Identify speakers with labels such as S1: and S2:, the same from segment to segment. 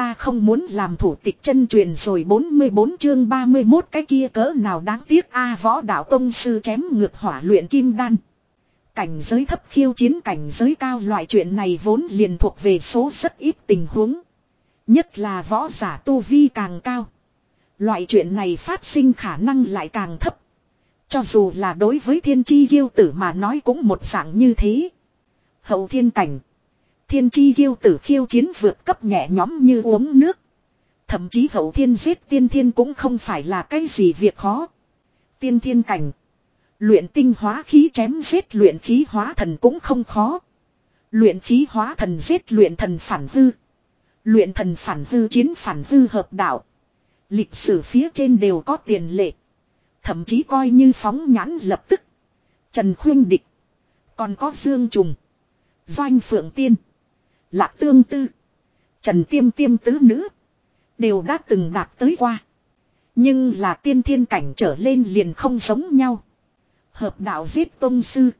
S1: ta không muốn làm thủ tịch chân truyền rồi 44 chương 31 cái kia cỡ nào đáng tiếc a võ đạo tông sư chém ngược hỏa luyện kim đan. Cảnh giới thấp khiêu chiến cảnh giới cao loại chuyện này vốn liền thuộc về số rất ít tình huống. Nhất là võ giả tu vi càng cao. Loại chuyện này phát sinh khả năng lại càng thấp. Cho dù là đối với thiên chi yêu tử mà nói cũng một dạng như thế. Hậu thiên cảnh. Thiên chi ghiêu tử khiêu chiến vượt cấp nhẹ nhóm như uống nước. Thậm chí hậu thiên giết tiên thiên cũng không phải là cái gì việc khó. Tiên thiên cảnh. Luyện tinh hóa khí chém giết luyện khí hóa thần cũng không khó. Luyện khí hóa thần giết luyện thần phản hư. Luyện thần phản hư chiến phản hư hợp đạo. Lịch sử phía trên đều có tiền lệ. Thậm chí coi như phóng nhãn lập tức. Trần Khuyên Địch. Còn có Dương Trùng. Doanh Phượng Tiên. Lạc Tương Tư. Trần Tiêm Tiêm Tứ Nữ. Đều đã từng đạt tới qua. Nhưng là tiên thiên cảnh trở lên liền không giống nhau. Hợp đạo giết tôn sư.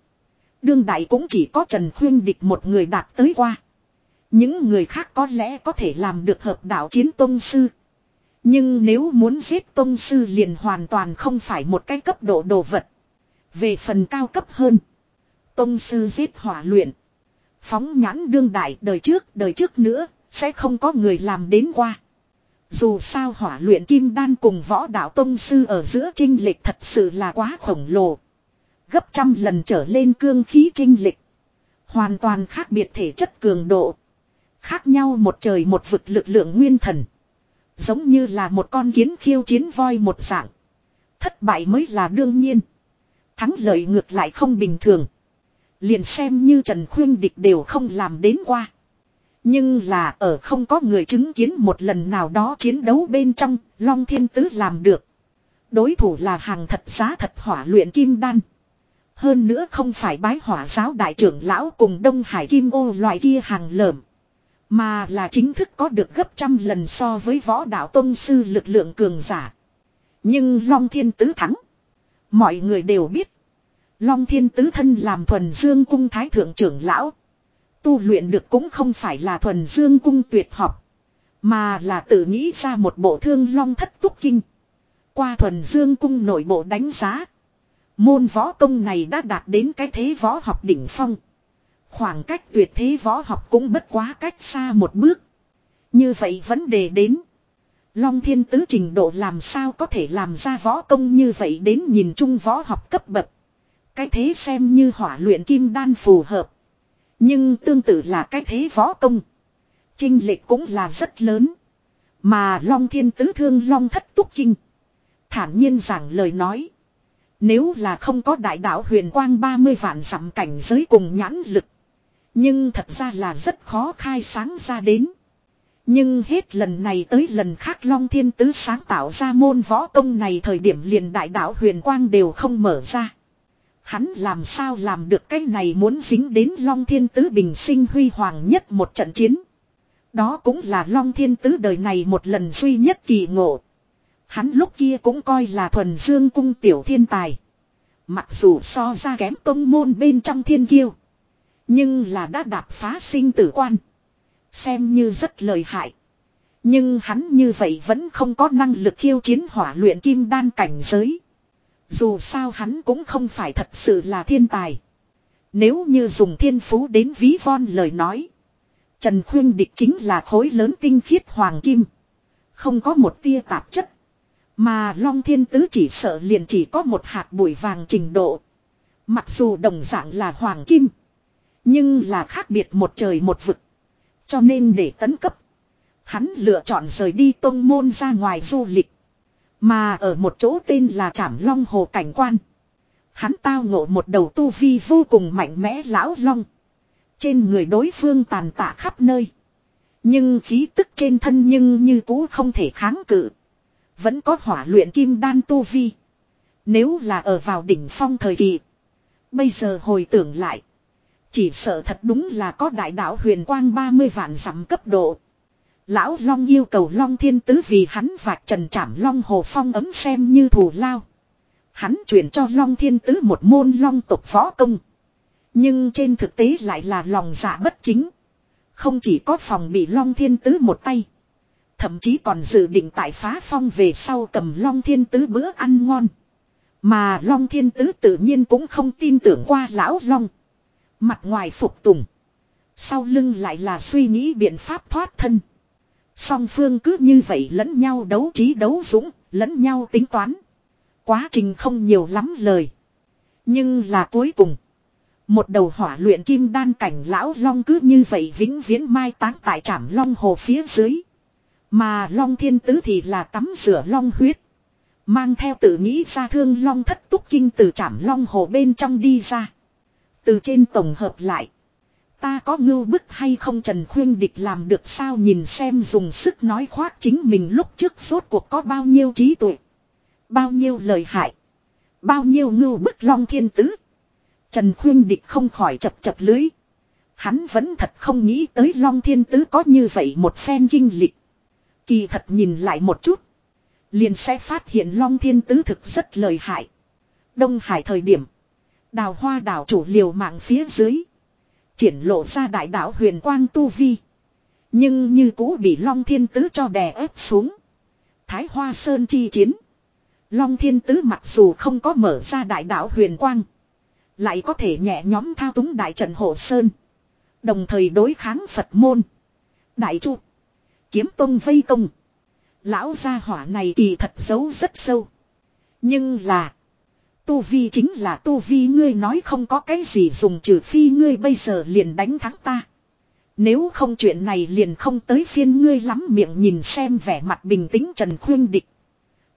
S1: Đương đại cũng chỉ có Trần Khuyên Địch một người đạt tới qua. Những người khác có lẽ có thể làm được hợp đạo chiến tôn sư. Nhưng nếu muốn giết tôn sư liền hoàn toàn không phải một cái cấp độ đồ vật. Về phần cao cấp hơn. Tôn sư giết hỏa luyện. Phóng nhãn đương đại đời trước đời trước nữa. Sẽ không có người làm đến qua. Dù sao hỏa luyện kim đan cùng võ đạo tông sư ở giữa trinh lịch thật sự là quá khổng lồ. Gấp trăm lần trở lên cương khí trinh lịch Hoàn toàn khác biệt thể chất cường độ. Khác nhau một trời một vực lực lượng nguyên thần. Giống như là một con kiến khiêu chiến voi một dạng. Thất bại mới là đương nhiên. Thắng lợi ngược lại không bình thường. Liền xem như Trần Khuyên Địch đều không làm đến qua. Nhưng là ở không có người chứng kiến một lần nào đó chiến đấu bên trong, Long Thiên Tứ làm được. Đối thủ là hàng thật giá thật hỏa luyện kim đan. Hơn nữa không phải bái hỏa giáo đại trưởng lão cùng Đông Hải Kim ô loại kia hàng lởm. Mà là chính thức có được gấp trăm lần so với võ đạo tôn sư lực lượng cường giả. Nhưng Long Thiên Tứ thắng. Mọi người đều biết. Long Thiên Tứ thân làm thuần dương cung thái thượng trưởng lão. Tu luyện được cũng không phải là thuần dương cung tuyệt học. Mà là tự nghĩ ra một bộ thương long thất túc kinh. Qua thuần dương cung nội bộ đánh giá. Môn võ công này đã đạt đến cái thế võ học đỉnh phong. Khoảng cách tuyệt thế võ học cũng bất quá cách xa một bước. Như vậy vấn đề đến. Long thiên tứ trình độ làm sao có thể làm ra võ công như vậy đến nhìn chung võ học cấp bậc. Cái thế xem như hỏa luyện kim đan phù hợp. Nhưng tương tự là cái thế võ công. Trinh lệch cũng là rất lớn. Mà Long thiên tứ thương Long thất túc kinh. Thản nhiên giảng lời nói. Nếu là không có đại đạo huyền quang 30 vạn dặm cảnh giới cùng nhãn lực. Nhưng thật ra là rất khó khai sáng ra đến. Nhưng hết lần này tới lần khác Long Thiên Tứ sáng tạo ra môn võ công này thời điểm liền đại đạo huyền quang đều không mở ra. Hắn làm sao làm được cái này muốn dính đến Long Thiên Tứ bình sinh huy hoàng nhất một trận chiến. Đó cũng là Long Thiên Tứ đời này một lần duy nhất kỳ ngộ. Hắn lúc kia cũng coi là thuần dương cung tiểu thiên tài. Mặc dù so ra kém công môn bên trong thiên kiêu. Nhưng là đã đạp phá sinh tử quan. Xem như rất lợi hại. Nhưng hắn như vậy vẫn không có năng lực khiêu chiến hỏa luyện kim đan cảnh giới. Dù sao hắn cũng không phải thật sự là thiên tài. Nếu như dùng thiên phú đến ví von lời nói. Trần Khuyên Địch chính là khối lớn tinh khiết hoàng kim. Không có một tia tạp chất. Mà Long Thiên Tứ chỉ sợ liền chỉ có một hạt bụi vàng trình độ. Mặc dù đồng dạng là hoàng kim. Nhưng là khác biệt một trời một vực. Cho nên để tấn cấp. Hắn lựa chọn rời đi tông môn ra ngoài du lịch. Mà ở một chỗ tên là Trảm Long Hồ Cảnh Quan. Hắn tao ngộ một đầu tu vi vô cùng mạnh mẽ lão long. Trên người đối phương tàn tạ khắp nơi. Nhưng khí tức trên thân nhưng như cũ không thể kháng cự. Vẫn có hỏa luyện kim đan tu vi. Nếu là ở vào đỉnh phong thời kỳ. Bây giờ hồi tưởng lại. Chỉ sợ thật đúng là có đại đạo huyền quang 30 vạn dặm cấp độ. Lão Long yêu cầu Long Thiên Tứ vì hắn vạch trần trảm Long Hồ Phong ấm xem như thù lao. Hắn chuyển cho Long Thiên Tứ một môn Long tục võ công. Nhưng trên thực tế lại là lòng dạ bất chính. Không chỉ có phòng bị Long Thiên Tứ một tay. Thậm chí còn dự định tại phá phong về sau cầm Long Thiên Tứ bữa ăn ngon. Mà Long Thiên Tứ tự nhiên cũng không tin tưởng qua lão Long. Mặt ngoài phục tùng. Sau lưng lại là suy nghĩ biện pháp thoát thân. Song phương cứ như vậy lẫn nhau đấu trí đấu dũng, lẫn nhau tính toán. Quá trình không nhiều lắm lời. Nhưng là cuối cùng. Một đầu hỏa luyện kim đan cảnh lão long cứ như vậy vĩnh viễn mai táng tại trảm long hồ phía dưới. Mà long thiên tứ thì là tắm rửa long huyết. Mang theo tự nghĩ ra thương long thất túc kinh từ trảm long hồ bên trong đi ra. Từ trên tổng hợp lại. Ta có ngưu bức hay không Trần Khuyên Địch làm được sao nhìn xem dùng sức nói khoác chính mình lúc trước suốt cuộc có bao nhiêu trí tuệ. Bao nhiêu lời hại. Bao nhiêu ngưu bức long thiên tứ. Trần Khuyên Địch không khỏi chập chập lưới. Hắn vẫn thật không nghĩ tới long thiên tứ có như vậy một phen kinh lịch. Kỳ thật nhìn lại một chút. Liền sẽ phát hiện long thiên tứ thực rất lời hại. Đông Hải thời điểm. Đào hoa đảo chủ liều mạng phía dưới. Triển lộ ra đại đạo huyền quang tu vi. Nhưng như cũ bị Long Thiên Tứ cho đè ép xuống. Thái Hoa Sơn chi chiến. Long Thiên Tứ mặc dù không có mở ra đại đạo huyền quang. Lại có thể nhẹ nhóm thao túng đại trận hộ Sơn. Đồng thời đối kháng Phật môn. Đại Chu. Kiếm Tông vây công. Lão gia hỏa này kỳ thật giấu rất sâu. Nhưng là. Tu vi chính là tu vi, ngươi nói không có cái gì dùng, trừ phi ngươi bây giờ liền đánh thắng ta. Nếu không chuyện này liền không tới phiên ngươi lắm miệng nhìn xem vẻ mặt bình tĩnh Trần Khuyên Địch.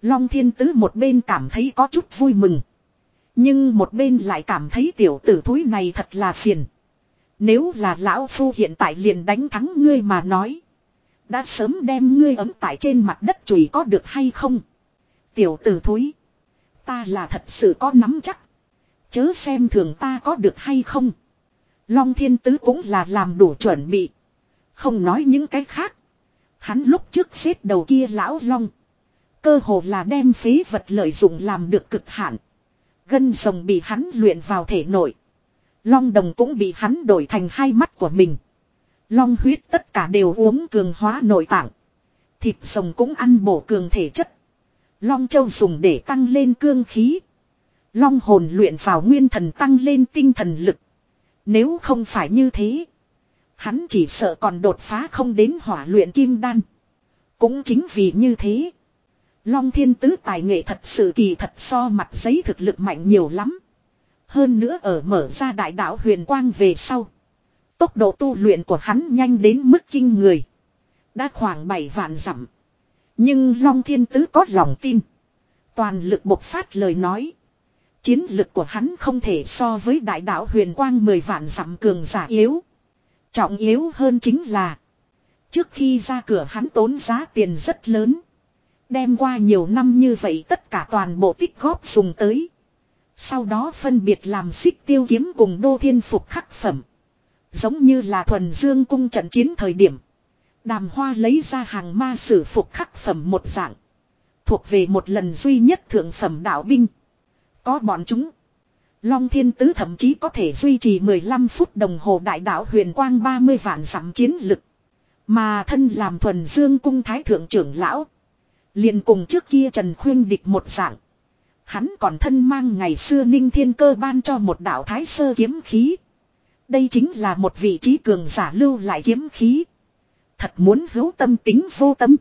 S1: Long Thiên Tứ một bên cảm thấy có chút vui mừng. Nhưng một bên lại cảm thấy tiểu tử thúi này thật là phiền. Nếu là lão phu hiện tại liền đánh thắng ngươi mà nói. Đã sớm đem ngươi ấm tại trên mặt đất chùi có được hay không? Tiểu tử thúi. Ta là thật sự có nắm chắc. Chớ xem thường ta có được hay không. Long thiên tứ cũng là làm đủ chuẩn bị. Không nói những cái khác. Hắn lúc trước xếp đầu kia lão long. Cơ hồ là đem phế vật lợi dụng làm được cực hạn. Gân rồng bị hắn luyện vào thể nội. Long đồng cũng bị hắn đổi thành hai mắt của mình. Long huyết tất cả đều uống cường hóa nội tạng. Thịt rồng cũng ăn bổ cường thể chất. Long châu dùng để tăng lên cương khí. Long hồn luyện vào nguyên thần tăng lên tinh thần lực. Nếu không phải như thế. Hắn chỉ sợ còn đột phá không đến hỏa luyện kim đan. Cũng chính vì như thế. Long thiên tứ tài nghệ thật sự kỳ thật so mặt giấy thực lực mạnh nhiều lắm. Hơn nữa ở mở ra đại đạo huyền quang về sau. Tốc độ tu luyện của hắn nhanh đến mức kinh người. Đã khoảng 7 vạn dặm. Nhưng Long Thiên Tứ có lòng tin. Toàn lực bộc phát lời nói. Chiến lực của hắn không thể so với đại đạo huyền quang mười vạn dặm cường giả yếu. Trọng yếu hơn chính là. Trước khi ra cửa hắn tốn giá tiền rất lớn. Đem qua nhiều năm như vậy tất cả toàn bộ tích góp dùng tới. Sau đó phân biệt làm xích tiêu kiếm cùng đô thiên phục khắc phẩm. Giống như là thuần dương cung trận chiến thời điểm. Đàm hoa lấy ra hàng ma sử phục khắc phẩm một dạng. Thuộc về một lần duy nhất thượng phẩm đạo binh. Có bọn chúng. Long thiên tứ thậm chí có thể duy trì 15 phút đồng hồ đại đạo huyền quang 30 vạn giảm chiến lực. Mà thân làm thuần dương cung thái thượng trưởng lão. liền cùng trước kia Trần Khuyên địch một dạng. Hắn còn thân mang ngày xưa ninh thiên cơ ban cho một đạo thái sơ kiếm khí. Đây chính là một vị trí cường giả lưu lại kiếm khí. Thật muốn hữu tâm tính vô tâm.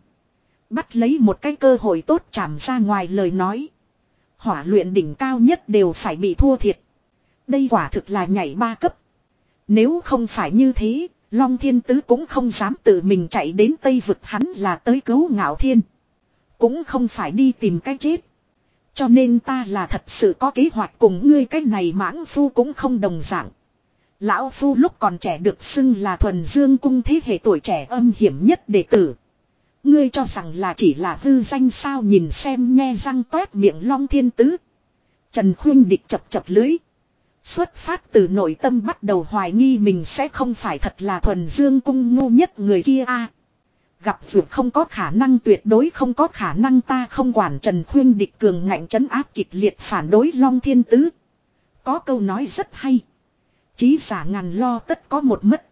S1: Bắt lấy một cái cơ hội tốt chảm ra ngoài lời nói. Hỏa luyện đỉnh cao nhất đều phải bị thua thiệt. Đây quả thực là nhảy ba cấp. Nếu không phải như thế, Long Thiên Tứ cũng không dám tự mình chạy đến Tây vực hắn là tới cứu ngạo thiên. Cũng không phải đi tìm cái chết. Cho nên ta là thật sự có kế hoạch cùng ngươi cái này mãng phu cũng không đồng dạng. Lão Phu lúc còn trẻ được xưng là thuần dương cung thế hệ tuổi trẻ âm hiểm nhất đệ tử. Ngươi cho rằng là chỉ là hư danh sao nhìn xem nghe răng toét miệng long thiên tứ. Trần khuyên địch chập chập lưới. Xuất phát từ nội tâm bắt đầu hoài nghi mình sẽ không phải thật là thuần dương cung ngu nhất người kia a Gặp vượt không có khả năng tuyệt đối không có khả năng ta không quản Trần Khuyên địch cường ngạnh chấn áp kịch liệt phản đối Long Thiên Tứ. Có câu nói rất hay. Chí giả ngàn lo tất có một mất.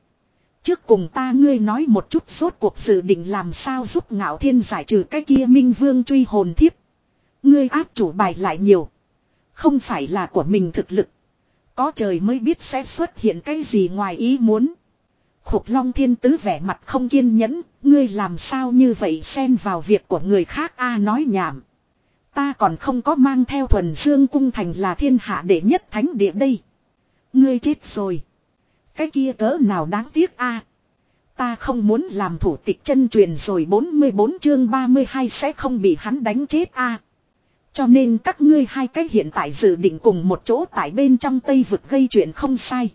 S1: Trước cùng ta ngươi nói một chút suốt cuộc sự định làm sao giúp ngạo thiên giải trừ cái kia minh vương truy hồn thiếp. Ngươi áp chủ bài lại nhiều. Không phải là của mình thực lực. Có trời mới biết sẽ xuất hiện cái gì ngoài ý muốn. Khục long thiên tứ vẻ mặt không kiên nhẫn, ngươi làm sao như vậy xen vào việc của người khác a nói nhảm. Ta còn không có mang theo thuần dương cung thành là thiên hạ đệ nhất thánh địa đây. Ngươi chết rồi. Cái kia cỡ nào đáng tiếc a Ta không muốn làm thủ tịch chân truyền rồi 44 chương 32 sẽ không bị hắn đánh chết a Cho nên các ngươi hai cái hiện tại dự định cùng một chỗ tại bên trong Tây vực gây chuyện không sai.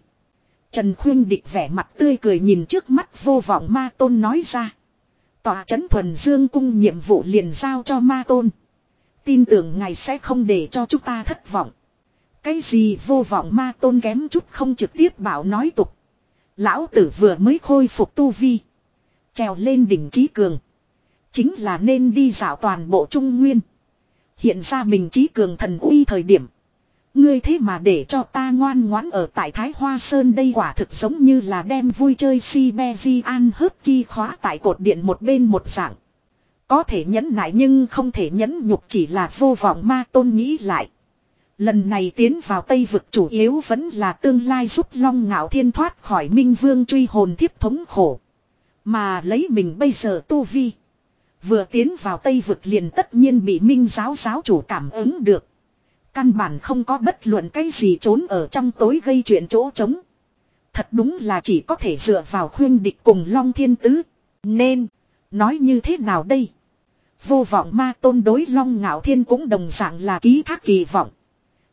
S1: Trần Khuyên Địch vẻ mặt tươi cười nhìn trước mắt vô vọng ma tôn nói ra. Tòa chấn thuần dương cung nhiệm vụ liền giao cho ma tôn. Tin tưởng ngài sẽ không để cho chúng ta thất vọng. Cái gì vô vọng ma tôn kém chút không trực tiếp bảo nói tục. Lão tử vừa mới khôi phục tu vi. Trèo lên đỉnh trí cường. Chính là nên đi dạo toàn bộ trung nguyên. Hiện ra mình trí cường thần uy thời điểm. Ngươi thế mà để cho ta ngoan ngoãn ở tại Thái Hoa Sơn đây quả thực giống như là đem vui chơi si be di an hớp ki khóa tại cột điện một bên một dạng. Có thể nhẫn nại nhưng không thể nhẫn nhục chỉ là vô vọng ma tôn nghĩ lại. Lần này tiến vào Tây vực chủ yếu vẫn là tương lai giúp Long Ngạo Thiên thoát khỏi Minh Vương truy hồn thiếp thống khổ. Mà lấy mình bây giờ tu vi. Vừa tiến vào Tây vực liền tất nhiên bị Minh giáo giáo chủ cảm ứng được. Căn bản không có bất luận cái gì trốn ở trong tối gây chuyện chỗ trống. Thật đúng là chỉ có thể dựa vào khuyên địch cùng Long Thiên Tứ. Nên, nói như thế nào đây? Vô vọng ma tôn đối Long Ngạo Thiên cũng đồng dạng là ký thác kỳ vọng.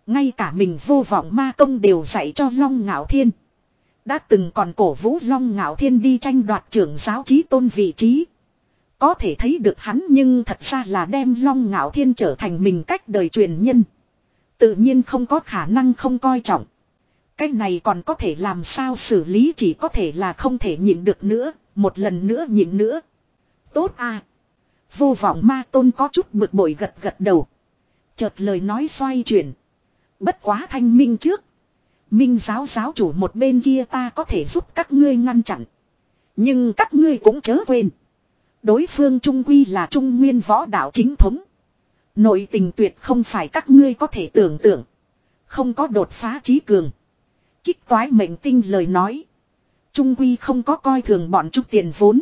S1: Ngay cả mình vô vọng ma công đều dạy cho Long Ngạo Thiên. Đã từng còn cổ vũ Long Ngạo Thiên đi tranh đoạt trưởng giáo trí tôn vị trí. Có thể thấy được hắn nhưng thật ra là đem Long Ngạo Thiên trở thành mình cách đời truyền nhân. Tự nhiên không có khả năng không coi trọng. Cái này còn có thể làm sao xử lý chỉ có thể là không thể nhịn được nữa, một lần nữa nhịn nữa. Tốt à. Vô vọng ma tôn có chút bực bội gật gật đầu. Chợt lời nói xoay chuyển. Bất quá thanh minh trước. Minh giáo giáo chủ một bên kia ta có thể giúp các ngươi ngăn chặn. Nhưng các ngươi cũng chớ quên. Đối phương Trung Quy là Trung Nguyên võ đạo chính thống. Nội tình tuyệt không phải các ngươi có thể tưởng tượng. Không có đột phá trí cường. Kích toái mệnh tinh lời nói. Trung Quy không có coi thường bọn chút tiền vốn.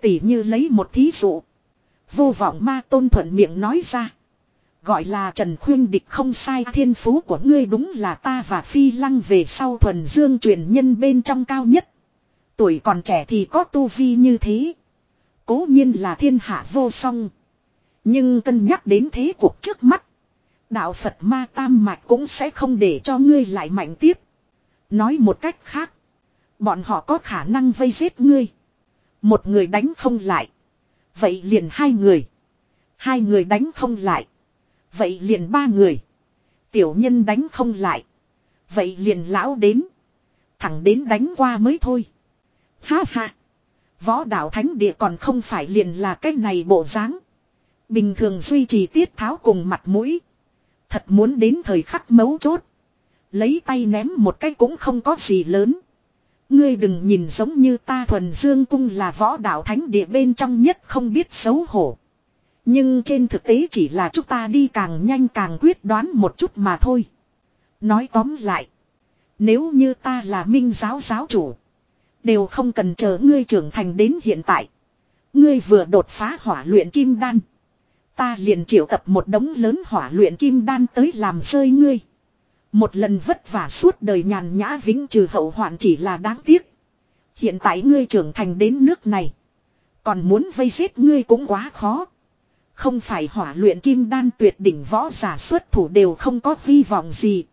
S1: Tỉ như lấy một thí dụ. Vô vọng ma tôn thuận miệng nói ra. Gọi là Trần Khuyên Địch không sai, thiên phú của ngươi đúng là ta và Phi Lăng về sau thuần dương truyền nhân bên trong cao nhất. Tuổi còn trẻ thì có tu vi như thế. Cố nhiên là thiên hạ vô song. Nhưng cân nhắc đến thế cuộc trước mắt. Đạo Phật ma tam mạch cũng sẽ không để cho ngươi lại mạnh tiếp. Nói một cách khác. Bọn họ có khả năng vây giết ngươi. Một người đánh không lại. Vậy liền hai người. Hai người đánh không lại. Vậy liền ba người. Tiểu nhân đánh không lại. Vậy liền lão đến. Thẳng đến đánh qua mới thôi. Ha ha. Võ đạo thánh địa còn không phải liền là cái này bộ dáng. Bình thường duy trì tiết tháo cùng mặt mũi. Thật muốn đến thời khắc mấu chốt. Lấy tay ném một cái cũng không có gì lớn. Ngươi đừng nhìn giống như ta thuần dương cung là võ đạo thánh địa bên trong nhất không biết xấu hổ. Nhưng trên thực tế chỉ là chúng ta đi càng nhanh càng quyết đoán một chút mà thôi. Nói tóm lại. Nếu như ta là minh giáo giáo chủ. Đều không cần chờ ngươi trưởng thành đến hiện tại. Ngươi vừa đột phá hỏa luyện kim đan. Ta liền triệu tập một đống lớn hỏa luyện kim đan tới làm rơi ngươi. Một lần vất vả suốt đời nhàn nhã vĩnh trừ hậu hoạn chỉ là đáng tiếc. Hiện tại ngươi trưởng thành đến nước này. Còn muốn vây giết ngươi cũng quá khó. Không phải hỏa luyện kim đan tuyệt đỉnh võ giả xuất thủ đều không có hy vọng gì.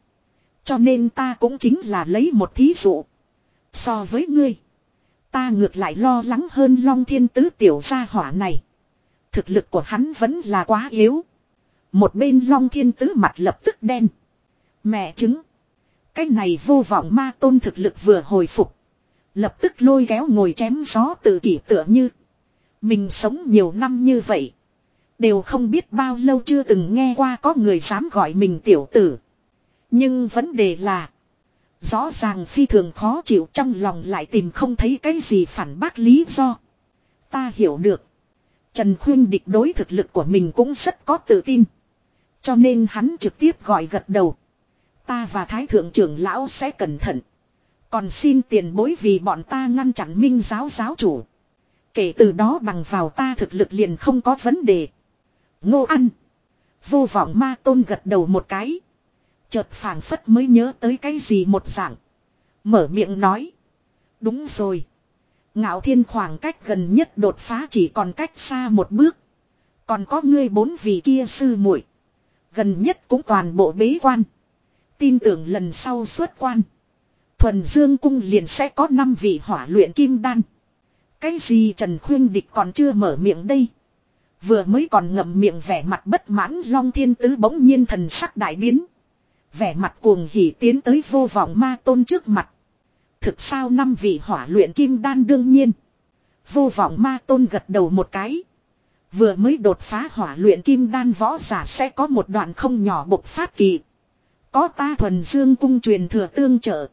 S1: Cho nên ta cũng chính là lấy một thí dụ. So với ngươi. Ta ngược lại lo lắng hơn long thiên tứ tiểu gia hỏa này. Thực lực của hắn vẫn là quá yếu. Một bên long thiên tứ mặt lập tức đen. Mẹ chứng. Cái này vô vọng ma tôn thực lực vừa hồi phục. Lập tức lôi kéo ngồi chém gió tự kỷ tựa như. Mình sống nhiều năm như vậy. Đều không biết bao lâu chưa từng nghe qua có người dám gọi mình tiểu tử. Nhưng vấn đề là. Rõ ràng phi thường khó chịu trong lòng lại tìm không thấy cái gì phản bác lý do. Ta hiểu được. Trần Khuyên địch đối thực lực của mình cũng rất có tự tin. Cho nên hắn trực tiếp gọi gật đầu. Ta và Thái Thượng trưởng lão sẽ cẩn thận. Còn xin tiền bối vì bọn ta ngăn chặn minh giáo giáo chủ. Kể từ đó bằng vào ta thực lực liền không có vấn đề. Ngô ăn. Vô vọng ma tôn gật đầu một cái. Chợt phảng phất mới nhớ tới cái gì một dạng. Mở miệng nói. Đúng rồi. Ngạo thiên khoảng cách gần nhất đột phá chỉ còn cách xa một bước. Còn có ngươi bốn vị kia sư muội Gần nhất cũng toàn bộ bế quan. Tin tưởng lần sau xuất quan. Thuần Dương Cung liền sẽ có năm vị hỏa luyện kim đan. Cái gì Trần Khuyên Địch còn chưa mở miệng đây. Vừa mới còn ngậm miệng vẻ mặt bất mãn Long Thiên Tứ bỗng nhiên thần sắc đại biến. Vẻ mặt cuồng hỉ tiến tới vô vọng ma tôn trước mặt. Thực sao năm vị hỏa luyện kim đan đương nhiên. Vô vọng ma tôn gật đầu một cái. Vừa mới đột phá hỏa luyện kim đan võ giả sẽ có một đoạn không nhỏ bộc phát kỳ. Có ta thuần dương cung truyền thừa tương trợ.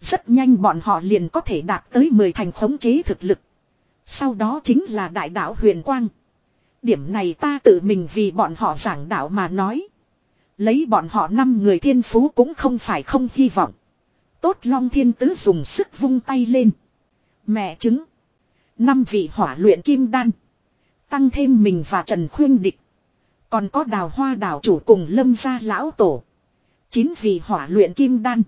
S1: Rất nhanh bọn họ liền có thể đạt tới 10 thành khống chế thực lực. Sau đó chính là đại đạo huyền quang. Điểm này ta tự mình vì bọn họ giảng đạo mà nói. Lấy bọn họ năm người thiên phú cũng không phải không hy vọng. Tốt long thiên tứ dùng sức vung tay lên. Mẹ chứng. Năm vị hỏa luyện kim đan. Tăng thêm mình và Trần Khuyên Địch. Còn có đào hoa đảo chủ cùng lâm gia lão tổ. Chín vị hỏa luyện kim đan.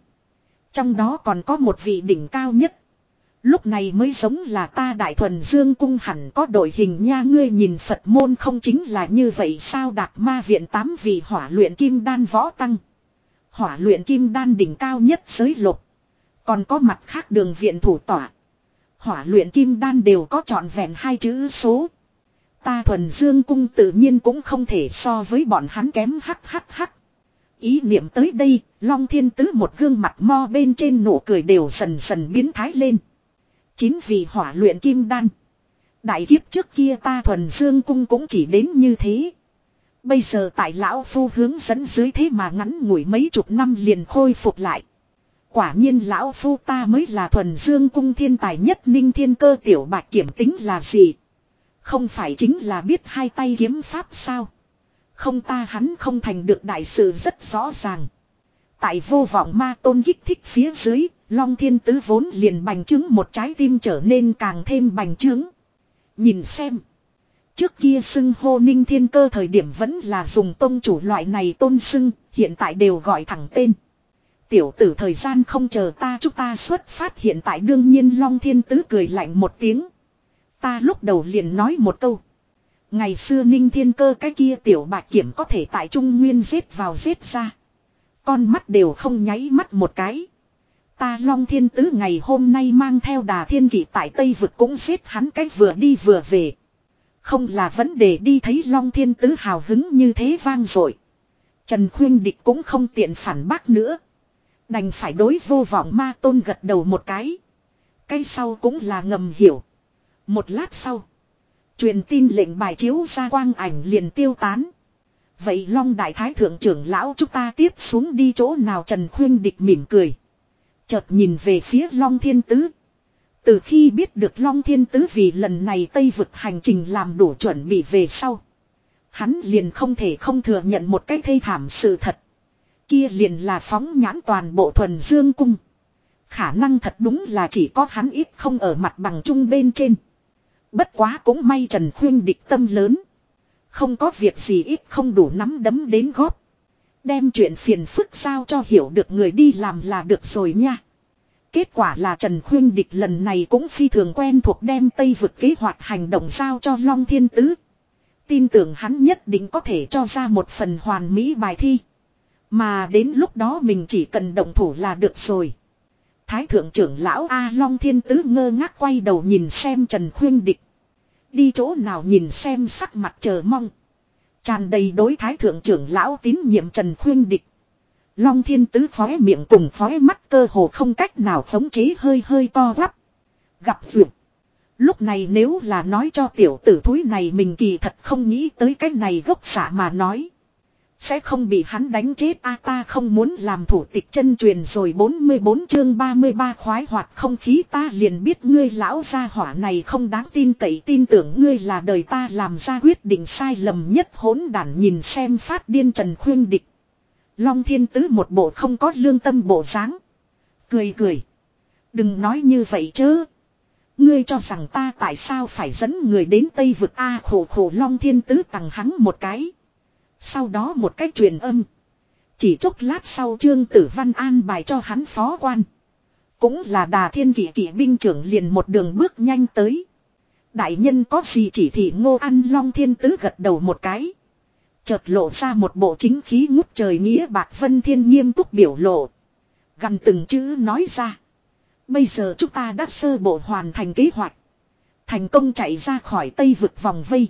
S1: Trong đó còn có một vị đỉnh cao nhất. Lúc này mới giống là ta đại thuần dương cung hẳn có đội hình nha ngươi nhìn Phật môn không chính là như vậy sao đạt ma viện tám vị hỏa luyện kim đan võ tăng. Hỏa luyện kim đan đỉnh cao nhất giới lục. Còn có mặt khác đường viện thủ tỏa. Hỏa luyện kim đan đều có trọn vẹn hai chữ số. Ta thuần dương cung tự nhiên cũng không thể so với bọn hắn kém hắc hắc hắc. Ý niệm tới đây, Long Thiên Tứ một gương mặt mo bên trên nụ cười đều dần dần biến thái lên. Chín vị hỏa luyện kim đan. Đại kiếp trước kia ta thuần dương cung cũng chỉ đến như thế. Bây giờ tại lão phu hướng dẫn dưới thế mà ngắn ngủi mấy chục năm liền khôi phục lại. Quả nhiên lão phu ta mới là thuần dương cung thiên tài nhất ninh thiên cơ tiểu bạch kiểm tính là gì. Không phải chính là biết hai tay kiếm pháp sao. Không ta hắn không thành được đại sự rất rõ ràng. Tại vô vọng ma tôn kích thích phía dưới, Long Thiên Tứ vốn liền bành trướng một trái tim trở nên càng thêm bành trướng. Nhìn xem. Trước kia xưng hô ninh thiên cơ thời điểm vẫn là dùng tôn chủ loại này tôn xưng, hiện tại đều gọi thẳng tên. Tiểu tử thời gian không chờ ta chúng ta xuất phát hiện tại đương nhiên Long Thiên Tứ cười lạnh một tiếng. Ta lúc đầu liền nói một câu. Ngày xưa ninh thiên cơ cái kia tiểu bạc kiểm có thể tại Trung Nguyên giết vào giết ra. Con mắt đều không nháy mắt một cái. Ta Long Thiên Tứ ngày hôm nay mang theo đà thiên kỷ tại Tây Vực cũng xếp hắn cách vừa đi vừa về. Không là vấn đề đi thấy Long Thiên Tứ hào hứng như thế vang rồi. Trần Khuyên Địch cũng không tiện phản bác nữa. Đành phải đối vô vọng ma tôn gật đầu một cái. Cái sau cũng là ngầm hiểu. Một lát sau. Truyền tin lệnh bài chiếu ra quang ảnh liền tiêu tán. Vậy Long Đại Thái Thượng trưởng lão chúng ta tiếp xuống đi chỗ nào Trần Khuyên Địch mỉm cười. Chợt nhìn về phía Long Thiên Tứ. Từ khi biết được Long Thiên Tứ vì lần này Tây vực hành trình làm đủ chuẩn bị về sau. Hắn liền không thể không thừa nhận một cái thê thảm sự thật. Kia liền là phóng nhãn toàn bộ thuần dương cung. Khả năng thật đúng là chỉ có hắn ít không ở mặt bằng chung bên trên. Bất quá cũng may Trần Khuyên địch tâm lớn. Không có việc gì ít không đủ nắm đấm đến góp. Đem chuyện phiền phức sao cho hiểu được người đi làm là được rồi nha. Kết quả là Trần Khuyên Địch lần này cũng phi thường quen thuộc đem Tây vực kế hoạch hành động sao cho Long Thiên Tứ. Tin tưởng hắn nhất định có thể cho ra một phần hoàn mỹ bài thi. Mà đến lúc đó mình chỉ cần động thủ là được rồi. Thái thượng trưởng lão A Long Thiên Tứ ngơ ngác quay đầu nhìn xem Trần Khuyên Địch. Đi chỗ nào nhìn xem sắc mặt chờ mong. Tràn đầy đối thái thượng trưởng lão tín nhiệm Trần Khuyên Địch. Long Thiên Tứ phóe miệng cùng phóe mắt cơ hồ không cách nào khống chế hơi hơi to lắp. Gặp vượt. Lúc này nếu là nói cho tiểu tử thúi này mình kỳ thật không nghĩ tới cái này gốc xả mà nói. Sẽ không bị hắn đánh chết a, ta không muốn làm thủ tịch chân truyền rồi 44 chương 33 khoái hoạt không khí ta liền biết ngươi lão gia hỏa này không đáng tin cậy tin tưởng ngươi là đời ta làm ra quyết định sai lầm nhất hỗn đản nhìn xem phát điên trần khuyên địch. Long thiên tứ một bộ không có lương tâm bộ dáng Cười cười. Đừng nói như vậy chứ. Ngươi cho rằng ta tại sao phải dẫn người đến Tây vực A, khổ khổ long thiên tứ tặng hắn một cái. Sau đó một cách truyền âm. Chỉ chốc lát sau trương tử văn an bài cho hắn phó quan. Cũng là đà thiên kỷ kỷ binh trưởng liền một đường bước nhanh tới. Đại nhân có gì chỉ thị ngô ăn long thiên tứ gật đầu một cái. Chợt lộ ra một bộ chính khí ngút trời nghĩa bạc vân thiên nghiêm túc biểu lộ. Gần từng chữ nói ra. Bây giờ chúng ta đã sơ bộ hoàn thành kế hoạch. Thành công chạy ra khỏi tây vực vòng vây.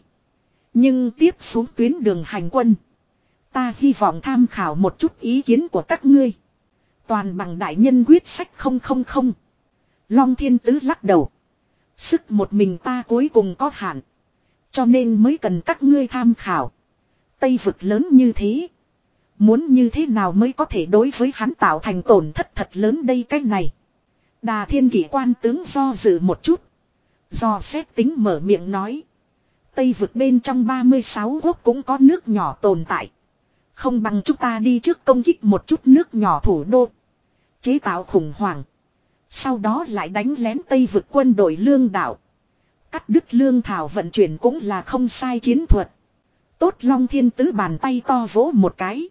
S1: Nhưng tiếp xuống tuyến đường hành quân. Ta hy vọng tham khảo một chút ý kiến của các ngươi. Toàn bằng đại nhân quyết sách không không không. Long thiên tứ lắc đầu. Sức một mình ta cuối cùng có hạn. Cho nên mới cần các ngươi tham khảo. Tây vực lớn như thế. Muốn như thế nào mới có thể đối với hắn tạo thành tổn thất thật lớn đây cái này. Đà thiên kỷ quan tướng do dự một chút. Do xét tính mở miệng nói. Tây vực bên trong 36 quốc cũng có nước nhỏ tồn tại. Không bằng chúng ta đi trước công kích một chút nước nhỏ thủ đô. Chế tạo khủng hoảng. Sau đó lại đánh lén Tây vực quân đội lương đảo. Cắt đứt lương thảo vận chuyển cũng là không sai chiến thuật. Tốt long thiên tứ bàn tay to vỗ một cái.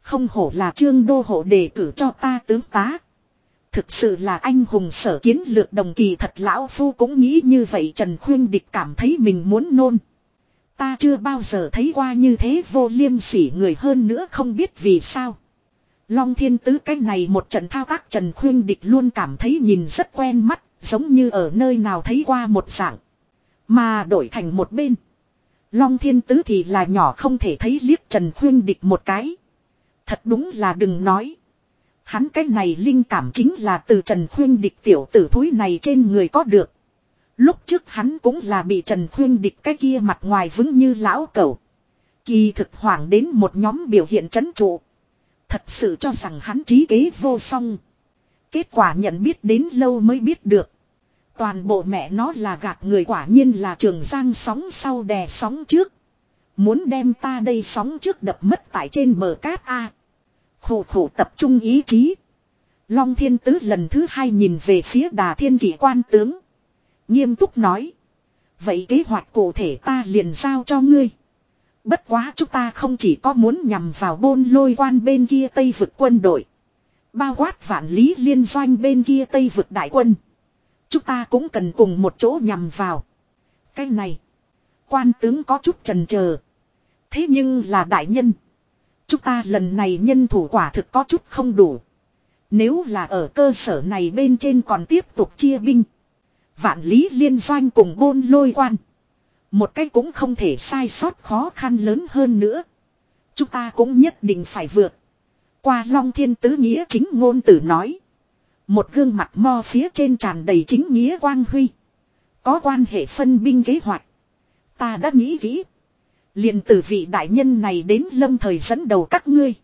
S1: Không hổ là trương đô hộ đề cử cho ta tướng tá. Thực sự là anh hùng sở kiến lược đồng kỳ thật lão phu cũng nghĩ như vậy Trần Khuyên Địch cảm thấy mình muốn nôn. Ta chưa bao giờ thấy qua như thế vô liêm sỉ người hơn nữa không biết vì sao. Long thiên tứ cái này một trận thao tác Trần Khuyên Địch luôn cảm thấy nhìn rất quen mắt, giống như ở nơi nào thấy qua một dạng. Mà đổi thành một bên. Long thiên tứ thì là nhỏ không thể thấy liếc Trần Khuyên Địch một cái. Thật đúng là đừng nói. Hắn cái này linh cảm chính là từ Trần Khuyên Địch tiểu tử thúi này trên người có được. Lúc trước hắn cũng là bị Trần Khuyên Địch cái kia mặt ngoài vững như lão cẩu. Kỳ thực hoảng đến một nhóm biểu hiện chấn trụ. Thật sự cho rằng hắn trí kế vô song. Kết quả nhận biết đến lâu mới biết được. Toàn bộ mẹ nó là gạt người quả nhiên là trường giang sóng sau đè sóng trước. Muốn đem ta đây sóng trước đập mất tại trên bờ cát A. Khổ khổ tập trung ý chí. Long thiên tứ lần thứ hai nhìn về phía đà thiên kỷ quan tướng. Nghiêm túc nói. Vậy kế hoạch cụ thể ta liền giao cho ngươi. Bất quá chúng ta không chỉ có muốn nhằm vào bôn lôi quan bên kia Tây vực quân đội. Bao quát vạn lý liên doanh bên kia Tây vực đại quân. Chúng ta cũng cần cùng một chỗ nhằm vào. Cái này. Quan tướng có chút trần chờ Thế nhưng là đại nhân. Chúng ta lần này nhân thủ quả thực có chút không đủ. Nếu là ở cơ sở này bên trên còn tiếp tục chia binh. Vạn lý liên doanh cùng bôn lôi quan. Một cái cũng không thể sai sót khó khăn lớn hơn nữa. Chúng ta cũng nhất định phải vượt. Qua long thiên tứ nghĩa chính ngôn tử nói. Một gương mặt mo phía trên tràn đầy chính nghĩa quang huy. Có quan hệ phân binh kế hoạch. Ta đã nghĩ kỹ liền từ vị đại nhân này đến lâm thời dẫn đầu các ngươi.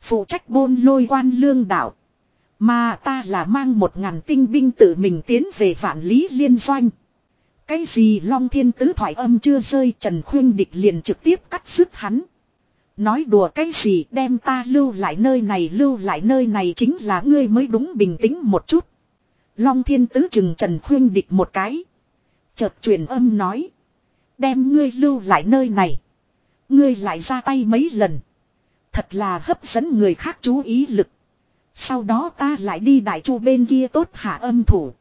S1: Phụ trách bôn lôi quan lương đảo. Mà ta là mang một ngàn tinh binh tự mình tiến về vạn lý liên doanh. Cái gì long thiên tứ thoại âm chưa rơi, Trần Khuyên Địch liền trực tiếp cắt sức hắn. Nói đùa cái gì, đem ta lưu lại nơi này, lưu lại nơi này chính là ngươi mới đúng bình tĩnh một chút. Long thiên tứ chừng Trần Khuyên Địch một cái. Chợt truyền âm nói. Đem ngươi lưu lại nơi này. Ngươi lại ra tay mấy lần. Thật là hấp dẫn người khác chú ý lực. Sau đó ta lại đi đại chu bên kia tốt hạ âm thủ.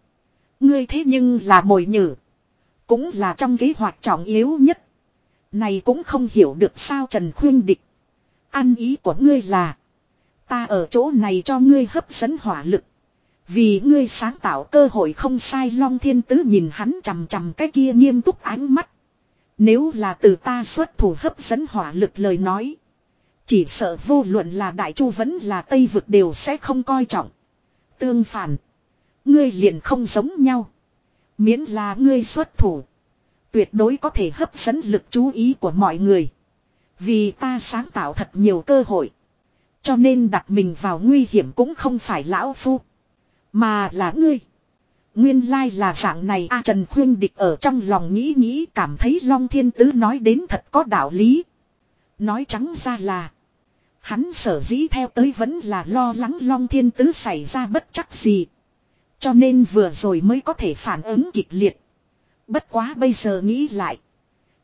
S1: Ngươi thế nhưng là mồi nhử. Cũng là trong kế hoạch trọng yếu nhất. Này cũng không hiểu được sao Trần Khuyên Địch. Ăn ý của ngươi là. Ta ở chỗ này cho ngươi hấp dẫn hỏa lực. Vì ngươi sáng tạo cơ hội không sai Long Thiên Tứ nhìn hắn chằm chằm cái kia nghiêm túc ánh mắt. Nếu là từ ta xuất thủ hấp dẫn hỏa lực lời nói. Chỉ sợ vô luận là Đại Chu vẫn là Tây Vực đều sẽ không coi trọng. Tương phản. Ngươi liền không giống nhau. Miễn là ngươi xuất thủ. Tuyệt đối có thể hấp dẫn lực chú ý của mọi người. Vì ta sáng tạo thật nhiều cơ hội. Cho nên đặt mình vào nguy hiểm cũng không phải lão phu. Mà là ngươi. Nguyên lai là dạng này, a Trần Khuyên Địch ở trong lòng nghĩ nghĩ cảm thấy Long Thiên Tứ nói đến thật có đạo lý. Nói trắng ra là. Hắn sở dĩ theo tới vẫn là lo lắng Long Thiên Tứ xảy ra bất chắc gì. Cho nên vừa rồi mới có thể phản ứng kịch liệt. Bất quá bây giờ nghĩ lại.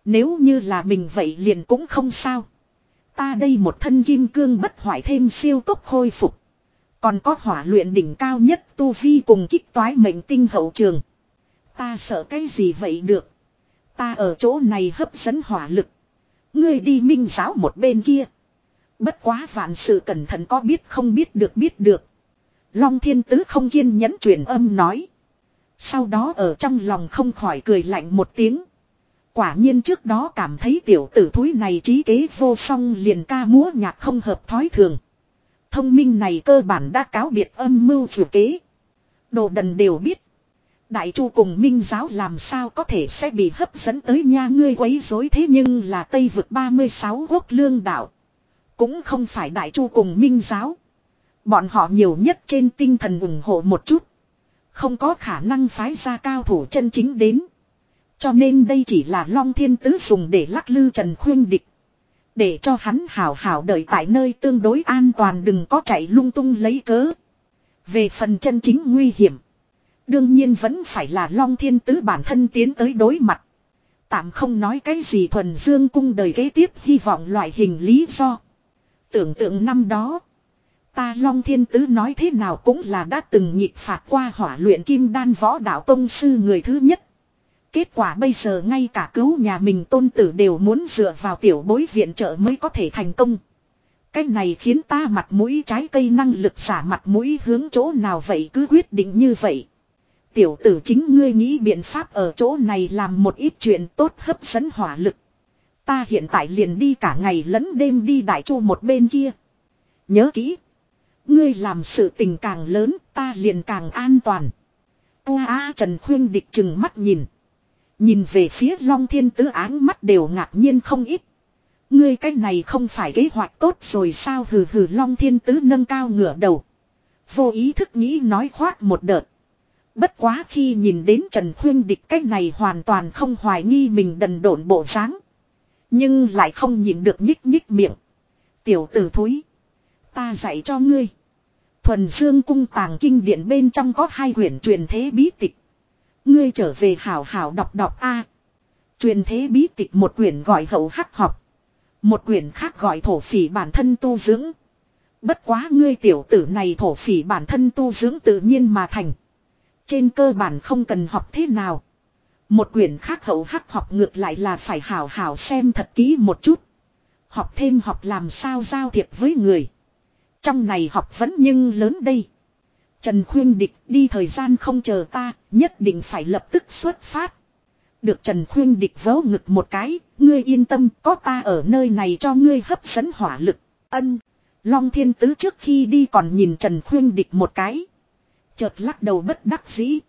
S1: Nếu như là mình vậy liền cũng không sao. Ta đây một thân kim cương bất hoại thêm siêu tốc khôi phục. Còn có hỏa luyện đỉnh cao nhất tu vi cùng kích toái mệnh tinh hậu trường. Ta sợ cái gì vậy được. Ta ở chỗ này hấp dẫn hỏa lực. Ngươi đi minh giáo một bên kia. Bất quá vạn sự cẩn thận có biết không biết được biết được. Long thiên tứ không kiên nhẫn truyền âm nói. Sau đó ở trong lòng không khỏi cười lạnh một tiếng. Quả nhiên trước đó cảm thấy tiểu tử thúi này trí kế vô song liền ca múa nhạc không hợp thói thường. Thông minh này cơ bản đã cáo biệt âm mưu vừa kế. Đồ đần đều biết. Đại chu cùng minh giáo làm sao có thể sẽ bị hấp dẫn tới nha ngươi quấy rối thế nhưng là Tây vực 36 quốc lương đạo. Cũng không phải đại chu cùng minh giáo. Bọn họ nhiều nhất trên tinh thần ủng hộ một chút. Không có khả năng phái ra cao thủ chân chính đến. Cho nên đây chỉ là Long Thiên Tứ dùng để lắc lư Trần Khuyên Địch. Để cho hắn hảo hảo đợi tại nơi tương đối an toàn đừng có chạy lung tung lấy cớ. Về phần chân chính nguy hiểm. Đương nhiên vẫn phải là Long Thiên Tứ bản thân tiến tới đối mặt. Tạm không nói cái gì thuần dương cung đời kế tiếp hy vọng loại hình lý do. Tưởng tượng năm đó. Ta Long Thiên Tứ nói thế nào cũng là đã từng nhịp phạt qua hỏa luyện kim đan võ đạo tông sư người thứ nhất. Kết quả bây giờ ngay cả cứu nhà mình tôn tử đều muốn dựa vào tiểu bối viện trợ mới có thể thành công. Cái này khiến ta mặt mũi trái cây năng lực xả mặt mũi hướng chỗ nào vậy cứ quyết định như vậy. Tiểu tử chính ngươi nghĩ biện pháp ở chỗ này làm một ít chuyện tốt hấp dẫn hỏa lực. Ta hiện tại liền đi cả ngày lẫn đêm đi đại chu một bên kia. Nhớ kỹ. Ngươi làm sự tình càng lớn, ta liền càng an toàn. Ua a Trần Khuyên địch chừng mắt nhìn. Nhìn về phía Long Thiên Tứ áng mắt đều ngạc nhiên không ít. Ngươi cái này không phải kế hoạch tốt rồi sao hừ hừ, Long Thiên Tứ nâng cao ngửa đầu. Vô ý thức nghĩ nói khoác một đợt. Bất quá khi nhìn đến Trần Khuyên Địch cách này hoàn toàn không hoài nghi mình đần độn bộ dáng, Nhưng lại không nhìn được nhích nhích miệng. Tiểu tử thúi. Ta dạy cho ngươi. Thuần Dương cung tàng kinh điện bên trong có hai quyển truyền thế bí tịch. Ngươi trở về hảo hảo đọc đọc a. Truyền thế bí tịch một quyển gọi hậu hắc học. Một quyển khác gọi thổ phỉ bản thân tu dưỡng. Bất quá ngươi tiểu tử này thổ phỉ bản thân tu dưỡng tự nhiên mà thành. Trên cơ bản không cần học thế nào. Một quyển khác hậu hắc học ngược lại là phải hảo hảo xem thật kỹ một chút. Học thêm học làm sao giao thiệp với người. Trong này học vẫn nhưng lớn đây. Trần Khuyên Địch đi thời gian không chờ ta, nhất định phải lập tức xuất phát. Được Trần Khuyên Địch vớ ngực một cái, ngươi yên tâm, có ta ở nơi này cho ngươi hấp dẫn hỏa lực. Ân. Long Thiên Tứ trước khi đi còn nhìn Trần Khuyên Địch một cái. Chợt lắc đầu bất đắc dĩ.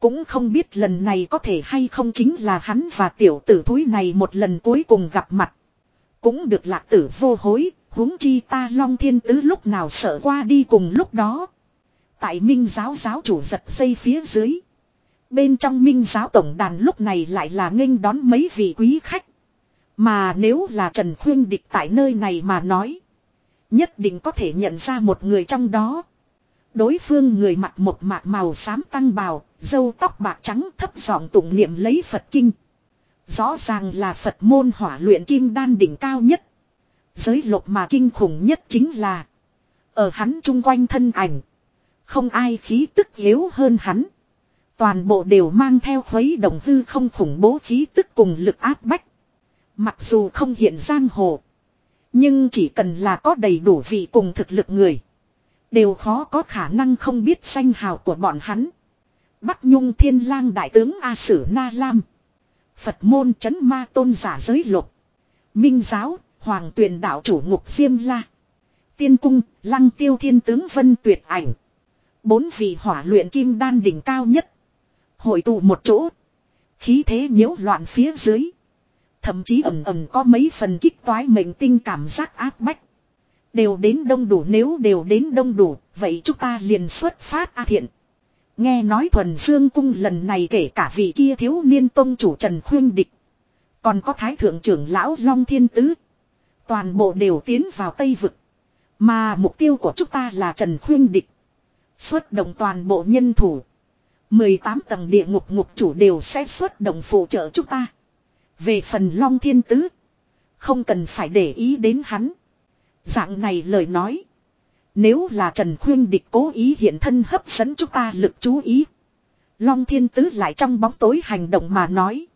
S1: Cũng không biết lần này có thể hay không chính là hắn và tiểu tử thúi này một lần cuối cùng gặp mặt. Cũng được lạc tử vô hối, huống chi ta Long Thiên Tứ lúc nào sợ qua đi cùng lúc đó. Tại minh giáo giáo chủ giật dây phía dưới. Bên trong minh giáo tổng đàn lúc này lại là nghênh đón mấy vị quý khách. Mà nếu là Trần Khuyên Địch tại nơi này mà nói. Nhất định có thể nhận ra một người trong đó. Đối phương người mặc một mạc màu xám tăng bào, dâu tóc bạc trắng thấp giọng tụng niệm lấy Phật Kinh. Rõ ràng là Phật môn hỏa luyện kim đan đỉnh cao nhất. Giới lục mà kinh khủng nhất chính là. Ở hắn chung quanh thân ảnh. Không ai khí tức yếu hơn hắn. Toàn bộ đều mang theo khuấy động hư không khủng bố khí tức cùng lực áp bách. Mặc dù không hiện giang hồ. Nhưng chỉ cần là có đầy đủ vị cùng thực lực người. Đều khó có khả năng không biết danh hào của bọn hắn. Bắc Nhung Thiên lang Đại tướng A Sử Na Lam. Phật môn chấn ma tôn giả giới lục. Minh giáo, Hoàng tuyển đạo chủ ngục Diêm La. Tiên cung, lăng tiêu thiên tướng Vân Tuyệt ảnh. Bốn vị hỏa luyện kim đan đỉnh cao nhất. Hội tụ một chỗ. Khí thế nhiễu loạn phía dưới. Thậm chí ẩm ẩm có mấy phần kích toái mệnh tinh cảm giác áp bách. Đều đến đông đủ nếu đều đến đông đủ, vậy chúng ta liền xuất phát A thiện. Nghe nói thuần dương cung lần này kể cả vị kia thiếu niên tông chủ Trần Khuyên Địch. Còn có thái thượng trưởng lão Long Thiên Tứ. Toàn bộ đều tiến vào Tây Vực. Mà mục tiêu của chúng ta là Trần Khuyên Địch. Xuất động toàn bộ nhân thủ. 18 tầng địa ngục ngục chủ đều sẽ xuất động phụ trợ chúng ta. Về phần Long Thiên Tứ. Không cần phải để ý đến hắn. Dạng này lời nói. Nếu là Trần Khuyên Địch cố ý hiện thân hấp dẫn chúng ta lực chú ý. Long Thiên Tứ lại trong bóng tối hành động mà nói.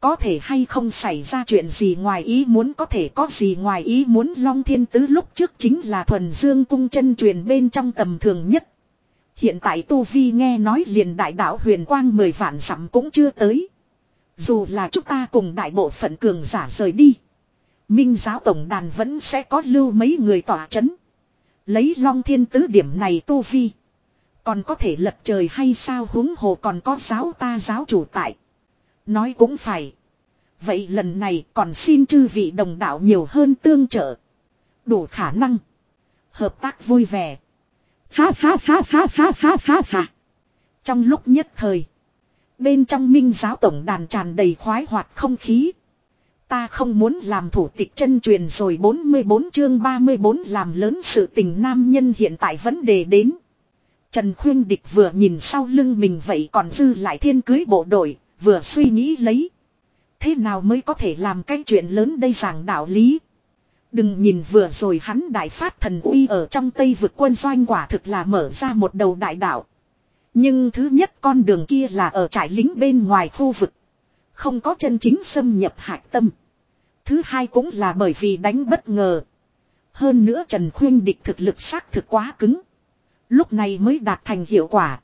S1: Có thể hay không xảy ra chuyện gì ngoài ý muốn, có thể có gì ngoài ý muốn Long Thiên Tứ lúc trước chính là thuần dương cung chân truyền bên trong tầm thường nhất. Hiện tại Tu Vi nghe nói liền đại đạo huyền quang mười vạn dặm cũng chưa tới. Dù là chúng ta cùng đại bộ phận cường giả rời đi. Minh giáo tổng đàn vẫn sẽ có lưu mấy người tỏa chấn. Lấy long thiên tứ điểm này Tu Vi. Còn có thể lật trời hay sao huống hồ còn có giáo ta giáo chủ tại. Nói cũng phải. Vậy lần này còn xin chư vị đồng đạo nhiều hơn tương trợ. Đủ khả năng. Hợp tác vui vẻ. Ha ha ha ha ha ha ha ha. Trong lúc nhất thời. Bên trong minh giáo tổng đàn tràn đầy khoái hoạt không khí. Ta không muốn làm thủ tịch chân truyền rồi 44 chương 34 làm lớn sự tình nam nhân hiện tại vấn đề đến. Trần Khuyên Địch vừa nhìn sau lưng mình vậy còn dư lại thiên cưới bộ đội, vừa suy nghĩ lấy. Thế nào mới có thể làm cái chuyện lớn đây giảng đạo lý. Đừng nhìn vừa rồi hắn đại phát thần uy ở trong Tây vực quân doanh quả thực là mở ra một đầu đại đạo. Nhưng thứ nhất con đường kia là ở trại lính bên ngoài khu vực. Không có chân chính xâm nhập hạch tâm. Thứ hai cũng là bởi vì đánh bất ngờ. Hơn nữa Trần Khuyên địch thực lực xác thực quá cứng. Lúc này mới đạt thành hiệu quả.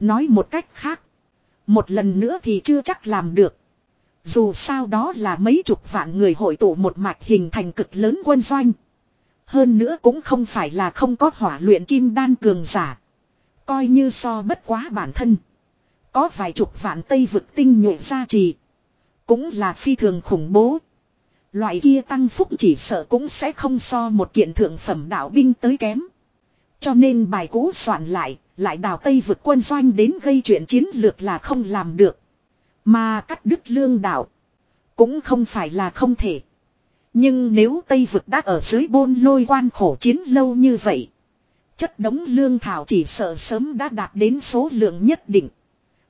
S1: Nói một cách khác. Một lần nữa thì chưa chắc làm được. Dù sao đó là mấy chục vạn người hội tụ một mạch hình thành cực lớn quân doanh. Hơn nữa cũng không phải là không có hỏa luyện kim đan cường giả. Coi như so bất quá bản thân. Có vài chục vạn tây vực tinh nhuệ gia trì. Cũng là phi thường khủng bố. Loại kia tăng phúc chỉ sợ cũng sẽ không so một kiện thượng phẩm đạo binh tới kém. Cho nên bài cũ soạn lại, lại đào Tây vực quân doanh đến gây chuyện chiến lược là không làm được. Mà cắt đứt lương đạo, cũng không phải là không thể. Nhưng nếu Tây vực đã ở dưới bôn lôi quan khổ chiến lâu như vậy, chất đống lương thảo chỉ sợ sớm đã đạt đến số lượng nhất định.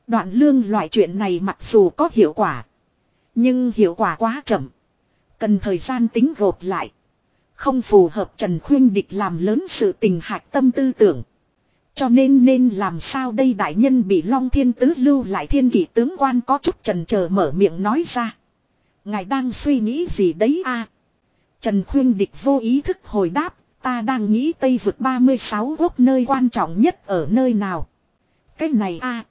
S1: Đoạn lương loại chuyện này mặc dù có hiệu quả, nhưng hiệu quả quá chậm. Cần thời gian tính gộp lại. Không phù hợp Trần Khuyên Địch làm lớn sự tình hạch tâm tư tưởng. Cho nên nên làm sao đây đại nhân bị Long Thiên Tứ lưu lại thiên kỷ tướng quan có chút trần chờ mở miệng nói ra. Ngài đang suy nghĩ gì đấy a? Trần Khuyên Địch vô ý thức hồi đáp, ta đang nghĩ Tây vực 36 quốc nơi quan trọng nhất ở nơi nào. Cái này a,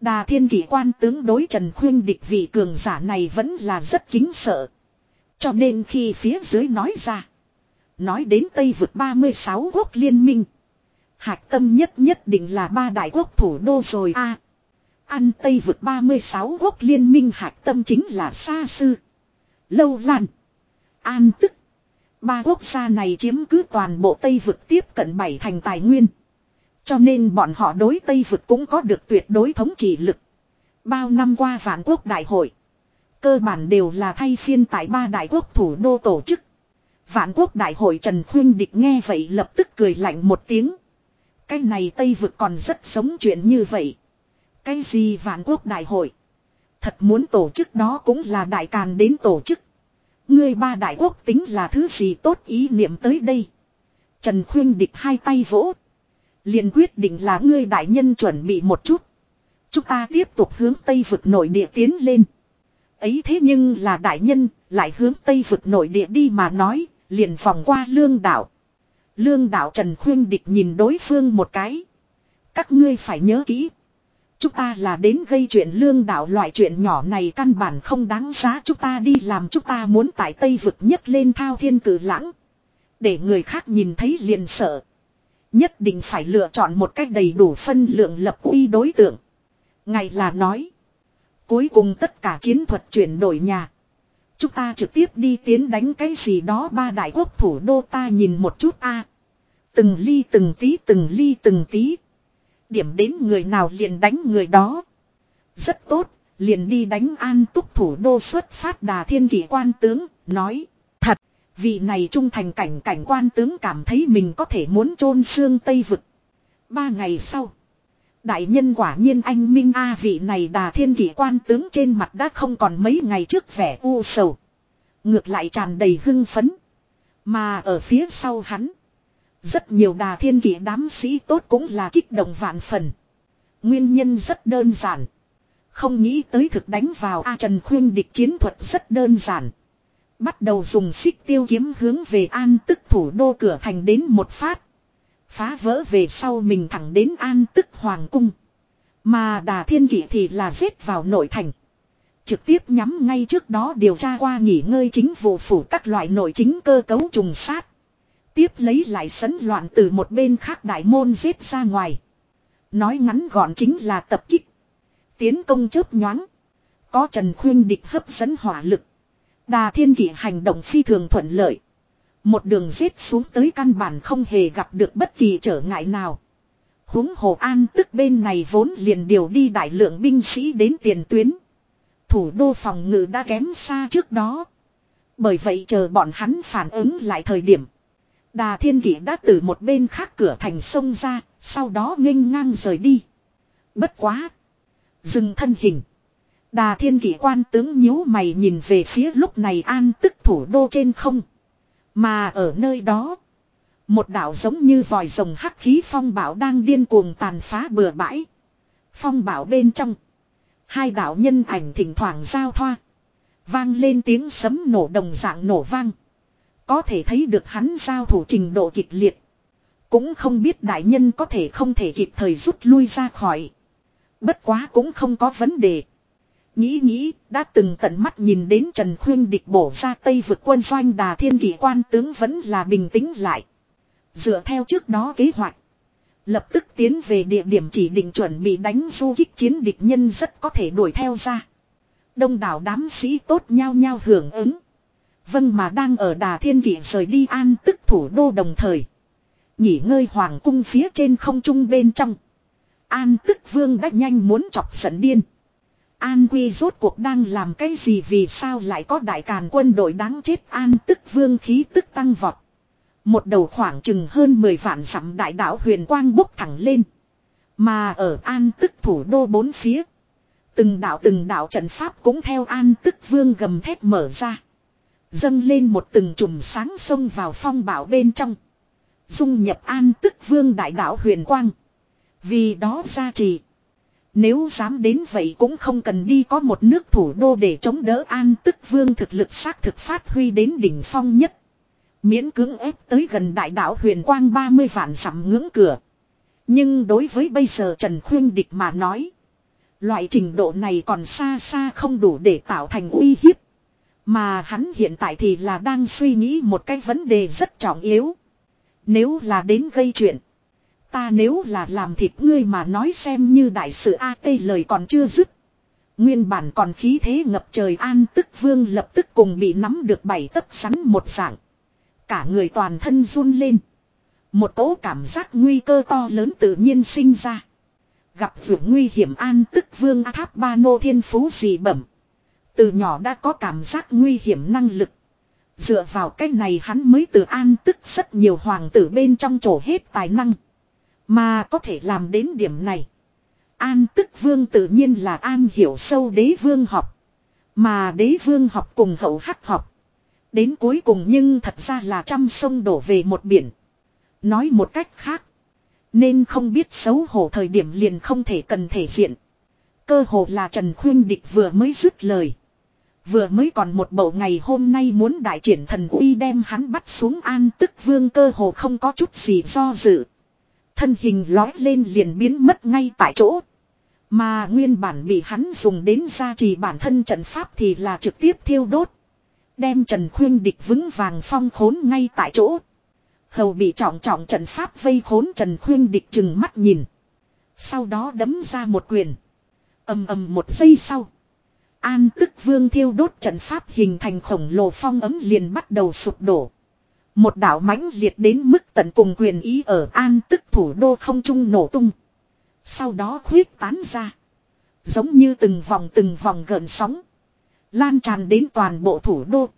S1: Đà thiên kỷ quan tướng đối Trần Khuyên Địch vị cường giả này vẫn là rất kính sợ. Cho nên khi phía dưới nói ra. Nói đến Tây vực 36 quốc liên minh. Hạch tâm nhất nhất định là ba đại quốc thủ đô rồi a. À, ăn Tây vực 36 quốc liên minh hạch tâm chính là Sa Sư. Lâu Lan. An Tức. Ba quốc gia này chiếm cứ toàn bộ Tây vực tiếp cận bảy thành tài nguyên. Cho nên bọn họ đối Tây vực cũng có được tuyệt đối thống trị lực. Bao năm qua vạn quốc đại hội. Cơ bản đều là thay phiên tại ba đại quốc thủ đô tổ chức. Vạn quốc đại hội Trần Khuyên Địch nghe vậy lập tức cười lạnh một tiếng. Cái này Tây vực còn rất sống chuyện như vậy. Cái gì vạn quốc đại hội? Thật muốn tổ chức đó cũng là đại càn đến tổ chức. Ngươi ba đại quốc tính là thứ gì tốt ý niệm tới đây. Trần Khuyên Địch hai tay vỗ. liền quyết định là ngươi đại nhân chuẩn bị một chút. Chúng ta tiếp tục hướng Tây vực nội địa tiến lên. Ấy thế nhưng là đại nhân, lại hướng Tây vực nội địa đi mà nói, liền vòng qua lương đạo. Lương đạo Trần Khuyên Địch nhìn đối phương một cái. Các ngươi phải nhớ kỹ. Chúng ta là đến gây chuyện lương đạo loại chuyện nhỏ này căn bản không đáng giá chúng ta đi làm chúng ta muốn tại Tây vực nhất lên thao thiên cử lãng. Để người khác nhìn thấy liền sợ. Nhất định phải lựa chọn một cách đầy đủ phân lượng lập uy đối tượng. Ngày là nói. Cuối cùng tất cả chiến thuật chuyển đổi nhà. Chúng ta trực tiếp đi tiến đánh cái gì đó ba đại quốc thủ đô ta nhìn một chút a Từng ly từng tí từng ly từng tí. Điểm đến người nào liền đánh người đó. Rất tốt, liền đi đánh an túc thủ đô xuất phát đà thiên kỷ quan tướng, nói. Thật, vị này trung thành cảnh cảnh quan tướng cảm thấy mình có thể muốn chôn xương Tây Vực. Ba ngày sau. Đại nhân quả nhiên anh Minh A vị này đà thiên kỷ quan tướng trên mặt đã không còn mấy ngày trước vẻ u sầu. Ngược lại tràn đầy hưng phấn. Mà ở phía sau hắn. Rất nhiều đà thiên kỷ đám sĩ tốt cũng là kích động vạn phần. Nguyên nhân rất đơn giản. Không nghĩ tới thực đánh vào A Trần Khuyên địch chiến thuật rất đơn giản. Bắt đầu dùng xích tiêu kiếm hướng về an tức thủ đô cửa thành đến một phát. Phá vỡ về sau mình thẳng đến an tức hoàng cung. Mà đà thiên kỷ thì là giết vào nội thành. Trực tiếp nhắm ngay trước đó điều tra qua nghỉ ngơi chính vụ phủ các loại nội chính cơ cấu trùng sát. Tiếp lấy lại sấn loạn từ một bên khác đại môn giết ra ngoài. Nói ngắn gọn chính là tập kích. Tiến công chớp nhoáng. Có Trần Khuyên địch hấp dẫn hỏa lực. Đà thiên kỷ hành động phi thường thuận lợi. Một đường giết xuống tới căn bản không hề gặp được bất kỳ trở ngại nào. Húng hồ an tức bên này vốn liền điều đi đại lượng binh sĩ đến tiền tuyến. Thủ đô phòng ngự đã kém xa trước đó. Bởi vậy chờ bọn hắn phản ứng lại thời điểm. Đà thiên kỷ đã từ một bên khác cửa thành sông ra, sau đó nghênh ngang rời đi. Bất quá. Dừng thân hình. Đà thiên kỷ quan tướng nhíu mày nhìn về phía lúc này an tức thủ đô trên không. Mà ở nơi đó. Một đảo giống như vòi rồng hắc khí phong bảo đang điên cuồng tàn phá bừa bãi. Phong bảo bên trong. Hai đảo nhân ảnh thỉnh thoảng giao thoa. Vang lên tiếng sấm nổ đồng dạng nổ vang. Có thể thấy được hắn giao thủ trình độ kịch liệt. Cũng không biết đại nhân có thể không thể kịp thời rút lui ra khỏi. Bất quá cũng không có vấn đề. Nghĩ nghĩ, đã từng tận mắt nhìn đến Trần Khuyên địch bổ ra Tây vực quân doanh đà thiên kỷ quan tướng vẫn là bình tĩnh lại. Dựa theo trước đó kế hoạch. Lập tức tiến về địa điểm chỉ định chuẩn bị đánh du kích chiến địch nhân rất có thể đuổi theo ra. Đông đảo đám sĩ tốt nhau nhau hưởng ứng. Vâng mà đang ở đà thiên kỷ rời đi an tức thủ đô đồng thời. Nghỉ ngơi hoàng cung phía trên không trung bên trong. An tức vương đã nhanh muốn chọc giận điên. An Quy rốt cuộc đang làm cái gì vì sao lại có đại càn quân đội đáng chết An tức vương khí tức tăng vọt. Một đầu khoảng chừng hơn 10 vạn dặm đại đạo huyền quang bốc thẳng lên. Mà ở An tức thủ đô bốn phía. Từng đạo từng đạo trận pháp cũng theo An tức vương gầm thép mở ra. Dâng lên một từng chùm sáng sông vào phong bảo bên trong. Dung nhập An tức vương đại đạo huyền quang. Vì đó gia trì. Nếu dám đến vậy cũng không cần đi có một nước thủ đô để chống đỡ an tức vương thực lực xác thực phát huy đến đỉnh phong nhất. Miễn cưỡng ép tới gần đại đảo huyền quang 30 vạn sắm ngưỡng cửa. Nhưng đối với bây giờ Trần Khuyên Địch mà nói. Loại trình độ này còn xa xa không đủ để tạo thành uy hiếp. Mà hắn hiện tại thì là đang suy nghĩ một cái vấn đề rất trọng yếu. Nếu là đến gây chuyện. Ta nếu là làm thịt ngươi mà nói xem như đại sự A tây lời còn chưa dứt. Nguyên bản còn khí thế ngập trời an tức vương lập tức cùng bị nắm được bảy tấc sắn một dạng. Cả người toàn thân run lên. Một cỗ cảm giác nguy cơ to lớn tự nhiên sinh ra. Gặp vượt nguy hiểm an tức vương A tháp ba nô thiên phú gì bẩm. Từ nhỏ đã có cảm giác nguy hiểm năng lực. Dựa vào cách này hắn mới từ an tức rất nhiều hoàng tử bên trong chỗ hết tài năng. Mà có thể làm đến điểm này. An tức vương tự nhiên là an hiểu sâu đế vương học. Mà đế vương học cùng hậu hắc học. Đến cuối cùng nhưng thật ra là trăm sông đổ về một biển. Nói một cách khác. Nên không biết xấu hổ thời điểm liền không thể cần thể diện. Cơ hồ là Trần Khuyên Địch vừa mới dứt lời. Vừa mới còn một bầu ngày hôm nay muốn đại triển thần uy đem hắn bắt xuống an tức vương cơ hồ không có chút gì do dự. Thân hình lói lên liền biến mất ngay tại chỗ. Mà nguyên bản bị hắn dùng đến gia trì bản thân trận pháp thì là trực tiếp thiêu đốt. Đem Trần Khuyên địch vững vàng phong khốn ngay tại chỗ. Hầu bị trọng trọng trận pháp vây khốn Trần Khuyên địch chừng mắt nhìn. Sau đó đấm ra một quyền. ầm ầm một giây sau. An tức vương thiêu đốt trận pháp hình thành khổng lồ phong ấm liền bắt đầu sụp đổ. Một đảo mãnh liệt đến mức tận cùng quyền ý ở an tức thủ đô không trung nổ tung. Sau đó khuyết tán ra. Giống như từng vòng từng vòng gợn sóng. Lan tràn đến toàn bộ thủ đô.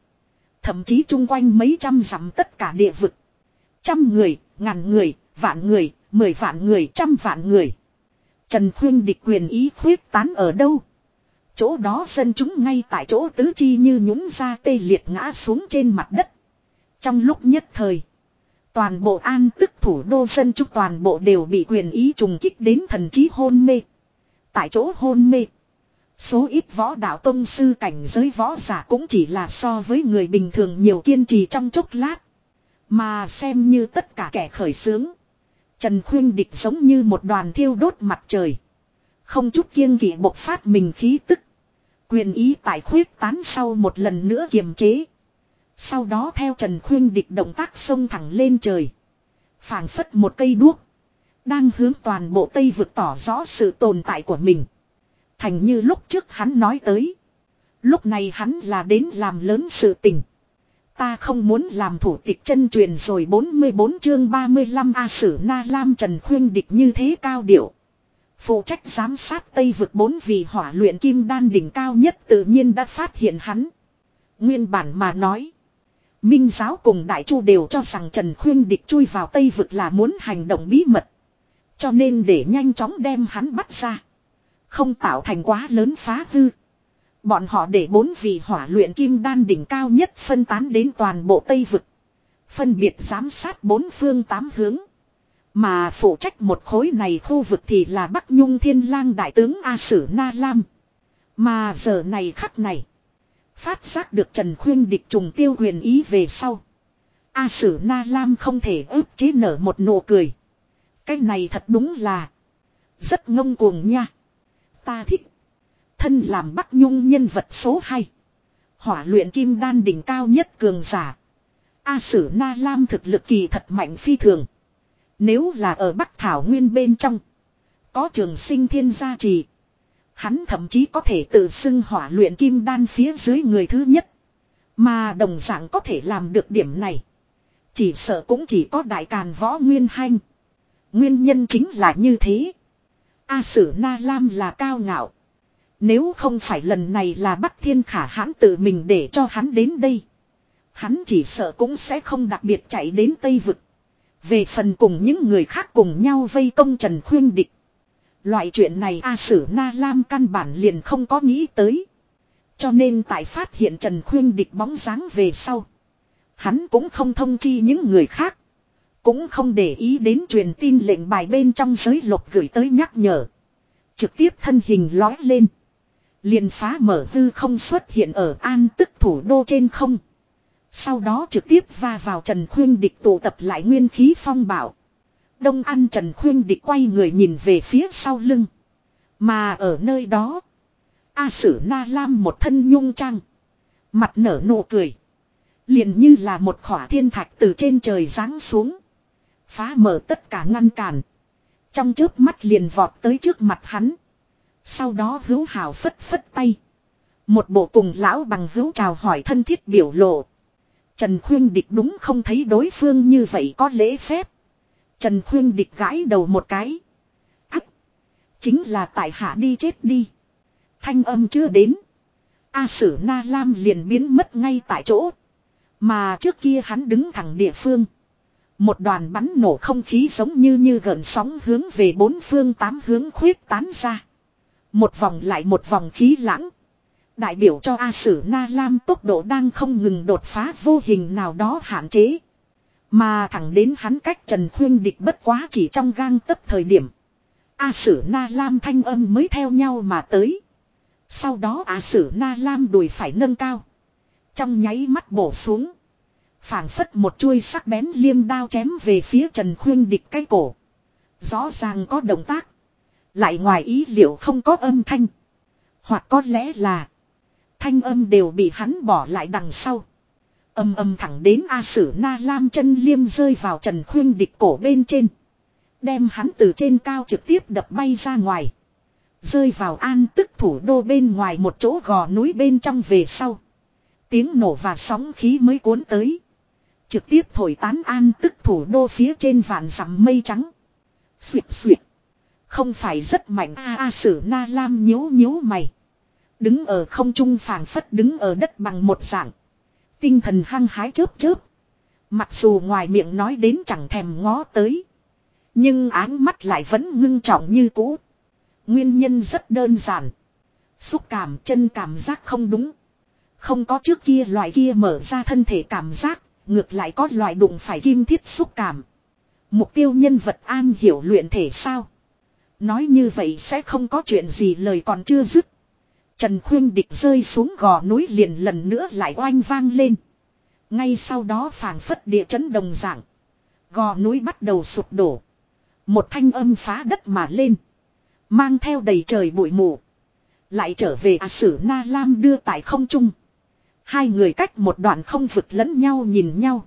S1: Thậm chí chung quanh mấy trăm dặm tất cả địa vực. Trăm người, ngàn người, vạn người, mười vạn người, trăm vạn người. Trần Khuyên địch quyền ý khuyết tán ở đâu? Chỗ đó dân chúng ngay tại chỗ tứ chi như nhũng ra tê liệt ngã xuống trên mặt đất. Trong lúc nhất thời. Toàn bộ an tức thủ đô dân chúng toàn bộ đều bị quyền ý trùng kích đến thần trí hôn mê. Tại chỗ hôn mê. Số ít võ đạo tông sư cảnh giới võ giả cũng chỉ là so với người bình thường nhiều kiên trì trong chốc lát. Mà xem như tất cả kẻ khởi sướng. Trần Khuyên Địch giống như một đoàn thiêu đốt mặt trời. Không chút kiên kỵ bộc phát mình khí tức. Quyền ý tại khuyết tán sau một lần nữa kiềm chế. Sau đó theo Trần Khuyên Địch động tác sông thẳng lên trời. phảng phất một cây đuốc. Đang hướng toàn bộ Tây vực tỏ rõ sự tồn tại của mình. Thành như lúc trước hắn nói tới. Lúc này hắn là đến làm lớn sự tình. Ta không muốn làm thủ tịch chân truyền rồi 44 chương 35 A Sử Na Lam Trần Khuyên Địch như thế cao điệu. Phụ trách giám sát Tây vực bốn vì hỏa luyện kim đan đỉnh cao nhất tự nhiên đã phát hiện hắn. Nguyên bản mà nói. Minh giáo cùng Đại Chu đều cho rằng Trần Khuyên Địch chui vào Tây vực là muốn hành động bí mật. Cho nên để nhanh chóng đem hắn bắt ra. Không tạo thành quá lớn phá hư. Bọn họ để bốn vị hỏa luyện kim đan đỉnh cao nhất phân tán đến toàn bộ Tây Vực. Phân biệt giám sát bốn phương tám hướng. Mà phụ trách một khối này khu vực thì là Bắc Nhung Thiên lang Đại tướng A Sử Na Lam. Mà giờ này khắc này. Phát giác được Trần Khuyên địch trùng tiêu huyền ý về sau. A Sử Na Lam không thể ức chế nở một nụ cười. Cái này thật đúng là. Rất ngông cuồng nha. Ta thích. Thân làm Bắc Nhung nhân vật số 2. Hỏa luyện kim đan đỉnh cao nhất cường giả. A Sử Na Lam thực lực kỳ thật mạnh phi thường. Nếu là ở Bắc Thảo Nguyên bên trong. Có trường sinh thiên gia trì. Hắn thậm chí có thể tự xưng hỏa luyện kim đan phía dưới người thứ nhất. Mà đồng dạng có thể làm được điểm này. Chỉ sợ cũng chỉ có đại càn võ nguyên hanh. Nguyên nhân chính là như thế. A Sử Na Lam là cao ngạo. Nếu không phải lần này là Bắc Thiên Khả hãn tự mình để cho hắn đến đây. Hắn chỉ sợ cũng sẽ không đặc biệt chạy đến Tây Vực. Về phần cùng những người khác cùng nhau vây công Trần Khuyên Địch. Loại chuyện này A Sử Na Lam căn bản liền không có nghĩ tới. Cho nên tại phát hiện Trần Khuyên Địch bóng dáng về sau. Hắn cũng không thông chi những người khác. Cũng không để ý đến truyền tin lệnh bài bên trong giới lục gửi tới nhắc nhở. Trực tiếp thân hình lói lên. liền phá mở hư không xuất hiện ở an tức thủ đô trên không. Sau đó trực tiếp va vào Trần Khuyên Địch tụ tập lại nguyên khí phong bảo. Đông ăn Trần Khuyên Địch quay người nhìn về phía sau lưng. Mà ở nơi đó. A Sử Na Lam một thân nhung trang. Mặt nở nụ cười. Liền như là một khỏa thiên thạch từ trên trời giáng xuống. Phá mở tất cả ngăn cản. Trong chớp mắt liền vọt tới trước mặt hắn. Sau đó hữu hào phất phất tay. Một bộ cùng lão bằng hữu chào hỏi thân thiết biểu lộ. Trần Khuyên Địch đúng không thấy đối phương như vậy có lễ phép. Trần Khuyên Địch gãi đầu một cái. Ách. Chính là tại hạ đi chết đi. Thanh âm chưa đến. A Sử Na Lam liền biến mất ngay tại chỗ. Mà trước kia hắn đứng thẳng địa phương. Một đoàn bắn nổ không khí giống như như gần sóng hướng về bốn phương tám hướng khuyết tán ra. Một vòng lại một vòng khí lãng. Đại biểu cho A Sử Na Lam tốc độ đang không ngừng đột phá vô hình nào đó hạn chế. Mà thẳng đến hắn cách Trần Khuyên địch bất quá chỉ trong gang tấc thời điểm. A Sử Na Lam thanh âm mới theo nhau mà tới. Sau đó A Sử Na Lam đùi phải nâng cao. Trong nháy mắt bổ xuống phảng phất một chuôi sắc bén liêm đao chém về phía Trần Khuyên địch cái cổ. Rõ ràng có động tác. Lại ngoài ý liệu không có âm thanh. Hoặc có lẽ là. Thanh âm đều bị hắn bỏ lại đằng sau. Âm âm thẳng đến A Sử Na Lam chân liêm rơi vào Trần Khuyên địch cổ bên trên. Đem hắn từ trên cao trực tiếp đập bay ra ngoài. Rơi vào an tức thủ đô bên ngoài một chỗ gò núi bên trong về sau. Tiếng nổ và sóng khí mới cuốn tới. Trực tiếp thổi tán an tức thủ đô phía trên vạn rằm mây trắng. Xuyệt xuyệt. Không phải rất mạnh, a a sử na lam nhíu nhíu mày. Đứng ở không trung phảng phất đứng ở đất bằng một dạng. Tinh thần hăng hái chớp chớp. Mặc dù ngoài miệng nói đến chẳng thèm ngó tới. Nhưng áng mắt lại vẫn ngưng trọng như cũ. Nguyên nhân rất đơn giản. Xúc cảm chân cảm giác không đúng. Không có trước kia loại kia mở ra thân thể cảm giác, ngược lại có loại đụng phải kim thiết xúc cảm. Mục tiêu nhân vật an hiểu luyện thể sao? Nói như vậy sẽ không có chuyện gì lời còn chưa dứt. Trần Khuyên Địch rơi xuống gò núi liền lần nữa lại oanh vang lên. Ngay sau đó phảng phất địa chấn đồng dạng. Gò núi bắt đầu sụp đổ. Một thanh âm phá đất mà lên. Mang theo đầy trời bụi mù. Lại trở về à sử Na Lam đưa tại không trung. Hai người cách một đoạn không vực lẫn nhau nhìn nhau.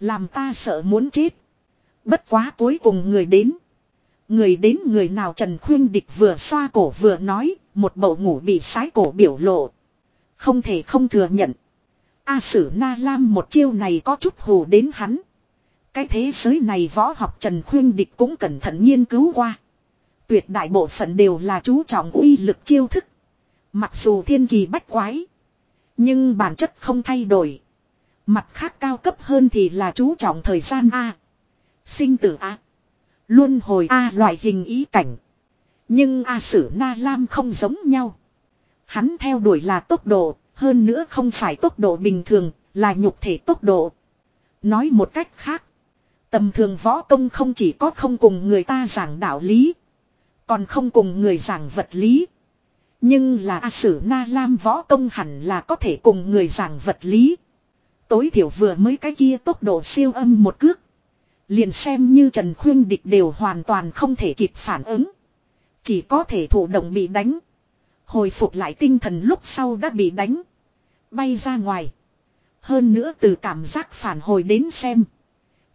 S1: Làm ta sợ muốn chết. Bất quá cuối cùng người đến. Người đến người nào Trần Khuyên Địch vừa xoa cổ vừa nói, một bầu ngủ bị sái cổ biểu lộ. Không thể không thừa nhận. A Sử Na Lam một chiêu này có chút hù đến hắn. Cái thế giới này võ học Trần Khuyên Địch cũng cẩn thận nghiên cứu qua. Tuyệt đại bộ phận đều là chú trọng uy lực chiêu thức. Mặc dù thiên kỳ bách quái. Nhưng bản chất không thay đổi. Mặt khác cao cấp hơn thì là chú trọng thời gian A. Sinh tử A. Luân hồi A loại hình ý cảnh. Nhưng A Sử Na Lam không giống nhau. Hắn theo đuổi là tốc độ, hơn nữa không phải tốc độ bình thường, là nhục thể tốc độ. Nói một cách khác. Tầm thường võ công không chỉ có không cùng người ta giảng đạo lý. Còn không cùng người giảng vật lý. Nhưng là A Sử Na Lam võ công hẳn là có thể cùng người giảng vật lý. Tối thiểu vừa mới cái kia tốc độ siêu âm một cước. Liền xem như Trần Khuyên Địch đều hoàn toàn không thể kịp phản ứng. Chỉ có thể thụ động bị đánh. Hồi phục lại tinh thần lúc sau đã bị đánh. Bay ra ngoài. Hơn nữa từ cảm giác phản hồi đến xem.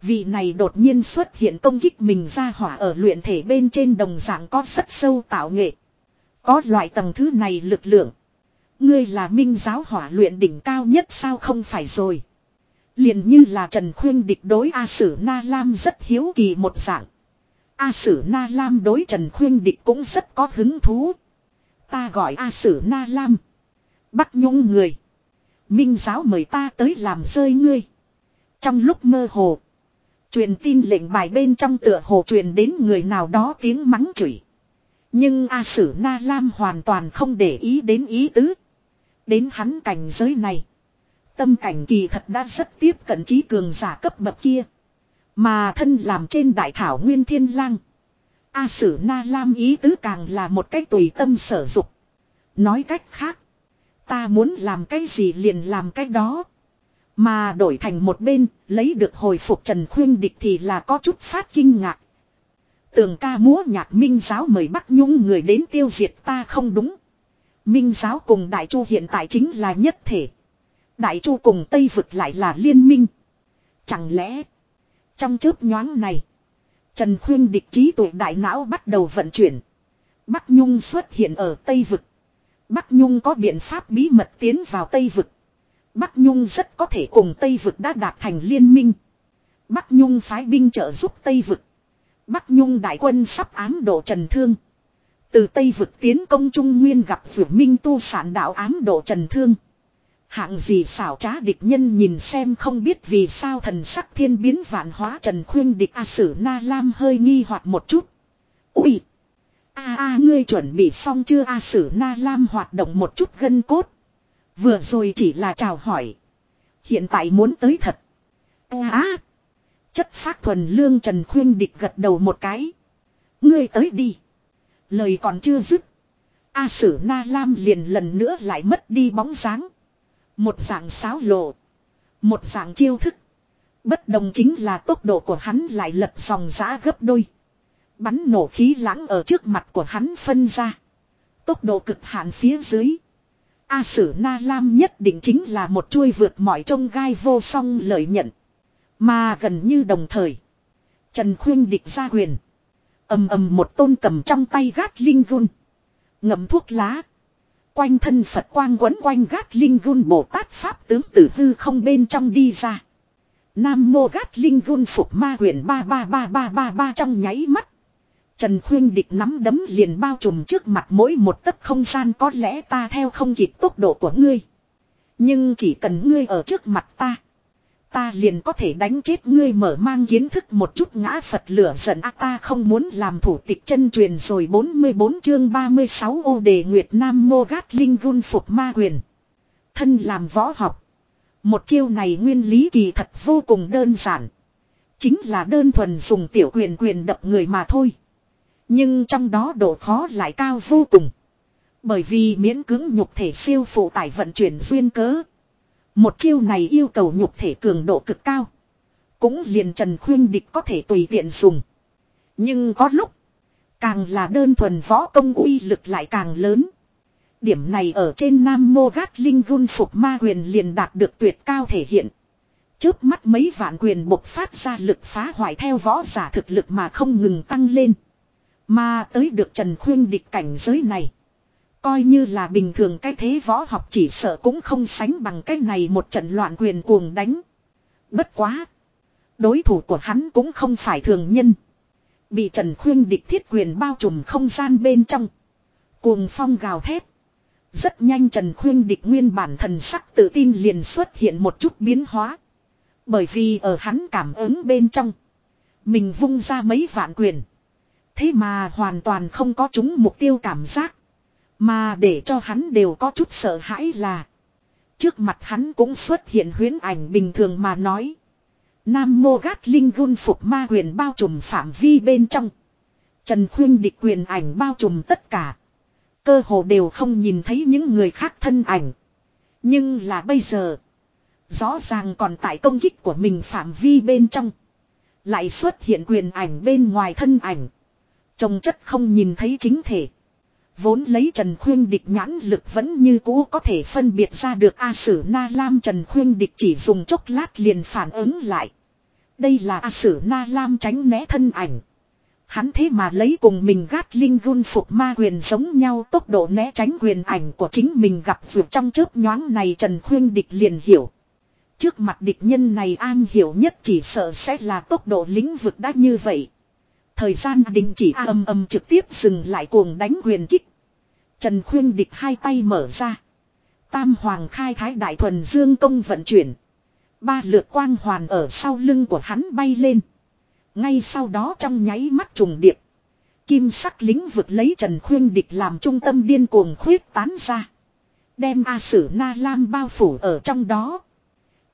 S1: Vị này đột nhiên xuất hiện công kích mình ra hỏa ở luyện thể bên trên đồng dạng có rất sâu tạo nghệ. Có loại tầng thứ này lực lượng. Ngươi là minh giáo hỏa luyện đỉnh cao nhất sao không phải rồi. liền như là Trần Khuyên địch đối A Sử Na Lam rất hiếu kỳ một dạng. A Sử Na Lam đối Trần Khuyên địch cũng rất có hứng thú. Ta gọi A Sử Na Lam. Bắt nhung người. Minh giáo mời ta tới làm rơi ngươi. Trong lúc mơ hồ. Truyền tin lệnh bài bên trong tựa hồ truyền đến người nào đó tiếng mắng chửi. Nhưng A Sử Na Lam hoàn toàn không để ý đến ý tứ. Đến hắn cảnh giới này. Tâm cảnh kỳ thật đã rất tiếp cận trí cường giả cấp bậc kia. Mà thân làm trên đại thảo Nguyên Thiên Lang. A Sử Na Lam ý tứ càng là một cách tùy tâm sở dục. Nói cách khác. Ta muốn làm cái gì liền làm cái đó. Mà đổi thành một bên, lấy được hồi phục Trần Khuyên Địch thì là có chút phát kinh ngạc. Tường ca múa nhạc Minh giáo mời Bắc Nhung người đến tiêu diệt ta không đúng. Minh giáo cùng Đại Chu hiện tại chính là nhất thể. Đại Chu cùng Tây Vực lại là liên minh. Chẳng lẽ, trong chớp nhoáng này, Trần Khuyên địch trí tuệ đại não bắt đầu vận chuyển. Bắc Nhung xuất hiện ở Tây Vực. Bắc Nhung có biện pháp bí mật tiến vào Tây Vực. Bắc Nhung rất có thể cùng Tây Vực đã đạt thành liên minh. Bắc Nhung phái binh trợ giúp Tây Vực. Bắc Nhung đại quân sắp ám độ Trần Thương. Từ Tây Vực tiến công Trung Nguyên gặp vượt minh tu sản đạo ám độ Trần Thương. Hạng gì xảo trá địch nhân nhìn xem không biết vì sao thần sắc thiên biến vạn hóa Trần Khuyên địch A Sử Na Lam hơi nghi hoặc một chút. Ui! a a, ngươi chuẩn bị xong chưa A Sử Na Lam hoạt động một chút gân cốt. Vừa rồi chỉ là chào hỏi. Hiện tại muốn tới thật. á chất phát thuần lương Trần Khuyên địch gật đầu một cái. Ngươi tới đi. Lời còn chưa dứt. A Sử Na Lam liền lần nữa lại mất đi bóng dáng. Một dạng sáo lộ. Một dạng chiêu thức. Bất đồng chính là tốc độ của hắn lại lật dòng giã gấp đôi. Bắn nổ khí lãng ở trước mặt của hắn phân ra. Tốc độ cực hạn phía dưới. A Sử Na Lam nhất định chính là một chuôi vượt mọi trông gai vô song lợi nhận. Mà gần như đồng thời. Trần Khuyên địch ra quyền. ầm ầm một tôn cầm trong tay gát linh gun. Ngậm thuốc lá. Quanh thân Phật quang quấn quanh gát linh gun Bồ Tát Pháp tướng tử hư không bên trong đi ra. Nam mô gát linh gun phục ma huyền ba ba ba ba ba ba trong nháy mắt. Trần Khuyên Địch nắm đấm liền bao trùm trước mặt mỗi một tấc không gian có lẽ ta theo không kịp tốc độ của ngươi. Nhưng chỉ cần ngươi ở trước mặt ta. Ta liền có thể đánh chết ngươi mở mang kiến thức một chút ngã Phật lửa giận a, ta không muốn làm thủ tịch chân truyền rồi 44 chương 36 ô đề Nguyệt Nam mô gát linh gun phục ma quyền. Thân làm võ học. Một chiêu này nguyên lý kỳ thật vô cùng đơn giản. Chính là đơn thuần dùng tiểu quyền quyền đập người mà thôi. Nhưng trong đó độ khó lại cao vô cùng. Bởi vì miễn cứng nhục thể siêu phụ tải vận chuyển duyên cớ. Một chiêu này yêu cầu nhục thể cường độ cực cao. Cũng liền Trần Khuyên Địch có thể tùy tiện dùng. Nhưng có lúc. Càng là đơn thuần võ công uy lực lại càng lớn. Điểm này ở trên Nam Mô Gát Linh Gun Phục Ma Quyền liền đạt được tuyệt cao thể hiện. Trước mắt mấy vạn quyền bộc phát ra lực phá hoại theo võ giả thực lực mà không ngừng tăng lên. Mà tới được Trần Khuyên địch cảnh giới này. Coi như là bình thường cái thế võ học chỉ sợ cũng không sánh bằng cái này một trận loạn quyền cuồng đánh. Bất quá. Đối thủ của hắn cũng không phải thường nhân. Bị Trần Khuyên địch thiết quyền bao trùm không gian bên trong. Cuồng phong gào thét. Rất nhanh Trần Khuyên địch nguyên bản thần sắc tự tin liền xuất hiện một chút biến hóa. Bởi vì ở hắn cảm ứng bên trong. Mình vung ra mấy vạn quyền. Thế mà hoàn toàn không có chúng mục tiêu cảm giác. Mà để cho hắn đều có chút sợ hãi là. Trước mặt hắn cũng xuất hiện huyến ảnh bình thường mà nói. Nam mô gát linh gun phục ma quyền bao trùm phạm vi bên trong. Trần khuyên địch quyền ảnh bao trùm tất cả. Cơ hồ đều không nhìn thấy những người khác thân ảnh. Nhưng là bây giờ. Rõ ràng còn tại công kích của mình phạm vi bên trong. Lại xuất hiện quyền ảnh bên ngoài thân ảnh. Trông chất không nhìn thấy chính thể. Vốn lấy Trần Khuyên Địch nhãn lực vẫn như cũ có thể phân biệt ra được A Sử Na Lam Trần Khuyên Địch chỉ dùng chốc lát liền phản ứng lại. Đây là A Sử Na Lam tránh né thân ảnh. Hắn thế mà lấy cùng mình gát linh gun phục ma quyền giống nhau, tốc độ né tránh quyền ảnh của chính mình gặp vượt trong chớp nhoáng này Trần Khuyên Địch liền hiểu. Trước mặt địch nhân này an hiểu nhất chỉ sợ sẽ là tốc độ lĩnh vực đã như vậy. Thời gian đình chỉ âm âm trực tiếp dừng lại cuồng đánh quyền kích. Trần Khuyên địch hai tay mở ra. Tam Hoàng khai thái đại thuần dương công vận chuyển. Ba lượt quang hoàn ở sau lưng của hắn bay lên. Ngay sau đó trong nháy mắt trùng điệp. Kim sắc lĩnh vực lấy Trần Khuyên địch làm trung tâm điên cuồng khuyết tán ra. Đem A Sử Na Lam bao phủ ở trong đó.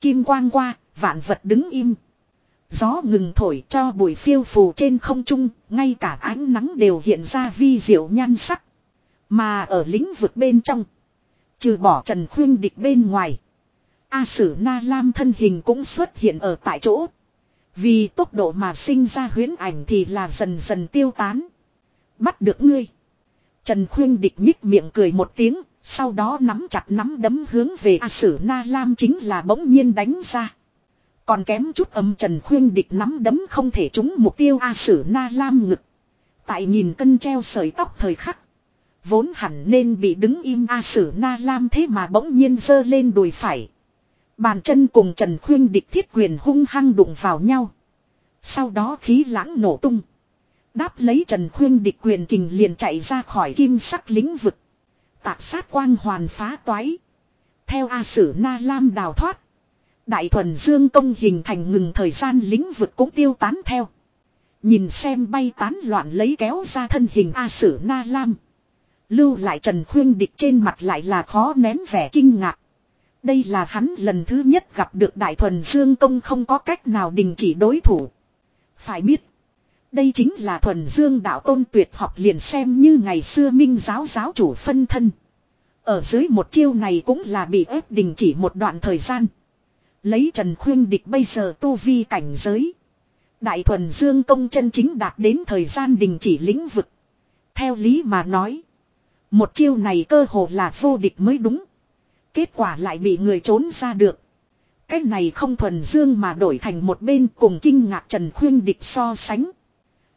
S1: Kim quang qua, vạn vật đứng im. Gió ngừng thổi cho bụi phiêu phù trên không trung, ngay cả ánh nắng đều hiện ra vi diệu nhan sắc. Mà ở lĩnh vực bên trong, trừ bỏ Trần Khuyên địch bên ngoài, A Sử Na Lam thân hình cũng xuất hiện ở tại chỗ. Vì tốc độ mà sinh ra huyến ảnh thì là dần dần tiêu tán. Bắt được ngươi. Trần Khuyên địch nhích miệng cười một tiếng, sau đó nắm chặt nắm đấm hướng về A Sử Na Lam chính là bỗng nhiên đánh ra. Còn kém chút âm Trần Khuyên địch nắm đấm không thể trúng mục tiêu A Sử Na Lam ngực. Tại nhìn cân treo sợi tóc thời khắc. Vốn hẳn nên bị đứng im A Sử Na Lam thế mà bỗng nhiên giơ lên đùi phải. Bàn chân cùng Trần Khuyên địch thiết quyền hung hăng đụng vào nhau. Sau đó khí lãng nổ tung. Đáp lấy Trần Khuyên địch quyền kình liền chạy ra khỏi kim sắc lĩnh vực. Tạp sát quang hoàn phá toái. Theo A Sử Na Lam đào thoát. Đại thuần dương công hình thành ngừng thời gian lĩnh vực cũng tiêu tán theo. Nhìn xem bay tán loạn lấy kéo ra thân hình A Sử Na Lam. Lưu lại Trần Khuyên Địch trên mặt lại là khó nén vẻ kinh ngạc. Đây là hắn lần thứ nhất gặp được Đại Thuần Dương Công không có cách nào đình chỉ đối thủ. Phải biết. Đây chính là Thuần Dương đạo tôn tuyệt học liền xem như ngày xưa minh giáo giáo chủ phân thân. Ở dưới một chiêu này cũng là bị ép đình chỉ một đoạn thời gian. Lấy Trần Khuyên Địch bây giờ tu vi cảnh giới. Đại thuần dương công chân chính đạt đến thời gian đình chỉ lĩnh vực. Theo lý mà nói. Một chiêu này cơ hồ là vô địch mới đúng. Kết quả lại bị người trốn ra được. Cái này không thuần dương mà đổi thành một bên cùng kinh ngạc Trần Khuyên Địch so sánh.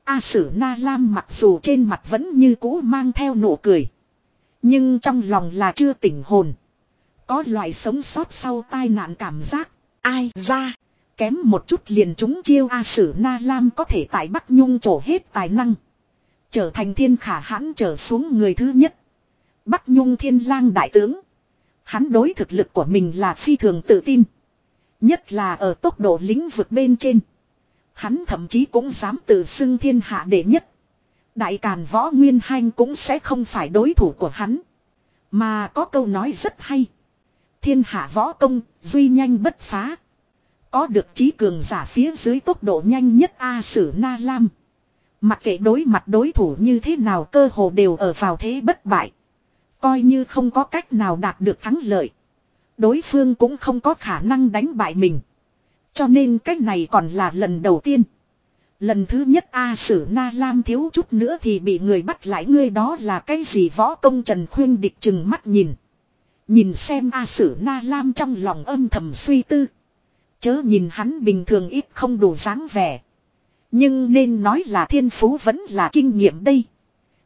S1: A Sử Na Lam mặc dù trên mặt vẫn như cũ mang theo nụ cười. Nhưng trong lòng là chưa tỉnh hồn. Có loại sống sót sau tai nạn cảm giác. Ai ra. Kém một chút liền chúng chiêu A Sử Na Lam có thể tại Bắc Nhung trổ hết tài năng. Trở thành thiên khả hãn trở xuống người thứ nhất. Bắc Nhung thiên lang đại tướng. Hắn đối thực lực của mình là phi thường tự tin. Nhất là ở tốc độ lĩnh vực bên trên. Hắn thậm chí cũng dám tự xưng thiên hạ đệ nhất. Đại Càn Võ Nguyên Hanh cũng sẽ không phải đối thủ của hắn. Mà có câu nói rất hay. Thiên hạ võ công, duy nhanh bất phá. Có được trí cường giả phía dưới tốc độ nhanh nhất A Sử Na Lam. Mặc kệ đối mặt đối thủ như thế nào cơ hồ đều ở vào thế bất bại. Coi như không có cách nào đạt được thắng lợi. Đối phương cũng không có khả năng đánh bại mình. Cho nên cách này còn là lần đầu tiên. Lần thứ nhất A Sử Na Lam thiếu chút nữa thì bị người bắt lại ngươi đó là cái gì võ công Trần Khuyên địch chừng mắt nhìn. Nhìn xem A Sử Na Lam trong lòng âm thầm suy tư. Chớ nhìn hắn bình thường ít không đủ dáng vẻ. Nhưng nên nói là thiên phú vẫn là kinh nghiệm đây.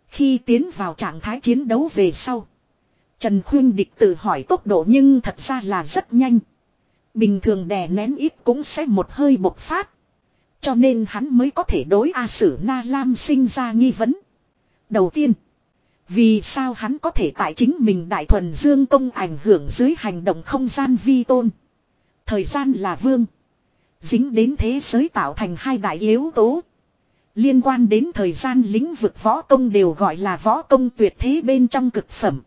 S1: Khi tiến vào trạng thái chiến đấu về sau. Trần Khuyên Địch tự hỏi tốc độ nhưng thật ra là rất nhanh. Bình thường đè nén ít cũng sẽ một hơi bộc phát. Cho nên hắn mới có thể đối A Sử Na Lam sinh ra nghi vấn. Đầu tiên. Vì sao hắn có thể tại chính mình đại thuần dương công ảnh hưởng dưới hành động không gian vi tôn. Thời gian là vương. Dính đến thế giới tạo thành hai đại yếu tố. Liên quan đến thời gian lĩnh vực võ công đều gọi là võ công tuyệt thế bên trong cực phẩm.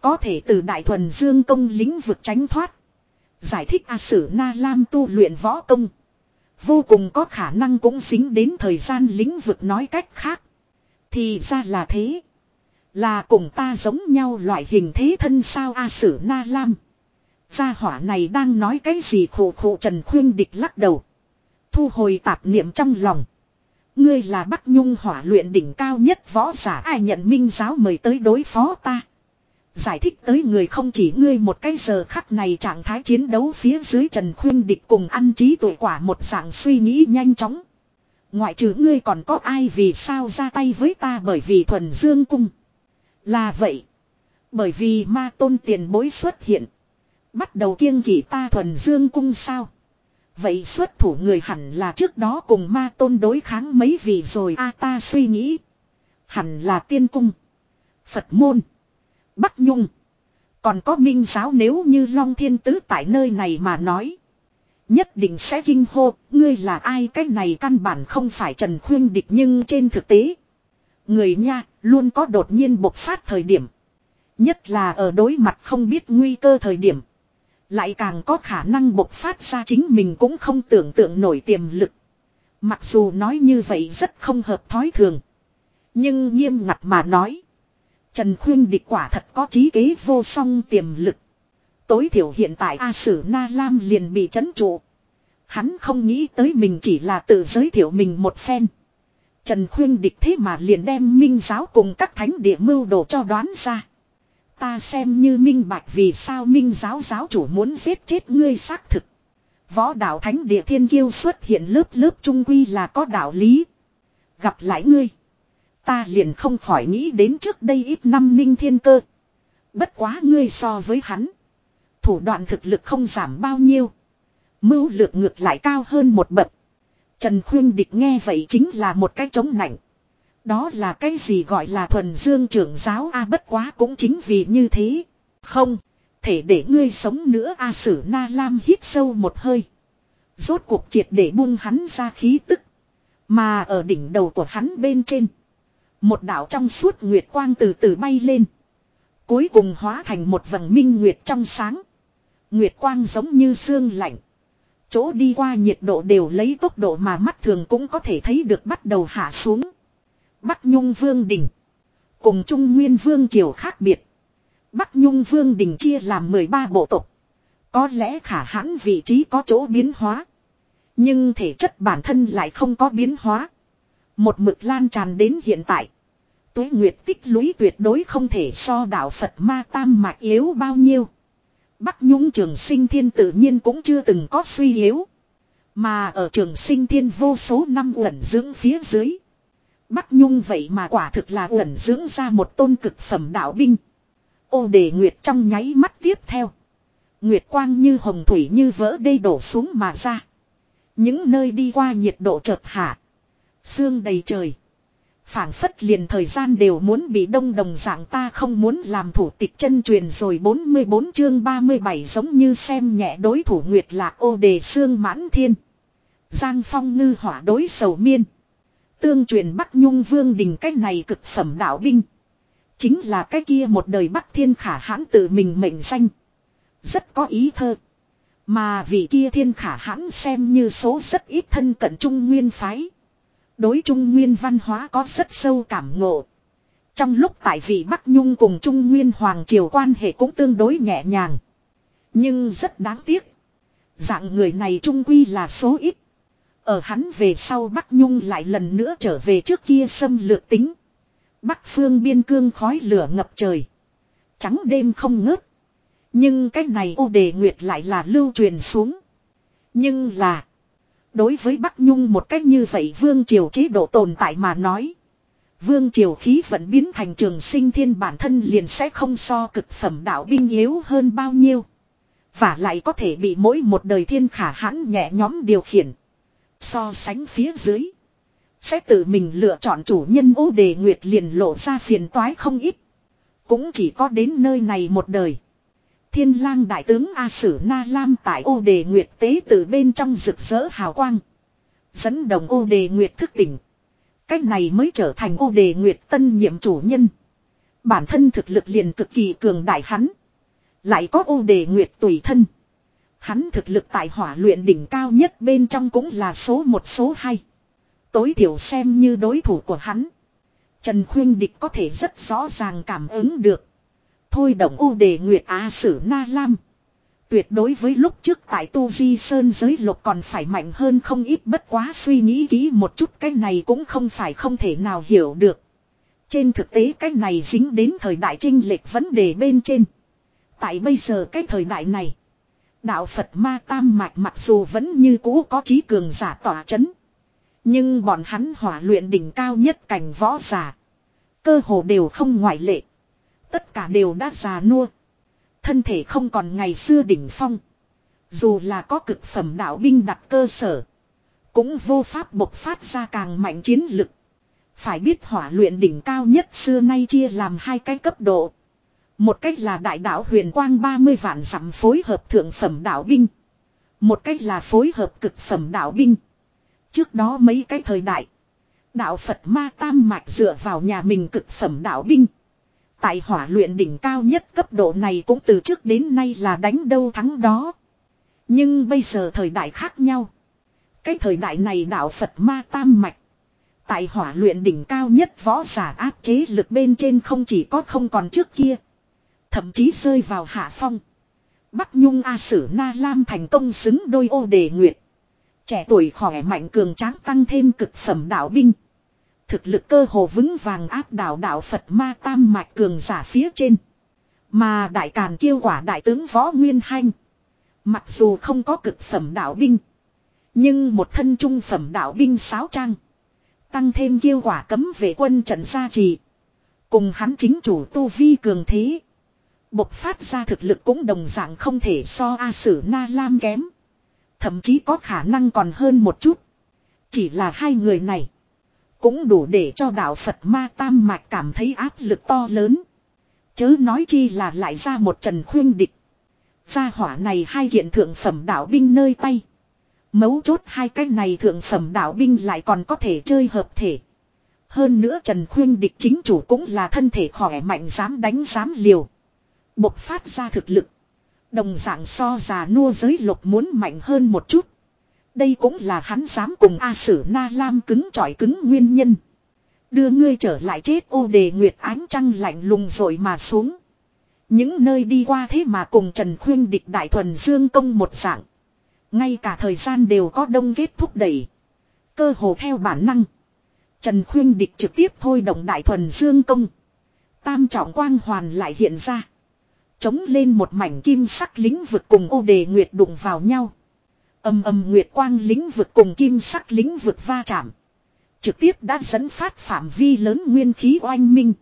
S1: Có thể từ đại thuần dương công lĩnh vực tránh thoát. Giải thích A Sử Na Lam tu luyện võ công. Vô cùng có khả năng cũng dính đến thời gian lĩnh vực nói cách khác. Thì ra là thế. Là cùng ta giống nhau loại hình thế thân sao A Sử Na Lam. Gia hỏa này đang nói cái gì khổ khổ Trần Khuyên Địch lắc đầu. Thu hồi tạp niệm trong lòng. Ngươi là Bắc Nhung hỏa luyện đỉnh cao nhất võ giả, ai nhận minh giáo mời tới đối phó ta. Giải thích tới người không chỉ ngươi một cái giờ khắc này trạng thái chiến đấu phía dưới Trần Khuyên Địch cùng ăn trí tuổi quả một dạng suy nghĩ nhanh chóng. Ngoại trừ ngươi còn có ai vì sao ra tay với ta bởi vì thuần dương cung. Là vậy. Bởi vì ma tôn tiền bối xuất hiện. Bắt đầu kiêng kỵ ta thuần dương cung sao. Vậy xuất thủ người hẳn là trước đó cùng ma tôn đối kháng mấy vị rồi a ta suy nghĩ. Hẳn là tiên cung. Phật môn. Bắc Nhung. Còn có minh giáo nếu như Long Thiên Tứ tại nơi này mà nói. Nhất định sẽ kinh hô, ngươi là ai cái này căn bản không phải Trần Khuyên địch nhưng trên thực tế. Người nha, luôn có đột nhiên bộc phát thời điểm. Nhất là ở đối mặt không biết nguy cơ thời điểm. Lại càng có khả năng bộc phát ra chính mình cũng không tưởng tượng nổi tiềm lực. Mặc dù nói như vậy rất không hợp thói thường. Nhưng nghiêm ngặt mà nói. Trần Khuyên địch quả thật có trí kế vô song tiềm lực. Tối thiểu hiện tại A Sử Na Lam liền bị chấn trụ. Hắn không nghĩ tới mình chỉ là tự giới thiệu mình một phen. Trần Khuyên địch thế mà liền đem minh giáo cùng các thánh địa mưu đồ cho đoán ra. Ta xem như minh bạch vì sao minh giáo giáo chủ muốn giết chết ngươi xác thực. Võ đạo thánh địa thiên kiêu xuất hiện lớp lớp trung quy là có đạo lý. Gặp lại ngươi. Ta liền không khỏi nghĩ đến trước đây ít năm ninh thiên cơ. Bất quá ngươi so với hắn. Thủ đoạn thực lực không giảm bao nhiêu. Mưu lược ngược lại cao hơn một bậc. Trần Khuyên Địch nghe vậy chính là một cái chống nạnh. Đó là cái gì gọi là thuần dương trưởng giáo a bất quá cũng chính vì như thế. Không, thể để ngươi sống nữa a sử na lam hít sâu một hơi. Rốt cuộc triệt để buông hắn ra khí tức. Mà ở đỉnh đầu của hắn bên trên. Một đảo trong suốt nguyệt quang từ từ bay lên. Cuối cùng hóa thành một vầng minh nguyệt trong sáng. Nguyệt quang giống như xương lạnh. Chỗ đi qua nhiệt độ đều lấy tốc độ mà mắt thường cũng có thể thấy được bắt đầu hạ xuống. Bắc Nhung Vương Đình. Cùng Trung Nguyên Vương Triều khác biệt. Bắc Nhung Vương Đình chia làm 13 bộ tộc. Có lẽ khả hãn vị trí có chỗ biến hóa. Nhưng thể chất bản thân lại không có biến hóa. Một mực lan tràn đến hiện tại. Tuế Nguyệt tích lũy tuyệt đối không thể so đạo Phật ma tam mạch yếu bao nhiêu. Bắc Nhung trường sinh thiên tự nhiên cũng chưa từng có suy yếu. Mà ở trường sinh thiên vô số năm uẩn dưỡng phía dưới. Bắc Nhung vậy mà quả thực là uẩn dưỡng ra một tôn cực phẩm đạo binh. Ô đề nguyệt trong nháy mắt tiếp theo. Nguyệt quang như hồng thủy như vỡ đây đổ xuống mà ra. Những nơi đi qua nhiệt độ chợt hạ. Sương đầy trời phảng phất liền thời gian đều muốn bị đông đồng dạng ta không muốn làm thủ tịch chân truyền rồi 44 chương 37 giống như xem nhẹ đối thủ Nguyệt lạc ô đề xương mãn thiên. Giang phong ngư hỏa đối sầu miên. Tương truyền Bắc Nhung Vương Đình cách này cực phẩm đạo binh. Chính là cái kia một đời Bắc Thiên Khả hãn tự mình mệnh danh. Rất có ý thơ. Mà vị kia thiên khả hãn xem như số rất ít thân cận Trung Nguyên phái. Đối Trung Nguyên văn hóa có rất sâu cảm ngộ. Trong lúc tại vị Bắc Nhung cùng Trung Nguyên Hoàng Triều quan hệ cũng tương đối nhẹ nhàng. Nhưng rất đáng tiếc. Dạng người này trung quy là số ít. Ở hắn về sau Bắc Nhung lại lần nữa trở về trước kia xâm lược tính. Bắc phương biên cương khói lửa ngập trời. Trắng đêm không ngớt. Nhưng cái này ô đề nguyệt lại là lưu truyền xuống. Nhưng là. Đối với Bắc Nhung một cách như vậy Vương Triều chế độ tồn tại mà nói. Vương Triều khí vẫn biến thành trường sinh thiên bản thân liền sẽ không so cực phẩm đạo binh yếu hơn bao nhiêu. Và lại có thể bị mỗi một đời thiên khả hãn nhẹ nhóm điều khiển. So sánh phía dưới. Sẽ tự mình lựa chọn chủ nhân ô đề nguyệt liền lộ ra phiền toái không ít. Cũng chỉ có đến nơi này một đời. Thiên lang đại tướng A Sử Na Lam tại ô đề nguyệt tế từ bên trong rực rỡ hào quang. Dẫn đồng ô đề nguyệt thức tỉnh. Cách này mới trở thành ô đề nguyệt tân nhiệm chủ nhân. Bản thân thực lực liền cực kỳ cường đại hắn. Lại có ô đề nguyệt tùy thân. Hắn thực lực tại hỏa luyện đỉnh cao nhất bên trong cũng là số một, số hai. Tối thiểu xem như đối thủ của hắn. Trần Khuyên Địch có thể rất rõ ràng cảm ứng được. Thôi động u đề Nguyệt Á Sử Na Lam. Tuyệt đối với lúc trước tại Tu Di Sơn giới lục còn phải mạnh hơn không ít, bất quá suy nghĩ kỹ một chút, cái này cũng không phải không thể nào hiểu được. Trên thực tế cái này dính đến thời đại trinh lệch vấn đề bên trên. Tại bây giờ cái thời đại này. Đạo Phật ma tam mạch mặc dù vẫn như cũ có trí cường giả tỏa chấn. Nhưng bọn hắn hỏa luyện đỉnh cao nhất cảnh võ giả. Cơ hồ đều không ngoại lệ. Tất cả đều đã già nua. Thân thể không còn ngày xưa đỉnh phong. Dù là có cực phẩm đạo binh đặt cơ sở. Cũng vô pháp bộc phát ra càng mạnh chiến lực. Phải biết hỏa luyện đỉnh cao nhất xưa nay chia làm hai cái cấp độ. Một cách là đại đạo huyền quang 30 vạn dặm phối hợp thượng phẩm đạo binh. Một cách là phối hợp cực phẩm đạo binh. Trước đó mấy cái thời đại. Đạo Phật ma tam mạch dựa vào nhà mình cực phẩm đạo binh. Tại hỏa luyện đỉnh cao nhất cấp độ này cũng từ trước đến nay là đánh đâu thắng đó. Nhưng bây giờ thời đại khác nhau. Cái thời đại này đạo Phật ma tam mạch. Tại hỏa luyện đỉnh cao nhất võ giả áp chế lực bên trên không chỉ có không còn trước kia. Thậm chí rơi vào hạ phong. Bắc Nhung A Sử Na Lam thành công xứng đôi ô đề nguyệt. Trẻ tuổi khỏe mạnh cường tráng tăng thêm cực phẩm đạo binh. Thực lực cơ hồ vững vàng áp đảo đạo Phật ma tam mạch cường giả phía trên. Mà đại càn kêu quả đại tướng Võ Nguyên Hanh. Mặc dù không có cực phẩm đạo binh. Nhưng một thân trung phẩm đạo binh sáo trang. Tăng thêm kêu quả cấm về quân trận gia trì. Cùng hắn chính chủ tu vi cường thế. Bộc phát ra thực lực cũng đồng dạng không thể so A Sử Na Lam kém. Thậm chí có khả năng còn hơn một chút. Chỉ là hai người này. Cũng đủ để cho đạo Phật ma tam mạch cảm thấy áp lực to lớn. Chớ nói chi là lại ra một trần khuyên địch. Gia hỏa này hai kiện thượng phẩm đạo binh nơi tay. Mấu chốt hai cái này thượng phẩm đạo binh lại còn có thể chơi hợp thể. Hơn nữa Trần Khuyên địch chính chủ cũng là thân thể khỏe mạnh dám đánh dám liều. Bộc phát ra thực lực. Đồng dạng so già nua giới lục muốn mạnh hơn một chút. Đây cũng là hắn dám cùng A Sử Na Lam cứng trọi cứng nguyên nhân. Đưa ngươi trở lại chết ô đề nguyệt ánh trăng lạnh lùng rồi mà xuống. Những nơi đi qua thế mà cùng Trần Khuyên địch đại thuần dương công một dạng. Ngay cả thời gian đều có đông kết thúc đẩy. Cơ hồ theo bản năng. Trần Khuyên địch trực tiếp thôi động đại thuần dương công. Tam trọng quang hoàn lại hiện ra. Chống lên một mảnh kim sắc lính vực cùng ô đề nguyệt đụng vào nhau. Âm âm nguyệt quang lính vực cùng kim sắc lính vực va chạm. Trực tiếp đã dẫn phát phạm vi lớn nguyên khí oanh minh.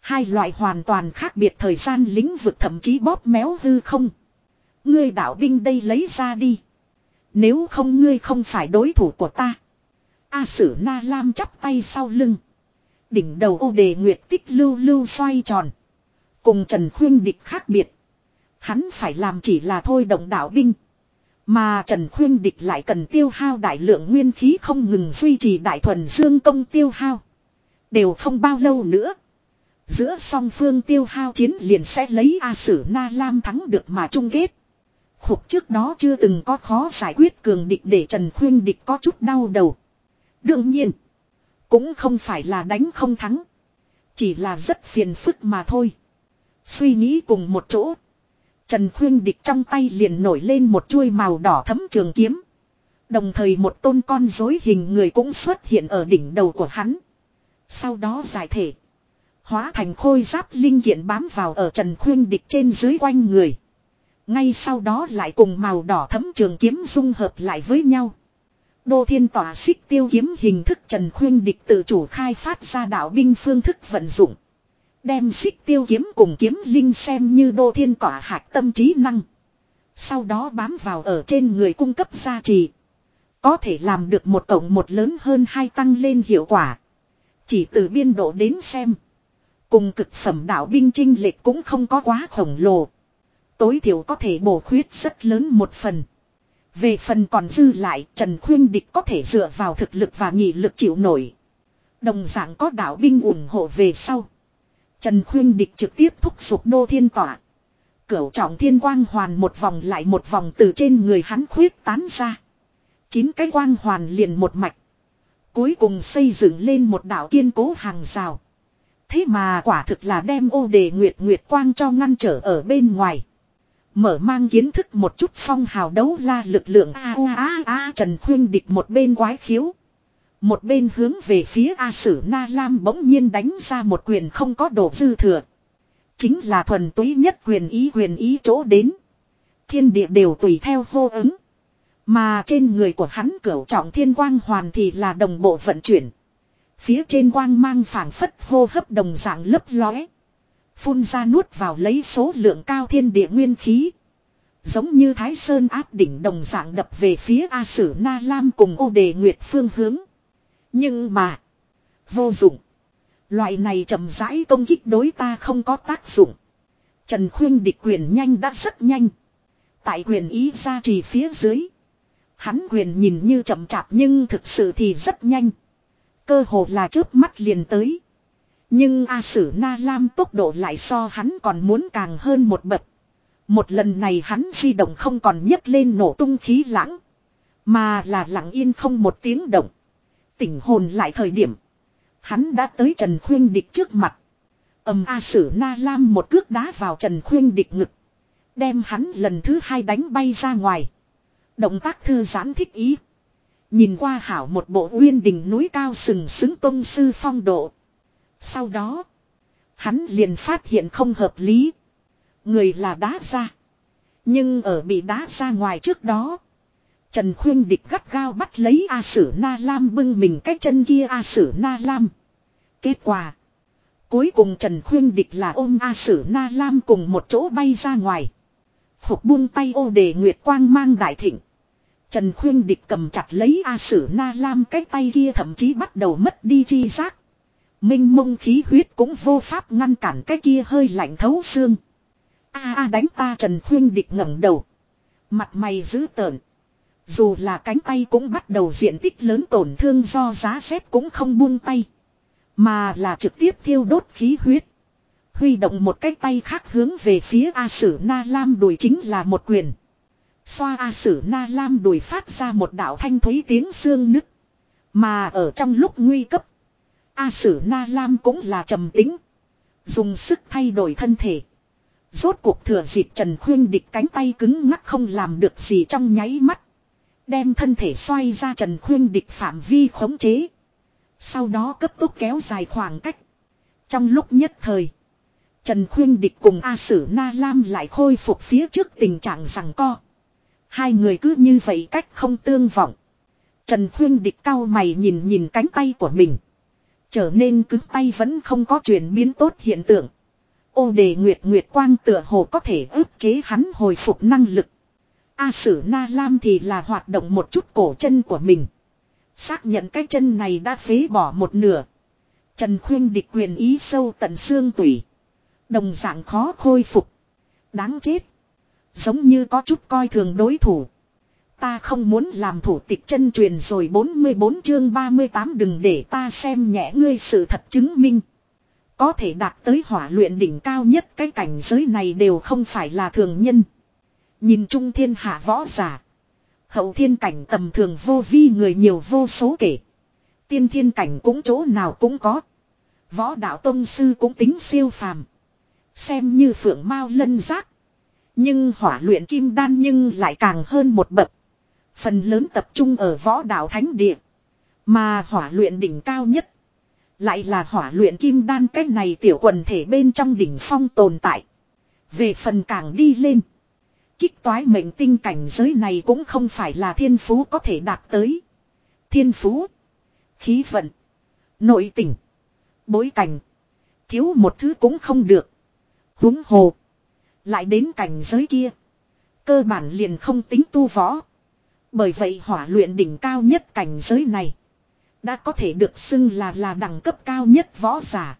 S1: Hai loại hoàn toàn khác biệt thời gian lĩnh vực thậm chí bóp méo hư không. Ngươi đạo binh đây lấy ra đi. Nếu không ngươi không phải đối thủ của ta. A sử na lam chắp tay sau lưng. Đỉnh đầu ô đề nguyệt tích lưu lưu xoay tròn. Cùng Trần Khuyên Địch khác biệt. Hắn phải làm chỉ là thôi động đạo binh. Mà Trần Khuyên Địch lại cần tiêu hao đại lượng nguyên khí không ngừng duy trì đại thuần dương công tiêu hao. Đều không bao lâu nữa. Giữa song phương tiêu hao chiến liền sẽ lấy A Sử Na Lam thắng được mà chung kết. Khục trước đó chưa từng có khó giải quyết cường địch để Trần Khuyên Địch có chút đau đầu. Đương nhiên. Cũng không phải là đánh không thắng. Chỉ là rất phiền phức mà thôi. Suy nghĩ cùng một chỗ. Trần Khuyên Địch trong tay liền nổi lên một chuôi màu đỏ thấm trường kiếm. Đồng thời một tôn con rối hình người cũng xuất hiện ở đỉnh đầu của hắn. Sau đó giải thể. Hóa thành khôi giáp linh kiện bám vào ở Trần Khuyên Địch trên dưới quanh người. Ngay sau đó lại cùng màu đỏ thấm trường kiếm dung hợp lại với nhau. Đô thiên tỏa xích tiêu kiếm hình thức Trần Khuyên Địch tự chủ khai phát ra đạo binh phương thức vận dụng. Đem xích tiêu kiếm cùng kiếm linh xem như đô thiên tỏa hạt tâm trí năng. Sau đó bám vào ở trên người cung cấp gia trì. Có thể làm được một cộng một lớn hơn hai tăng lên hiệu quả. Chỉ từ biên độ đến xem. Cùng cực phẩm đạo binh trinh lệch cũng không có quá khổng lồ. Tối thiểu có thể bổ khuyết rất lớn một phần. Về phần còn dư lại, Trần Khuyên Địch có thể dựa vào thực lực và nghị lực chịu nổi. Đồng dạng có đạo binh ủng hộ về sau. Trần Khuyên Địch trực tiếp thúc giục đô thiên tỏa. Cửu trọng thiên quang hoàn một vòng lại một vòng từ trên người hắn khuyết tán ra. Chín cái quang hoàn liền một mạch. Cuối cùng xây dựng lên một đạo kiên cố hàng rào. Thế mà quả thực là đem ô đề nguyệt nguyệt quang cho ngăn trở ở bên ngoài. Mở mang kiến thức một chút phong hào đấu la lực lượng a a a Trần Khuyên địch một bên quái khiếu. Một bên hướng về phía A Sử Na Lam bỗng nhiên đánh ra một quyền không có độ dư thừa. Chính là thuần túy nhất quyền ý quyền ý chỗ đến. Thiên địa đều tùy theo hô ứng. Mà trên người của hắn cửu trọng thiên quang hoàn thì là đồng bộ vận chuyển. Phía trên quang mang phảng phất hô hấp đồng dạng lấp lóe. Phun ra nuốt vào lấy số lượng cao thiên địa nguyên khí. Giống như Thái Sơn áp đỉnh đồng dạng đập về phía A Sử Na Lam cùng ô đề nguyệt phương hướng. Nhưng mà. Vô dụng. Loại này chậm rãi công kích đối ta không có tác dụng. Trần Khuyên địch quyền nhanh đã rất nhanh. Tại quyền ý ra trì phía dưới. Hắn quyền nhìn như chậm chạp nhưng thực sự thì rất nhanh. Cơ hồ là chớp mắt liền tới. Nhưng A Sử Na Lam tốc độ lại so hắn còn muốn càng hơn một bậc. Một lần này hắn di động không còn nhấc lên nổ tung khí lãng. Mà là lặng yên không một tiếng động. Tỉnh hồn lại thời điểm. Hắn đã tới Trần Khuyên Địch trước mặt. ầm A Sử Na Lam một cước đá vào Trần Khuyên Địch ngực. Đem hắn lần thứ hai đánh bay ra ngoài. Động tác thư giãn thích ý. Nhìn qua hảo một bộ uyên đình núi cao sừng sững tôn sư phong độ. Sau đó. Hắn liền phát hiện không hợp lý. Người là đá ra. Nhưng ở bị đá ra ngoài trước đó. Trần Khuyên địch gắt gao bắt lấy A Sử Na Lam bưng mình cái chân kia A Sử Na Lam. Kết quả. Cuối cùng Trần Khuyên địch là ôm A Sử Na Lam cùng một chỗ bay ra ngoài. Phục buông tay ô đề Nguyệt Quang mang đại thịnh. Trần Khuyên địch cầm chặt lấy A Sử Na Lam cái tay kia thậm chí bắt đầu mất đi chi giác. Minh mông khí huyết cũng vô pháp ngăn cản cái kia hơi lạnh thấu xương. A a đánh ta Trần Khuyên địch ngẩng đầu. Mặt mày dữ tợn. Dù là cánh tay cũng bắt đầu diện tích lớn tổn thương do giá rét cũng không buông tay. Mà là trực tiếp thiêu đốt khí huyết. Huy động một cái tay khác hướng về phía A Sử Na Lam đùi chính là một quyền. Xoa A Sử Na Lam đùi phát ra một đạo thanh thúy tiếng xương nứt. Mà ở trong lúc nguy cấp. A Sử Na Lam cũng là trầm tính. Dùng sức thay đổi thân thể. Rốt cuộc thừa dịp Trần Khuyên địch cánh tay cứng ngắc không làm được gì trong nháy mắt. Đem thân thể xoay ra Trần Khuyên địch phạm vi khống chế. Sau đó cấp tốc kéo dài khoảng cách. Trong lúc nhất thời. Trần Khuyên địch cùng A Sử Na Lam lại khôi phục phía trước tình trạng rằng co. Hai người cứ như vậy cách không tương vọng. Trần Khuyên địch cao mày nhìn nhìn cánh tay của mình. Trở nên cứng tay vẫn không có chuyển biến tốt hiện tượng. Ô đề nguyệt nguyệt quang tựa hồ có thể ức chế hắn hồi phục năng lực. A sử na lam thì là hoạt động một chút cổ chân của mình. Xác nhận cái chân này đã phế bỏ một nửa. Trần khuyên địch quyền ý sâu tận xương tủy. Đồng dạng khó khôi phục. Đáng chết. Giống như có chút coi thường đối thủ. Ta không muốn làm thủ tịch chân truyền rồi 44 chương 38 đừng để ta xem nhẹ ngươi sự thật chứng minh. Có thể đạt tới hỏa luyện đỉnh cao nhất cái cảnh giới này đều không phải là thường nhân. Nhìn trung thiên hạ võ giả. Hậu thiên cảnh tầm thường vô vi người nhiều vô số kể. Tiên thiên cảnh cũng chỗ nào cũng có. Võ đạo tông sư cũng tính siêu phàm. Xem như phượng mao lân giác. Nhưng hỏa luyện kim đan nhưng lại càng hơn một bậc. Phần lớn tập trung ở võ đạo thánh địa. Mà hỏa luyện đỉnh cao nhất. Lại là hỏa luyện kim đan cái này tiểu quần thể bên trong đỉnh phong tồn tại. Về phần càng đi lên. Kích toái mệnh tinh cảnh giới này cũng không phải là thiên phú có thể đạt tới. Thiên phú. Khí vận. Nội tình. Bối cảnh. Thiếu một thứ cũng không được. huống hồ. Lại đến cảnh giới kia. Cơ bản liền không tính tu võ. Bởi vậy hỏa luyện đỉnh cao nhất cảnh giới này. Đã có thể được xưng là là đẳng cấp cao nhất võ giả.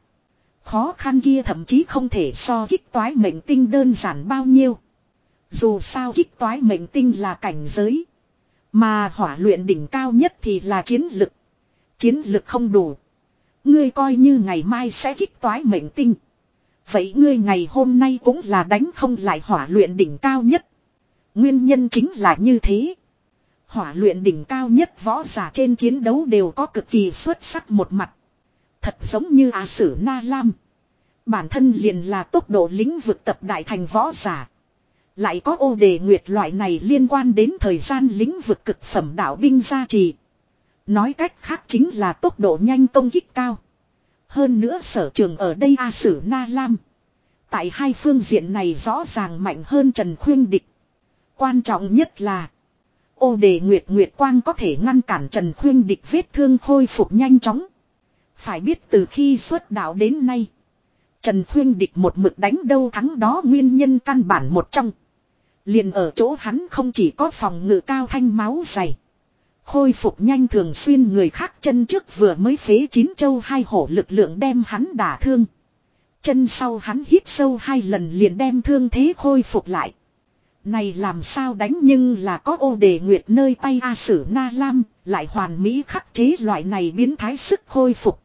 S1: Khó khăn kia thậm chí không thể so kích toái mệnh tinh đơn giản bao nhiêu. Dù sao kích toái mệnh tinh là cảnh giới. Mà hỏa luyện đỉnh cao nhất thì là chiến lực. Chiến lực không đủ. Ngươi coi như ngày mai sẽ kích toái mệnh tinh. Vậy ngươi ngày hôm nay cũng là đánh không lại hỏa luyện đỉnh cao nhất. Nguyên nhân chính là như thế. Hỏa luyện đỉnh cao nhất võ giả trên chiến đấu đều có cực kỳ xuất sắc một mặt. Thật giống như A Sử Na Lam. Bản thân liền là tốc độ lĩnh vực tập đại thành võ giả. Lại có ô đề nguyệt loại này liên quan đến thời gian lĩnh vực cực phẩm đạo binh gia trì. Nói cách khác chính là tốc độ nhanh công kích cao. Hơn nữa sở trường ở đây A Sử Na Lam. Tại hai phương diện này rõ ràng mạnh hơn Trần Khuyên Địch. Quan trọng nhất là, Ô đề Nguyệt Nguyệt Quang có thể ngăn cản Trần Khuyên Địch vết thương khôi phục nhanh chóng. Phải biết từ khi xuất đạo đến nay. Trần Khuyên Địch một mực đánh đâu thắng đó nguyên nhân căn bản một trong. Liền ở chỗ hắn không chỉ có phòng ngự cao thanh máu dày. Khôi phục nhanh thường xuyên người khác chân trước vừa mới phế chín châu hai hổ lực lượng đem hắn đả thương. Chân sau hắn hít sâu hai lần liền đem thương thế khôi phục lại. Này làm sao đánh nhưng là có ô đề nguyệt nơi tay A Sử Na Lam, lại hoàn mỹ khắc chế loại này biến thái sức khôi phục.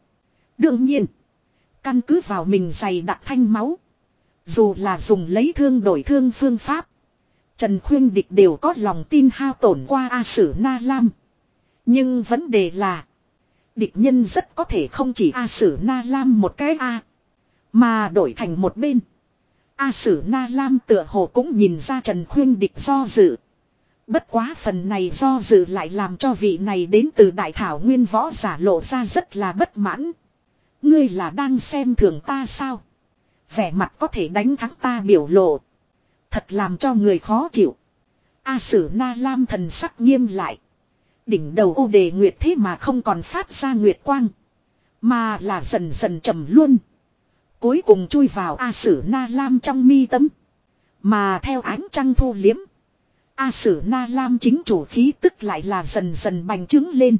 S1: Đương nhiên, căn cứ vào mình dày đặc thanh máu. Dù là dùng lấy thương đổi thương phương pháp. Trần Khuyên Địch đều có lòng tin hao tổn qua A Sử Na Lam. Nhưng vấn đề là. Địch nhân rất có thể không chỉ A Sử Na Lam một cái A. Mà đổi thành một bên. A Sử Na Lam tựa hồ cũng nhìn ra Trần Khuyên Địch do dự. Bất quá phần này do dự lại làm cho vị này đến từ Đại Thảo Nguyên Võ giả lộ ra rất là bất mãn. Ngươi là đang xem thường ta sao? Vẻ mặt có thể đánh thắng ta biểu lộ. Thật làm cho người khó chịu. A Sử Na Lam thần sắc nghiêm lại. Đỉnh đầu ô đề nguyệt thế mà không còn phát ra nguyệt quang. Mà là dần dần trầm luôn. Cuối cùng chui vào A Sử Na Lam trong mi tấm. Mà theo ánh trăng thu liếm. A Sử Na Lam chính chủ khí tức lại là dần dần bành trướng lên.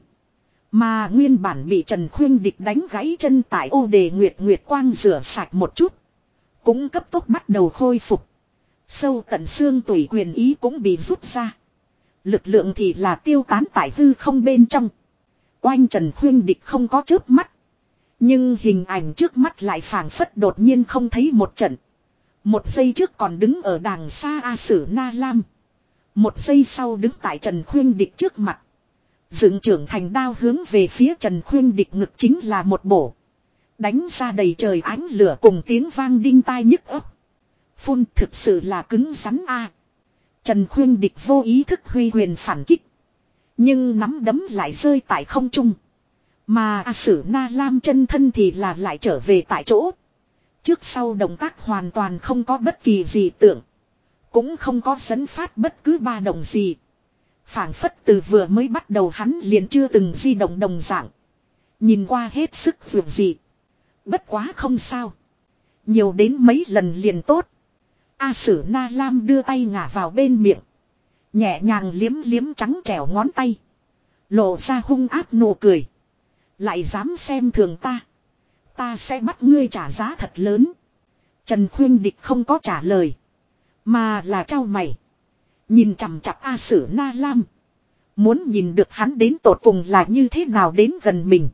S1: Mà nguyên bản bị Trần Khuyên Địch đánh gãy chân tại ô đề Nguyệt Nguyệt Quang rửa sạch một chút. Cũng cấp tốc bắt đầu khôi phục. Sâu tận xương tủy quyền ý cũng bị rút ra. Lực lượng thì là tiêu tán tại hư không bên trong. Oanh Trần Khuyên Địch không có chớp mắt. Nhưng hình ảnh trước mắt lại phảng phất đột nhiên không thấy một trận. Một giây trước còn đứng ở đàng xa A Sử Na Lam. Một giây sau đứng tại Trần Khuyên Địch trước mặt. Dựng trưởng thành đao hướng về phía Trần Khuyên Địch ngực chính là một bổ. Đánh ra đầy trời ánh lửa cùng tiếng vang đinh tai nhức ấp. Phun thực sự là cứng rắn a. Trần Khuyên Địch vô ý thức huy quyền phản kích. Nhưng nắm đấm lại rơi tại không trung. Mà A Sử Na Lam chân thân thì là lại trở về tại chỗ. Trước sau động tác hoàn toàn không có bất kỳ gì tưởng. Cũng không có dẫn phát bất cứ ba động gì. phảng phất từ vừa mới bắt đầu hắn liền chưa từng di động đồng dạng. Nhìn qua hết sức vượt dị. Bất quá không sao. Nhiều đến mấy lần liền tốt. A sử na lam đưa tay ngả vào bên miệng. Nhẹ nhàng liếm liếm trắng trẻo ngón tay. Lộ ra hung áp nụ cười. Lại dám xem thường ta. Ta sẽ bắt ngươi trả giá thật lớn. Trần Khuyên Địch không có trả lời. Mà là trao mày. Nhìn chằm chặp A Sử Na Lam. Muốn nhìn được hắn đến tột cùng là như thế nào đến gần mình.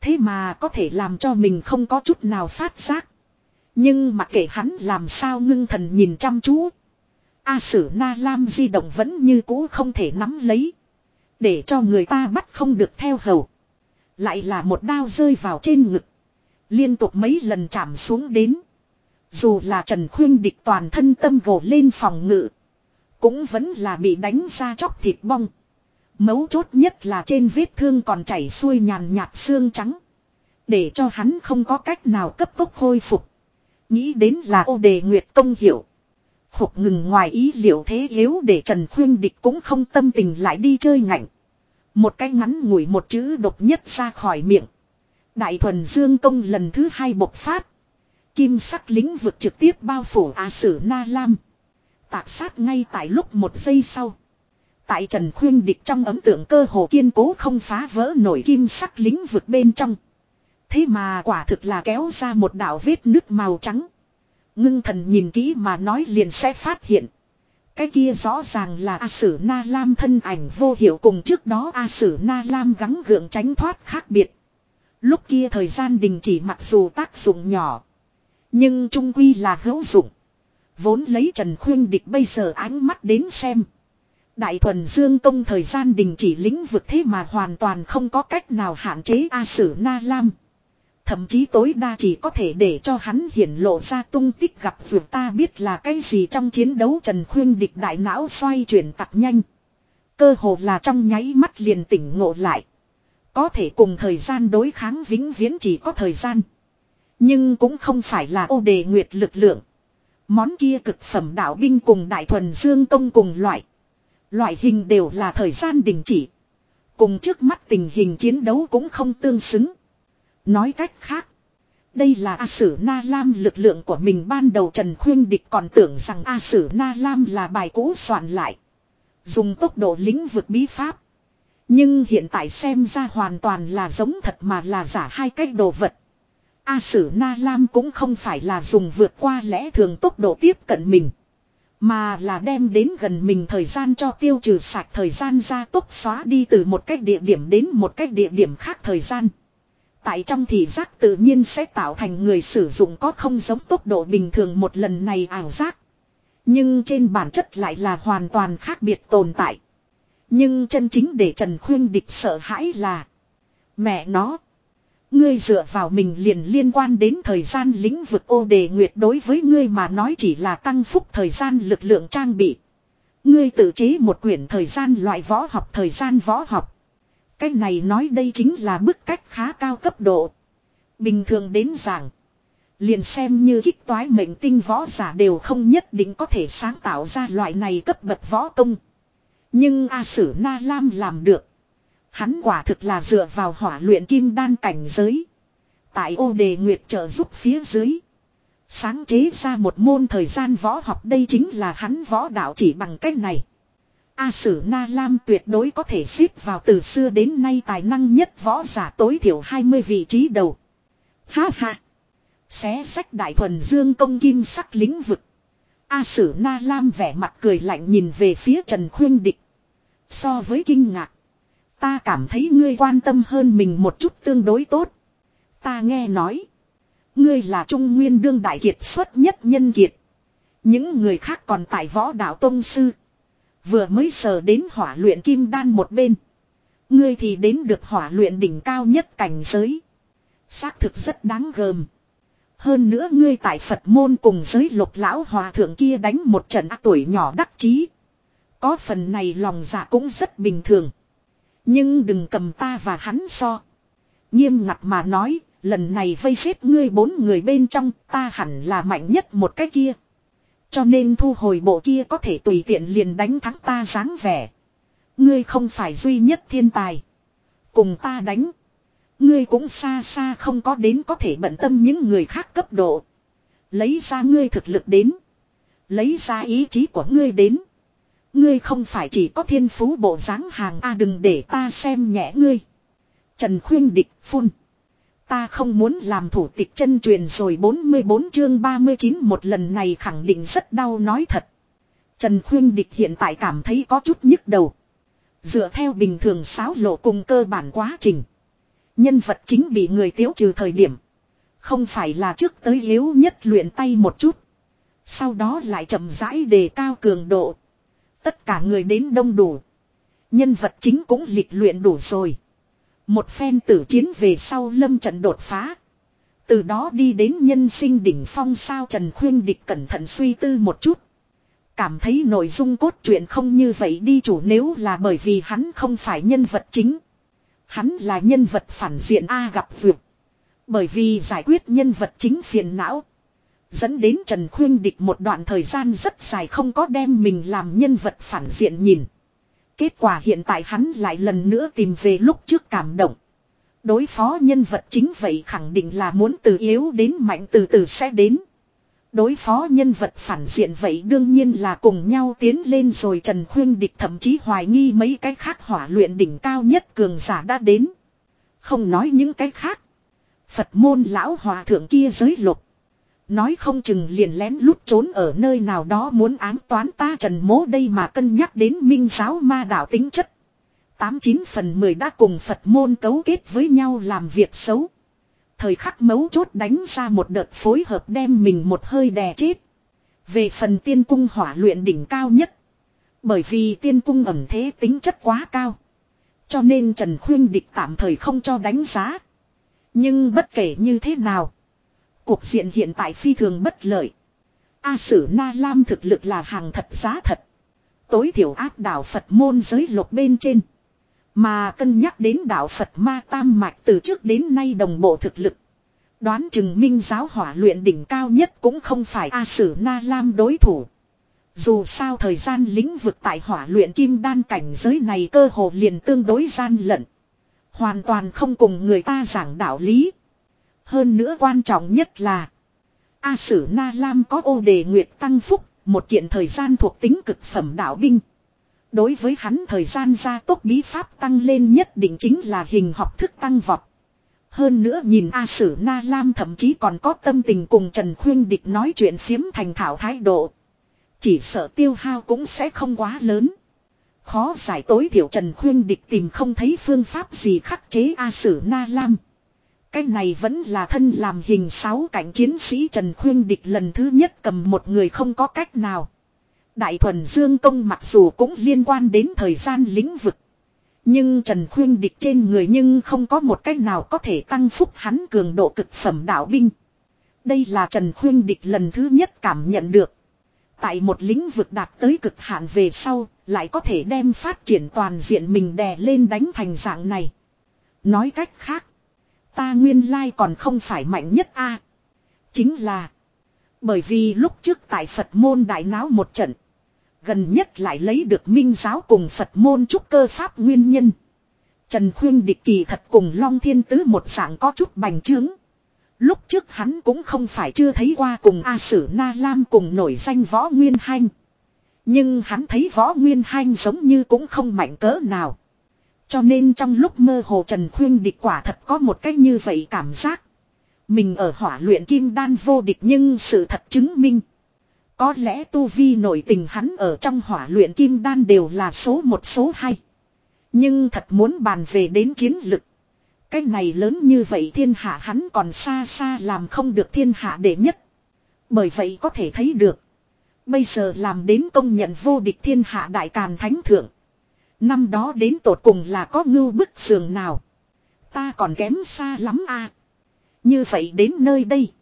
S1: Thế mà có thể làm cho mình không có chút nào phát giác. Nhưng mặc kệ hắn làm sao ngưng thần nhìn chăm chú. A Sử Na Lam di động vẫn như cũ không thể nắm lấy. Để cho người ta bắt không được theo hầu. Lại là một đao rơi vào trên ngực. Liên tục mấy lần chạm xuống đến. Dù là Trần Khuyên địch toàn thân tâm gồ lên phòng ngự. Cũng vẫn là bị đánh ra chóc thịt bong. Mấu chốt nhất là trên vết thương còn chảy xuôi nhàn nhạt xương trắng. Để cho hắn không có cách nào cấp tốc khôi phục. Nghĩ đến là ô đề nguyệt công hiểu. Phục ngừng ngoài ý liệu thế yếu để Trần Khuyên Địch cũng không tâm tình lại đi chơi ngạnh. Một cái ngắn ngủi một chữ độc nhất ra khỏi miệng. Đại thuần dương công lần thứ hai bộc phát. Kim sắc lĩnh vực trực tiếp bao phủ A Sử Na Lam. Tạc sát ngay tại lúc một giây sau. Tại Trần Khuyên Địch trong ấm tượng cơ hồ kiên cố không phá vỡ nổi kim sắc lĩnh vực bên trong. Thế mà quả thực là kéo ra một đạo vết nước màu trắng. Ngưng thần nhìn kỹ mà nói liền sẽ phát hiện. Cái kia rõ ràng là A Sử Na Lam thân ảnh vô hiệu cùng trước đó A Sử Na Lam gắng gượng tránh thoát khác biệt. Lúc kia thời gian đình chỉ mặc dù tác dụng nhỏ. Nhưng trung quy là hữu dụng. Vốn lấy Trần Khuyên Địch bây giờ ánh mắt đến xem. Đại thuần dương công thời gian đình chỉ lĩnh vực thế mà hoàn toàn không có cách nào hạn chế A Sử Na Lam. Thậm chí tối đa chỉ có thể để cho hắn hiển lộ ra tung tích gặp vượt ta biết là cái gì trong chiến đấu Trần Khuyên địch đại não xoay chuyển tặc nhanh. Cơ hồ là trong nháy mắt liền tỉnh ngộ lại. Có thể cùng thời gian đối kháng vĩnh viễn chỉ có thời gian. Nhưng cũng không phải là ô đề nguyệt lực lượng. Món kia cực phẩm đạo binh cùng đại thuần dương công cùng loại. Loại hình đều là thời gian đình chỉ. Cùng trước mắt tình hình chiến đấu cũng không tương xứng. Nói cách khác. Đây là A Sử Na Lam lực lượng của mình ban đầu Trần Khuyên Địch còn tưởng rằng A Sử Na Lam là bài cũ soạn lại. Dùng tốc độ lĩnh vực bí pháp. Nhưng hiện tại xem ra hoàn toàn là giống thật mà là giả hai cách đồ vật. A Sử Na Lam cũng không phải là dùng vượt qua lẽ thường tốc độ tiếp cận mình. Mà là đem đến gần mình thời gian cho tiêu trừ sạch thời gian ra tốc xóa đi từ một cách địa điểm đến một cách địa điểm khác thời gian. Tại trong thị giác tự nhiên sẽ tạo thành người sử dụng có không giống tốc độ bình thường một lần này ảo giác. Nhưng trên bản chất lại là hoàn toàn khác biệt tồn tại. Nhưng chân chính để Trần Khuyên Địch sợ hãi là, Mẹ nó, Ngươi dựa vào mình liền liên quan đến thời gian lĩnh vực ô đề nguyệt đối với ngươi mà nói chỉ là tăng phúc thời gian lực lượng trang bị. Ngươi tự chế một quyển thời gian loại võ học, thời gian võ học. Cái này nói đây chính là bức cách khá cao cấp độ. Bình thường đến giảng. Liền xem như kích toái mệnh tinh võ giả đều không nhất định có thể sáng tạo ra loại này cấp bậc võ công. Nhưng A Sử Na Lam làm được. Hắn quả thực là dựa vào hỏa luyện kim đan cảnh giới. Tại ô đề nguyệt trợ giúp phía dưới. Sáng chế ra một môn thời gian võ học đây chính là hắn võ đạo chỉ bằng cách này. A Sử Na Lam tuyệt đối có thể xếp vào từ xưa đến nay tài năng nhất võ giả tối thiểu 20 vị trí đầu. Ha ha. Xé sách đại thuần dương công kim sắc lĩnh vực. A Sử Na Lam vẻ mặt cười lạnh nhìn về phía Trần Khuyên Địch. So với kinh ngạc. Ta cảm thấy ngươi quan tâm hơn mình một chút tương đối tốt. Ta nghe nói. Ngươi là trung nguyên đương đại kiệt xuất nhất nhân kiệt. Những người khác còn tại võ đạo tông sư. Vừa mới sờ đến hỏa luyện kim đan một bên. Ngươi thì đến được hỏa luyện đỉnh cao nhất cảnh giới. Xác thực rất đáng gờm. Hơn nữa ngươi tại Phật môn cùng giới lục lão hòa thượng kia đánh một trận tuổi nhỏ đắc chí. Có phần này lòng dạ cũng rất bình thường. Nhưng đừng cầm ta và hắn so. Nghiêm ngặt mà nói, lần này vây xếp ngươi bốn người bên trong ta hẳn là mạnh nhất một cái kia. Cho nên thu hồi bộ kia có thể tùy tiện liền đánh thắng ta dáng vẻ. Ngươi không phải duy nhất thiên tài. Cùng ta đánh. Ngươi cũng xa xa không có đến có thể bận tâm những người khác cấp độ. Lấy ra ngươi thực lực đến. Lấy ra ý chí của ngươi đến. Ngươi không phải chỉ có thiên phú bộ dáng hàng A à đừng để ta xem nhẹ ngươi. Trần khuyên địch phun. Ta không muốn làm thủ tịch chân truyền rồi 44 chương 39 một lần này khẳng định rất đau nói thật. Trần khuyên địch hiện tại cảm thấy có chút nhức đầu. Dựa theo bình thường sáo lộ cùng cơ bản quá trình. Nhân vật chính bị người tiếu trừ thời điểm. Không phải là trước tới yếu nhất luyện tay một chút. Sau đó lại chậm rãi đề cao cường độ. Tất cả người đến đông đủ. Nhân vật chính cũng lịch luyện đủ rồi. Một phen tử chiến về sau lâm trận đột phá. Từ đó đi đến nhân sinh đỉnh phong sao Trần Khuyên Địch cẩn thận suy tư một chút. Cảm thấy nội dung cốt truyện không như vậy đi chủ nếu là bởi vì hắn không phải nhân vật chính. Hắn là nhân vật phản diện A gặp vượt. Bởi vì giải quyết nhân vật chính phiền não. Dẫn đến Trần Khuyên Địch một đoạn thời gian rất dài không có đem mình làm nhân vật phản diện nhìn. Kết quả hiện tại hắn lại lần nữa tìm về lúc trước cảm động. Đối phó nhân vật chính vậy khẳng định là muốn từ yếu đến mạnh từ từ sẽ đến. Đối phó nhân vật phản diện vậy đương nhiên là cùng nhau tiến lên rồi Trần Khuyên Địch thậm chí hoài nghi mấy cái khác hỏa luyện đỉnh cao nhất cường giả đã đến. Không nói những cái khác. Phật môn lão hòa thượng kia giới lục. Nói không chừng liền lén lút trốn ở nơi nào đó muốn ám toán ta trần mố đây mà cân nhắc đến minh giáo ma đạo tính chất. Tám chín phần mười đã cùng Phật môn cấu kết với nhau làm việc xấu. Thời khắc mấu chốt đánh ra một đợt phối hợp đem mình một hơi đè chết. Về phần tiên cung hỏa luyện đỉnh cao nhất. Bởi vì tiên cung ẩm thế tính chất quá cao. Cho nên Trần Khuyên Địch tạm thời không cho đánh giá. Nhưng bất kể như thế nào. Cuộc diện hiện tại phi thường bất lợi. A sử Na Lam thực lực là hàng thật giá thật. Tối thiểu áp đảo Phật môn giới lục bên trên. Mà cân nhắc đến đạo Phật ma tam mạch từ trước đến nay đồng bộ thực lực. Đoán chừng minh giáo hỏa luyện đỉnh cao nhất cũng không phải A Sử Na Lam đối thủ. Dù sao thời gian lĩnh vực tại hỏa luyện kim đan cảnh giới này cơ hồ liền tương đối gian lận. Hoàn toàn không cùng người ta giảng đạo lý. Hơn nữa quan trọng nhất là A Sử Na Lam có ô đề nguyệt tăng phúc, một kiện thời gian thuộc tính cực phẩm đạo binh. Đối với hắn thời gian gia tốc bí pháp tăng lên nhất định chính là hình học thức tăng vọt. Hơn nữa nhìn A Sử Na Lam thậm chí còn có tâm tình cùng Trần Khuyên Địch nói chuyện phiếm thành thảo thái độ. Chỉ sợ tiêu hao cũng sẽ không quá lớn. Khó giải tối thiểu Trần Khuyên Địch tìm không thấy phương pháp gì khắc chế A Sử Na Lam. Cái này vẫn là thân làm hình sáu cảnh chiến sĩ Trần Khuyên Địch lần thứ nhất cầm một người không có cách nào. Đại thuần dương công mặc dù cũng liên quan đến thời gian lĩnh vực. Nhưng Trần Khuyên Địch trên người nhưng không có một cách nào có thể tăng phúc hắn cường độ cực phẩm đạo binh. Đây là Trần Khuyên Địch lần thứ nhất cảm nhận được. Tại một lĩnh vực đạt tới cực hạn về sau, lại có thể đem phát triển toàn diện mình đè lên đánh thành dạng này. Nói cách khác, ta nguyên lai còn không phải mạnh nhất a Chính là, bởi vì lúc trước tại Phật môn đại náo một trận, gần nhất lại lấy được minh giáo cùng Phật môn trúc cơ pháp nguyên nhân. Trần Khuyên địch kỳ thật cùng Long Thiên Tứ một dạng có chút bành trướng. Lúc trước hắn cũng không phải chưa thấy qua cùng A Sử Na Lam cùng nổi danh võ Nguyên Hanh. Nhưng hắn thấy võ Nguyên Hanh giống như cũng không mạnh cỡ nào. Cho nên trong lúc mơ hồ Trần Khuyên địch quả thật có một cách như vậy cảm giác. Mình ở hỏa luyện kim đan vô địch nhưng sự thật chứng minh. Có lẽ tu vi nổi tình hắn ở trong hỏa luyện kim đan đều là số một số hai. Nhưng thật muốn bàn về đến chiến lực. Cái này lớn như vậy thiên hạ hắn còn xa xa làm không được thiên hạ đệ nhất. Bởi vậy có thể thấy được. Bây giờ làm đến công nhận vô địch thiên hạ đại càn thánh thượng. Năm đó đến tột cùng là có ngưu bức sườn nào. Ta còn kém xa lắm a Như vậy đến nơi đây.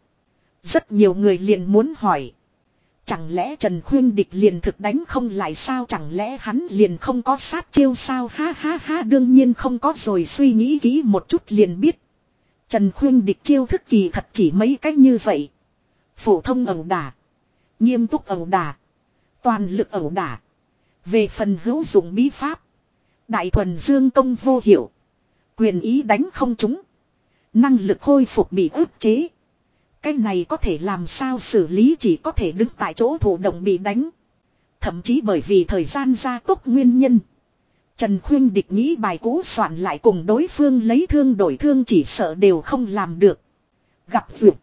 S1: Rất nhiều người liền muốn hỏi. Chẳng lẽ Trần Khuyên Địch liền thực đánh không lại sao chẳng lẽ hắn liền không có sát chiêu sao ha ha ha, đương nhiên không có rồi, suy nghĩ kỹ một chút liền biết. Trần Khuyên Địch chiêu thức kỳ thật chỉ mấy cách như vậy. Phổ thông ẩu đả. Nghiêm túc ẩu đả. Toàn lực ẩu đả. Về phần hữu dụng bí pháp. Đại thuần dương công vô hiệu. Quyền ý đánh không chúng. Năng lực khôi phục bị ức chế. Cái này có thể làm sao xử lý chỉ có thể đứng tại chỗ thủ động bị đánh. Thậm chí bởi vì thời gian gia tốc nguyên nhân. Trần Khuyên địch nghĩ bài cũ soạn lại cùng đối phương lấy thương đổi thương chỉ sợ đều không làm được. Gặp vượt.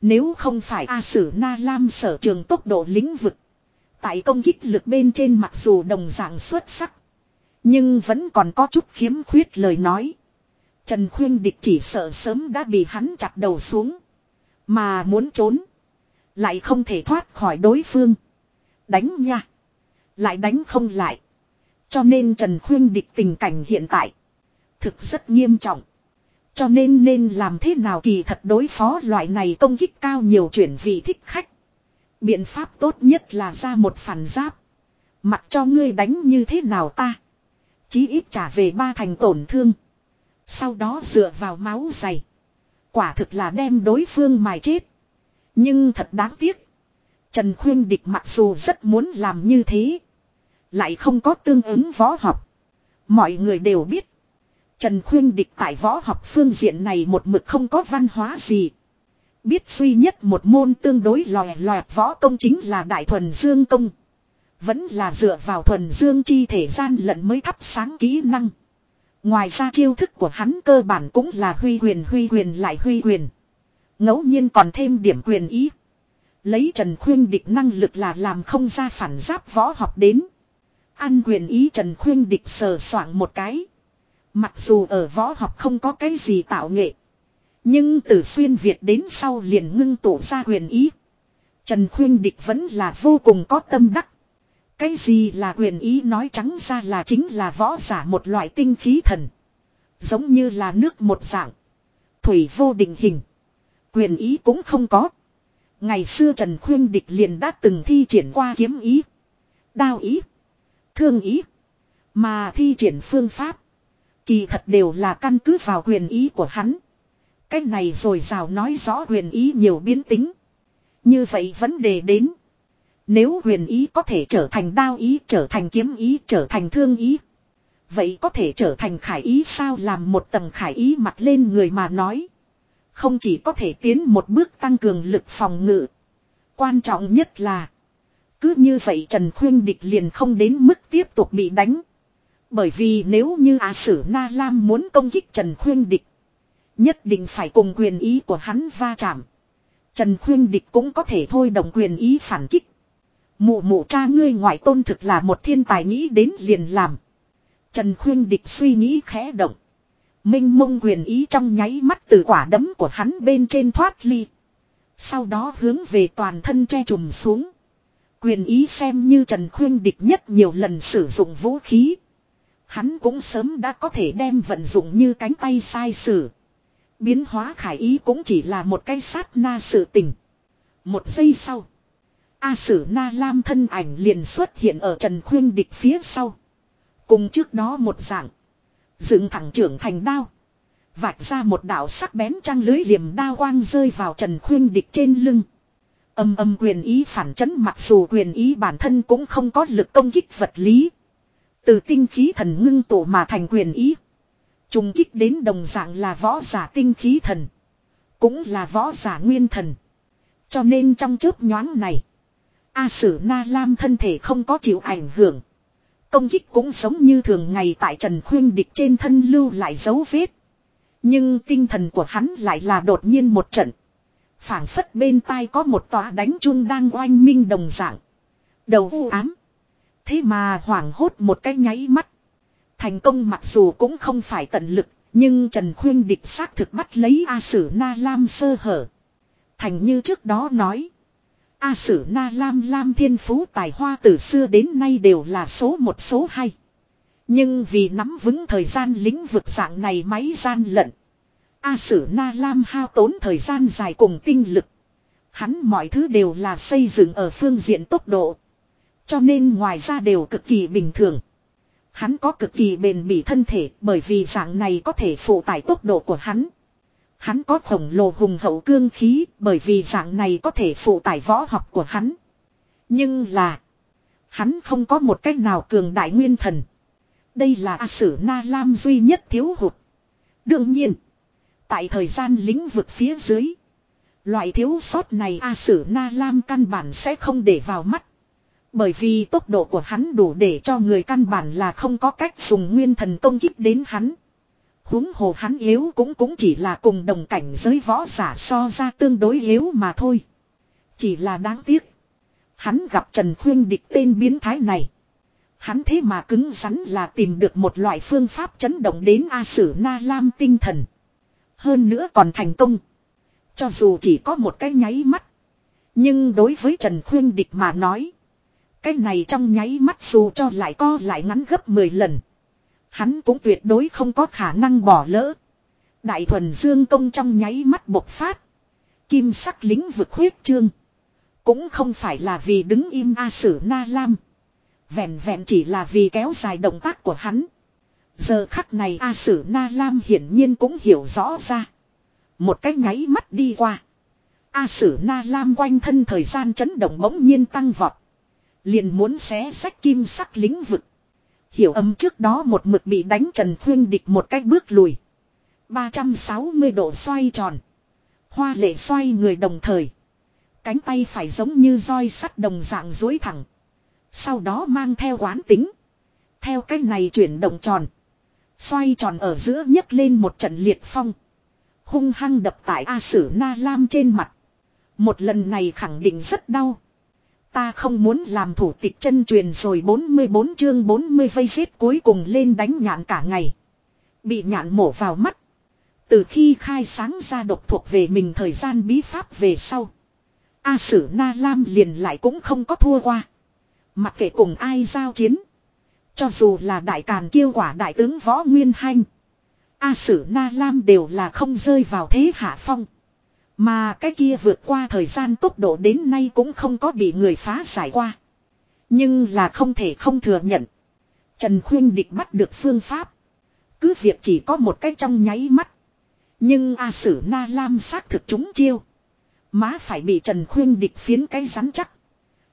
S1: Nếu không phải A Sử Na Lam sở trường tốc độ lĩnh vực. Tại công kích lực bên trên mặc dù đồng dạng xuất sắc. Nhưng vẫn còn có chút khiếm khuyết lời nói. Trần Khuyên Địch chỉ sợ sớm đã bị hắn chặt đầu xuống. Mà muốn trốn. Lại không thể thoát khỏi đối phương. Đánh nha. Lại đánh không lại. Cho nên Trần Khuyên Địch tình cảnh hiện tại. Thực rất nghiêm trọng. Cho nên nên làm thế nào kỳ thật đối phó loại này công kích cao nhiều chuyển vị thích khách. Biện pháp tốt nhất là ra một phản giáp. Mặc cho ngươi đánh như thế nào ta. Chí ít trả về ba thành tổn thương. Sau đó dựa vào máu dày. Quả thực là đem đối phương mài chết. Nhưng thật đáng tiếc. Trần Khuyên Địch mặc dù rất muốn làm như thế. Lại không có tương ứng võ học. Mọi người đều biết. Trần Khuyên Địch tại võ học phương diện này một mực không có văn hóa gì. Biết duy nhất một môn tương đối lòe loẹt võ công chính là Đại Thuần Dương Công. Vẫn là dựa vào thuần dương chi thể gian lận mới thắp sáng kỹ năng. Ngoài ra chiêu thức của hắn cơ bản cũng là huy quyền huy quyền lại huy quyền. ngẫu nhiên còn thêm điểm quyền ý. Lấy Trần Khuyên địch năng lực là làm không ra phản giáp võ học đến. Ăn quyền ý Trần Khuyên địch sờ soạng một cái. Mặc dù ở võ học không có cái gì tạo nghệ. Nhưng từ xuyên Việt đến sau liền ngưng tụ ra quyền ý. Trần Khuyên Địch vẫn là vô cùng có tâm đắc. Cái gì là quyền ý nói trắng ra là chính là võ giả một loại tinh khí thần. Giống như là nước một dạng. Thủy vô định hình. Quyền ý cũng không có. Ngày xưa Trần Khuyên Địch liền đã từng thi triển qua kiếm ý. Đao ý. Thương ý. Mà thi triển phương pháp. Kỳ thật đều là căn cứ vào quyền ý của hắn. Cách này rồi rào nói rõ quyền ý nhiều biến tính. Như vậy vấn đề đến. Nếu quyền ý có thể trở thành đao ý, trở thành kiếm ý, trở thành thương ý. Vậy có thể trở thành khải ý sao làm một tầng khải ý mặt lên người mà nói. Không chỉ có thể tiến một bước tăng cường lực phòng ngự. Quan trọng nhất là. Cứ như vậy Trần Khuyên Địch liền không đến mức tiếp tục bị đánh. Bởi vì nếu như A Sử Na Lam muốn công kích Trần Khuyên Địch. Nhất định phải cùng quyền ý của hắn va chạm. Trần Khuyên Địch cũng có thể thôi động quyền ý phản kích. Mụ mụ cha ngươi ngoại tôn thực là một thiên tài nghĩ đến liền làm. Trần Khuyên Địch suy nghĩ khẽ động. Minh mông quyền ý trong nháy mắt từ quả đấm của hắn bên trên thoát ly. Sau đó hướng về toàn thân che trùm xuống. Quyền ý xem như Trần Khuyên Địch nhất nhiều lần sử dụng vũ khí. Hắn cũng sớm đã có thể đem vận dụng như cánh tay sai sử. Biến hóa khải ý cũng chỉ là một cái sát na sự tình. Một giây sau. A sử na lam thân ảnh liền xuất hiện ở Trần Khuyên Địch phía sau. Cùng trước đó một dạng. Dựng thẳng trưởng thành đao. Vạch ra một đạo sắc bén trăng lưới liềm đao quang rơi vào Trần Khuyên Địch trên lưng. Âm âm quyền ý phản chấn mặc dù quyền ý bản thân cũng không có lực công kích vật lý. Từ tinh khí thần ngưng tụ mà thành quyền ý. Trung kích đến đồng dạng là võ giả tinh khí thần. Cũng là võ giả nguyên thần. Cho nên trong chớp nhoáng này. A Sử Na Lam thân thể không có chịu ảnh hưởng. Công kích cũng giống như thường ngày tại Trần Khuyên Địch trên thân lưu lại dấu vết. Nhưng tinh thần của hắn lại là đột nhiên một trận. phảng phất bên tai có một tòa đánh chuông đang oanh minh đồng dạng. Đầu u ám. Thế mà hoảng hốt một cái nháy mắt. Thành công mặc dù cũng không phải tận lực, nhưng Trần Khuyên địch xác thực bắt lấy A Sử Na Lam sơ hở. Thành như trước đó nói. A Sử Na Lam Lam thiên phú tài hoa từ xưa đến nay đều là số một số hai. Nhưng vì nắm vững thời gian lĩnh vực dạng này máy gian lận. A Sử Na Lam hao tốn thời gian dài cùng tinh lực. Hắn mọi thứ đều là xây dựng ở phương diện tốc độ. Cho nên ngoài ra đều cực kỳ bình thường. Hắn có cực kỳ bền bỉ thân thể bởi vì dạng này có thể phụ tải tốc độ của hắn. Hắn có khổng lồ hùng hậu cương khí bởi vì dạng này có thể phụ tải võ học của hắn. Nhưng là. Hắn không có một cách nào cường đại nguyên thần. Đây là A Sử Na Lam duy nhất thiếu hụt. Đương nhiên. Tại thời gian lĩnh vực phía dưới. Loại thiếu sót này A Sử Na Lam căn bản sẽ không để vào mắt. Bởi vì tốc độ của hắn đủ để cho người căn bản là không có cách dùng nguyên thần công kích đến hắn huống hồ hắn yếu cũng cũng chỉ là cùng đồng cảnh giới võ giả so ra tương đối yếu mà thôi. Chỉ là đáng tiếc. Hắn gặp Trần Khuyên địch tên biến thái này. Hắn thế mà cứng rắn là tìm được một loại phương pháp chấn động đến A Sử Na Lam tinh thần. Hơn nữa còn thành công. Cho dù chỉ có một cái nháy mắt. Nhưng đối với Trần Khuyên Địch mà nói. Cái này trong nháy mắt dù cho lại co lại ngắn gấp 10 lần. Hắn cũng tuyệt đối không có khả năng bỏ lỡ. Đại thuần dương công trong nháy mắt bộc phát. Kim sắc lính vực huyết trương. Cũng không phải là vì đứng im A Sử Na Lam. Vẹn vẹn chỉ là vì kéo dài động tác của hắn. Giờ khắc này A Sử Na Lam hiển nhiên cũng hiểu rõ ra. Một cái nháy mắt đi qua. A Sử Na Lam quanh thân thời gian chấn động bỗng nhiên tăng vọt. Liền muốn xé sách kim sắc lĩnh vực. Hiểu âm trước đó một mực bị đánh Trần Khuyên địch một cách bước lùi. 360 độ xoay tròn. Hoa lệ xoay người đồng thời. Cánh tay phải giống như roi sắt đồng dạng dối thẳng. Sau đó mang theo quán tính. Theo cách này chuyển động tròn. Xoay tròn ở giữa nhấc lên một trận liệt phong. Hung hăng đập tại A Sử Na Lam trên mặt. Một lần này khẳng định rất đau. Ta không muốn làm thủ tịch chân truyền rồi 44 chương 40 vây giết cuối cùng lên đánh nhạn cả ngày. Bị nhạn mổ vào mắt. Từ khi khai sáng ra độc thuộc về mình thời gian bí pháp về sau. A Sử Na Lam liền lại cũng không có thua qua. Mặc kệ cùng ai giao chiến. Cho dù là đại càn kiêu quả đại tướng Võ Nguyên Hanh. A Sử Na Lam đều là không rơi vào thế hạ phong. Mà cái kia vượt qua thời gian tốc độ đến nay cũng không có bị người phá giải qua. Nhưng là không thể không thừa nhận. Trần Khuyên Địch bắt được phương pháp. Cứ việc chỉ có một cái trong nháy mắt. Nhưng A Sử Na Lam xác thực chúng chiêu. Má phải bị Trần Khuyên Địch phiến cái rắn chắc.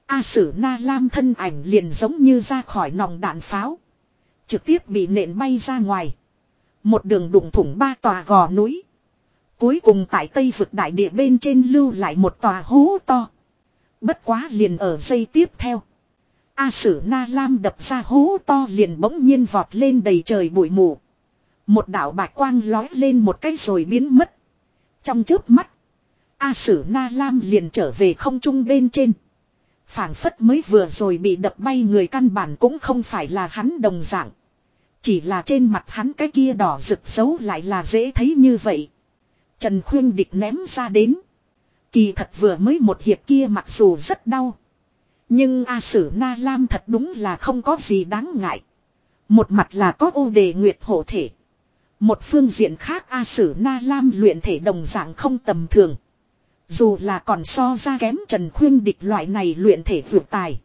S1: A Sử Na Lam thân ảnh liền giống như ra khỏi nòng đạn pháo. Trực tiếp bị nện bay ra ngoài. Một đường đụng thủng ba tòa gò núi. Cuối cùng tại Tây vực đại địa bên trên lưu lại một tòa hố to. Bất quá liền ở dây tiếp theo. A Sử Na Lam đập ra hố to liền bỗng nhiên vọt lên đầy trời bụi mù. Một đạo bạch quang lói lên một cái rồi biến mất. Trong chớp mắt. A Sử Na Lam liền trở về không trung bên trên phảng phất mới vừa rồi bị đập bay người căn bản cũng không phải là hắn đồng dạng. Chỉ là trên mặt hắn cái kia đỏ rực xấu lại là dễ thấy như vậy. Trần Khuyên Địch ném ra đến. Kỳ thật vừa mới một hiệp kia mặc dù rất đau. Nhưng A Sử Na Lam thật đúng là không có gì đáng ngại. Một mặt là có ô đề nguyệt hộ thể. Một phương diện khác A Sử Na Lam luyện thể đồng dạng không tầm thường. Dù là còn so ra kém Trần Khuyên địch loại này luyện thể vượt tài.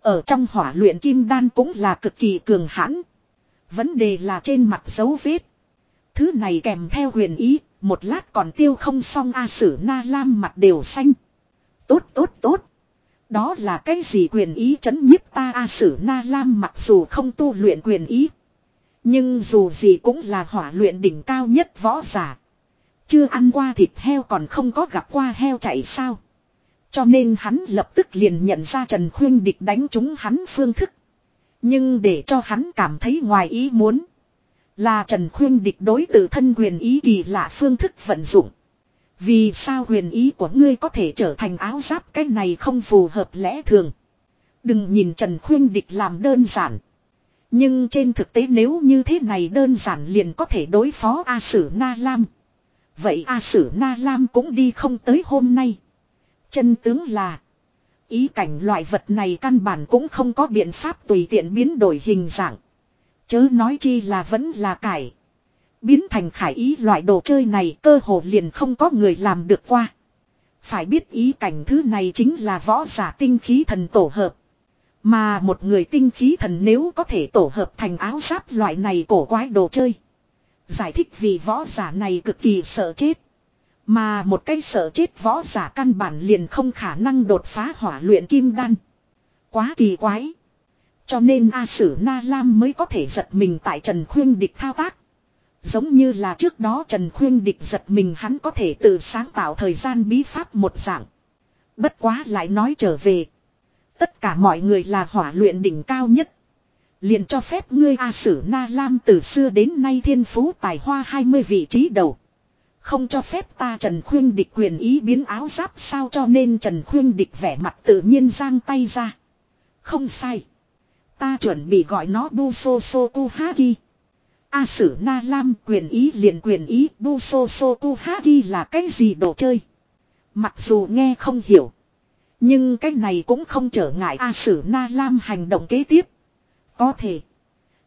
S1: Ở trong hỏa luyện kim đan cũng là cực kỳ cường hãn. Vấn đề là trên mặt dấu vết. Thứ này kèm theo huyền ý, một lát còn tiêu không xong A Sử Na Lam mặt đều xanh. Tốt tốt tốt. Đó là cái gì quyền ý chấn nhiếp ta A Sử Na Lam mặc dù không tu luyện quyền ý. Nhưng dù gì cũng là hỏa luyện đỉnh cao nhất võ giả. Chưa ăn qua thịt heo còn không có gặp qua heo chạy sao. Cho nên hắn lập tức liền nhận ra Trần Khuyên Địch đánh chúng hắn phương thức. Nhưng để cho hắn cảm thấy ngoài ý muốn. Là Trần Khuyên Địch đối tự thân quyền ý kỳ lạ phương thức vận dụng. Vì sao quyền ý của ngươi có thể trở thành áo giáp cái này không phù hợp lẽ thường. Đừng nhìn Trần Khuyên Địch làm đơn giản. Nhưng trên thực tế nếu như thế này đơn giản liền có thể đối phó A Sử Na Lam. Vậy A Sử Na Lam cũng đi không tới hôm nay. Chân tướng là. Ý cảnh loại vật này căn bản cũng không có biện pháp tùy tiện biến đổi hình dạng. Chớ nói chi là vẫn là cải. Biến thành khải ý loại đồ chơi này cơ hồ liền không có người làm được qua. Phải biết ý cảnh thứ này chính là võ giả tinh khí thần tổ hợp. Mà một người tinh khí thần nếu có thể tổ hợp thành áo giáp loại này cổ quái đồ chơi. Giải thích vì võ giả này cực kỳ sợ chết. Mà một cái sợ chết võ giả căn bản liền không khả năng đột phá hỏa luyện kim đan. Quá kỳ quái. Cho nên A Sử Na Lam mới có thể giật mình tại Trần Khuyên địch thao tác. Giống như là trước đó Trần Khuyên Địch giật mình hắn có thể tự sáng tạo thời gian bí pháp một dạng. Bất quá lại nói trở về. Tất cả mọi người là hỏa luyện đỉnh cao nhất. Liền cho phép ngươi A Sử Na Lam từ xưa đến nay thiên phú tài hoa 20 vị trí đầu. Không cho phép ta Trần Khuyên Địch quyền ý biến áo giáp sao cho nên Trần Khuyên Địch vẻ mặt tự nhiên giang tay ra. Không sai. Ta chuẩn bị gọi nó Bu So So Kuhagi. A Sử Na Lam quyền ý liền quyền ý Bu So So Kuhagi là cái gì đồ chơi. Mặc dù nghe không hiểu. Nhưng cái này cũng không trở ngại A Sử Na Lam hành động kế tiếp. Có thể.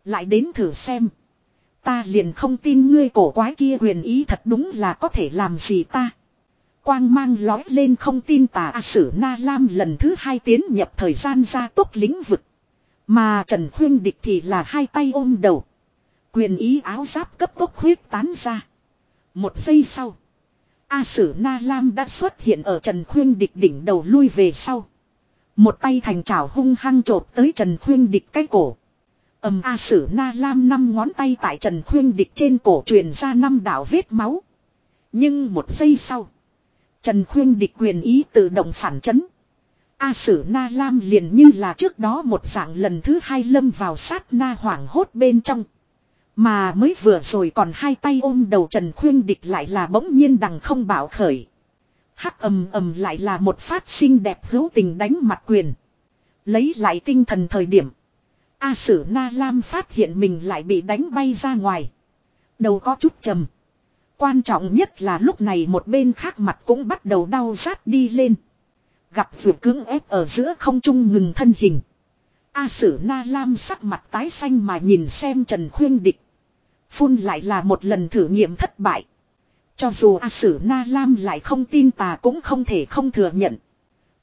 S1: Lại đến thử xem. Ta liền không tin ngươi cổ quái kia quyền ý thật đúng là có thể làm gì ta. Quang mang lói lên không tin tà A Sử Na Lam lần thứ hai tiến nhập thời gian ra tốt lĩnh vực. Mà Trần Khuyên Địch thì là hai tay ôm đầu. Quyền ý áo giáp cấp tốc huyết tán ra. Một giây sau. A Sử Na Lam đã xuất hiện ở Trần Khuyên Địch đỉnh đầu lui về sau. Một tay thành chảo hung hăng trộp tới Trần Khuyên Địch cái cổ. ầm, A Sử Na Lam năm ngón tay tại Trần Khuyên Địch trên cổ truyền ra năm đạo vết máu. Nhưng một giây sau. Trần Khuyên Địch quyền ý tự động phản chấn. A Sử Na Lam liền như là trước đó một dạng lần thứ hai lâm vào sát na hoảng hốt bên trong. Mà mới vừa rồi còn hai tay ôm đầu Trần Khuyên Địch lại là bỗng nhiên đằng không bảo khởi. Hắc ầm ầm lại là một phát sinh đẹp hữu tình đánh mặt quyền. Lấy lại tinh thần thời điểm. A Sử Na Lam phát hiện mình lại bị đánh bay ra ngoài. Đầu có chút trầm. Quan trọng nhất là lúc này một bên khác mặt cũng bắt đầu đau rát đi lên. Gặp vượt cứng ép ở giữa không trung ngừng thân hình. A Sử Na Lam sắc mặt tái xanh mà nhìn xem Trần Khuyên Địch. Phun lại là một lần thử nghiệm thất bại. Cho dù A Sử Na Lam lại không tin tà cũng không thể không thừa nhận.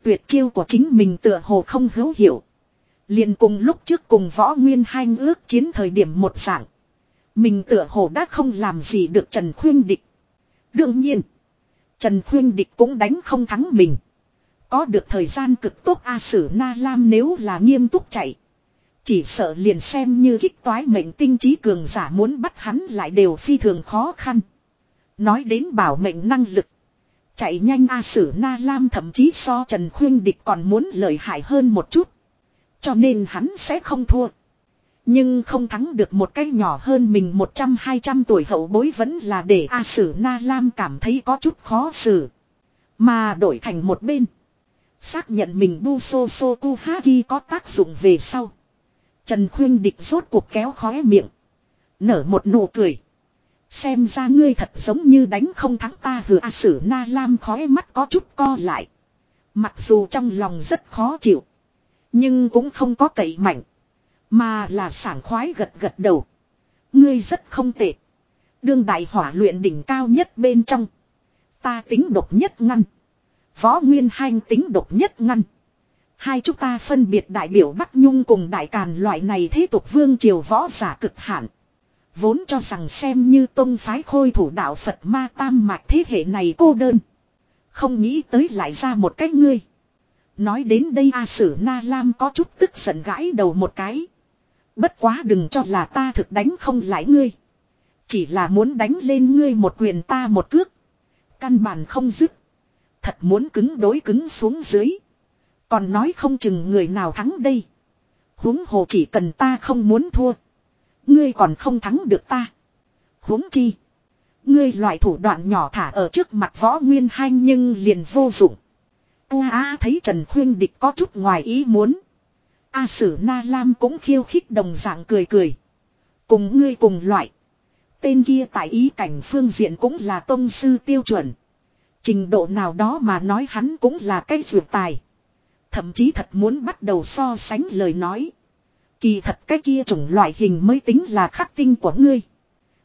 S1: Tuyệt chiêu của chính mình tựa hồ không hữu hiệu. liền cùng lúc trước cùng võ nguyên hai ước chiến thời điểm một dạng. Mình tựa hồ đã không làm gì được Trần Khuyên Địch. Đương nhiên. Trần Khuyên Địch cũng đánh không thắng mình. Có được thời gian cực tốt A Sử Na Lam nếu là nghiêm túc chạy. Chỉ sợ liền xem như kích toái mệnh tinh trí cường giả muốn bắt hắn lại đều phi thường khó khăn. Nói đến bảo mệnh năng lực. Chạy nhanh A Sử Na Lam thậm chí so Trần Khuyên Địch còn muốn lợi hại hơn một chút. Cho nên hắn sẽ không thua. Nhưng không thắng được một cái nhỏ hơn mình 100-200 tuổi hậu bối vẫn là để A Sử Na Lam cảm thấy có chút khó xử. Mà đổi thành một bên. Xác nhận mình Bu So So Kuhagi có tác dụng về sau. Trần Khuyên Địch rốt cuộc kéo khóe miệng. Nở một nụ cười. Xem ra ngươi thật giống như đánh không thắng ta hừa A Sử Na Lam khóe mắt có chút co lại. Mặc dù trong lòng rất khó chịu. Nhưng cũng không có cậy mạnh. Mà là sảng khoái gật gật đầu. Ngươi rất không tệ. Đương đại hỏa luyện đỉnh cao nhất bên trong. Ta tính độc nhất ngăn. Võ Nguyên Hanh tính độc nhất ngăn. Hai chúng ta phân biệt đại biểu Bắc Nhung cùng đại càn loại này thế tục vương triều võ giả cực hạn. Vốn cho rằng xem như tôn phái khôi thủ đạo Phật ma tam mạch thế hệ này cô đơn. Không nghĩ tới lại ra một cái ngươi. Nói đến đây A Sử Na Lam có chút tức giận gãi đầu một cái. Bất quá đừng cho là ta thực đánh không lại ngươi. Chỉ là muốn đánh lên ngươi một quyền ta một cước. Căn bản không dứt. Thật muốn cứng đối cứng xuống dưới. Còn nói không chừng người nào thắng đây. huống hồ chỉ cần ta không muốn thua. Ngươi còn không thắng được ta. huống chi. Ngươi loại thủ đoạn nhỏ thả ở trước mặt võ nguyên hanh nhưng liền vô dụng. A a thấy Trần Khuyên Địch có chút ngoài ý muốn. A Sử Na Lam cũng khiêu khích đồng dạng cười cười. Cùng ngươi cùng loại. Tên kia tại ý cảnh phương diện cũng là tôn sư tiêu chuẩn. Trình độ nào đó mà nói hắn cũng là cái dược tài. Thậm chí thật muốn bắt đầu so sánh lời nói. Kỳ thật cái kia chủng loại hình mới tính là khắc tinh của ngươi.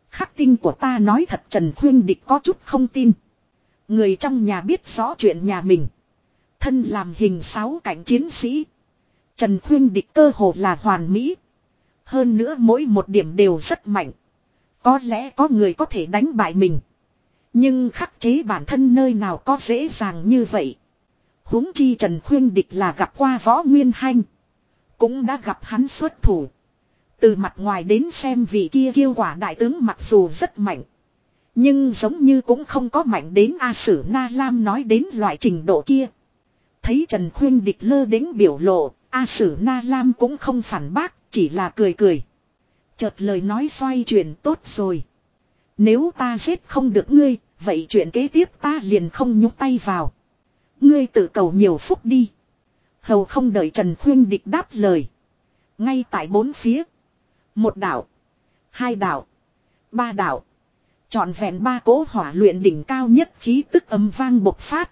S1: Khắc tinh của ta nói thật Trần Khuyên Địch có chút không tin. Người trong nhà biết rõ chuyện nhà mình. Thân làm hình sáu cảnh chiến sĩ. Trần Khuyên Địch cơ hồ là hoàn mỹ. Hơn nữa mỗi một điểm đều rất mạnh. Có lẽ có người có thể đánh bại mình. Nhưng khắc chế bản thân nơi nào có dễ dàng như vậy. huống chi Trần Khuyên Địch là gặp qua võ nguyên hanh. Cũng đã gặp hắn xuất thủ. Từ mặt ngoài đến xem vị kia kiêu quả đại tướng mặc dù rất mạnh. Nhưng giống như cũng không có mạnh đến A Sử Na Lam nói đến loại trình độ kia. Thấy Trần Khuyên địch lơ đến biểu lộ, A Sử Na Lam cũng không phản bác, chỉ là cười cười. Chợt lời nói xoay chuyển tốt rồi. Nếu ta giết không được ngươi, vậy chuyện kế tiếp ta liền không nhúc tay vào. Ngươi tự cầu nhiều phúc đi. Hầu không đợi Trần Khuyên địch đáp lời. Ngay tại bốn phía. Một đảo. Hai đảo. Ba đảo. Chọn vẹn ba cỗ hỏa luyện đỉnh cao nhất khí tức âm vang bộc phát.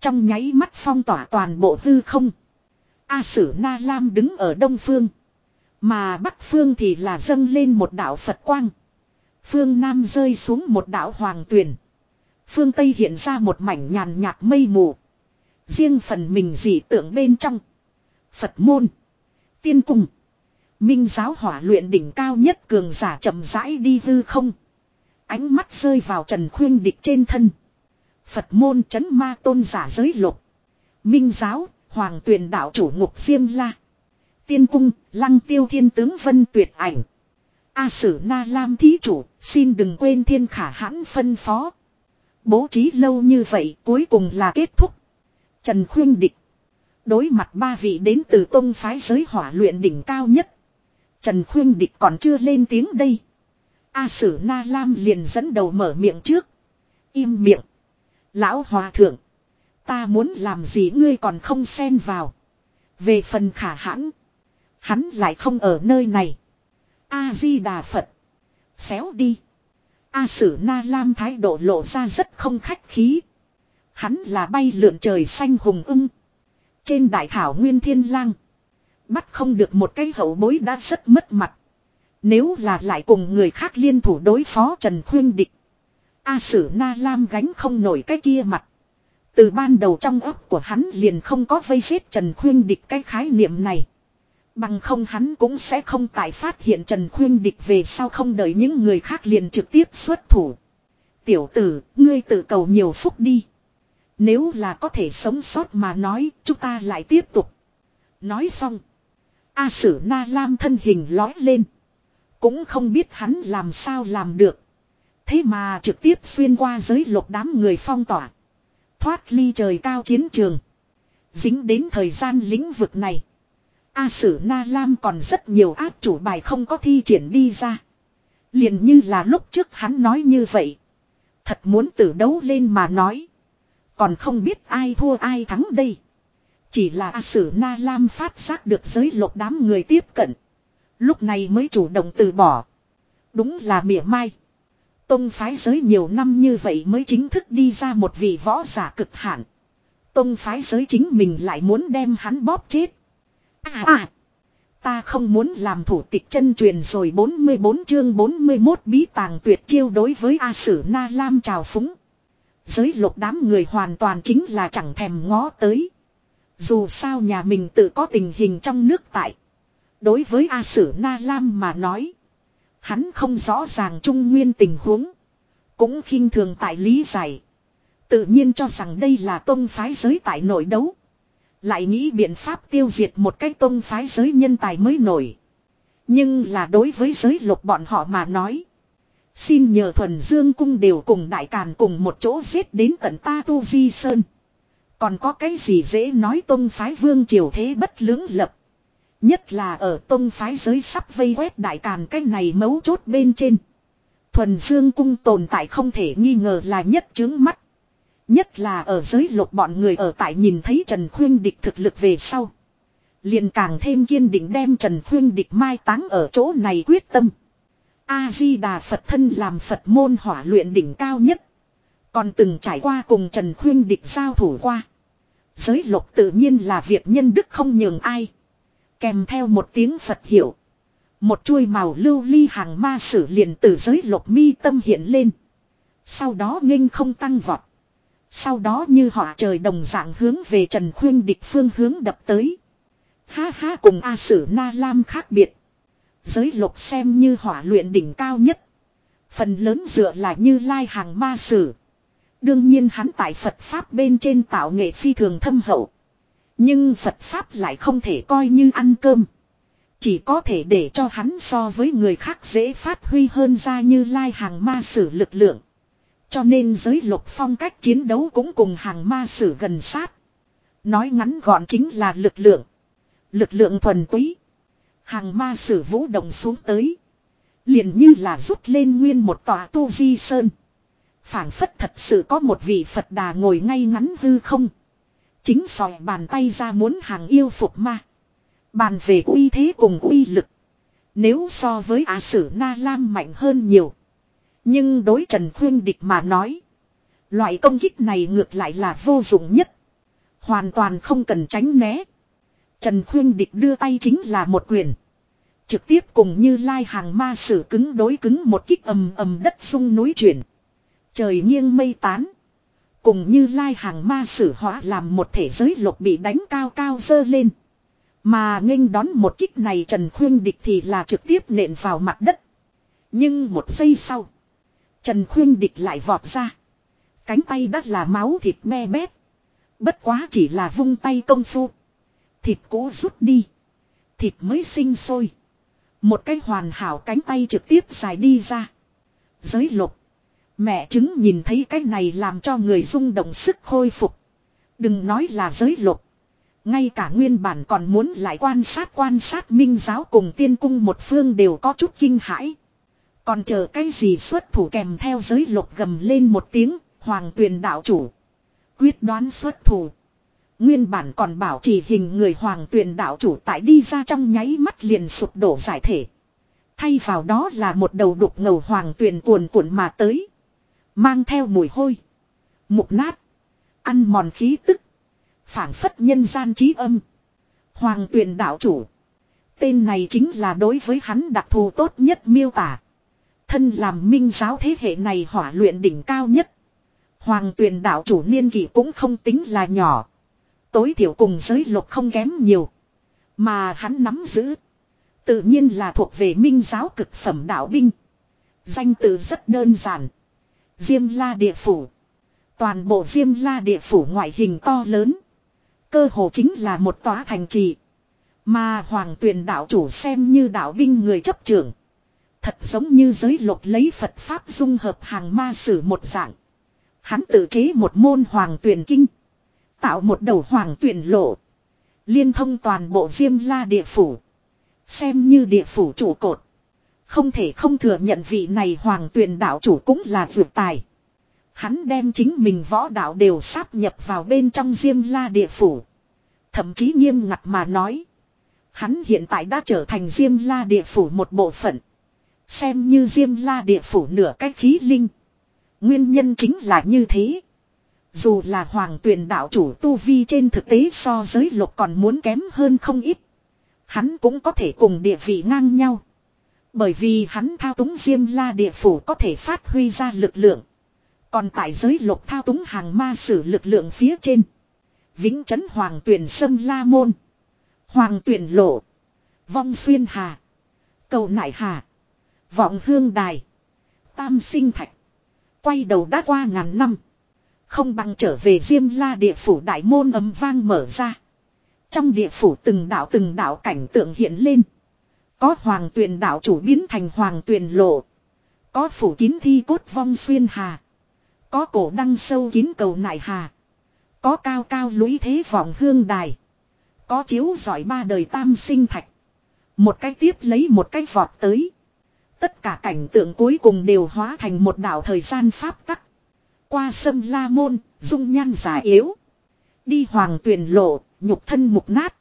S1: Trong nháy mắt phong tỏa toàn bộ hư không. A Sử Na Lam đứng ở đông phương. Mà bắc phương thì là dâng lên một đảo Phật quang. Phương Nam rơi xuống một đạo hoàng tuyền. Phương Tây hiện ra một mảnh nhàn nhạt mây mù. Riêng phần mình dị tượng bên trong. Phật môn. Tiên cung. Minh giáo hỏa luyện đỉnh cao nhất cường giả chậm rãi đi hư không. Ánh mắt rơi vào trần khuyên địch trên thân. Phật môn chấn ma tôn giả giới lục. Minh giáo, hoàng tuyền đạo chủ ngục diêm la. Tiên cung, lăng tiêu thiên tướng vân tuyệt ảnh. A sử na lam thí chủ, xin đừng quên thiên khả hãn phân phó. Bố trí lâu như vậy cuối cùng là kết thúc. Trần khuyên địch. Đối mặt ba vị đến từ tông phái giới hỏa luyện đỉnh cao nhất. Trần khuyên địch còn chưa lên tiếng đây. A Sử Na Lam liền dẫn đầu mở miệng trước. Im miệng. Lão Hòa Thượng. Ta muốn làm gì ngươi còn không xen vào. Về phần khả hãn. Hắn lại không ở nơi này. A-di-đà Phật. Xéo đi. A Sử Na Lam thái độ lộ ra rất không khách khí. Hắn là bay lượn trời xanh hùng ưng. Trên đại thảo Nguyên Thiên Lang. Bắt không được một cái hậu bối đã rất mất mặt. Nếu là lại cùng người khác liên thủ đối phó Trần Khuyên Địch. A Sử Na Lam gánh không nổi cái kia mặt. Từ ban đầu trong ấp của hắn liền không có vây giết Trần Khuyên Địch cái khái niệm này. Bằng không hắn cũng sẽ không tại phát hiện Trần Khuyên Địch về sau không đợi những người khác liền trực tiếp xuất thủ. Tiểu tử, ngươi tự cầu nhiều phúc đi. Nếu là có thể sống sót mà nói, chúng ta lại tiếp tục. Nói xong. A Sử Na Lam thân hình lói lên. Cũng không biết hắn làm sao làm được. Thế mà trực tiếp xuyên qua giới lục đám người phong tỏa. Thoát ly trời cao chiến trường. Dính đến thời gian lĩnh vực này. A Sử Na Lam còn rất nhiều áp chủ bài không có thi triển đi ra. liền như là lúc trước hắn nói như vậy. Thật muốn tử đấu lên mà nói. Còn không biết ai thua ai thắng đây. Chỉ là A Sử Na Lam phát giác được giới lục đám người tiếp cận. Lúc này mới chủ động từ bỏ. Đúng là mỉa mai. Tông phái giới nhiều năm như vậy mới chính thức đi ra một vị võ giả cực hạn. Tông phái giới chính mình lại muốn đem hắn bóp chết. À à. Ta không muốn làm thủ tịch chân truyền rồi 44 chương 41 bí tàng tuyệt chiêu đối với A Sử Na Lam trào phúng. Giới lục đám người hoàn toàn chính là chẳng thèm ngó tới. Dù sao nhà mình tự có tình hình trong nước tại. Đối với A Sử Na Lam mà nói. Hắn không rõ ràng trung nguyên tình huống. Cũng khinh thường tại lý giải. Tự nhiên cho rằng đây là tôn phái giới tại nội đấu. Lại nghĩ biện pháp tiêu diệt một cách tôn phái giới nhân tài mới nổi. Nhưng là đối với giới lục bọn họ mà nói. Xin nhờ thuần dương cung đều cùng đại càn cùng một chỗ giết đến tận ta tu vi sơn. Còn có cái gì dễ nói tôn phái vương triều thế bất lưỡng lập. Nhất là ở tông phái giới sắp vây quét đại càn cái này mấu chốt bên trên. Thuần Dương cung tồn tại không thể nghi ngờ là nhất chứng mắt. Nhất là ở giới lục bọn người ở tại nhìn thấy Trần Khuyên Địch thực lực về sau. liền càng thêm kiên định đem Trần Khuyên Địch mai táng ở chỗ này quyết tâm. A-di-đà Phật thân làm Phật môn hỏa luyện đỉnh cao nhất. Còn từng trải qua cùng Trần Khuyên Địch giao thủ qua. Giới lục tự nhiên là việc nhân đức không nhường ai. Kèm theo một tiếng Phật hiệu. Một chuôi màu lưu ly hàng ma sử liền từ giới lục mi tâm hiện lên. Sau đó nghênh không tăng vọt. Sau đó như họ trời đồng dạng hướng về Trần Khuyên địch phương hướng đập tới. Ha ha cùng A Sử Na Lam khác biệt. Giới lục xem như hỏa luyện đỉnh cao nhất. Phần lớn dựa là như lai hàng ma sử. Đương nhiên hắn tại Phật Pháp bên trên tạo nghệ phi thường thâm hậu. Nhưng Phật Pháp lại không thể coi như ăn cơm. Chỉ có thể để cho hắn so với người khác dễ phát huy hơn ra như lai hàng ma sử lực lượng. Cho nên giới lục phong cách chiến đấu cũng cùng hàng ma sử gần sát. Nói ngắn gọn chính là lực lượng. Lực lượng thuần túy. Hàng ma sử vũ động xuống tới. Liền như là rút lên nguyên một tòa tu di sơn. phảng phất thật sự có một vị Phật đà ngồi ngay ngắn hư không. Chính sòi bàn tay ra muốn hàng yêu phục ma. Bàn về uy thế cùng uy lực. Nếu so với Á Sử Na Lam mạnh hơn nhiều. Nhưng đối Trần Khuyên Địch mà nói. Loại công kích này ngược lại là vô dụng nhất. Hoàn toàn không cần tránh né. Trần Khuyên Địch đưa tay chính là một quyền. Trực tiếp cùng như lai hàng ma sử cứng đối cứng một kích ầm ầm đất sung núi chuyển. Trời nghiêng mây tán. Cùng như lai hàng ma sử hóa làm một thể giới lục bị đánh cao cao dơ lên. Mà nghênh đón một kích này Trần Khuyên Địch thì là trực tiếp nện vào mặt đất. Nhưng một giây sau. Trần Khuyên Địch lại vọt ra. Cánh tay đắt là máu thịt me bét. Bất quá chỉ là vung tay công phu. Thịt cũ rút đi. Thịt mới sinh sôi. Một cái hoàn hảo cánh tay trực tiếp dài đi ra. Giới lục. Mẹ chứng nhìn thấy cái này làm cho người rung động sức khôi phục. Đừng nói là giới lục. Ngay cả nguyên bản còn muốn lại quan sát quan sát minh giáo cùng tiên cung một phương đều có chút kinh hãi. Còn chờ cái gì xuất thủ kèm theo giới lục gầm lên một tiếng, hoàng tuyền đạo chủ. Quyết đoán xuất thủ. Nguyên bản còn bảo chỉ hình người hoàng tuyền đạo chủ tại đi ra trong nháy mắt liền sụp đổ giải thể. Thay vào đó là một đầu đục ngầu hoàng tuyền cuồn cuộn mà tới. Mang theo mùi hôi. Mục nát. Ăn mòn khí tức phảng phất nhân gian trí âm. Hoàng tuyền đạo chủ. Tên này chính là đối với hắn đặc thù tốt nhất miêu tả. Thân làm minh giáo thế hệ này hỏa luyện đỉnh cao nhất. Hoàng tuyền đạo chủ niên kỷ cũng không tính là nhỏ. Tối thiểu cùng giới lục không kém nhiều. Mà hắn nắm giữ. Tự nhiên là thuộc về minh giáo cực phẩm đạo binh. Danh từ rất đơn giản. Diêm la địa phủ. Toàn bộ diêm la địa phủ ngoại hình to lớn. Cơ hồ chính là một tòa thành trì. Mà hoàng tuyền đạo chủ xem như đạo binh người chấp trưởng. Thật giống như giới lục lấy Phật Pháp dung hợp hàng ma sử một dạng. Hắn tự chế một môn hoàng tuyền kinh. Tạo một đầu hoàng tuyền lộ. Liên thông toàn bộ diêm la địa phủ. Xem như địa phủ chủ cột. Không thể không thừa nhận vị này hoàng tuyền đạo chủ cũng là dược tài. Hắn đem chính mình võ đạo đều sáp nhập vào bên trong diêm la địa phủ. Thậm chí nghiêm ngặt mà nói. Hắn hiện tại đã trở thành diêm la địa phủ một bộ phận. Xem như diêm la địa phủ nửa cách khí linh. Nguyên nhân chính là như thế. Dù là hoàng tuyển đạo chủ tu vi trên thực tế so giới lục còn muốn kém hơn không ít. Hắn cũng có thể cùng địa vị ngang nhau. Bởi vì hắn thao túng diêm la địa phủ có thể phát huy ra lực lượng. Còn tại giới lục thao túng hàng ma sử lực lượng phía trên. Vĩnh trấn hoàng tuyển sâm la môn. Hoàng tuyển lộ. Vong xuyên hà. Cầu nại hà. Vọng hương đài. Tam sinh thạch. Quay đầu đã qua ngàn năm. Không bằng trở về Diêm La địa phủ đại môn ấm vang mở ra. Trong địa phủ từng đạo từng đạo cảnh tượng hiện lên. Có hoàng tuyền đạo chủ biến thành hoàng tuyền lộ. Có phủ kín thi cốt vong xuyên hà. Có cổ đăng sâu kín cầu nại hà. Có cao cao lũy thế vọng hương đài. Có chiếu giỏi ba đời tam sinh thạch. Một cái tiếp lấy một cái vọt tới. Tất cả cảnh tượng cuối cùng đều hóa thành một đảo thời gian pháp tắc. Qua sâm la môn, dung nhan giả yếu. Đi hoàng tuyển lộ, nhục thân mục nát.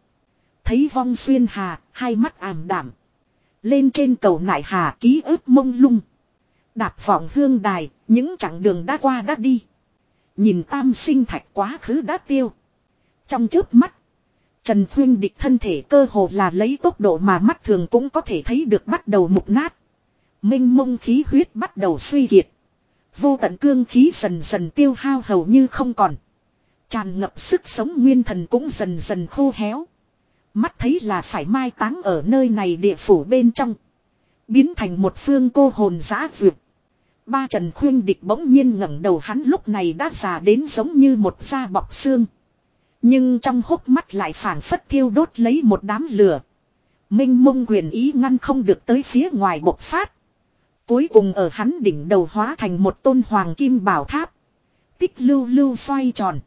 S1: Thấy vong xuyên hà, hai mắt ảm đảm. Lên trên cầu nại hà ký ức mông lung. Đạp vọng hương đài, những chặng đường đã qua đã đi. Nhìn tam sinh thạch quá khứ đã tiêu. Trong trước mắt. Trần Khuyên địch thân thể cơ hồ là lấy tốc độ mà mắt thường cũng có thể thấy được bắt đầu mục nát. Minh mông khí huyết bắt đầu suy kiệt. Vô tận cương khí dần dần tiêu hao hầu như không còn. Tràn ngập sức sống nguyên thần cũng dần dần khô héo. Mắt thấy là phải mai táng ở nơi này địa phủ bên trong. Biến thành một phương cô hồn giã duyệt. Ba Trần Khuyên Địch bỗng nhiên ngẩng đầu hắn lúc này đã già đến giống như một da bọc xương. Nhưng trong hốc mắt lại phản phất thiêu đốt lấy một đám lửa. Minh mông quyền ý ngăn không được tới phía ngoài bộc phát. Cuối cùng ở hắn đỉnh đầu hóa thành một tôn hoàng kim bảo tháp. Tích lưu lưu xoay tròn.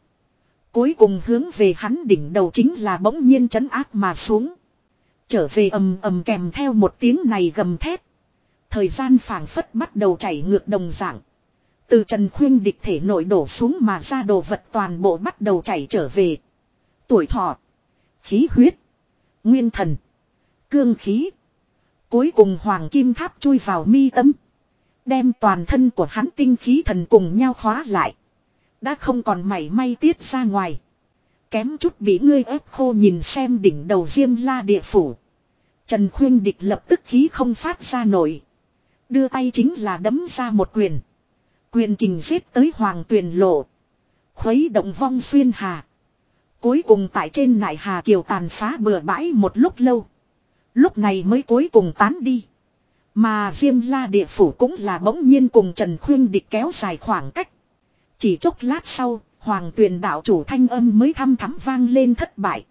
S1: Cuối cùng hướng về hắn đỉnh đầu chính là bỗng nhiên chấn áp mà xuống. Trở về ầm ầm kèm theo một tiếng này gầm thét. Thời gian phảng phất bắt đầu chảy ngược đồng dạng. Từ Trần Khuyên địch thể nội đổ xuống mà ra đồ vật toàn bộ bắt đầu chảy trở về. Tuổi thọ. Khí huyết. Nguyên thần. Cương khí. Cuối cùng hoàng kim tháp chui vào mi tâm. Đem toàn thân của hắn tinh khí thần cùng nhau khóa lại. Đã không còn mảy may tiết ra ngoài. Kém chút bị ngươi ép khô nhìn xem đỉnh đầu diêm la địa phủ. Trần Khuyên Địch lập tức khí không phát ra nổi. Đưa tay chính là đấm ra một quyền. Quyền kình giết tới hoàng tuyền lộ. Khuấy động vong xuyên hà. Cuối cùng tại trên nải hà kiều tàn phá bừa bãi một lúc lâu. Lúc này mới cuối cùng tán đi. Mà Diêm La địa phủ cũng là bỗng nhiên cùng Trần Khuyên địch kéo dài khoảng cách. Chỉ chốc lát sau, Hoàng tuyền đạo chủ thanh âm mới thăm thắm vang lên thất bại.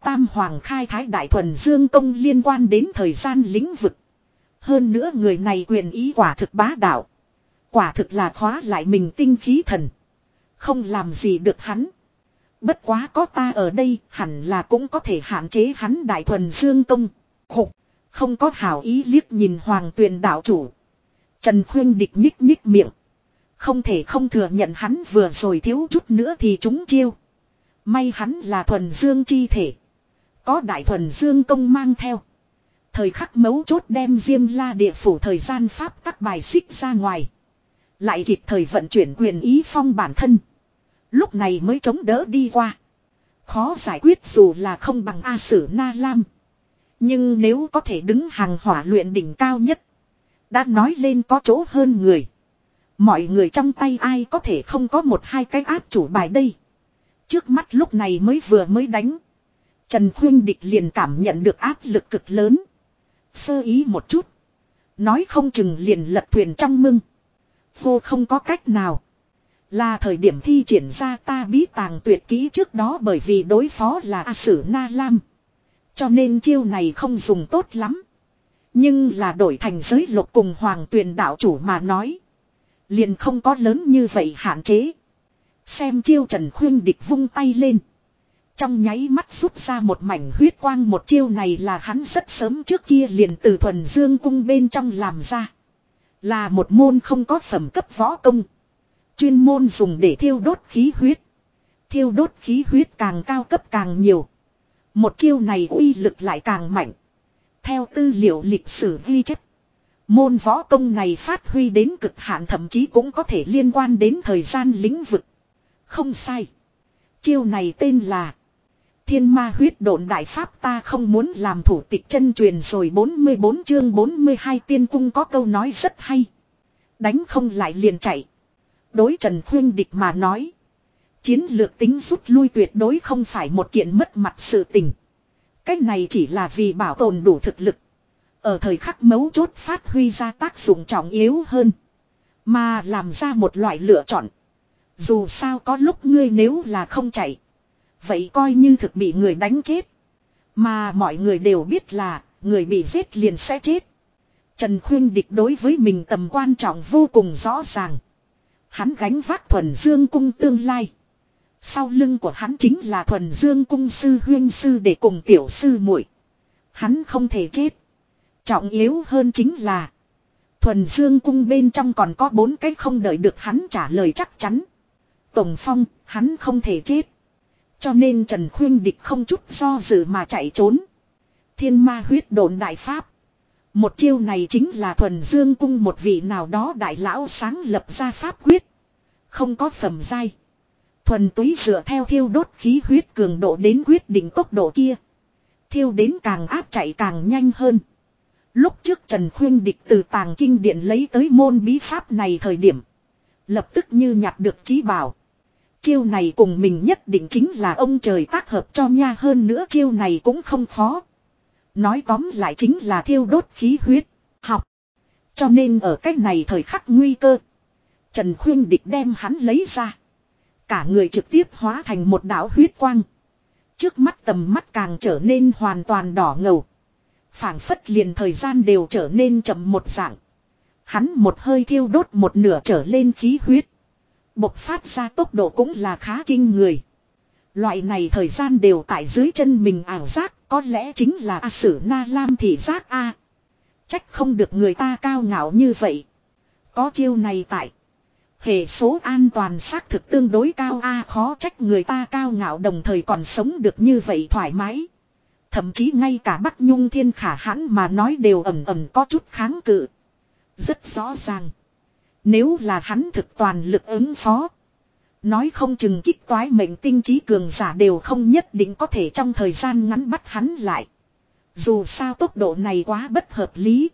S1: Tam Hoàng khai thái đại thuần dương công liên quan đến thời gian lĩnh vực. Hơn nữa người này quyền ý quả thực bá đạo. Quả thực là khóa lại mình tinh khí thần. Không làm gì được hắn. Bất quá có ta ở đây hẳn là cũng có thể hạn chế hắn đại thuần dương công. Khục. Không có hảo ý liếc nhìn hoàng tuyền đạo chủ. Trần Khuyên địch nhích nhích miệng. Không thể không thừa nhận hắn vừa rồi thiếu chút nữa thì chúng chiêu. May hắn là thuần dương chi thể. Có đại thuần dương công mang theo. Thời khắc mấu chốt đem diêm la địa phủ thời gian pháp các bài xích ra ngoài. Lại kịp thời vận chuyển quyền ý phong bản thân. Lúc này mới chống đỡ đi qua. Khó giải quyết dù là không bằng A Sử Na Lam. Nhưng nếu có thể đứng hàng hỏa luyện đỉnh cao nhất. Đã nói lên có chỗ hơn người. Mọi người trong tay ai có thể không có một hai cái áp chủ bài đây. Trước mắt lúc này mới vừa mới đánh. Trần Khuyên Địch liền cảm nhận được áp lực cực lớn. Sơ ý một chút. Nói không chừng liền lật thuyền trong mưng. Vô không có cách nào. Là thời điểm thi triển ra ta bí tàng tuyệt kỹ trước đó bởi vì đối phó là A Sử Na Lam. Cho nên chiêu này không dùng tốt lắm. Nhưng là đổi thành giới lục cùng hoàng tuyền đạo chủ mà nói. Liền không có lớn như vậy hạn chế. Xem chiêu Trần Khuyên địch vung tay lên. Trong nháy mắt rút ra một mảnh huyết quang một chiêu này là hắn rất sớm trước kia liền từ thuần dương cung bên trong làm ra. Là một môn không có phẩm cấp võ công. Chuyên môn dùng để thiêu đốt khí huyết. Thiêu đốt khí huyết càng cao cấp càng nhiều. Một chiêu này uy lực lại càng mạnh. Theo tư liệu lịch sử ghi chép. Môn võ công này phát huy đến cực hạn thậm chí cũng có thể liên quan đến thời gian lĩnh vực. Không sai. Chiêu này tên là Thiên ma huyết độn đại pháp ta không muốn làm thủ tịch chân truyền rồi 44 chương 42 tiên cung có câu nói rất hay. Đánh không lại liền chạy. Đối Trần Khuyên Địch mà nói. Chiến lược tính rút lui tuyệt đối không phải một kiện mất mặt sự tình. Cách này chỉ là vì bảo tồn đủ thực lực. Ở thời khắc mấu chốt phát huy ra tác dụng trọng yếu hơn. Mà làm ra một loại lựa chọn. Dù sao có lúc ngươi nếu là không chạy. Vậy coi như thực bị người đánh chết. Mà mọi người đều biết là người bị giết liền sẽ chết. Trần Khuyên Địch đối với mình tầm quan trọng vô cùng rõ ràng. Hắn gánh vác thuần dương cung tương lai. Sau lưng của hắn chính là thuần dương cung sư huyên sư để cùng tiểu sư muội. Hắn không thể chết. Trọng yếu hơn chính là. Thuần dương cung bên trong còn có bốn cái không đợi được hắn trả lời chắc chắn. Tổng phong, hắn không thể chết. Cho nên Trần Khuyên Địch không chút do dự mà chạy trốn. Thiên ma huyết đồn đại pháp. Một chiêu này chính là thuần dương cung một vị nào đó đại lão sáng lập ra pháp quyết. Không có phẩm giai. Thuần túy dựa theo thiêu đốt khí huyết cường độ đến quyết định tốc độ kia. Thiêu đến càng áp chạy càng nhanh hơn. Lúc trước Trần Khuyên Địch từ tàng kinh điện lấy tới môn bí pháp này thời điểm. Lập tức như nhặt được trí bảo. Chiêu này cùng mình nhất định chính là ông trời tác hợp cho nha hơn nữa chiêu này cũng không khó. Nói tóm lại chính là thiêu đốt khí huyết, học. Cho nên ở cách này thời khắc nguy cơ. Trần Khuyên Địch đem hắn lấy ra. Cả người trực tiếp hóa thành một đảo huyết quang. Trước mắt tầm mắt càng trở nên hoàn toàn đỏ ngầu. phảng phất liền thời gian đều trở nên chậm một dạng. Hắn một hơi thiêu đốt một nửa trở lên khí huyết. Bộc phát ra tốc độ cũng là khá kinh người. Loại này thời gian đều tại dưới chân mình ảo giác, có lẽ chính là A Sử Na Lam thị giác A. Trách không được người ta cao ngạo như vậy. Có chiêu này tại. Hệ số an toàn xác thực tương đối cao A, khó trách người ta cao ngạo đồng thời còn sống được như vậy thoải mái. Thậm chí ngay cả Bắc Nhung Thiên Khả hãn mà nói đều ẩm ẩm có chút kháng cự. Rất rõ ràng. Nếu là hắn thực toàn lực ứng phó. Nói không chừng kích toái mệnh tinh trí cường giả đều không nhất định có thể trong thời gian ngắn bắt hắn lại. Dù sao tốc độ này quá bất hợp lý.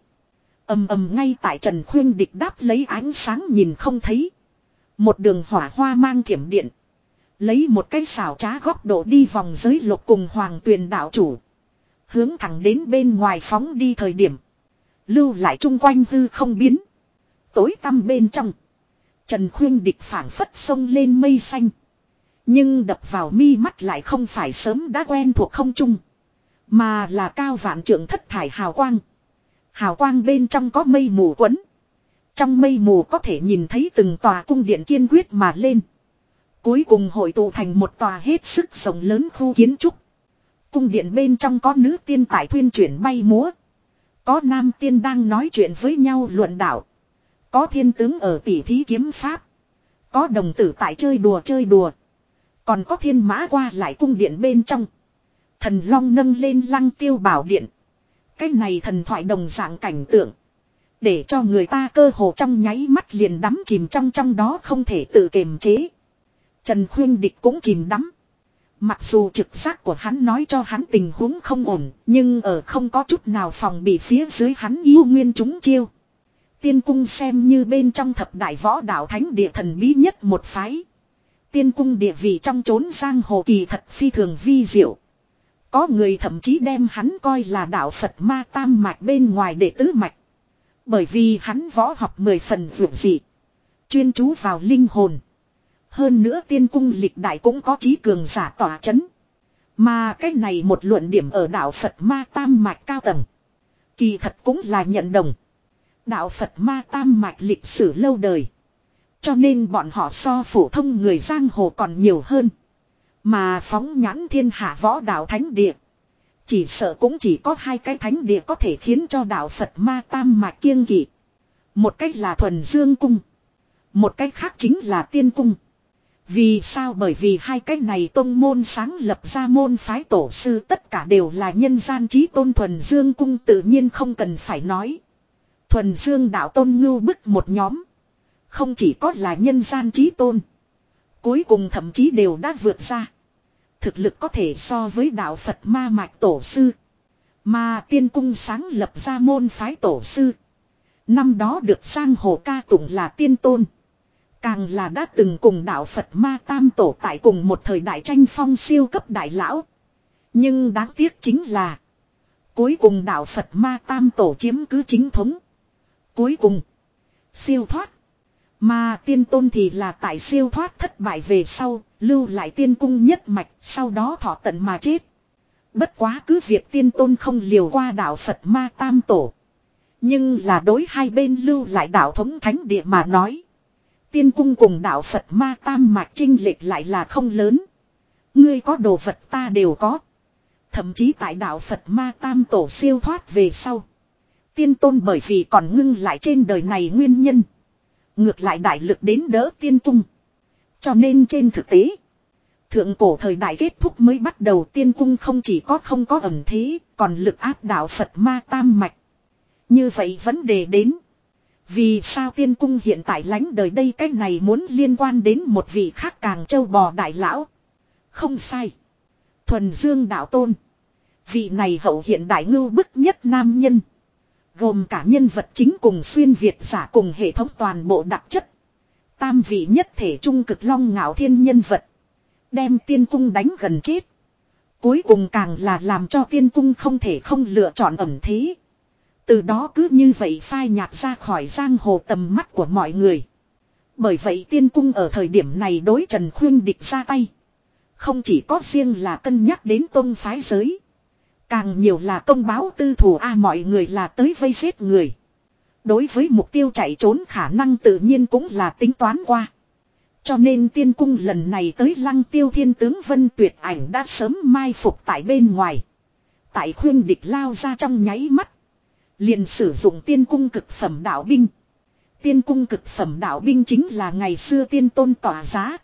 S1: ầm ầm ngay tại Trần Khuyên địch đáp lấy ánh sáng nhìn không thấy. Một đường hỏa hoa mang thiểm điện. Lấy một cái xảo trá góc độ đi vòng giới lục cùng hoàng tuyền đạo chủ. Hướng thẳng đến bên ngoài phóng đi thời điểm. Lưu lại chung quanh hư không biến. Tối tăm bên trong. Trần Khuyên địch phảng phất sông lên mây xanh. Nhưng đập vào mi mắt lại không phải sớm đã quen thuộc không trung. Mà là cao vạn trượng thất thải hào quang. Hào quang bên trong có mây mù quấn. Trong mây mù có thể nhìn thấy từng tòa cung điện kiên quyết mà lên. Cuối cùng hội tụ thành một tòa hết sức rộng lớn khu kiến trúc. Cung điện bên trong có nữ tiên tại thuyên chuyển bay múa. Có nam tiên đang nói chuyện với nhau luận đạo. Có thiên tướng ở tỉ thí kiếm pháp. Có đồng tử tại chơi đùa chơi đùa. Còn có thiên mã qua lại cung điện bên trong. Thần long nâng lên lăng tiêu bảo điện. Cái này thần thoại đồng dạng cảnh tượng. Để cho người ta cơ hồ trong nháy mắt liền đắm chìm trong trong đó không thể tự kiềm chế. Trần Khuyên Địch cũng chìm đắm. Mặc dù trực giác của hắn nói cho hắn tình huống không ổn, nhưng ở không có chút nào phòng bị phía dưới hắn yêu nguyên chúng chiêu. Tiên cung xem như bên trong thập đại võ đạo thánh địa thần bí nhất một phái. Tiên cung địa vị trong chốn giang hồ kỳ thật phi thường vi diệu. Có người thậm chí đem hắn coi là đạo Phật ma tam mạch bên ngoài để tứ mạch. Bởi vì hắn võ học mười phần vượt dị. Chuyên chú vào linh hồn. Hơn nữa tiên cung lịch đại cũng có trí cường giả tỏa chấn. Mà cái này một luận điểm ở đạo Phật ma tam mạch cao tầng. Kỳ thật cũng là nhận đồng. Đạo Phật ma tam mạch lịch sử lâu đời. Cho nên bọn họ so phổ thông người giang hồ còn nhiều hơn. Mà phóng nhãn thiên hạ võ đạo thánh địa. Chỉ sợ cũng chỉ có hai cái thánh địa có thể khiến cho đạo Phật ma tam mạch kiêng kỵ. Một cách là thuần dương cung. Một cách khác chính là tiên cung. Vì sao bởi vì hai cái này tông môn sáng lập ra môn phái tổ sư tất cả đều là nhân gian trí tôn thuần dương cung tự nhiên không cần phải nói. Thuần dương đạo tôn ngưu bức một nhóm. Không chỉ có là nhân gian trí tôn. Cuối cùng thậm chí đều đã vượt ra. Thực lực có thể so với đạo Phật ma mạch tổ sư. Mà tiên cung sáng lập ra môn phái tổ sư. Năm đó được sang hồ ca tụng là tiên tôn. Càng là đã từng cùng đạo Phật ma tam tổ tại cùng một thời đại tranh phong siêu cấp đại lão. Nhưng đáng tiếc chính là. Cuối cùng đạo Phật ma tam tổ chiếm cứ chính thống. Cuối cùng. Siêu thoát. Mà tiên tôn thì là tại siêu thoát thất bại về sau. Lưu lại tiên cung nhất mạch. Sau đó thọ tận mà chết. Bất quá cứ việc tiên tôn không liều qua đạo Phật ma tam tổ. Nhưng là đối hai bên lưu lại đạo thống thánh địa mà nói. Tiên cung cùng đạo Phật ma tam mạch trinh lệch lại là không lớn. Ngươi có đồ vật ta đều có. Thậm chí tại đạo Phật ma tam tổ siêu thoát về sau. Tiên tôn bởi vì còn ngưng lại trên đời này nguyên nhân. Ngược lại đại lực đến đỡ tiên cung. Cho nên trên thực tế. Thượng cổ thời đại kết thúc mới bắt đầu tiên cung không chỉ có không có ẩm thế, còn lực áp đạo Phật ma tam mạch. Như vậy vấn đề đến. Vì sao tiên cung hiện tại lánh đời đây cái này muốn liên quan đến một vị khác càng châu bò đại lão. Không sai. Thuần dương đạo tôn. Vị này hậu hiện đại ngưu bức nhất nam nhân. Gồm cả nhân vật chính cùng xuyên Việt giả cùng hệ thống toàn bộ đặc chất. Tam vị nhất thể trung cực long ngạo thiên nhân vật. Đem tiên cung đánh gần chết. Cuối cùng càng là làm cho tiên cung không thể không lựa chọn ẩm thế. Từ đó cứ như vậy phai nhạt ra khỏi giang hồ tầm mắt của mọi người. Bởi vậy tiên cung ở thời điểm này đối Trần Khuyên địch ra tay. Không chỉ có riêng là cân nhắc đến tôn phái giới. Càng nhiều là công báo tư thủ a mọi người là tới vây giết người. Đối với mục tiêu chạy trốn khả năng tự nhiên cũng là tính toán qua. Cho nên tiên cung lần này tới lăng tiêu thiên tướng vân tuyệt ảnh đã sớm mai phục tại bên ngoài. Tại khuyên địch lao ra trong nháy mắt. Liền sử dụng tiên cung cực phẩm đạo binh. Tiên cung cực phẩm đạo binh chính là ngày xưa tiên tôn tỏa giá.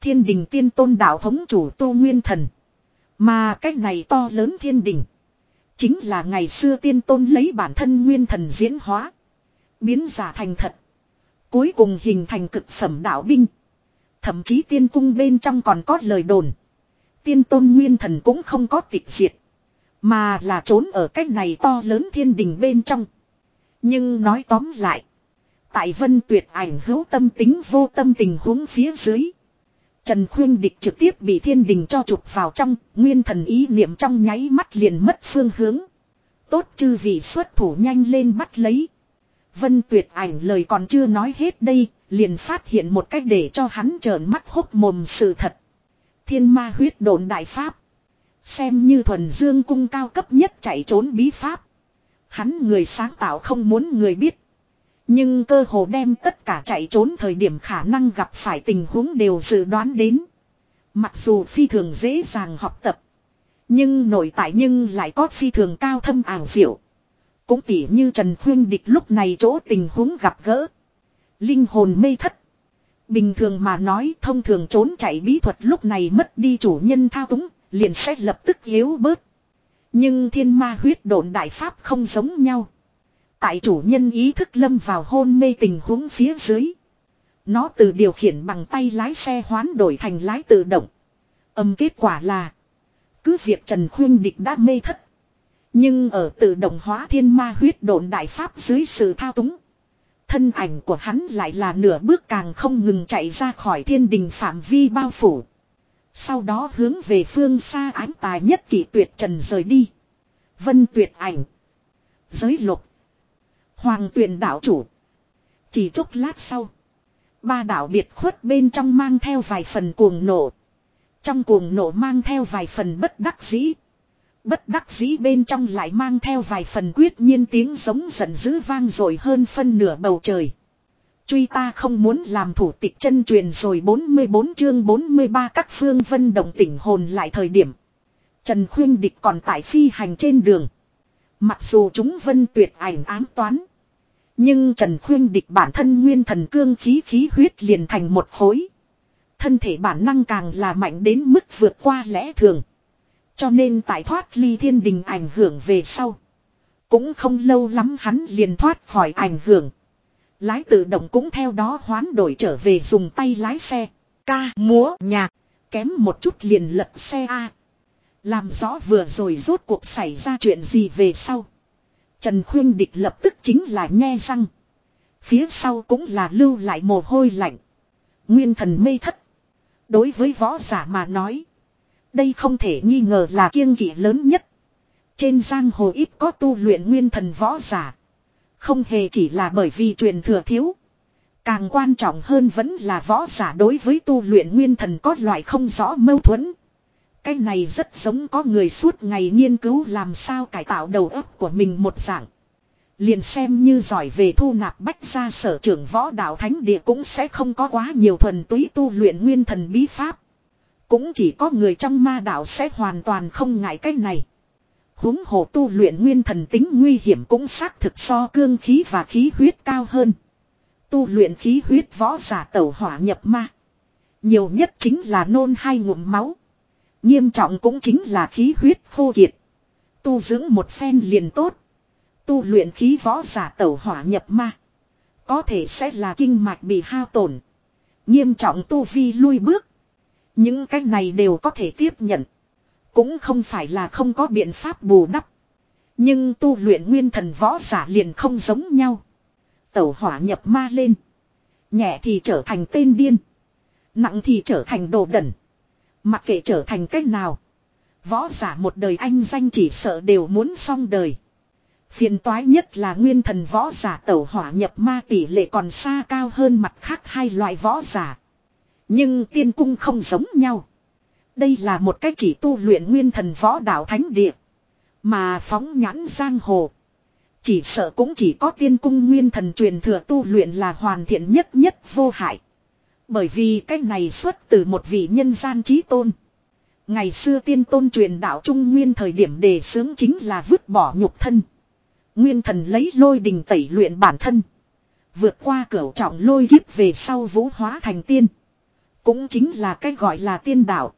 S1: Thiên đình tiên tôn đạo thống chủ tu nguyên thần. Mà cách này to lớn thiên đình. Chính là ngày xưa tiên tôn lấy bản thân nguyên thần diễn hóa. Biến giả thành thật. Cuối cùng hình thành cực phẩm đạo binh. Thậm chí tiên cung bên trong còn có lời đồn. Tiên tôn nguyên thần cũng không có tịch diệt. Mà là trốn ở cách này to lớn thiên đình bên trong. Nhưng nói tóm lại. Tại vân tuyệt ảnh hữu tâm tính vô tâm tình huống phía dưới. Trần Khuyên Địch trực tiếp bị thiên đình cho chụp vào trong, nguyên thần ý niệm trong nháy mắt liền mất phương hướng. Tốt chư vị xuất thủ nhanh lên bắt lấy. Vân tuyệt ảnh lời còn chưa nói hết đây, liền phát hiện một cách để cho hắn trợn mắt hốc mồm sự thật. Thiên ma huyết đồn đại pháp. Xem như thuần dương cung cao cấp nhất chạy trốn bí pháp. Hắn người sáng tạo không muốn người biết. Nhưng cơ hồ đem tất cả chạy trốn thời điểm khả năng gặp phải tình huống đều dự đoán đến. Mặc dù phi thường dễ dàng học tập. Nhưng nội tại nhưng lại có phi thường cao thâm ảo diệu. Cũng tỉ như Trần Khuyên Địch lúc này chỗ tình huống gặp gỡ. Linh hồn mê thất. Bình thường mà nói thông thường trốn chạy bí thuật lúc này mất đi chủ nhân thao túng, liền sẽ lập tức yếu bớt. Nhưng thiên ma huyết độn đại pháp không giống nhau. Tại chủ nhân ý thức lâm vào hôn mê tình huống phía dưới. Nó từ điều khiển bằng tay lái xe hoán đổi thành lái tự động. Âm kết quả là. Cứ việc Trần Khuyên Địch đã mê thất. Nhưng ở tự động hóa thiên ma huyết độn đại pháp dưới sự thao túng. Thân ảnh của hắn lại là nửa bước càng không ngừng chạy ra khỏi thiên đình phạm vi bao phủ. Sau đó hướng về phương xa ánh tài nhất kỷ tuyệt trần rời đi. Vân tuyệt ảnh. Giới lục. Hoàng tuyển đạo chủ. Chỉ chốc lát sau. Ba đạo biệt khuất bên trong mang theo vài phần cuồng nổ. Trong cuồng nổ mang theo vài phần bất đắc dĩ. Bất đắc dĩ bên trong lại mang theo vài phần quyết nhiên tiếng giống giận dữ vang rồi hơn phân nửa bầu trời. Truy ta không muốn làm thủ tịch chân truyền rồi 44 chương 43 các phương vân động tỉnh hồn lại thời điểm. Trần Khuyên Địch còn tại phi hành trên đường. Mặc dù chúng vân tuyệt ảnh ám toán. Nhưng Trần Khuyên Địch bản thân nguyên thần cương khí khí huyết liền thành một khối. Thân thể bản năng càng là mạnh đến mức vượt qua lẽ thường. Cho nên tại thoát ly thiên đình ảnh hưởng về sau. Cũng không lâu lắm hắn liền thoát khỏi ảnh hưởng. Lái tự động cũng theo đó hoán đổi trở về dùng tay lái xe. Ca, múa, nhạc. Kém một chút liền lật xe A. Làm rõ vừa rồi rốt cuộc xảy ra chuyện gì về sau. Trần Khuyên Địch lập tức chính là nhe răng. Phía sau cũng là lưu lại mồ hôi lạnh. Nguyên thần mê thất. Đối với võ giả mà nói. Đây không thể nghi ngờ là kiêng kỵ lớn nhất. Trên giang hồ ít có tu luyện nguyên thần võ giả. Không hề chỉ là bởi vì truyền thừa thiếu. Càng quan trọng hơn vẫn là võ giả đối với tu luyện nguyên thần có loại không rõ mâu thuẫn. Cái này rất giống có người suốt ngày nghiên cứu làm sao cải tạo đầu óc của mình một dạng. Liền xem như giỏi về thu nạp bách gia sở trưởng võ đạo thánh địa cũng sẽ không có quá nhiều thuần túy tu luyện nguyên thần bí pháp. Cũng chỉ có người trong ma đạo sẽ hoàn toàn không ngại cái này. huống hồ tu luyện nguyên thần tính nguy hiểm cũng xác thực so cương khí và khí huyết cao hơn. Tu luyện khí huyết võ giả tẩu hỏa nhập ma. Nhiều nhất chính là nôn hai ngụm máu. Nghiêm trọng cũng chính là khí huyết khô kiệt. Tu dưỡng một phen liền tốt. Tu luyện khí võ giả tẩu hỏa nhập ma. Có thể sẽ là kinh mạch bị hao tổn. Nghiêm trọng tu vi lui bước. Những cái này đều có thể tiếp nhận. Cũng không phải là không có biện pháp bù đắp. Nhưng tu luyện nguyên thần võ giả liền không giống nhau. Tẩu hỏa nhập ma lên. Nhẹ thì trở thành tên điên. Nặng thì trở thành đồ đẩn. Mặc kệ trở thành cách nào. Võ giả một đời anh danh chỉ sợ đều muốn xong đời. Phiền toái nhất là nguyên thần võ giả tẩu hỏa nhập ma tỷ lệ còn xa cao hơn mặt khác hai loại võ giả. Nhưng tiên cung không giống nhau. Đây là một cách chỉ tu luyện nguyên thần võ đạo thánh địa. Mà phóng nhãn giang hồ. Chỉ sợ cũng chỉ có tiên cung nguyên thần truyền thừa tu luyện là hoàn thiện nhất nhất vô hại. Bởi vì cái này xuất từ một vị nhân gian trí tôn. Ngày xưa tiên tôn truyền đạo trung nguyên thời điểm đề xướng chính là vứt bỏ nhục thân. Nguyên thần lấy lôi đình tẩy luyện bản thân. Vượt qua cửa trọng lôi kiếp về sau vũ hóa thành tiên. Cũng chính là cái gọi là tiên đạo.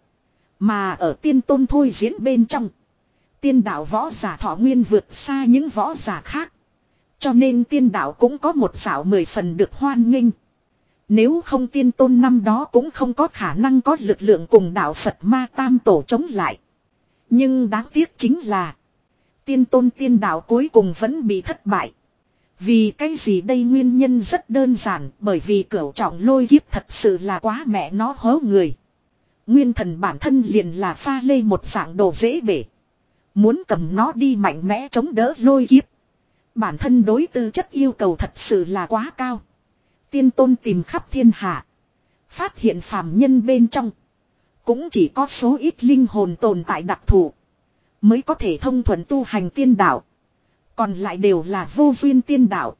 S1: Mà ở tiên tôn thôi diễn bên trong. Tiên đạo võ giả thọ nguyên vượt xa những võ giả khác. Cho nên tiên đạo cũng có một xảo mười phần được hoan nghênh. Nếu không tiên tôn năm đó cũng không có khả năng có lực lượng cùng đạo Phật ma tam tổ chống lại. Nhưng đáng tiếc chính là. Tiên tôn tiên đạo cuối cùng vẫn bị thất bại. Vì cái gì đây nguyên nhân rất đơn giản, bởi vì cửu trọng lôi kiếp thật sự là quá mẹ nó hớ người. Nguyên thần bản thân liền là pha lê một dạng đồ dễ bể. Muốn cầm nó đi mạnh mẽ chống đỡ lôi kiếp. Bản thân đối tư chất yêu cầu thật sự là quá cao. Tiên tôn tìm khắp thiên hạ. Phát hiện phàm nhân bên trong. Cũng chỉ có số ít linh hồn tồn tại đặc thù. Mới có thể thông thuận tu hành tiên đạo. Còn lại đều là vô duyên tiên đạo.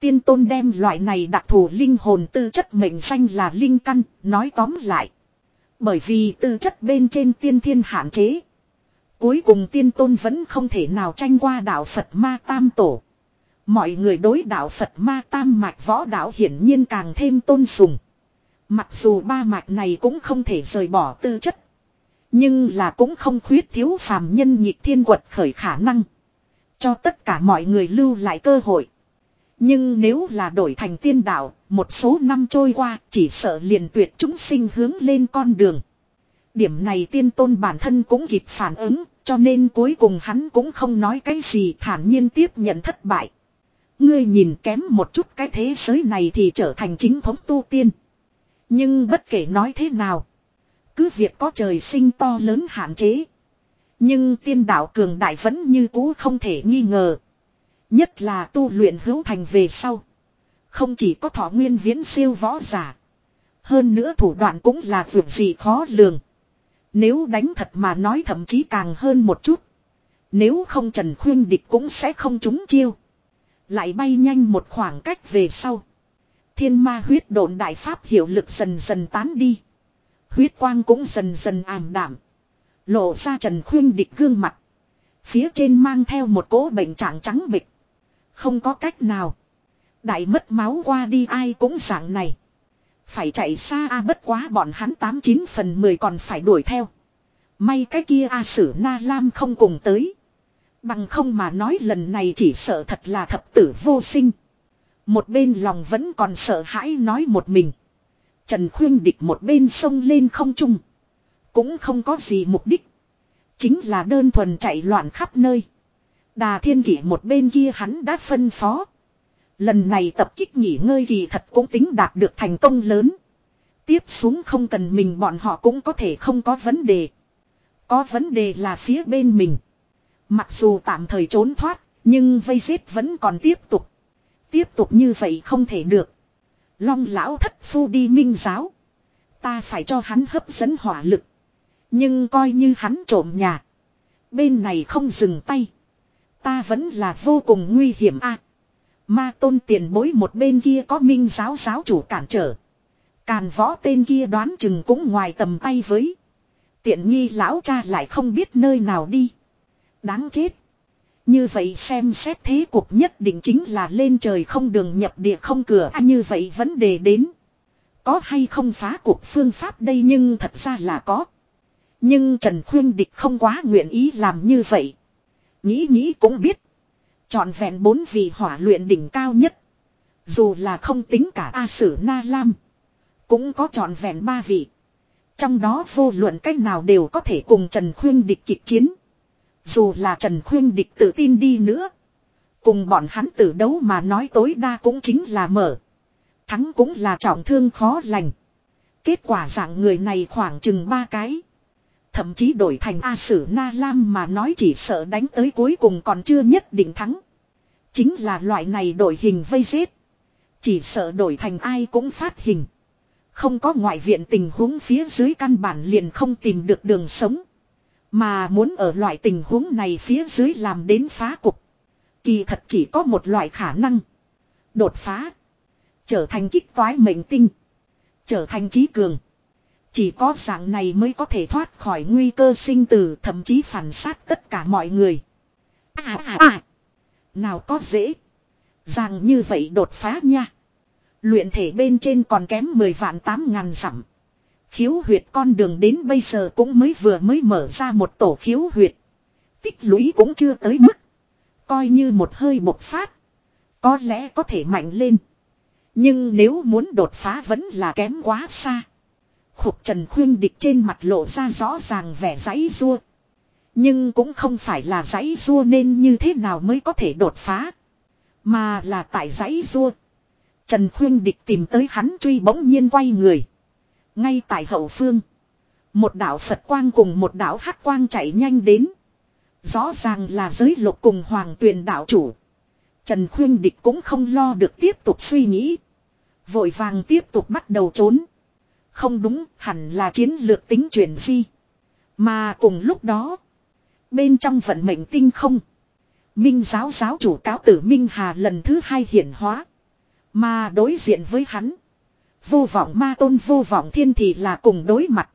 S1: Tiên tôn đem loại này đặc thù linh hồn tư chất mệnh danh là linh căn, nói tóm lại. Bởi vì tư chất bên trên tiên thiên hạn chế. Cuối cùng tiên tôn vẫn không thể nào tranh qua đạo Phật ma tam tổ. Mọi người đối đạo Phật ma tam mạch võ đạo hiển nhiên càng thêm tôn sùng. Mặc dù ba mạch này cũng không thể rời bỏ tư chất. Nhưng là cũng không khuyết thiếu phàm nhân nhịp thiên quật khởi khả năng. Cho tất cả mọi người lưu lại cơ hội. Nhưng nếu là đổi thành tiên đạo, một số năm trôi qua chỉ sợ liền tuyệt chúng sinh hướng lên con đường. Điểm này tiên tôn bản thân cũng kịp phản ứng, cho nên cuối cùng hắn cũng không nói cái gì thản nhiên tiếp nhận thất bại. Ngươi nhìn kém một chút cái thế giới này thì trở thành chính thống tu tiên. Nhưng bất kể nói thế nào. Cứ việc có trời sinh to lớn hạn chế. Nhưng tiên đạo cường đại vẫn như cũ không thể nghi ngờ. Nhất là tu luyện hữu thành về sau. Không chỉ có thọ nguyên viễn siêu võ giả. Hơn nữa thủ đoạn cũng là vượt gì khó lường. Nếu đánh thật mà nói thậm chí càng hơn một chút. Nếu không Trần Khuyên Địch cũng sẽ không trúng chiêu. Lại bay nhanh một khoảng cách về sau. Thiên ma huyết độn đại pháp hiệu lực dần dần tán đi. Huyết quang cũng dần dần ảm đảm. Lộ ra Trần Khuyên Địch gương mặt. Phía trên mang theo một cỗ bệnh trạng trắng bịch. Không có cách nào. Đại mất máu qua đi ai cũng dạng này. Phải chạy xa a bất quá bọn hắn tám chín phần mười còn phải đuổi theo. May cái kia A Sử Na Lam không cùng tới. Bằng không mà nói lần này chỉ sợ thật là thập tử vô sinh. Một bên lòng vẫn còn sợ hãi nói một mình. Trần Khuyên Địch một bên sông lên không trung. Cũng không có gì mục đích. Chính là đơn thuần chạy loạn khắp nơi. Đà thiên kỷ một bên kia hắn đã phân phó. Lần này tập kích nghỉ ngơi gì thật cũng tính đạt được thành công lớn. Tiếp xuống không cần mình bọn họ cũng có thể không có vấn đề. Có vấn đề là phía bên mình. Mặc dù tạm thời trốn thoát, nhưng vây giết vẫn còn tiếp tục. Tiếp tục như vậy không thể được. Long lão thất phu đi minh giáo. Ta phải cho hắn hấp dẫn hỏa lực. Nhưng coi như hắn trộm nhà. Bên này không dừng tay. Ta vẫn là vô cùng nguy hiểm a. ma tôn tiền bối một bên kia có minh giáo giáo chủ cản trở. Càn võ tên kia đoán chừng cũng ngoài tầm tay với. Tiện nghi lão cha lại không biết nơi nào đi. Đáng chết. Như vậy xem xét thế cục nhất định chính là lên trời không đường nhập địa không cửa à, như vậy vấn đề đến. Có hay không phá cuộc phương pháp đây nhưng thật ra là có. Nhưng Trần Khuyên Địch không quá nguyện ý làm như vậy. Nghĩ nghĩ cũng biết. Chọn vẹn bốn vị hỏa luyện đỉnh cao nhất. Dù là không tính cả A Sử Na Lam. Cũng có chọn vẹn ba vị. Trong đó vô luận cách nào đều có thể cùng Trần Khuyên Địch kịch chiến. Dù là Trần Khuyên Địch tự tin đi nữa. Cùng bọn hắn tử đấu mà nói tối đa cũng chính là mở. Thắng cũng là trọng thương khó lành. Kết quả dạng người này khoảng chừng ba cái. Thậm chí đổi thành A Sử Na Lam mà nói chỉ sợ đánh tới cuối cùng còn chưa nhất định thắng. Chính là loại này đổi hình vây giết. Chỉ sợ đổi thành ai cũng phát hình. Không có ngoại viện tình huống phía dưới căn bản liền không tìm được đường sống. Mà muốn ở loại tình huống này phía dưới làm đến phá cục. Kỳ thật chỉ có một loại khả năng. Đột phá. Trở thành kích toái mệnh tinh. Trở thành trí cường. Chỉ có dạng này mới có thể thoát khỏi nguy cơ sinh tử, thậm chí phản sát tất cả mọi người. À à à. Nào có dễ. Rằng như vậy đột phá nha. Luyện thể bên trên còn kém 10 vạn 8 ngàn dặm. Khiếu huyệt con đường đến bây giờ cũng mới vừa mới mở ra một tổ khiếu huyệt. Tích lũy cũng chưa tới mức. Coi như một hơi bộc phát. Có lẽ có thể mạnh lên. Nhưng nếu muốn đột phá vẫn là kém quá xa. Khục Trần Khuyên Địch trên mặt lộ ra rõ ràng vẻ giấy rua. Nhưng cũng không phải là giấy rua nên như thế nào mới có thể đột phá. Mà là tại giấy rua. Trần Khuyên Địch tìm tới hắn truy bỗng nhiên quay người. Ngay tại hậu phương. Một đạo Phật quang cùng một đạo hắc quang chạy nhanh đến. Rõ ràng là giới lục cùng hoàng tuyền đạo chủ. Trần Khuyên Địch cũng không lo được tiếp tục suy nghĩ. Vội vàng tiếp tục bắt đầu trốn. Không đúng, hẳn là chiến lược tính chuyển di. Mà cùng lúc đó, bên trong vận mệnh tinh không, Minh giáo giáo chủ cáo tử Minh Hà lần thứ hai hiển hóa. Mà đối diện với hắn, vô vọng ma tôn vô vọng thiên thì là cùng đối mặt.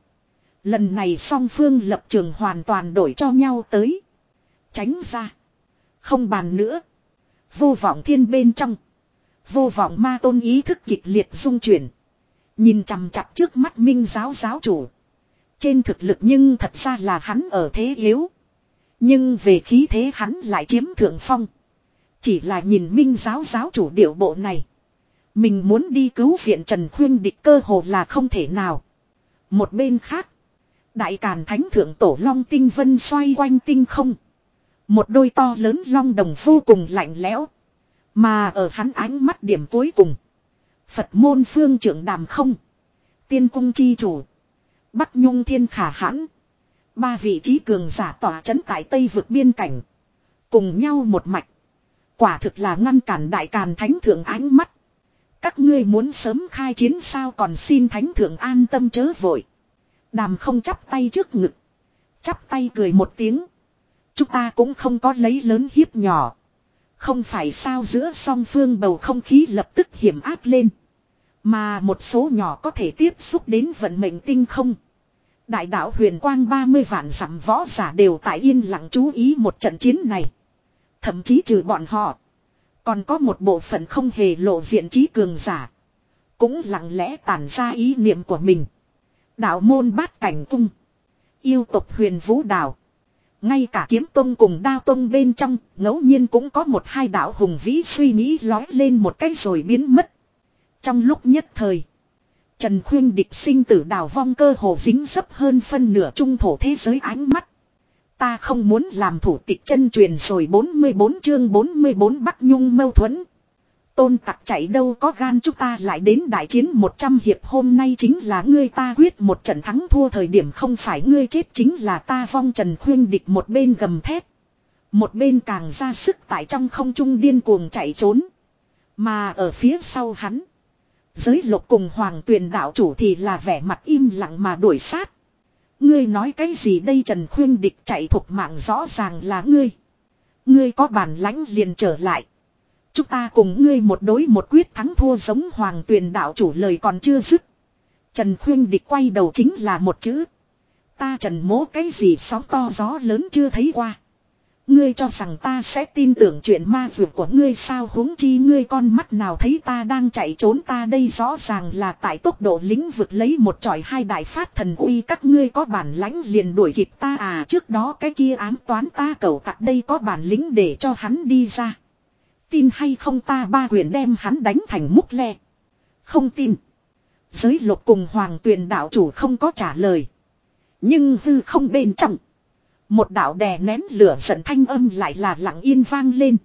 S1: Lần này song phương lập trường hoàn toàn đổi cho nhau tới. Tránh ra. Không bàn nữa. Vô vọng thiên bên trong. Vô vọng ma tôn ý thức kịch liệt dung chuyển. Nhìn chằm chặp trước mắt minh giáo giáo chủ. Trên thực lực nhưng thật ra là hắn ở thế yếu. Nhưng về khí thế hắn lại chiếm thượng phong. Chỉ là nhìn minh giáo giáo chủ điệu bộ này. Mình muốn đi cứu viện Trần Khuyên địch cơ hồ là không thể nào. Một bên khác. Đại Càn Thánh Thượng Tổ Long Tinh Vân xoay quanh tinh không. Một đôi to lớn long đồng vô cùng lạnh lẽo. Mà ở hắn ánh mắt điểm cuối cùng. Phật môn phương trưởng đàm không. Tiên cung chi chủ. Bắc Nhung Thiên Khả Hãn. Ba vị trí cường giả tỏa chấn tại Tây vực biên cảnh. Cùng nhau một mạch. Quả thực là ngăn cản đại càn thánh thượng ánh mắt. Các ngươi muốn sớm khai chiến sao còn xin thánh thượng an tâm chớ vội. Đàm không chắp tay trước ngực. Chắp tay cười một tiếng. Chúng ta cũng không có lấy lớn hiếp nhỏ. Không phải sao giữa song phương bầu không khí lập tức hiểm áp lên. Mà một số nhỏ có thể tiếp xúc đến vận mệnh tinh không. Đại đạo huyền quang 30 vạn dặm võ giả đều tại yên lặng chú ý một trận chiến này. Thậm chí trừ bọn họ. Còn có một bộ phận không hề lộ diện trí cường giả. Cũng lặng lẽ tản ra ý niệm của mình. Đạo môn bát cảnh cung. Yêu tộc huyền vũ đạo. Ngay cả kiếm tông cùng đao tông bên trong, ngẫu nhiên cũng có một hai đạo hùng vĩ suy nghĩ lói lên một cách rồi biến mất. Trong lúc nhất thời, Trần Khuyên địch sinh tử đào vong cơ hồ dính dấp hơn phân nửa trung thổ thế giới ánh mắt. Ta không muốn làm thủ tịch chân truyền rồi 44 chương 44 Bắc Nhung mâu thuẫn. Tôn tặc chạy đâu có gan chúng ta lại đến đại chiến 100 hiệp hôm nay chính là ngươi ta quyết một trận thắng thua thời điểm không phải ngươi chết chính là ta vong Trần Khuyên địch một bên gầm thét. Một bên càng ra sức tại trong không trung điên cuồng chạy trốn. Mà ở phía sau hắn. Giới lục cùng hoàng tuyền đạo chủ thì là vẻ mặt im lặng mà đuổi sát. Ngươi nói cái gì đây Trần Khuyên địch chạy thuộc mạng rõ ràng là ngươi. Ngươi có bản lãnh liền trở lại. Chúng ta cùng ngươi một đối một quyết thắng thua giống hoàng tuyền đạo chủ lời còn chưa dứt. Trần Khuyên địch quay đầu chính là một chữ. Ta trần mố cái gì sóng to gió lớn chưa thấy qua. Ngươi cho rằng ta sẽ tin tưởng chuyện ma vượt của ngươi sao huống chi ngươi con mắt nào thấy ta đang chạy trốn ta đây rõ ràng là tại tốc độ lĩnh vực lấy một tròi hai đại phát thần uy các ngươi có bản lãnh liền đuổi kịp ta à trước đó cái kia ám toán ta cầu tặc đây có bản lĩnh để cho hắn đi ra. Tin hay không ta ba quyền đem hắn đánh thành múc le. Không tin. Giới lục cùng hoàng tuyền đạo chủ không có trả lời. Nhưng hư không bên trong. Một đạo đè nén lửa giận thanh âm lại là lặng yên vang lên.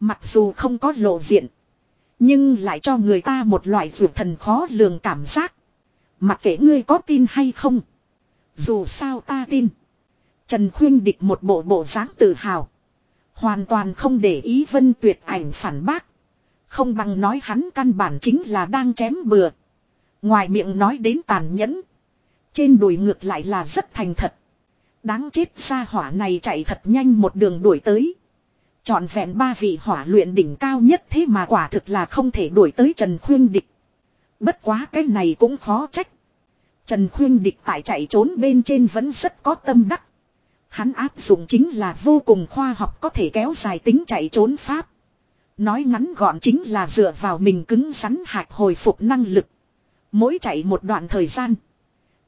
S1: Mặc dù không có lộ diện. Nhưng lại cho người ta một loại vượt thần khó lường cảm giác. Mặc kệ ngươi có tin hay không. Dù sao ta tin. Trần Khuyên địch một bộ bộ dáng tự hào. Hoàn toàn không để ý vân tuyệt ảnh phản bác. Không bằng nói hắn căn bản chính là đang chém bừa. Ngoài miệng nói đến tàn nhẫn. Trên đùi ngược lại là rất thành thật. Đáng chết ra hỏa này chạy thật nhanh một đường đuổi tới. Chọn vẹn ba vị hỏa luyện đỉnh cao nhất thế mà quả thực là không thể đuổi tới Trần Khuyên Địch. Bất quá cái này cũng khó trách. Trần Khuyên Địch tại chạy trốn bên trên vẫn rất có tâm đắc. Hắn áp dụng chính là vô cùng khoa học có thể kéo dài tính chạy trốn pháp. Nói ngắn gọn chính là dựa vào mình cứng rắn hạch hồi phục năng lực. Mỗi chạy một đoạn thời gian.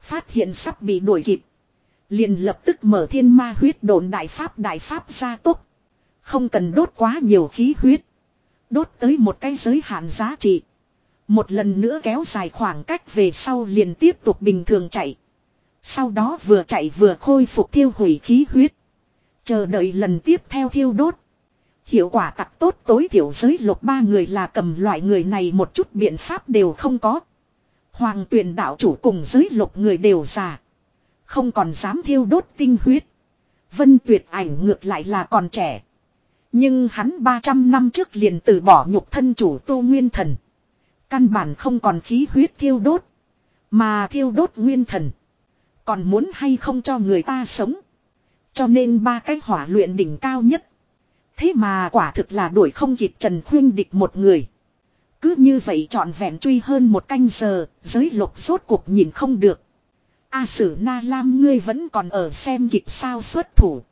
S1: Phát hiện sắp bị đuổi kịp. Liền lập tức mở thiên ma huyết đồn đại pháp đại pháp ra tốt. Không cần đốt quá nhiều khí huyết. Đốt tới một cái giới hạn giá trị. Một lần nữa kéo dài khoảng cách về sau liền tiếp tục bình thường chạy. Sau đó vừa chạy vừa khôi phục thiêu hủy khí huyết. Chờ đợi lần tiếp theo thiêu đốt. Hiệu quả tặc tốt tối thiểu giới lục ba người là cầm loại người này một chút biện pháp đều không có. Hoàng tuyển đạo chủ cùng giới lục người đều già. Không còn dám thiêu đốt tinh huyết. Vân tuyệt ảnh ngược lại là còn trẻ. Nhưng hắn 300 năm trước liền từ bỏ nhục thân chủ tu nguyên thần. Căn bản không còn khí huyết thiêu đốt. Mà thiêu đốt nguyên thần. Còn muốn hay không cho người ta sống. Cho nên ba cái hỏa luyện đỉnh cao nhất. Thế mà quả thực là đuổi không kịp Trần Khuyên địch một người. Cứ như vậy trọn vẹn truy hơn một canh giờ, giới lục rốt cuộc nhìn không được. A sử na lam ngươi vẫn còn ở xem kịch sao xuất thủ.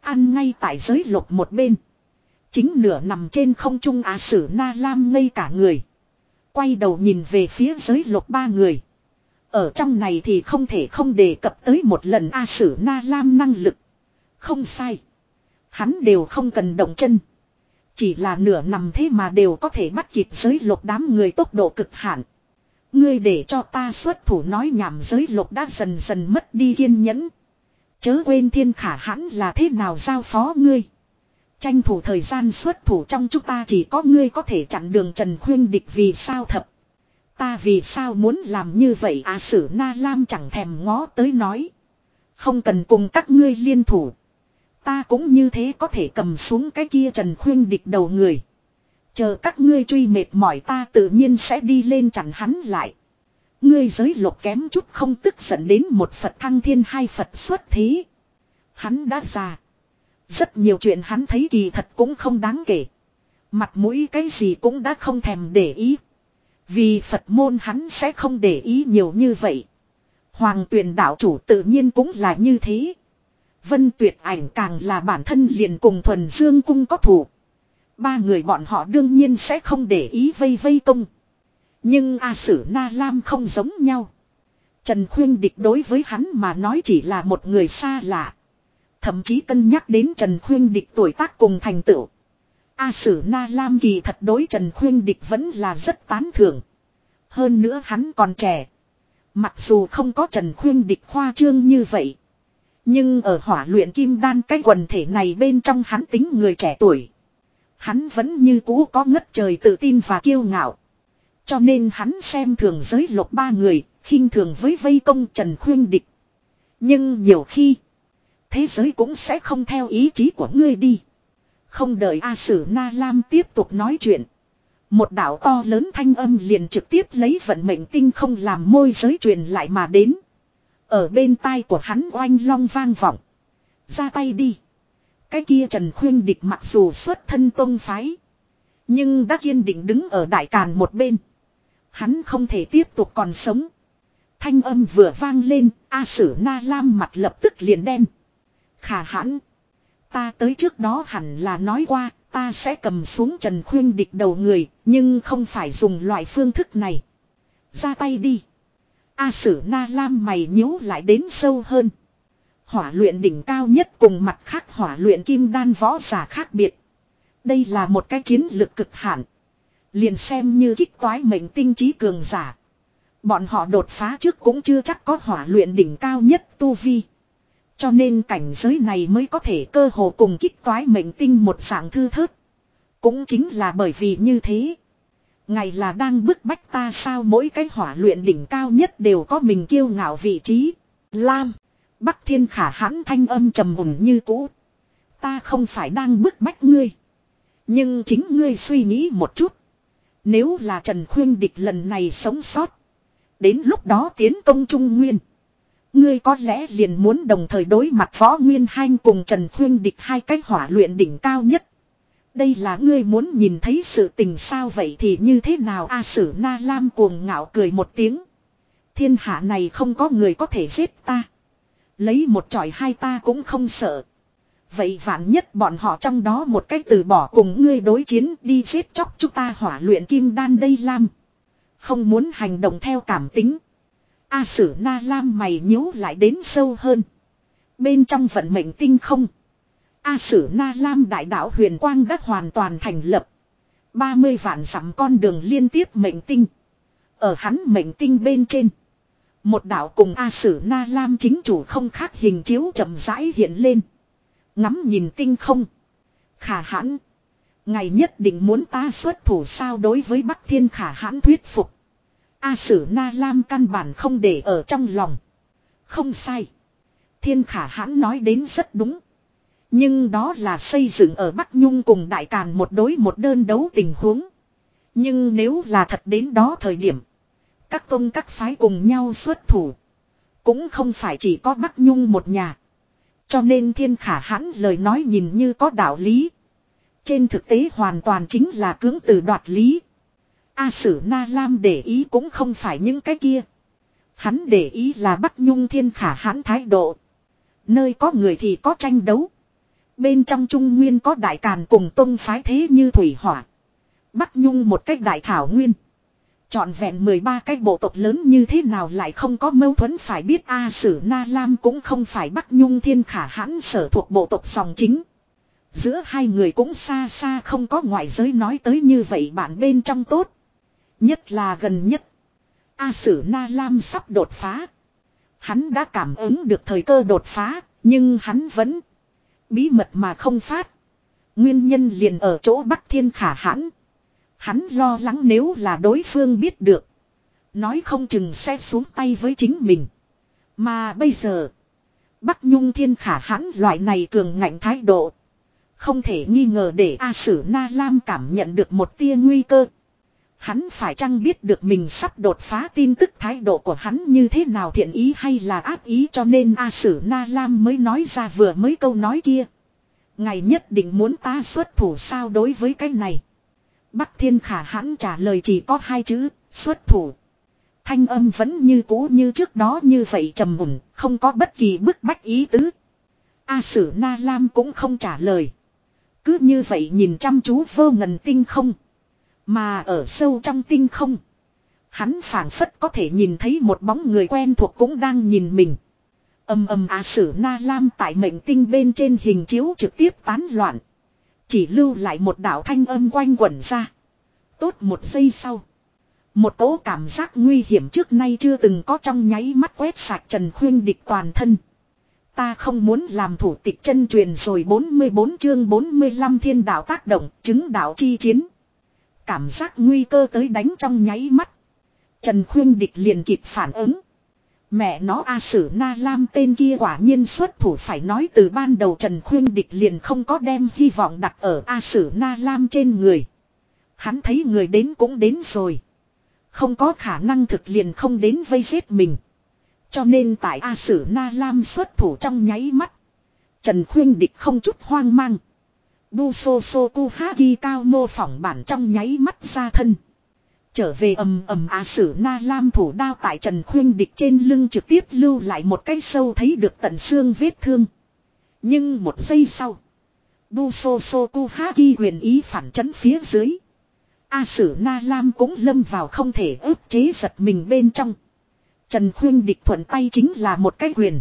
S1: Ăn ngay tại giới lục một bên. Chính nửa nằm trên không trung A sử na lam ngây cả người. Quay đầu nhìn về phía giới lục ba người. Ở trong này thì không thể không đề cập tới một lần A sử na lam năng lực. Không sai. Hắn đều không cần động chân. Chỉ là nửa nằm thế mà đều có thể bắt kịp giới lục đám người tốc độ cực hạn. Ngươi để cho ta xuất thủ nói nhảm giới lục đã dần dần mất đi kiên nhẫn. Chớ quên thiên khả hãn là thế nào giao phó ngươi. Tranh thủ thời gian xuất thủ trong chúng ta chỉ có ngươi có thể chặn đường Trần Khuyên địch vì sao thập. Ta vì sao muốn làm như vậy à sử na lam chẳng thèm ngó tới nói. Không cần cùng các ngươi liên thủ. Ta cũng như thế có thể cầm xuống cái kia Trần Khuyên địch đầu người. Chờ các ngươi truy mệt mỏi ta tự nhiên sẽ đi lên chặn hắn lại. Ngươi giới lục kém chút không tức giận đến một Phật thăng thiên hai Phật xuất thế. Hắn đã già. Rất nhiều chuyện hắn thấy kỳ thật cũng không đáng kể. Mặt mũi cái gì cũng đã không thèm để ý. Vì Phật môn hắn sẽ không để ý nhiều như vậy. Hoàng tuyển đạo chủ tự nhiên cũng là như thế. Vân tuyệt ảnh càng là bản thân liền cùng thuần dương cung có thủ. Ba người bọn họ đương nhiên sẽ không để ý vây vây công. Nhưng A Sử Na Lam không giống nhau. Trần Khuyên địch đối với hắn mà nói chỉ là một người xa lạ. Thậm chí cân nhắc đến Trần Khuyên địch tuổi tác cùng thành tựu. A Sử Na Lam kỳ thật đối Trần Khuyên địch vẫn là rất tán thưởng. Hơn nữa hắn còn trẻ. Mặc dù không có Trần Khuyên địch khoa trương như vậy. Nhưng ở hỏa luyện kim đan cái quần thể này bên trong hắn tính người trẻ tuổi. Hắn vẫn như cũ có ngất trời tự tin và kiêu ngạo. Cho nên hắn xem thường giới lục ba người, khinh thường với vây công Trần Khuyên Địch. Nhưng nhiều khi, thế giới cũng sẽ không theo ý chí của ngươi đi. Không đợi A Sử Na Lam tiếp tục nói chuyện. Một đạo to lớn thanh âm liền trực tiếp lấy vận mệnh tinh không làm môi giới truyền lại mà đến. Ở bên tai của hắn oanh long vang vọng. Ra tay đi. Cái kia Trần Khuyên Địch mặc dù xuất thân tông phái. Nhưng đã kiên định đứng ở đại càn một bên. Hắn không thể tiếp tục còn sống. Thanh âm vừa vang lên, A Sử Na Lam mặt lập tức liền đen. Khả hãn. Ta tới trước đó hẳn là nói qua, ta sẽ cầm xuống Trần Khuyên Địch đầu người, nhưng không phải dùng loại phương thức này. Ra tay đi. A Sử Na Lam mày nhíu lại đến sâu hơn. Hỏa luyện đỉnh cao nhất cùng mặt khác hỏa luyện kim đan võ giả khác biệt. Đây là một cái chiến lược cực hạn. Liền xem như kích toái mệnh tinh trí cường giả. Bọn họ đột phá trước cũng chưa chắc có hỏa luyện đỉnh cao nhất tu vi. Cho nên cảnh giới này mới có thể cơ hồ cùng kích toái mệnh tinh một dạng thư thớt. Cũng chính là bởi vì như thế. Ngày là đang bức bách ta sao mỗi cái hỏa luyện đỉnh cao nhất đều có mình kiêu ngạo vị trí. Lam. Bắc thiên khả hãn thanh âm trầm ổn như cũ. Ta không phải đang bức bách ngươi. Nhưng chính ngươi suy nghĩ một chút. Nếu là Trần Khuyên Địch lần này sống sót. Đến lúc đó tiến công Trung Nguyên. Ngươi có lẽ liền muốn đồng thời đối mặt võ nguyên hanh cùng Trần Khuyên địch hai cái hỏa luyện đỉnh cao nhất. Đây là ngươi muốn nhìn thấy sự tình sao vậy thì như thế nào A sử na lam cuồng ngạo cười một tiếng. Thiên hạ này không có người có thể giết ta. Lấy một tròi hai ta cũng không sợ. Vậy vạn nhất bọn họ trong đó một cách từ bỏ cùng ngươi đối chiến, đi giết chóc chúng ta hỏa luyện kim đan đây lam. Không muốn hành động theo cảm tính. A sử na lam mày nhíu lại đến sâu hơn. Bên trong vận mệnh tinh không. A sử na lam đại đạo huyền quang đã hoàn toàn thành lập. 30 vạn dặm con đường liên tiếp mệnh tinh. Ở hắn mệnh tinh bên trên. Một đạo cùng A sử na lam chính chủ không khác hình chiếu chậm rãi hiện lên. Ngắm nhìn tinh không. Khả hãn. Ngày nhất định muốn ta xuất thủ sao đối với Bắc Thiên khả hãn thuyết phục. A sử na lam căn bản không để ở trong lòng. Không sai. Thiên khả hãn nói đến rất đúng. Nhưng đó là xây dựng ở Bắc Nhung cùng Đại Càn một đối một đơn đấu tình huống. Nhưng nếu là thật đến đó thời điểm. Các tôn các phái cùng nhau xuất thủ. Cũng không phải chỉ có Bắc Nhung một nhà. Cho nên thiên khả hãn lời nói nhìn như có đạo lý. Trên thực tế hoàn toàn chính là cưỡng từ đoạt lý. A sử Na Lam để ý cũng không phải những cái kia. Hắn để ý là Bắc Nhung thiên khả hãn thái độ. Nơi có người thì có tranh đấu. Bên trong Trung Nguyên có đại càn cùng tông phái thế như thủy hỏa. Bắc Nhung một cách đại thảo nguyên. Chọn vẹn 13 cái bộ tộc lớn như thế nào lại không có mâu thuẫn phải biết A Sử Na Lam cũng không phải Bắc Nhung thiên khả hãn sở thuộc bộ tộc dòng chính. Giữa hai người cũng xa xa không có ngoại giới nói tới như vậy bạn bên trong tốt. Nhất là gần nhất. A Sử Na Lam sắp đột phá. Hắn đã cảm ứng được thời cơ đột phá, nhưng hắn vẫn bí mật mà không phát. Nguyên nhân liền ở chỗ Bắc Thiên khả hãn. Hắn lo lắng nếu là đối phương biết được. Nói không chừng sẽ xuống tay với chính mình. Mà bây giờ. Bắc Nhung Thiên khả hắn loại này cường ngạnh thái độ. Không thể nghi ngờ để A Sử Na Lam cảm nhận được một tia nguy cơ. Hắn phải chăng biết được mình sắp đột phá tin tức thái độ của hắn như thế nào thiện ý hay là ác ý cho nên A Sử Na Lam mới nói ra vừa mới câu nói kia. Ngày nhất định muốn ta xuất thủ sao đối với cái này. Bắc Thiên Khả hãn trả lời chỉ có hai chữ, xuất thủ. Thanh âm vẫn như cũ như trước đó như vậy trầm mùng, không có bất kỳ bức bách ý tứ. A Sử Na Lam cũng không trả lời. Cứ như vậy nhìn chăm chú vô ngần tinh không. Mà ở sâu trong tinh không. Hắn phảng phất có thể nhìn thấy một bóng người quen thuộc cũng đang nhìn mình. Âm âm A Sử Na Lam tại mệnh tinh bên trên hình chiếu trực tiếp tán loạn. Chỉ lưu lại một đạo thanh âm quanh quẩn ra. Tốt một giây sau. Một cỗ cảm giác nguy hiểm trước nay chưa từng có trong nháy mắt quét sạch Trần Khuyên địch toàn thân. Ta không muốn làm thủ tịch chân truyền rồi 44 chương 45 thiên đạo tác động, chứng đạo chi chiến. Cảm giác nguy cơ tới đánh trong nháy mắt. Trần Khuyên Địch liền kịp phản ứng. Mẹ nó A Sử Na Lam tên kia quả nhiên xuất thủ phải nói từ ban đầu Trần Khuyên Địch liền không có đem hy vọng đặt ở A Sử Na Lam trên người. Hắn thấy người đến cũng đến rồi. Không có khả năng thực liền không đến vây giết mình. Cho nên tại A Sử Na Lam xuất thủ trong nháy mắt. Trần Khuyên Địch không chút hoang mang. Bu so so ku ha cao mô phỏng bản trong nháy mắt ra thân. Trở về ầm ầm a sử na lam thủ đao tại trần khuyên địch trên lưng trực tiếp lưu lại một cái sâu thấy được tận xương vết thương. Nhưng một giây sau. Bu so so ku ha ki huyền ý phản chấn phía dưới. A sử na lam cũng lâm vào không thể ức chế giật mình bên trong. Trần khuyên địch thuận tay chính là một cái huyền.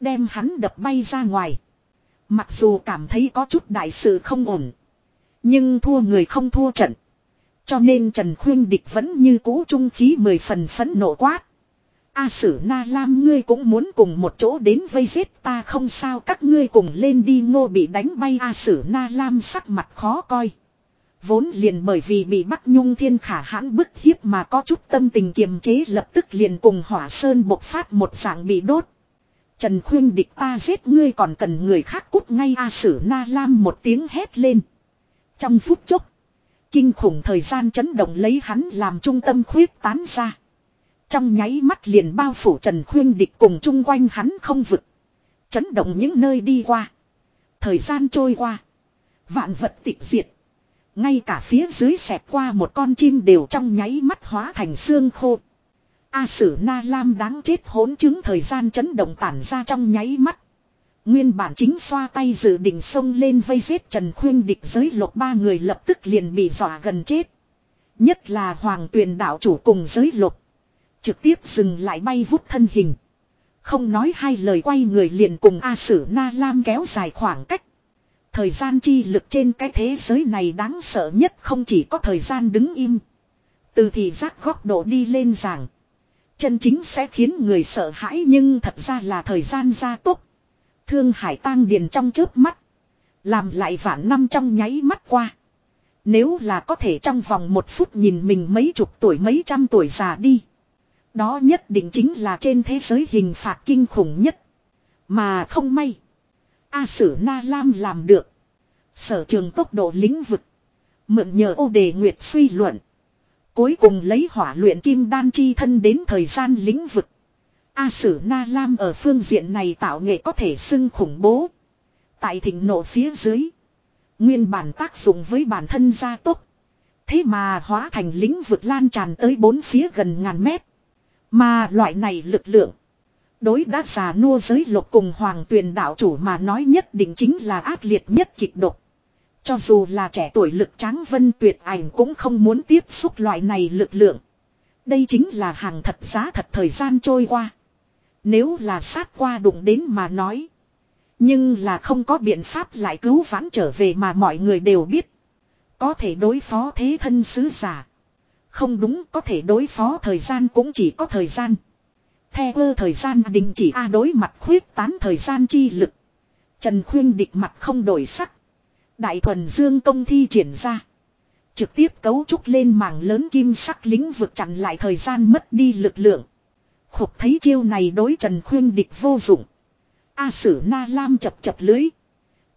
S1: Đem hắn đập bay ra ngoài. Mặc dù cảm thấy có chút đại sự không ổn. Nhưng thua người không thua trận. Cho nên Trần Khuyên Địch vẫn như cũ trung khí mười phần phấn nộ quát. A sử Na Lam ngươi cũng muốn cùng một chỗ đến vây giết ta không sao, các ngươi cùng lên đi, ngô bị đánh bay A sử Na Lam sắc mặt khó coi. Vốn liền bởi vì bị Bắc Nhung Thiên Khả hãn bức hiếp mà có chút tâm tình kiềm chế, lập tức liền cùng hỏa sơn bộc phát một dạng bị đốt. Trần khuyên địch ta giết ngươi còn cần người khác cút ngay A Sử Na Lam một tiếng hét lên. Trong phút chốc. Kinh khủng thời gian chấn động lấy hắn làm trung tâm khuyết tán ra. Trong nháy mắt liền bao phủ Trần Khuyên Địch cùng chung quanh hắn không vực. Chấn động những nơi đi qua. Thời gian trôi qua. Vạn vật tịch diệt. Ngay cả phía dưới xẹp qua một con chim đều trong nháy mắt hóa thành xương khô. A sử na lam đáng chết hỗn chứng thời gian chấn động tản ra trong nháy mắt. Nguyên bản chính xoa tay dự định xông lên vây giết Trần Khuyên địch giới lục ba người lập tức liền bị dọa gần chết. Nhất là hoàng tuyền đạo chủ cùng giới lục. Trực tiếp dừng lại bay vút thân hình. Không nói hai lời quay người liền cùng A Sử Na Lam kéo dài khoảng cách. Thời gian chi lực trên cái thế giới này đáng sợ nhất không chỉ có thời gian đứng im. Từ thị giác góc độ đi lên giảng. Chân chính sẽ khiến người sợ hãi nhưng thật ra là thời gian gia tốc. Thương hải tang điền trong chớp mắt. Làm lại vạn năm trong nháy mắt qua. Nếu là có thể trong vòng một phút nhìn mình mấy chục tuổi mấy trăm tuổi già đi. Đó nhất định chính là trên thế giới hình phạt kinh khủng nhất. Mà không may. A Sử Na Lam làm được. Sở trường tốc độ lĩnh vực. Mượn nhờ ô đề nguyệt suy luận. Cuối cùng lấy hỏa luyện kim đan chi thân đến thời gian lĩnh vực. A Sử Na Lam ở phương diện này tạo nghệ có thể xưng khủng bố. Tại thịnh nộ phía dưới. Nguyên bản tác dụng với bản thân gia tốc. Thế mà hóa thành lĩnh vực lan tràn tới bốn phía gần ngàn mét. Mà loại này lực lượng. Đối đã già nua giới lục cùng hoàng tuyền đạo chủ mà nói nhất định chính là ác liệt nhất kịch độc. Cho dù là trẻ tuổi lực tráng vân tuyệt ảnh cũng không muốn tiếp xúc loại này lực lượng. Đây chính là hàng thật giá thật thời gian trôi qua. Nếu là sát qua đụng đến mà nói. Nhưng là không có biện pháp lại cứu vãn trở về mà mọi người đều biết. Có thể đối phó thế thân sứ giả. Không đúng, có thể đối phó thời gian cũng chỉ có thời gian. Theo ơ thời gian đình chỉ A đối mặt khuyết tán thời gian chi lực. Trần Khuyên địch mặt không đổi sắc. Đại thuần dương công thi triển ra. Trực tiếp cấu trúc lên mảng lớn kim sắc lính vực chặn lại thời gian mất đi lực lượng. Khục thấy chiêu này đối Trần Khuyên địch vô dụng. A sử na lam chập chập lưới.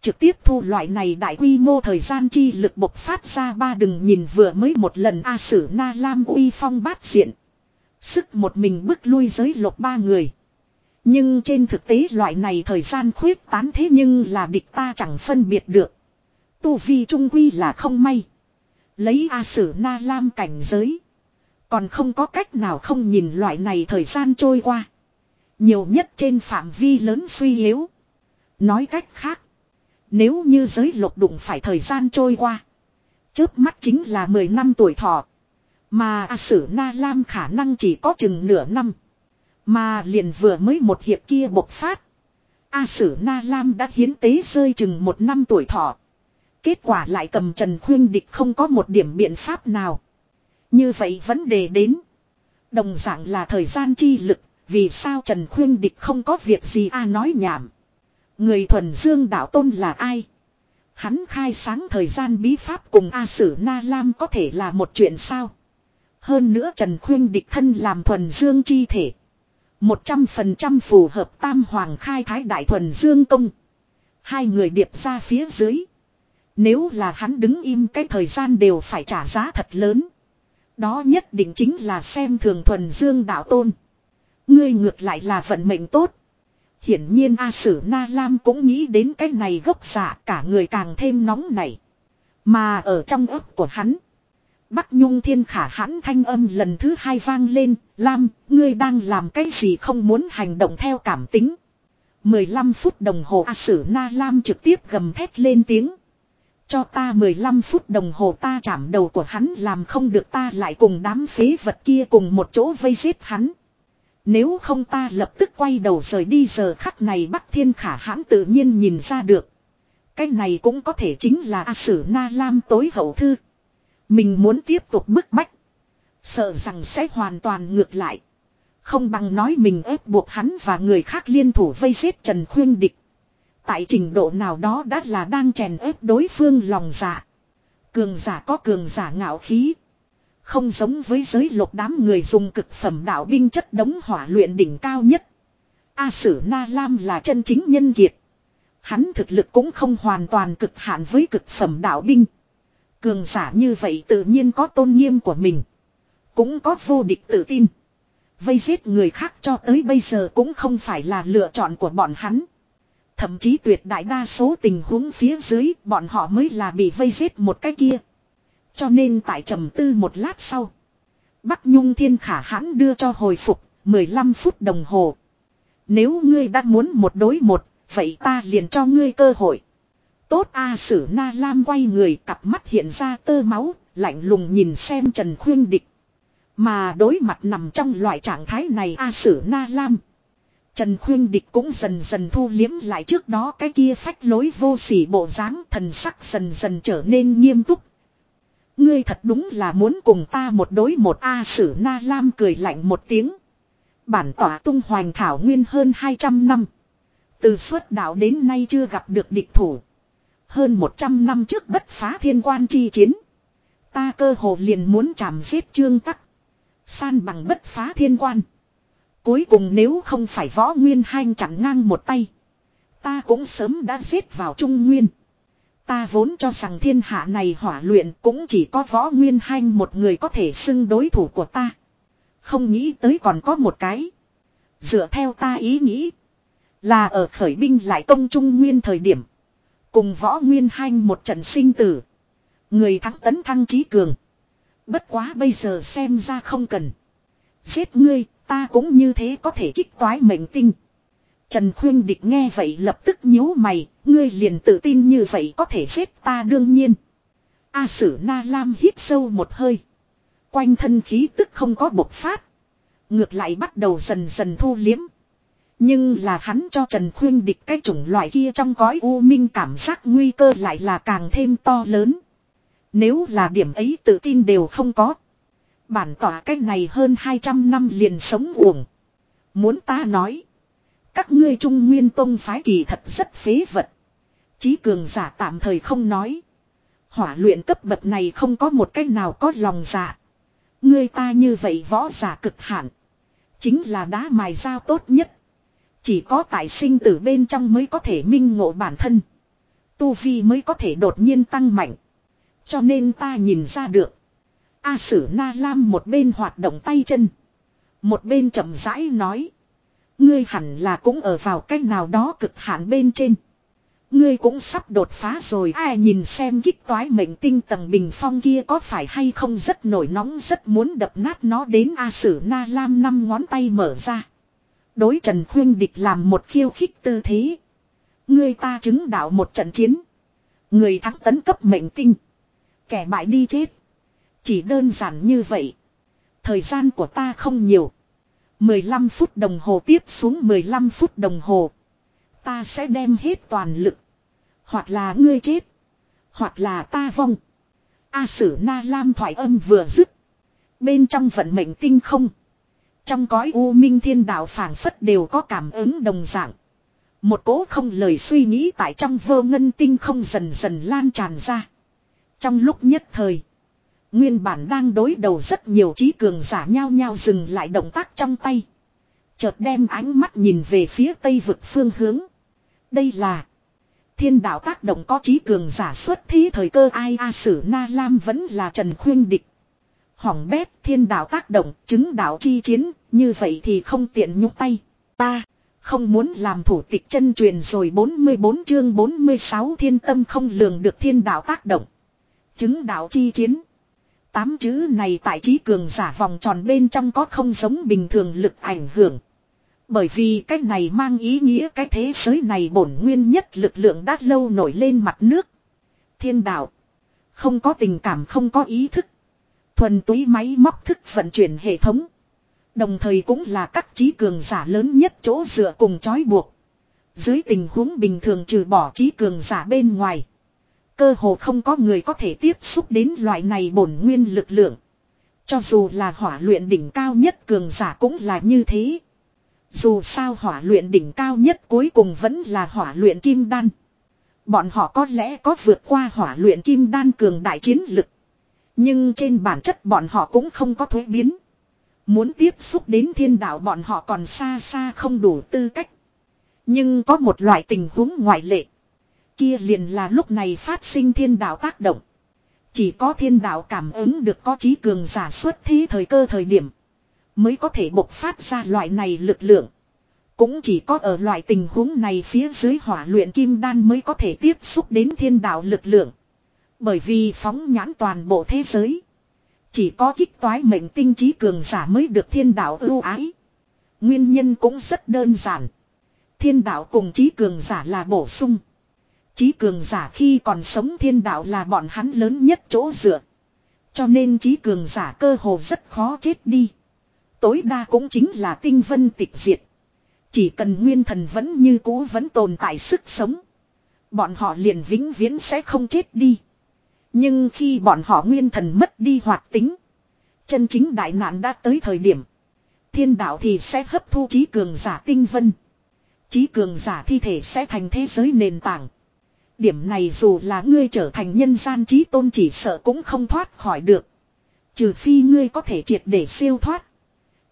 S1: Trực tiếp thu loại này đại quy mô thời gian chi lực bộc phát ra ba đừng nhìn vừa mới một lần A sử na lam uy phong bát diện. Sức một mình bước lui giới lục ba người. Nhưng trên thực tế loại này thời gian khuyết tán thế nhưng là địch ta chẳng phân biệt được. Tu vi trung quy là không may. Lấy A Sử Na Lam cảnh giới. Còn không có cách nào không nhìn loại này thời gian trôi qua. Nhiều nhất trên phạm vi lớn suy yếu. Nói cách khác. Nếu như giới lục đụng phải thời gian trôi qua. Chớp mắt chính là 10 năm tuổi thọ. Mà A Sử Na Lam khả năng chỉ có chừng nửa năm. Mà liền vừa mới một hiệp kia bộc phát. A Sử Na Lam đã hiến tế rơi chừng một năm tuổi thọ. Kết quả lại cầm Trần Khuyên Địch không có một điểm biện pháp nào. Như vậy vấn đề đến. Đồng dạng là thời gian chi lực, vì sao Trần Khuyên Địch không có việc gì a nói nhảm. Người thuần dương đạo tôn là ai? Hắn khai sáng thời gian bí pháp cùng A Sử Na Lam có thể là một chuyện sao? Hơn nữa Trần Khuyên địch thân làm thuần dương chi thể. Một trăm phần trăm phù hợp tam hoàng khai thái đại thuần dương công. Hai người điệp ra phía dưới. Nếu là hắn đứng im cái thời gian đều phải trả giá thật lớn. Đó nhất định chính là xem thường thuần dương đạo tôn. Ngươi ngược lại là vận mệnh tốt. Hiển nhiên A Sử Na Lam cũng nghĩ đến cái này gốc giả cả người càng thêm nóng nảy. Mà ở trong ấp của hắn. Bắc Nhung Thiên Khả hãn thanh âm lần thứ hai vang lên. Lam, ngươi đang làm cái gì không muốn hành động theo cảm tính. 15 phút đồng hồ A Sử Na Lam trực tiếp gầm thét lên tiếng. Cho ta 15 phút đồng hồ ta chạm đầu của hắn làm không được ta lại cùng đám phế vật kia cùng một chỗ vây giết hắn. Nếu không ta lập tức quay đầu rời đi giờ khắc này Bắc Thiên Khả hãn tự nhiên nhìn ra được. Cái này cũng có thể chính là A Sử Na Lam tối hậu thư. Mình muốn tiếp tục bức bách. Sợ rằng sẽ hoàn toàn ngược lại. Không bằng nói mình ép buộc hắn và người khác liên thủ vây giết Trần Khuyên Địch. Tại trình độ nào đó đã là đang chèn ép đối phương lòng dạ. Cường giả có cường giả ngạo khí. Không giống với giới lục đám người dùng cực phẩm đạo binh chất đống hỏa luyện đỉnh cao nhất. A Sử Na Lam là chân chính nhân kiệt. Hắn thực lực cũng không hoàn toàn cực hạn với cực phẩm đạo binh. Cường giả như vậy tự nhiên có tôn nghiêm của mình. Cũng có vô địch tự tin. Vây giết người khác cho tới bây giờ cũng không phải là lựa chọn của bọn hắn. Thậm chí tuyệt đại đa số tình huống phía dưới bọn họ mới là bị vây giết một cái kia. Cho nên tại trầm tư một lát sau. Bắc Nhung Thiên Khả hãn đưa cho hồi phục 15 phút đồng hồ. Nếu ngươi đã muốn một đối một, vậy ta liền cho ngươi cơ hội. Tốt A Sử Na Lam quay người cặp mắt hiện ra tơ máu, lạnh lùng nhìn xem Trần Khuyên Địch. Mà đối mặt nằm trong loại trạng thái này A Sử Na Lam. Trần Khuyên Địch cũng dần dần thu liếm lại trước đó cái kia phách lối vô sỉ bộ dáng thần sắc dần dần trở nên nghiêm túc. Ngươi thật đúng là muốn cùng ta một đối một A Sử Na Lam cười lạnh một tiếng. Bản tỏa tung hoành thảo nguyên hơn 200 năm. Từ xuất đạo đến nay chưa gặp được địch thủ. Hơn 100 năm trước bất phá thiên quan chi chiến. Ta cơ hồ liền muốn chạm giết trương tắc. San bằng bất phá thiên quan. Cuối cùng nếu không phải võ nguyên hanh chặn ngang một tay. Ta cũng sớm đã giết vào trung nguyên. Ta vốn cho rằng thiên hạ này hỏa luyện cũng chỉ có võ nguyên hanh một người có thể xưng đối thủ của ta. Không nghĩ tới còn có một cái. Dựa theo ta ý nghĩ. Là ở khởi binh lại công trung nguyên thời điểm. Cùng võ nguyên hanh một trận sinh tử. Người thắng tấn thăng trí cường. Bất quá bây giờ xem ra không cần. Giết ngươi, ta cũng như thế có thể kích toái mệnh tinh. Trần Khuyên Địch nghe vậy lập tức nhíu mày, ngươi liền tự tin như vậy có thể giết ta đương nhiên. A Sử Na Lam hít sâu một hơi. Quanh thân khí tức không có bộc phát. Ngược lại bắt đầu dần dần thu liếm. Nhưng là hắn cho Trần Khuyên địch cái chủng loại kia trong cõi u minh cảm giác nguy cơ lại là càng thêm to lớn. Nếu là điểm ấy tự tin đều không có. Bản tỏa cách này hơn 200 năm liền sống uổng. Muốn ta nói. Các ngươi trung nguyên tông phái kỳ thật rất phế vật. Chí cường giả tạm thời không nói. Hỏa luyện cấp bậc này không có một cách nào có lòng dạ. Ngươi ta như vậy võ giả cực hạn. Chính là đá mài dao tốt nhất. Chỉ có tại sinh tử bên trong mới có thể minh ngộ bản thân. Tu Vi mới có thể đột nhiên tăng mạnh. Cho nên ta nhìn ra được. A Sử Na Lam một bên hoạt động tay chân. Một bên chậm rãi nói. Ngươi hẳn là cũng ở vào cách nào đó cực hạn bên trên. Ngươi cũng sắp đột phá rồi ai nhìn xem kích toái mệnh tinh tầng bình phong kia có phải hay không rất nổi nóng, rất muốn đập nát nó đến A Sử Na Lam năm ngón tay mở ra. Đối Trần Khuyên Địch làm một khiêu khích tư thế. Ngươi ta chứng đạo một trận chiến. Người thắng tấn cấp mệnh tinh. Kẻ bại đi chết. Chỉ đơn giản như vậy. Thời gian của ta không nhiều. 15 phút đồng hồ tiếp xuống 15 phút đồng hồ. Ta sẽ đem hết toàn lực. Hoặc là ngươi chết. Hoặc là ta vong. A sử na lam thoại âm vừa dứt. Bên trong vận mệnh tinh không. Trong cõi u minh thiên đạo phảng phất đều có cảm ứng đồng dạng. Một cố không lời suy nghĩ tại trong vô ngân tinh không dần dần lan tràn ra. Trong lúc nhất thời. Nguyên bản đang đối đầu rất nhiều trí cường giả nhau nhau dừng lại động tác trong tay. Chợt đem ánh mắt nhìn về phía tây vực phương hướng. Đây là thiên đạo tác động có trí cường giả xuất thí thời cơ ai a sử na lam vẫn là trần khuyên địch. Hỏng bét, thiên đạo tác động, chứng đạo chi chiến, như vậy thì không tiện nhúc tay. Ta không muốn làm thủ tịch chân truyền rồi 44 chương 46 thiên tâm không lường được thiên đạo tác động. Chứng đạo chi chiến. Tám chữ này tại trí cường giả vòng tròn bên trong có không giống bình thường lực ảnh hưởng. Bởi vì cái này mang ý nghĩa cái thế giới này bổn nguyên nhất lực lượng đã lâu nổi lên mặt nước. Thiên đạo. Không có tình cảm, không có ý thức. Thuần túy máy móc thức vận chuyển hệ thống. Đồng thời cũng là các trí cường giả lớn nhất chỗ dựa cùng chói buộc. Dưới tình huống bình thường trừ bỏ trí cường giả bên ngoài. Cơ hồ không có người có thể tiếp xúc đến loại này bổn nguyên lực lượng. Cho dù là hỏa luyện đỉnh cao nhất cường giả cũng là như thế. Dù sao hỏa luyện đỉnh cao nhất cuối cùng vẫn là hỏa luyện kim đan. Bọn họ có lẽ có vượt qua hỏa luyện kim đan cường đại chiến lực. Nhưng trên bản chất bọn họ cũng không có thuế biến. Muốn tiếp xúc đến thiên đạo bọn họ còn xa xa không đủ tư cách. Nhưng có một loại tình huống ngoại lệ. Kia liền là lúc này phát sinh thiên đạo tác động. Chỉ có thiên đạo cảm ứng được có trí cường giả xuất thế thời cơ thời điểm. Mới có thể bộc phát ra loại này lực lượng. Cũng chỉ có ở loại tình huống này phía dưới hỏa luyện kim đan mới có thể tiếp xúc đến thiên đạo lực lượng. Bởi vì phóng nhãn toàn bộ thế giới. Chỉ có kích toái mệnh tinh trí cường giả mới được thiên đạo ưu ái. Nguyên nhân cũng rất đơn giản. Thiên đạo cùng trí cường giả là bổ sung. Chí cường giả khi còn sống thiên đạo là bọn hắn lớn nhất chỗ dựa. Cho nên chí cường giả cơ hồ rất khó chết đi. Tối đa cũng chính là tinh vân tịch diệt. Chỉ cần nguyên thần vẫn như cũ vẫn tồn tại sức sống. Bọn họ liền vĩnh viễn sẽ không chết đi. Nhưng khi bọn họ nguyên thần mất đi hoạt tính. Chân chính đại nạn đã tới thời điểm. Thiên đạo thì sẽ hấp thu trí cường giả tinh vân. Trí cường giả thi thể sẽ thành thế giới nền tảng. Điểm này dù là ngươi trở thành nhân gian trí tôn chỉ sợ cũng không thoát khỏi được. Trừ phi ngươi có thể triệt để siêu thoát.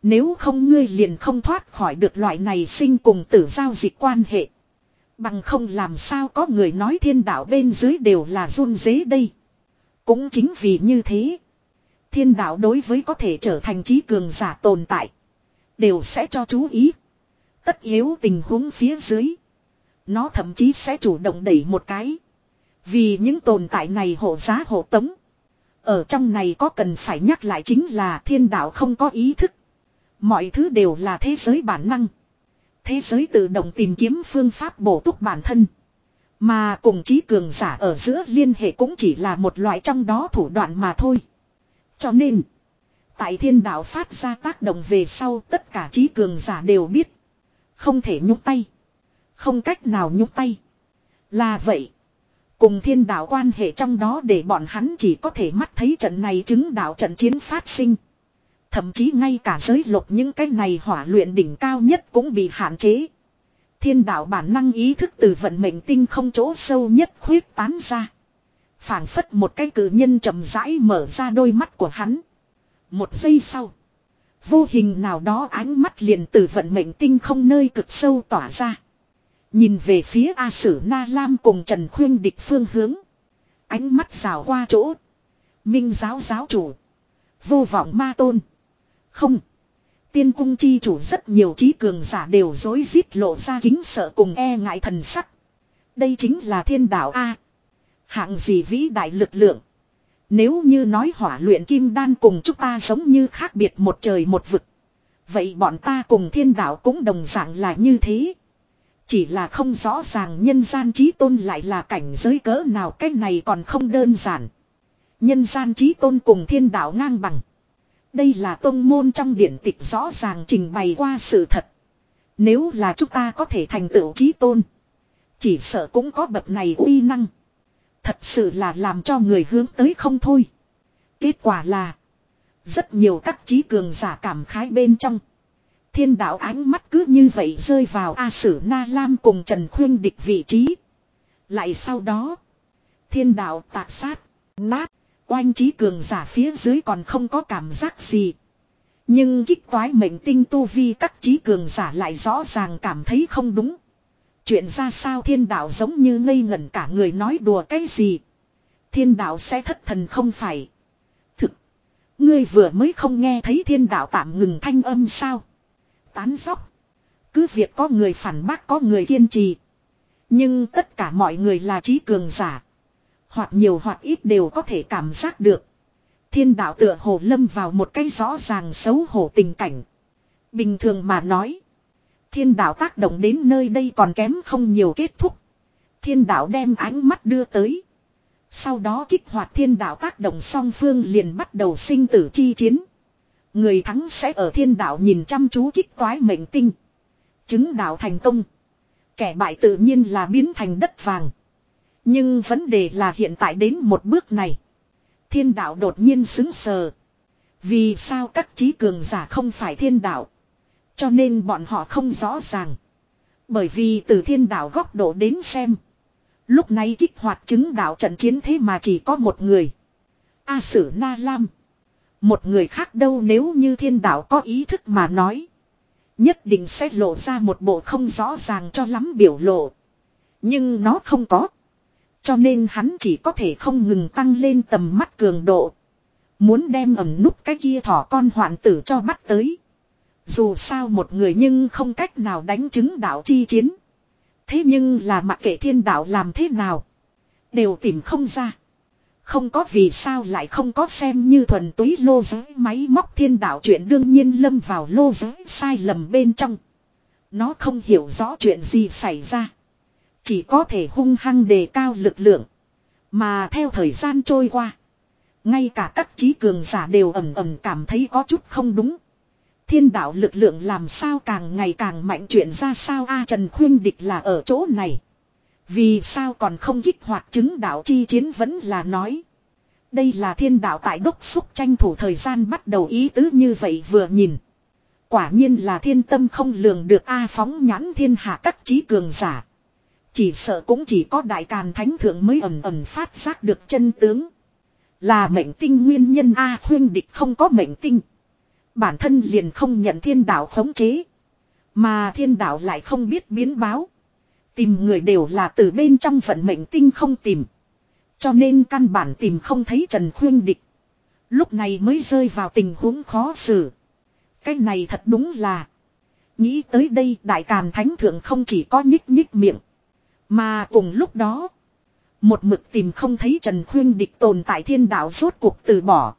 S1: Nếu không ngươi liền không thoát khỏi được loại này sinh cùng tử giao dịch quan hệ. Bằng không làm sao có người nói thiên đạo bên dưới đều là run dế đây. Cũng chính vì như thế. Thiên đạo đối với có thể trở thành trí cường giả tồn tại. Đều sẽ cho chú ý. Tất yếu tình huống phía dưới. Nó thậm chí sẽ chủ động đẩy một cái. Vì những tồn tại này hộ giá hộ tống. Ở trong này có cần phải nhắc lại chính là thiên đạo không có ý thức. Mọi thứ đều là thế giới bản năng. Thế giới tự động tìm kiếm phương pháp bổ túc bản thân. Mà cùng trí cường giả ở giữa liên hệ cũng chỉ là một loại trong đó thủ đoạn mà thôi. Cho nên, tại thiên đạo phát ra tác động về sau tất cả trí cường giả đều biết. Không thể nhúc tay. Không cách nào nhúc tay. Là vậy. Cùng thiên đạo quan hệ trong đó để bọn hắn chỉ có thể mắt thấy trận này chứng đạo trận chiến phát sinh. Thậm chí ngay cả giới lục những cái này hỏa luyện đỉnh cao nhất cũng bị hạn chế. Thiên đạo bản năng ý thức từ vận mệnh tinh không chỗ sâu nhất khuyết tán ra. phảng phất một cái cử nhân chậm rãi mở ra đôi mắt của hắn. Một giây sau. Vô hình nào đó ánh mắt liền từ vận mệnh tinh không nơi cực sâu tỏa ra. Nhìn về phía A Sử Na Lam cùng Trần Khuyên địch phương hướng. Ánh mắt rào qua chỗ. Minh giáo giáo chủ. Vô vọng ma tôn. Không. Tiên cung chi chủ rất nhiều trí cường giả đều dối rít lộ ra kính sợ cùng e ngại thần sắc. Đây chính là thiên đạo A. Hạng gì vĩ đại lực lượng. Nếu như nói hỏa luyện kim đan cùng chúng ta giống như khác biệt một trời một vực. Vậy bọn ta cùng thiên đạo cũng đồng dạng là như thế. Chỉ là không rõ ràng nhân gian trí tôn lại là cảnh giới cỡ nào, cái này còn không đơn giản. Nhân gian trí tôn cùng thiên đạo ngang bằng. Đây là tôn môn trong điển tịch rõ ràng trình bày qua sự thật. Nếu là chúng ta có thể thành tựu trí tôn. Chỉ sợ cũng có bậc này uy năng. Thật sự là làm cho người hướng tới không thôi. Kết quả là. Rất nhiều các trí cường giả cảm khái bên trong. Thiên đạo ánh mắt cứ như vậy rơi vào A Sử Na Lam cùng Trần Khuyên địch vị trí. Lại sau đó. Thiên đạo tạc sát. Nát. Oanh trí cường giả phía dưới còn không có cảm giác gì. Nhưng kích toái mệnh tinh tu vi các trí cường giả lại rõ ràng cảm thấy không đúng. Chuyện ra sao thiên đạo giống như ngây ngẩn cả người nói đùa cái gì. Thiên đạo sẽ thất thần không phải. Thực. Ngươi vừa mới không nghe thấy thiên đạo tạm ngừng thanh âm sao. Tán dóc. Cứ việc có người phản bác, có người kiên trì. Nhưng tất cả mọi người là trí cường giả. Hoặc nhiều hoặc ít đều có thể cảm giác được. Thiên đạo tựa hồ lâm vào một cái rõ ràng xấu hổ tình cảnh. Bình thường mà nói. Thiên đạo tác động đến nơi đây còn kém không nhiều kết thúc. Thiên đạo đem ánh mắt đưa tới. Sau đó kích hoạt thiên đạo tác động song phương liền bắt đầu sinh tử chi chiến. Người thắng sẽ ở thiên đạo nhìn chăm chú kích toái mệnh tinh. Chứng đạo thành công. Kẻ bại tự nhiên là biến thành đất vàng. Nhưng vấn đề là hiện tại đến một bước này. Thiên đạo đột nhiên xứng sờ. Vì sao các trí cường giả không phải thiên đạo. Cho nên bọn họ không rõ ràng. Bởi vì từ thiên đạo góc độ đến xem. Lúc này kích hoạt chứng đạo trận chiến thế mà chỉ có một người. A Sử Na Lam. Một người khác đâu nếu như thiên đạo có ý thức mà nói. Nhất định sẽ lộ ra một bộ không rõ ràng cho lắm biểu lộ. Nhưng nó không có. Cho nên hắn chỉ có thể không ngừng tăng lên tầm mắt cường độ. Muốn đem ẩm nút cái kia thỏ con hoạn tử cho bắt tới. Dù sao một người nhưng không cách nào đánh chứng đạo chi chiến. Thế nhưng là mặc kệ thiên đạo làm thế nào. Đều tìm không ra. Không có vì sao lại không có xem như thuần túy lô giới máy móc thiên đạo chuyện đương nhiên lâm vào lô giới sai lầm bên trong. Nó không hiểu rõ chuyện gì xảy ra. Chỉ có thể hung hăng đề cao lực lượng. Mà theo thời gian trôi qua. Ngay cả các trí cường giả đều ẩm ẩm cảm thấy có chút không đúng. Thiên đạo lực lượng làm sao càng ngày càng mạnh chuyện ra sao A Trần Khuyên Địch là ở chỗ này. Vì sao còn không kích hoạt chứng đạo chi chiến vẫn là nói. Đây là thiên đạo tại đốc xúc tranh thủ thời gian bắt đầu ý tứ như vậy vừa nhìn. Quả nhiên là thiên tâm không lường được A phóng nhãn thiên hạ các trí cường giả. Chỉ sợ cũng chỉ có đại càn thánh thượng mới ẩm ẩm phát giác được chân tướng. Là mệnh tinh nguyên nhân A khuyên địch không có mệnh tinh. Bản thân liền không nhận thiên đạo khống chế. Mà thiên đạo lại không biết biến báo. Tìm người đều là từ bên trong vận mệnh tinh không tìm. Cho nên căn bản tìm không thấy Trần Khuyên Địch. Lúc này mới rơi vào tình huống khó xử. Cái này thật đúng là. Nghĩ tới đây đại càn thánh thượng không chỉ có nhích nhích miệng. Mà cùng lúc đó. Một mực tìm không thấy Trần Khuyên Địch tồn tại thiên đạo rốt cuộc từ bỏ.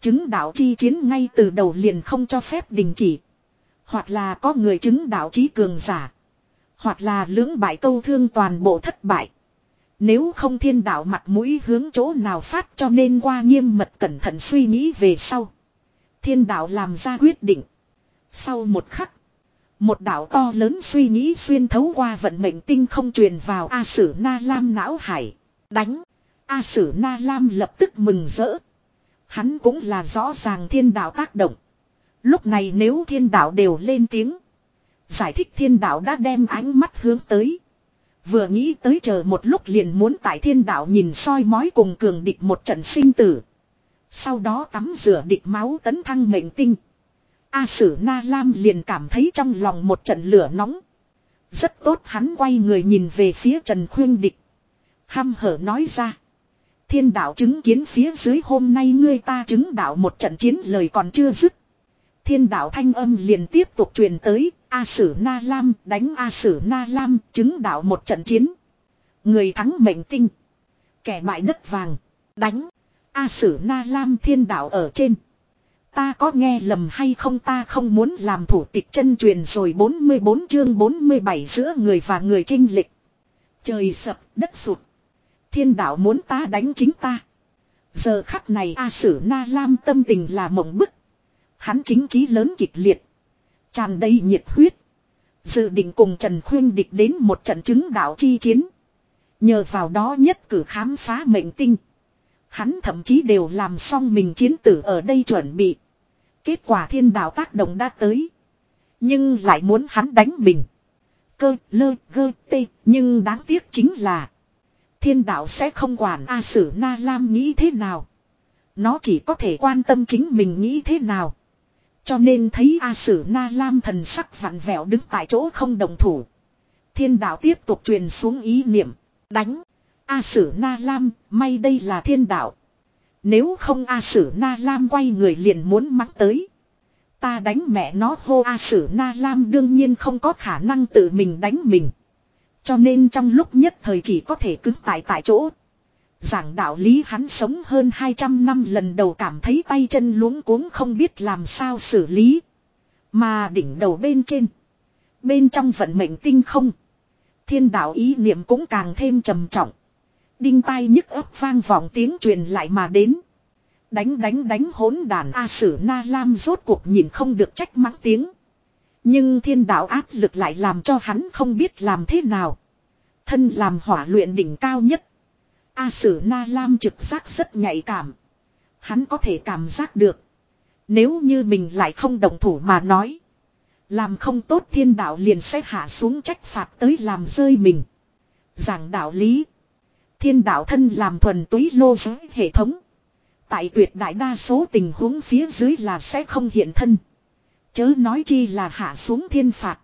S1: Chứng đạo chi chiến ngay từ đầu liền không cho phép đình chỉ. Hoặc là có người chứng đạo trí cường giả. Hoặc là lưỡng bại câu thương toàn bộ thất bại. Nếu không thiên đạo mặt mũi hướng chỗ nào phát cho nên qua nghiêm mật cẩn thận suy nghĩ về sau. Thiên đạo làm ra quyết định. Sau một khắc. Một đạo to lớn suy nghĩ xuyên thấu qua vận mệnh tinh không truyền vào A Sử Na Lam não hải. Đánh. A Sử Na Lam lập tức mừng rỡ. Hắn cũng là rõ ràng thiên đạo tác động. Lúc này nếu thiên đạo đều lên tiếng. Giải thích thiên đạo đã đem ánh mắt hướng tới. Vừa nghĩ tới chờ một lúc liền muốn tại thiên đạo nhìn soi mói cùng cường địch một trận sinh tử. Sau đó tắm rửa địch máu tấn thăng mệnh tinh. A Sử Na Lam liền cảm thấy trong lòng một trận lửa nóng. Rất tốt hắn quay người nhìn về phía Trần Khuyên Địch. Hăm hở nói ra. Thiên đạo chứng kiến phía dưới hôm nay ngươi ta chứng đạo một trận chiến lời còn chưa dứt. Thiên đạo thanh âm liền tiếp tục truyền tới, A Sử Na Lam đánh A Sử Na Lam chứng đạo một trận chiến. Người thắng mệnh tinh. Kẻ bại đất vàng, đánh. A Sử Na Lam thiên đạo ở trên. Ta có nghe lầm hay không ta không muốn làm thủ tịch chân truyền rồi 44 chương 47 giữa người và người trinh lịch. Trời sập, đất sụt. Thiên đạo muốn ta đánh chính ta. Giờ khắc này A Sử Na Lam tâm tình là mộng bức. Hắn chính trí lớn kịch liệt tràn đầy nhiệt huyết. Dự định cùng Trần Khuyên địch đến một trận chứng đạo chi chiến. Nhờ vào đó nhất cử khám phá mệnh tinh. Hắn thậm chí đều làm xong mình chiến tử ở đây chuẩn bị. Kết quả thiên đạo tác động đã tới. Nhưng lại muốn hắn đánh mình. Cơ, lơ, gơ, tê. Nhưng đáng tiếc chính là. Thiên đạo sẽ không quản A Sử Na Lam nghĩ thế nào. Nó chỉ có thể quan tâm chính mình nghĩ thế nào. Cho nên thấy A Sử Na Lam thần sắc vặn vẹo đứng tại chỗ không đồng thủ. Thiên đạo tiếp tục truyền xuống ý niệm. Đánh. A Sử Na Lam, may đây là thiên đạo. Nếu không A Sử Na Lam quay người liền muốn mắng tới. Ta đánh mẹ nó hô A Sử Na Lam đương nhiên không có khả năng tự mình đánh mình. Cho nên trong lúc nhất thời chỉ có thể cứng tại tại chỗ. Giảng đạo lý hắn sống hơn 200 năm lần đầu cảm thấy tay chân luống cuống không biết làm sao xử lý. Mà đỉnh đầu bên trên. Bên trong vận mệnh tinh không. Thiên đạo ý niệm cũng càng thêm trầm trọng. Đinh tai nhức ấp vang vọng tiếng truyền lại mà đến. Đánh đánh đánh hỗn đàn A Sử Na Lam rốt cuộc nhìn không được trách mắng tiếng. Nhưng thiên đạo áp lực lại làm cho hắn không biết làm thế nào. Thân làm hỏa luyện đỉnh cao nhất. A Sử Na Lam trực giác rất nhạy cảm. Hắn có thể cảm giác được. Nếu như mình lại không đồng thủ mà nói. Làm không tốt thiên đạo liền sẽ hạ xuống trách phạt tới làm rơi mình. Giảng đạo lý. Thiên đạo thân làm thuần túy lô giới hệ thống. Tại tuyệt đại đa số tình huống phía dưới là sẽ không hiện thân. Chớ nói chi là hạ xuống thiên phạt.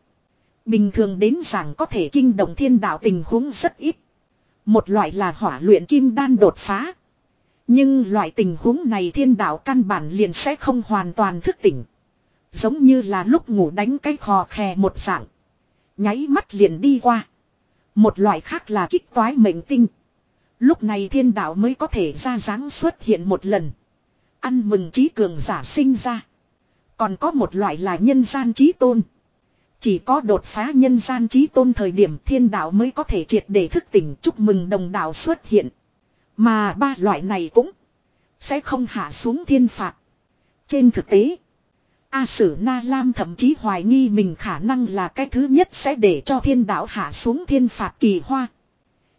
S1: Bình thường đến giảng có thể kinh động thiên đạo tình huống rất ít. Một loại là hỏa luyện kim đan đột phá. Nhưng loại tình huống này thiên đạo căn bản liền sẽ không hoàn toàn thức tỉnh. Giống như là lúc ngủ đánh cái khò khè một dạng. Nháy mắt liền đi qua. Một loại khác là kích toái mệnh tinh. Lúc này thiên đạo mới có thể ra dáng xuất hiện một lần. Ăn mừng trí cường giả sinh ra. Còn có một loại là nhân gian trí tôn. Chỉ có đột phá nhân gian trí tôn thời điểm thiên đạo mới có thể triệt để thức tỉnh chúc mừng đồng đạo xuất hiện. Mà ba loại này cũng sẽ không hạ xuống thiên phạt. Trên thực tế, A Sử Na Lam thậm chí hoài nghi mình khả năng là cái thứ nhất sẽ để cho thiên đạo hạ xuống thiên phạt kỳ hoa.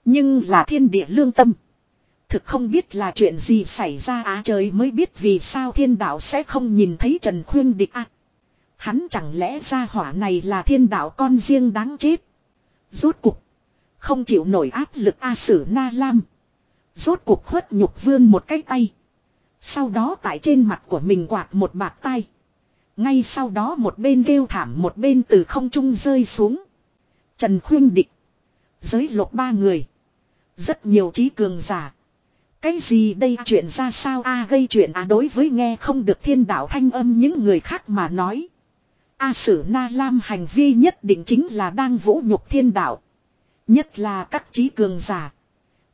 S1: Nhưng là thiên địa lương tâm. Thực không biết là chuyện gì xảy ra á trời mới biết vì sao thiên đạo sẽ không nhìn thấy Trần Khuyên địch a. Hắn chẳng lẽ ra hỏa này là thiên đạo con riêng đáng chết. Rốt cục. Không chịu nổi áp lực A Sử Na Lam. Rốt cục khuất nhục vươn một cái tay. Sau đó tại trên mặt của mình quạt một bạc tay. Ngay sau đó một bên kêu thảm một bên từ không trung rơi xuống. Trần Khuyên Địch. Giới lục ba người. Rất nhiều trí cường giả. Cái gì đây chuyện ra sao a, gây chuyện à đối với nghe không được thiên đạo thanh âm những người khác mà nói. A sử na lam hành vi nhất định chính là đang vũ nhục thiên đạo. Nhất là các trí cường giả.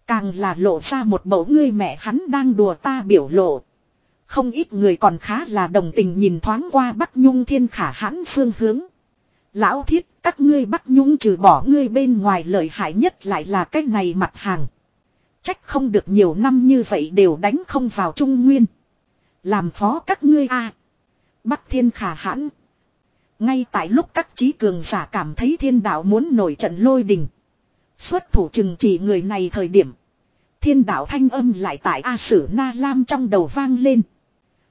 S1: Càng là lộ ra một mẫu ngươi mẹ hắn đang đùa ta biểu lộ. Không ít người còn khá là đồng tình nhìn thoáng qua Bắc Nhung thiên khả hãn phương hướng. Lão thiết, các ngươi Bắc Nhung trừ bỏ ngươi bên ngoài lợi hại nhất lại là cái này mặt hàng. Trách không được nhiều năm như vậy đều đánh không vào Trung Nguyên. Làm phó các ngươi a Bắc thiên khả hãn. Ngay tại lúc các trí cường giả cảm thấy thiên đạo muốn nổi trận lôi đình. Xuất thủ trừng chỉ người này thời điểm. Thiên đạo thanh âm lại tại A Sử Na Lam trong đầu vang lên.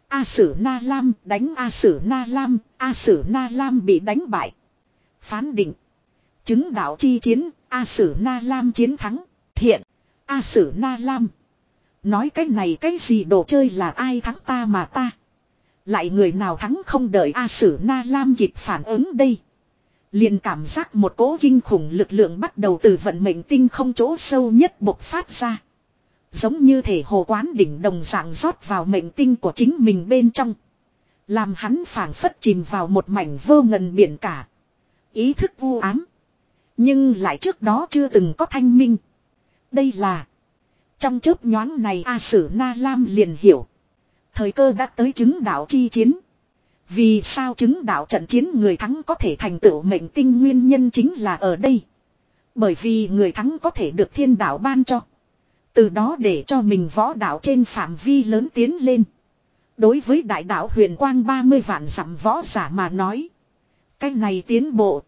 S1: A Sử Na Lam đánh A Sử Na Lam, A Sử Na Lam bị đánh bại. Phán định. Chứng đạo chi chiến, A Sử Na Lam chiến thắng. Thiện. A Sử Na Lam. Nói cái này cái gì đồ chơi là ai thắng ta mà ta. Lại người nào thắng không đợi A Sử Na Lam kịp phản ứng đây. Liền cảm giác một cỗ kinh khủng lực lượng bắt đầu từ vận mệnh tinh không chỗ sâu nhất bộc phát ra. Giống như thể hồ quán đỉnh đồng dạng rót vào mệnh tinh của chính mình bên trong. Làm hắn phảng phất chìm vào một mảnh vô ngần biển cả. Ý thức vu ám. Nhưng lại trước đó chưa từng có thanh minh. Đây là. Trong chớp nhoáng này A Sử Na Lam liền hiểu. Thời cơ đã tới chứng đạo chi chiến. Vì sao chứng đạo trận chiến người thắng có thể thành tựu mệnh tinh nguyên nhân chính là ở đây. Bởi vì người thắng có thể được thiên đạo ban cho. Từ đó để cho mình võ đạo trên phạm vi lớn tiến lên. Đối với đại đạo huyền quang 30 vạn dặm võ giả mà nói. Cái này tiến bộ.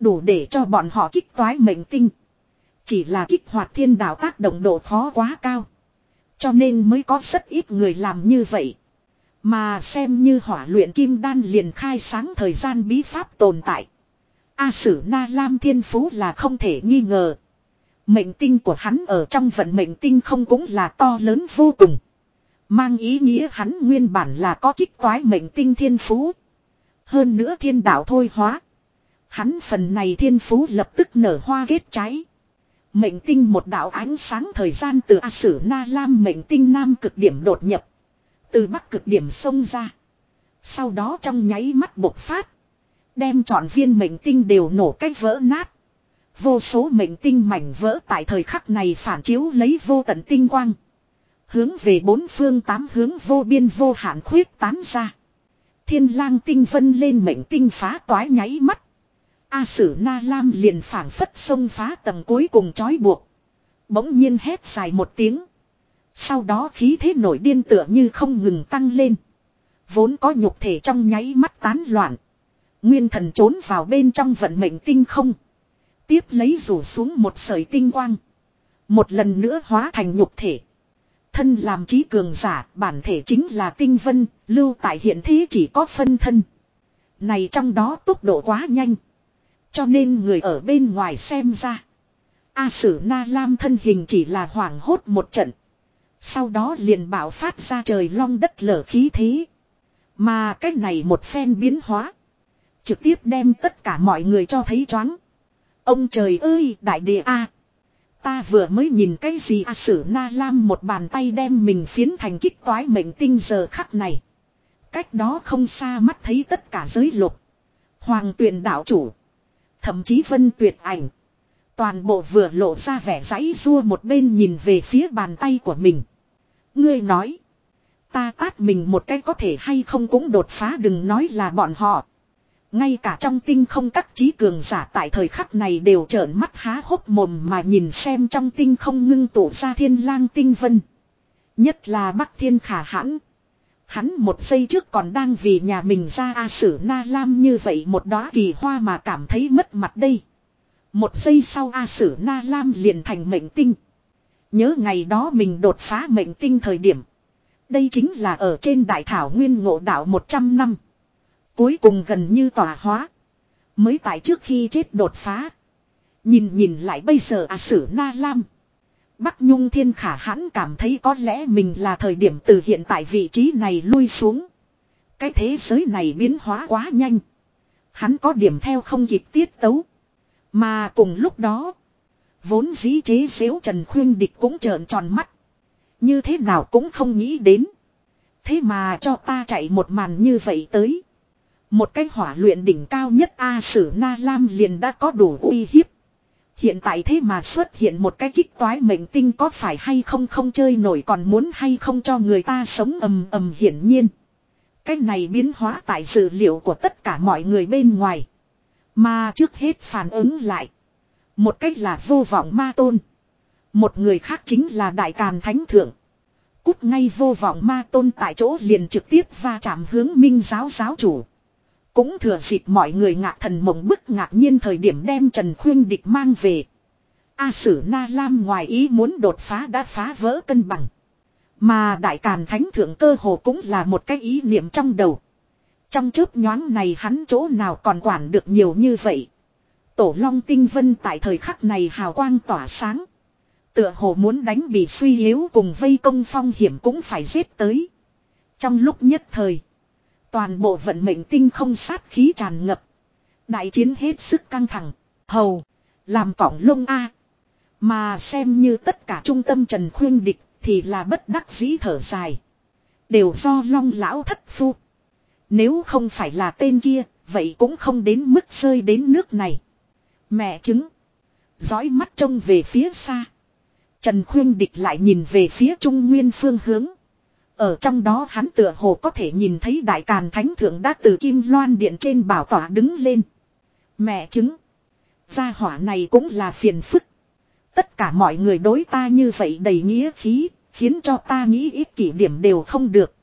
S1: Đủ để cho bọn họ kích toái mệnh tinh. Chỉ là kích hoạt thiên đạo tác động độ khó quá cao. Cho nên mới có rất ít người làm như vậy. Mà xem như hỏa luyện kim đan liền khai sáng thời gian bí pháp tồn tại. A sử na lam thiên phú là không thể nghi ngờ. Mệnh tinh của hắn ở trong vận mệnh tinh không cũng là to lớn vô cùng. Mang ý nghĩa hắn nguyên bản là có kích toái mệnh tinh thiên phú. Hơn nữa thiên đạo thôi hóa. Hắn phần này thiên phú lập tức nở hoa kết trái. Mệnh tinh một đạo ánh sáng thời gian từ A Sử Na Lam mệnh tinh nam cực điểm đột nhập. Từ bắc cực điểm xông ra. Sau đó trong nháy mắt bộc phát. Đem trọn viên mệnh tinh đều nổ cách vỡ nát. Vô số mệnh tinh mảnh vỡ tại thời khắc này phản chiếu lấy vô tận tinh quang. Hướng về bốn phương tám hướng vô biên vô hạn khuyết tán ra. Thiên lang tinh vân lên mệnh tinh phá toái nháy mắt. A sử na lam liền phảng phất sông phá tầng cuối cùng trói buộc. Bỗng nhiên hét dài một tiếng. Sau đó khí thế nổi điên tựa như không ngừng tăng lên. Vốn có nhục thể trong nháy mắt tán loạn. Nguyên thần trốn vào bên trong vận mệnh tinh không. Tiếp lấy rủ xuống một sợi tinh quang. Một lần nữa hóa thành nhục thể. Thân làm trí cường giả, bản thể chính là tinh vân, lưu tại hiện thế chỉ có phân thân. Này trong đó tốc độ quá nhanh. Cho nên người ở bên ngoài xem ra. A sử na lam thân hình chỉ là hoảng hốt một trận. Sau đó liền bảo phát ra trời long đất lở khí thế. Mà cách này một phen biến hóa. Trực tiếp đem tất cả mọi người cho thấy choáng. Ông trời ơi, đại địa A. Ta vừa mới nhìn cái gì A sử na lam một bàn tay đem mình phiến thành kích toái mệnh tinh giờ khắc này. Cách đó không xa mắt thấy tất cả giới lục. Hoàng tuyển đạo chủ. Thậm chí vân tuyệt ảnh. Toàn bộ vừa lộ ra vẻ giấy rua một bên nhìn về phía bàn tay của mình. Ngươi nói. Ta tát mình một cái có thể hay không cũng đột phá đừng nói là bọn họ. Ngay cả trong tinh không các trí cường giả tại thời khắc này đều trợn mắt há hốc mồm mà nhìn xem trong tinh không ngưng tụ ra thiên lang tinh vân. Nhất là Bắc Thiên Khả hãn. Hắn một giây trước còn đang vì nhà mình ra A Sử Na Lam như vậy một đóa kỳ hoa mà cảm thấy mất mặt đây. Một giây sau A Sử Na Lam liền thành mệnh tinh. Nhớ ngày đó mình đột phá mệnh tinh thời điểm. Đây chính là ở trên đại thảo nguyên ngộ đạo 100 năm. Cuối cùng gần như tỏa hóa. Mới tại trước khi chết đột phá. Nhìn nhìn lại bây giờ A Sử Na Lam. Bắc Nhung Thiên Khả hãn cảm thấy có lẽ mình là thời điểm từ hiện tại vị trí này lui xuống. Cái thế giới này biến hóa quá nhanh. Hắn có điểm theo không kịp tiết tấu. Mà cùng lúc đó. Vốn dĩ chế xếu Trần Khuyên Địch cũng trợn tròn mắt. Như thế nào cũng không nghĩ đến. Thế mà cho ta chạy một màn như vậy tới. Một cái hỏa luyện đỉnh cao nhất A Sử Na Lam liền đã có đủ uy hiếp. Hiện tại thế mà xuất hiện một cái kích toái mệnh tinh có phải hay không không chơi nổi còn muốn hay không cho người ta sống ầm ầm hiển nhiên. Cái này biến hóa tại dữ liệu của tất cả mọi người bên ngoài. Mà trước hết phản ứng lại. Một cách là vô vọng ma tôn. Một người khác chính là đại càn thánh thượng. Cút ngay vô vọng ma tôn tại chỗ liền trực tiếp va chạm hướng minh giáo giáo chủ. Cũng thừa dịp mọi người ngạc thần mộng bức ngạc nhiên thời điểm đem Trần Khuyên Địch mang về. A Sử Na Lam ngoài ý muốn đột phá đã phá vỡ cân bằng. Mà Đại Càn Thánh Thượng cơ hồ cũng là một cái ý niệm trong đầu. Trong chớp nhoáng này hắn chỗ nào còn quản được nhiều như vậy. Tổ Long Tinh Vân tại thời khắc này hào quang tỏa sáng. Tựa hồ muốn đánh bị suy yếu cùng vây công phong hiểm cũng phải giết tới. Trong lúc nhất thời. Toàn bộ vận mệnh tinh không sát khí tràn ngập. Đại chiến hết sức căng thẳng. Hầu. Làm cỏng lông A. Mà xem như tất cả trung tâm trần khuyên địch thì là bất đắc dĩ thở dài. Đều do long lão thất phu. Nếu không phải là tên kia, vậy cũng không đến mức rơi đến nước này. Mẹ chứng. Dõi mắt trông về phía xa. Trần Khuyên Địch lại nhìn về phía trung nguyên phương hướng. Ở trong đó hắn tựa hồ có thể nhìn thấy đại càn thánh thượng đã từ kim loan điện trên bảo tỏa đứng lên. Mẹ chứng. Gia hỏa này cũng là phiền phức. Tất cả mọi người đối ta như vậy đầy nghĩa khí, khiến cho ta nghĩ ít kỷ điểm đều không được.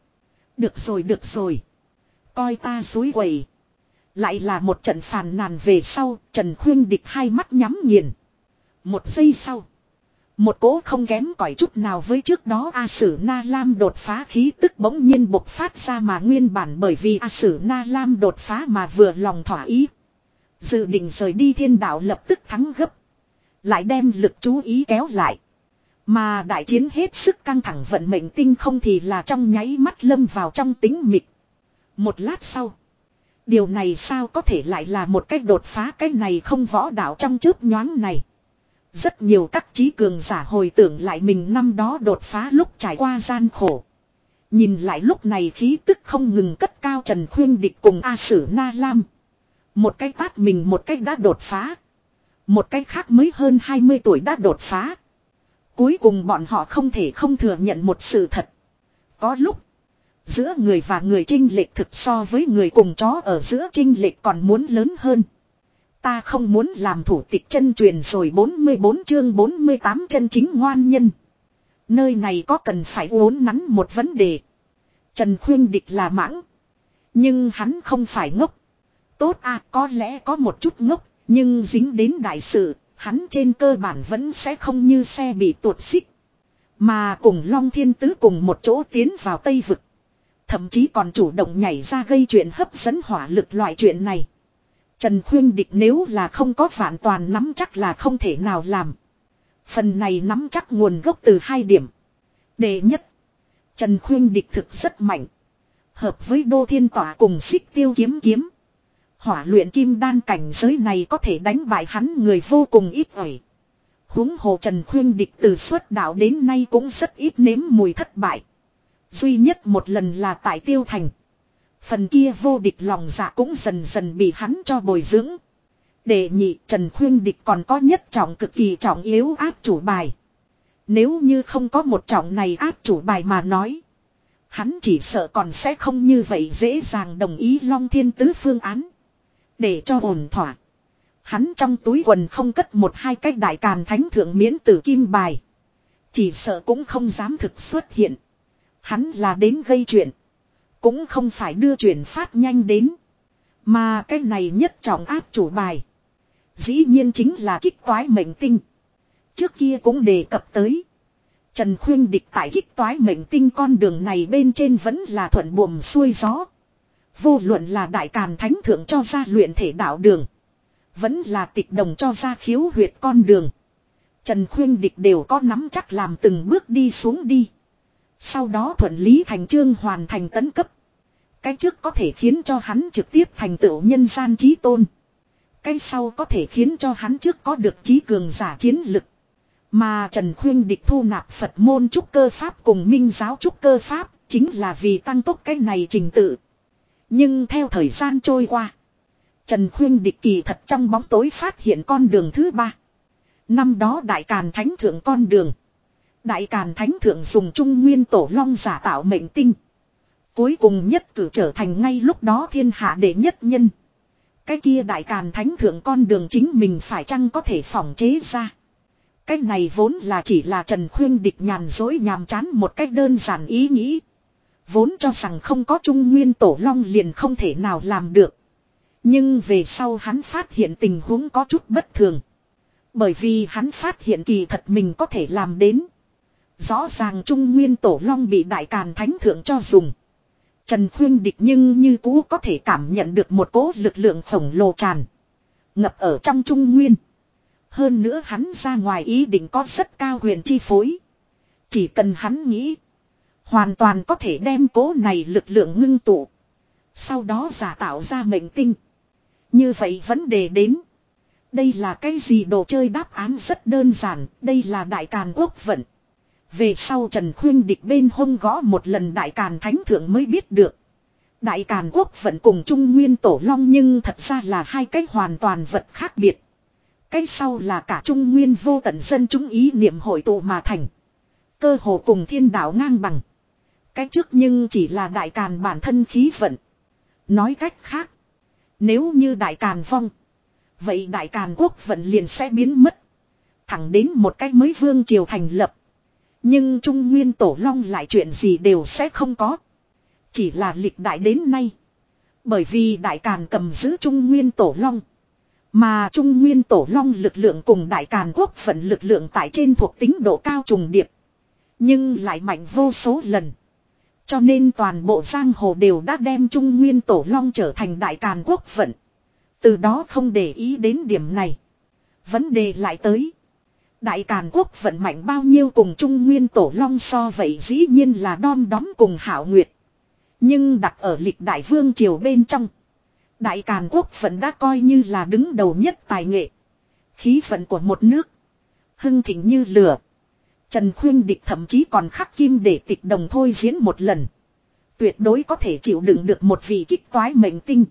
S1: Được rồi được rồi. Coi ta suối quầy. Lại là một trận phàn nàn về sau, Trần Khuyên địch hai mắt nhắm nghiền. Một giây sau. Một cỗ không kém cỏi chút nào với trước đó A Sử Na Lam đột phá khí tức bỗng nhiên bộc phát ra mà nguyên bản bởi vì A Sử Na Lam đột phá mà vừa lòng thỏa ý. Dự định rời đi thiên đạo lập tức thắng gấp. Lại đem lực chú ý kéo lại. Mà đại chiến hết sức căng thẳng vận mệnh tinh không thì là trong nháy mắt lâm vào trong tính mịch. Một lát sau. Điều này sao có thể lại là một cách đột phá cái này không võ đạo trong chớp nhoáng này. Rất nhiều các trí cường giả hồi tưởng lại mình năm đó đột phá lúc trải qua gian khổ. Nhìn lại lúc này khí tức không ngừng cất cao Trần Khuyên Địch cùng A Sử Na Lam. Một cái tát mình một cách đã đột phá. Một cái khác mới hơn 20 tuổi đã đột phá. Cuối cùng bọn họ không thể không thừa nhận một sự thật. Có lúc. Giữa người và người trinh lệch thực so với người cùng chó ở giữa trinh lệch còn muốn lớn hơn. Ta không muốn làm thủ tịch chân truyền rồi 44 chương 48 chân chính ngoan nhân. Nơi này có cần phải uốn nắn một vấn đề. Trần Khuyên Địch là mãng. Nhưng hắn không phải ngốc. Tốt à có lẽ có một chút ngốc. Nhưng dính đến đại sự. Hắn trên cơ bản vẫn sẽ không như xe bị tuột xích. Mà cùng Long Thiên Tứ cùng một chỗ tiến vào Tây Vực. Thậm chí còn chủ động nhảy ra gây chuyện hấp dẫn hỏa lực loại chuyện này. Trần Khuyên Địch nếu là không có vạn toàn nắm chắc là không thể nào làm. Phần này nắm chắc nguồn gốc từ hai điểm. Đệ nhất. Trần Khuyên Địch thực rất mạnh. Hợp với Đô Thiên Tỏa cùng xích tiêu kiếm kiếm. Hỏa luyện kim đan cảnh giới này có thể đánh bại hắn người vô cùng ít ỏi. huống hồ Trần Khuyên Địch từ xuất đạo đến nay cũng rất ít nếm mùi thất bại. Duy nhất một lần là tại Tiêu Thành. Phần kia vô địch lòng dạ cũng dần dần bị hắn cho bồi dưỡng. Đệ nhị Trần Khuyên Địch còn có nhất trọng cực kỳ trọng yếu áp chủ bài. Nếu như không có một trọng này áp chủ bài mà nói. Hắn chỉ sợ còn sẽ không như vậy dễ dàng đồng ý Long Thiên Tứ phương án. Để cho ổn thỏa. Hắn trong túi quần không cất một hai cách đại càn thánh thượng miễn tử kim bài. Chỉ sợ cũng không dám thực xuất hiện. Hắn là đến gây chuyện. Cũng không phải đưa chuyển phát nhanh đến. Mà cái này nhất trọng áp chủ bài. Dĩ nhiên chính là kích toái mệnh tinh. Trước kia cũng đề cập tới. Trần Khuyên địch tại kích toái mệnh tinh con đường này bên trên vẫn là thuận buồm xuôi gió. Vô luận là đại càn thánh thượng cho ra luyện thể đạo đường. Vẫn là tịch đồng cho ra khiếu huyệt con đường. Trần Khuyên địch đều có nắm chắc làm từng bước đi xuống đi. Sau đó thuận lý thành trương hoàn thành tấn cấp. Cái trước có thể khiến cho hắn trực tiếp thành tựu nhân gian trí tôn. Cái sau có thể khiến cho hắn trước có được trí cường giả chiến lực. Mà Trần Khuyên địch thu nạp Phật môn trúc cơ pháp cùng minh giáo trúc cơ pháp chính là vì tăng tốc cái này trình tự. Nhưng theo thời gian trôi qua. Trần Khuyên địch kỳ thật trong bóng tối phát hiện con đường thứ ba. Năm đó Đại Càn Thánh Thượng con đường. Đại Càn Thánh Thượng dùng trung nguyên tổ long giả tạo mệnh tinh. Cuối cùng nhất cử trở thành ngay lúc đó thiên hạ đệ nhất nhân. Cái kia Đại Càn Thánh Thượng con đường chính mình phải chăng có thể phòng chế ra. Cái này vốn là chỉ là Trần Khuyên địch nhàn dối nhàm chán một cách đơn giản ý nghĩ. Vốn cho rằng không có trung nguyên tổ long liền không thể nào làm được. Nhưng về sau hắn phát hiện tình huống có chút bất thường. Bởi vì hắn phát hiện kỳ thật mình có thể làm đến. Rõ ràng Trung Nguyên Tổ Long bị Đại Càn Thánh Thượng cho dùng. Trần Khuyên Địch nhưng như cũ có thể cảm nhận được một cỗ lực lượng khổng lồ tràn. Ngập ở trong Trung Nguyên. Hơn nữa hắn ra ngoài ý định có rất cao huyền chi phối. Chỉ cần hắn nghĩ. Hoàn toàn có thể đem cố này lực lượng ngưng tụ. Sau đó giả tạo ra mệnh tinh. Như vậy vấn đề đến. Đây là cái gì đồ chơi đáp án rất đơn giản, đây là đại càn quốc vận. Về sau Trần Khuyên địch bên hông gõ một lần đại càn thánh thượng mới biết được. Đại càn quốc vẫn cùng Trung Nguyên Tổ Long nhưng thật ra là hai cái hoàn toàn vật khác biệt. Cái sau là cả Trung Nguyên vô tận dân chúng ý niệm hội tụ mà thành. Cơ hồ cùng thiên đạo ngang bằng. Cái trước nhưng chỉ là đại càn bản thân khí vận. Nói cách khác. Nếu như đại càn vong. Vậy đại càn quốc vận liền sẽ biến mất. Thẳng đến một cách mới vương triều thành lập. Nhưng Trung Nguyên Tổ Long lại chuyện gì đều sẽ không có. Chỉ là lịch đại đến nay. Bởi vì đại càn cầm giữ Trung Nguyên Tổ Long. Mà Trung Nguyên Tổ Long lực lượng cùng đại càn quốc phận lực lượng tại trên thuộc tính độ cao trùng điệp. Nhưng lại mạnh vô số lần. Cho nên toàn bộ giang hồ đều đã đem Trung Nguyên Tổ Long trở thành đại càn quốc phận Từ đó không để ý đến điểm này. Vấn đề lại tới. Đại Càn Quốc vận mạnh bao nhiêu cùng Trung Nguyên Tổ Long so vậy dĩ nhiên là đom đóm cùng Hảo Nguyệt. Nhưng đặt ở lịch đại vương triều bên trong. Đại Càn Quốc vẫn đã coi như là đứng đầu nhất tài nghệ. Khí vận của một nước. Hưng thịnh như lửa. Trần Khuyên Địch thậm chí còn khắc kim để tịch đồng thôi diễn một lần. Tuyệt đối có thể chịu đựng được một vị kích toái mệnh tinh.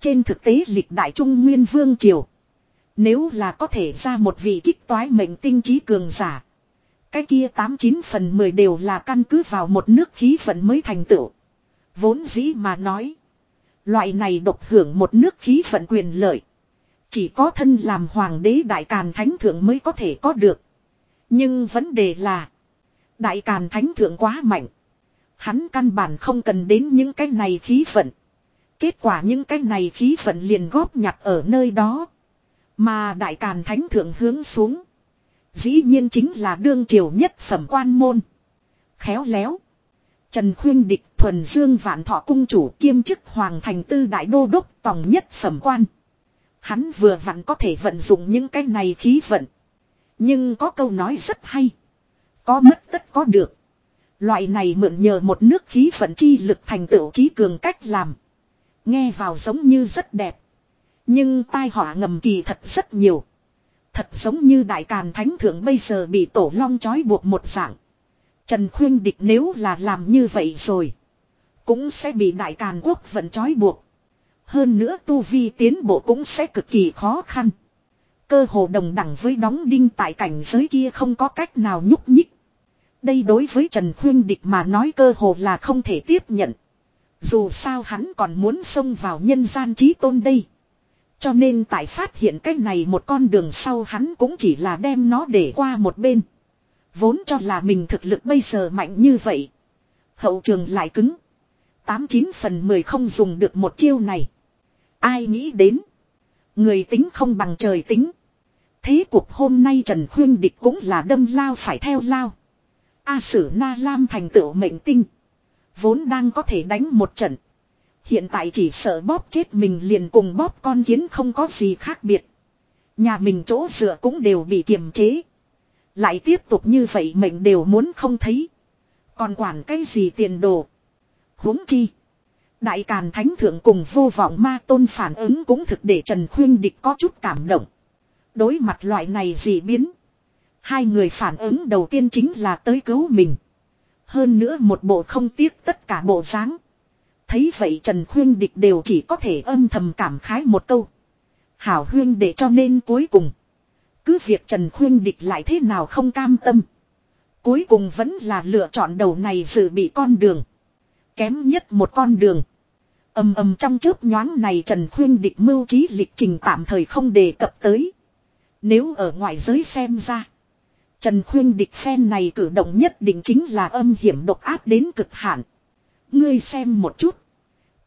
S1: Trên thực tế lịch đại trung nguyên vương triều. Nếu là có thể ra một vị kích toái mệnh tinh trí cường giả. Cái kia 89 phần 10 đều là căn cứ vào một nước khí vận mới thành tựu. Vốn dĩ mà nói. Loại này độc hưởng một nước khí vận quyền lợi. Chỉ có thân làm hoàng đế đại càn thánh thượng mới có thể có được. Nhưng vấn đề là. Đại càn thánh thượng quá mạnh. Hắn căn bản không cần đến những cái này khí vận. Kết quả những cái này khí vận liền góp nhặt ở nơi đó. Mà đại càn thánh thượng hướng xuống. Dĩ nhiên chính là đương triều nhất phẩm quan môn. Khéo léo. Trần Khuyên Địch, thuần dương vạn thọ cung chủ kiêm chức hoàng thành tư đại đô đốc tòng nhất phẩm quan. Hắn vừa vặn có thể vận dụng những cái này khí vận. Nhưng có câu nói rất hay. Có mất tất có được. Loại này mượn nhờ một nước khí vận chi lực thành tựu trí cường cách làm. Nghe vào giống như rất đẹp. Nhưng tai họa ngầm kỳ thật rất nhiều. Thật giống như đại càn thánh thượng bây giờ bị tổ long trói buộc một dạng. Trần khuyên địch nếu là làm như vậy rồi. Cũng sẽ bị đại càn quốc vận trói buộc. Hơn nữa tu vi tiến bộ cũng sẽ cực kỳ khó khăn. Cơ hồ đồng đẳng với đóng đinh tại cảnh giới kia không có cách nào nhúc nhích. Đây đối với Trần Khuyên Địch mà nói cơ hồ là không thể tiếp nhận. Dù sao hắn còn muốn xông vào nhân gian trí tôn đây. Cho nên tại phát hiện cách này một con đường sau hắn cũng chỉ là đem nó để qua một bên. Vốn cho là mình thực lực bây giờ mạnh như vậy. Hậu trường lại cứng. Tám chín phần mười không dùng được một chiêu này. Ai nghĩ đến. Người tính không bằng trời tính. Thế cuộc hôm nay Trần Khuyên Địch cũng là đâm lao phải theo lao. A sử Na Lam thành tựu mệnh tinh. Vốn đang có thể đánh một trận. Hiện tại chỉ sợ bóp chết mình liền cùng bóp con kiến không có gì khác biệt. Nhà mình chỗ dựa cũng đều bị kiềm chế. Lại tiếp tục như vậy mệnh đều muốn không thấy. Còn quản cái gì tiền đồ. huống chi. Đại Càn Thánh Thượng cùng vô vọng ma tôn phản ứng cũng thực để Trần Khuyên Địch có chút cảm động. Đối mặt loại này gì biến. Hai người phản ứng đầu tiên chính là tới cứu mình. Hơn nữa một bộ không tiếc tất cả bộ dáng. Thấy vậy Trần Khuyên Địch đều chỉ có thể âm thầm cảm khái một câu. Hảo huyên để cho nên cuối cùng. Cứ việc Trần Khuyên Địch lại thế nào không cam tâm. Cuối cùng vẫn là lựa chọn đầu này dự bị con đường. Kém nhất một con đường. ầm ầm trong chớp nhoáng này Trần Khuyên Địch mưu trí lịch trình tạm thời không đề cập tới. Nếu ở ngoài giới xem ra. Trần Khuyên Địch phen này cử động nhất định chính là âm hiểm độc ác đến cực hạn. Ngươi xem một chút.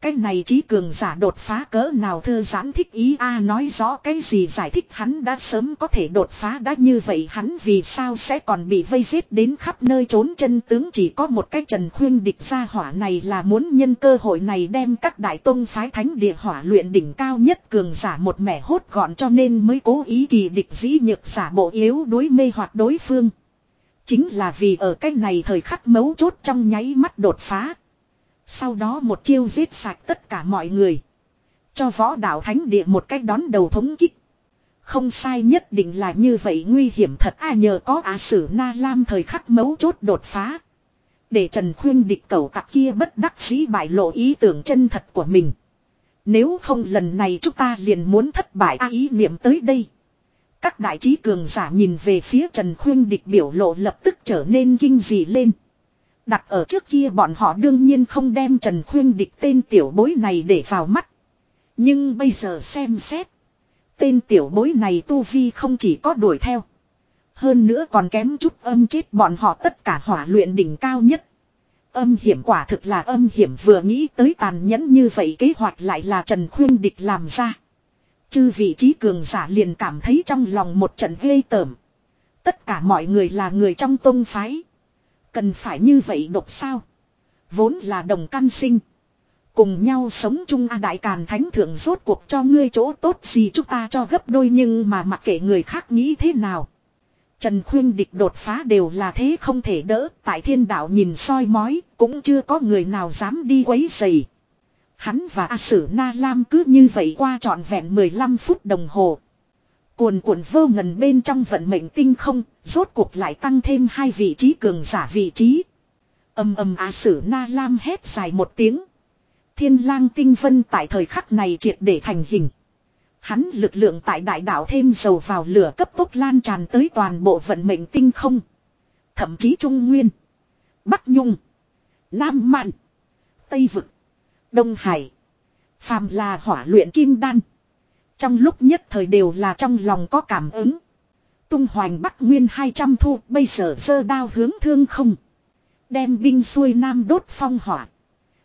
S1: Cái này trí cường giả đột phá cỡ nào thư giãn thích ý a nói rõ cái gì giải thích hắn đã sớm có thể đột phá đã như vậy hắn vì sao sẽ còn bị vây giết đến khắp nơi trốn chân tướng chỉ có một cái trần khuyên địch gia hỏa này là muốn nhân cơ hội này đem các đại tông phái thánh địa hỏa luyện đỉnh cao nhất cường giả một mẻ hốt gọn cho nên mới cố ý kỳ địch dĩ nhược giả bộ yếu đối mê hoặc đối phương. Chính là vì ở cái này thời khắc mấu chốt trong nháy mắt đột phá. Sau đó một chiêu giết sạch tất cả mọi người. Cho võ đạo thánh địa một cách đón đầu thống kích. Không sai nhất định là như vậy nguy hiểm thật a nhờ có á sử na lam thời khắc mấu chốt đột phá. Để Trần Khuyên địch cầu tặc kia bất đắc dĩ bại lộ ý tưởng chân thật của mình. Nếu không lần này chúng ta liền muốn thất bại a ý niệm tới đây. Các đại trí cường giả nhìn về phía Trần Khuyên địch biểu lộ lập tức trở nên kinh dị lên. Đặt ở trước kia bọn họ đương nhiên không đem Trần Khuyên địch tên tiểu bối này để vào mắt. Nhưng bây giờ xem xét. Tên tiểu bối này tu vi không chỉ có đuổi theo. Hơn nữa còn kém chút âm chết bọn họ tất cả hỏa luyện đỉnh cao nhất. Âm hiểm quả thực là âm hiểm vừa nghĩ tới tàn nhẫn như vậy kế hoạch lại là Trần Khuyên địch làm ra. Chư vị trí cường giả liền cảm thấy trong lòng một trận ghê tởm. Tất cả mọi người là người trong tông phái. Cần phải như vậy độc sao. Vốn là đồng căn sinh. Cùng nhau sống chung A Đại Càn Thánh Thượng rốt cuộc cho ngươi chỗ tốt gì chúng ta cho gấp đôi nhưng mà mặc kệ người khác nghĩ thế nào. Trần Khuyên địch đột phá đều là thế không thể đỡ, tại thiên đạo nhìn soi mói, cũng chưa có người nào dám đi quấy rầy. Hắn và A Sử Na Lam cứ như vậy qua trọn vẹn 15 phút đồng hồ. Cuồn cuộn vô ngần bên trong vận mệnh tinh không, rốt cuộc lại tăng thêm hai vị trí cường giả vị trí. Âm âm á sử na lam hét dài một tiếng. Thiên lang tinh vân tại thời khắc này triệt để thành hình. Hắn lực lượng tại đại đảo thêm dầu vào lửa cấp tốc lan tràn tới toàn bộ vận mệnh tinh không. Thậm chí Trung Nguyên. Bắc Nhung. Nam Mạn. Tây Vực. Đông Hải. Phàm là hỏa luyện kim đan. Trong lúc nhất thời đều là trong lòng có cảm ứng. Tung hoành bắc nguyên 200 thu, bây giờ sơ đao hướng thương không. Đem binh xuôi nam đốt phong hỏa.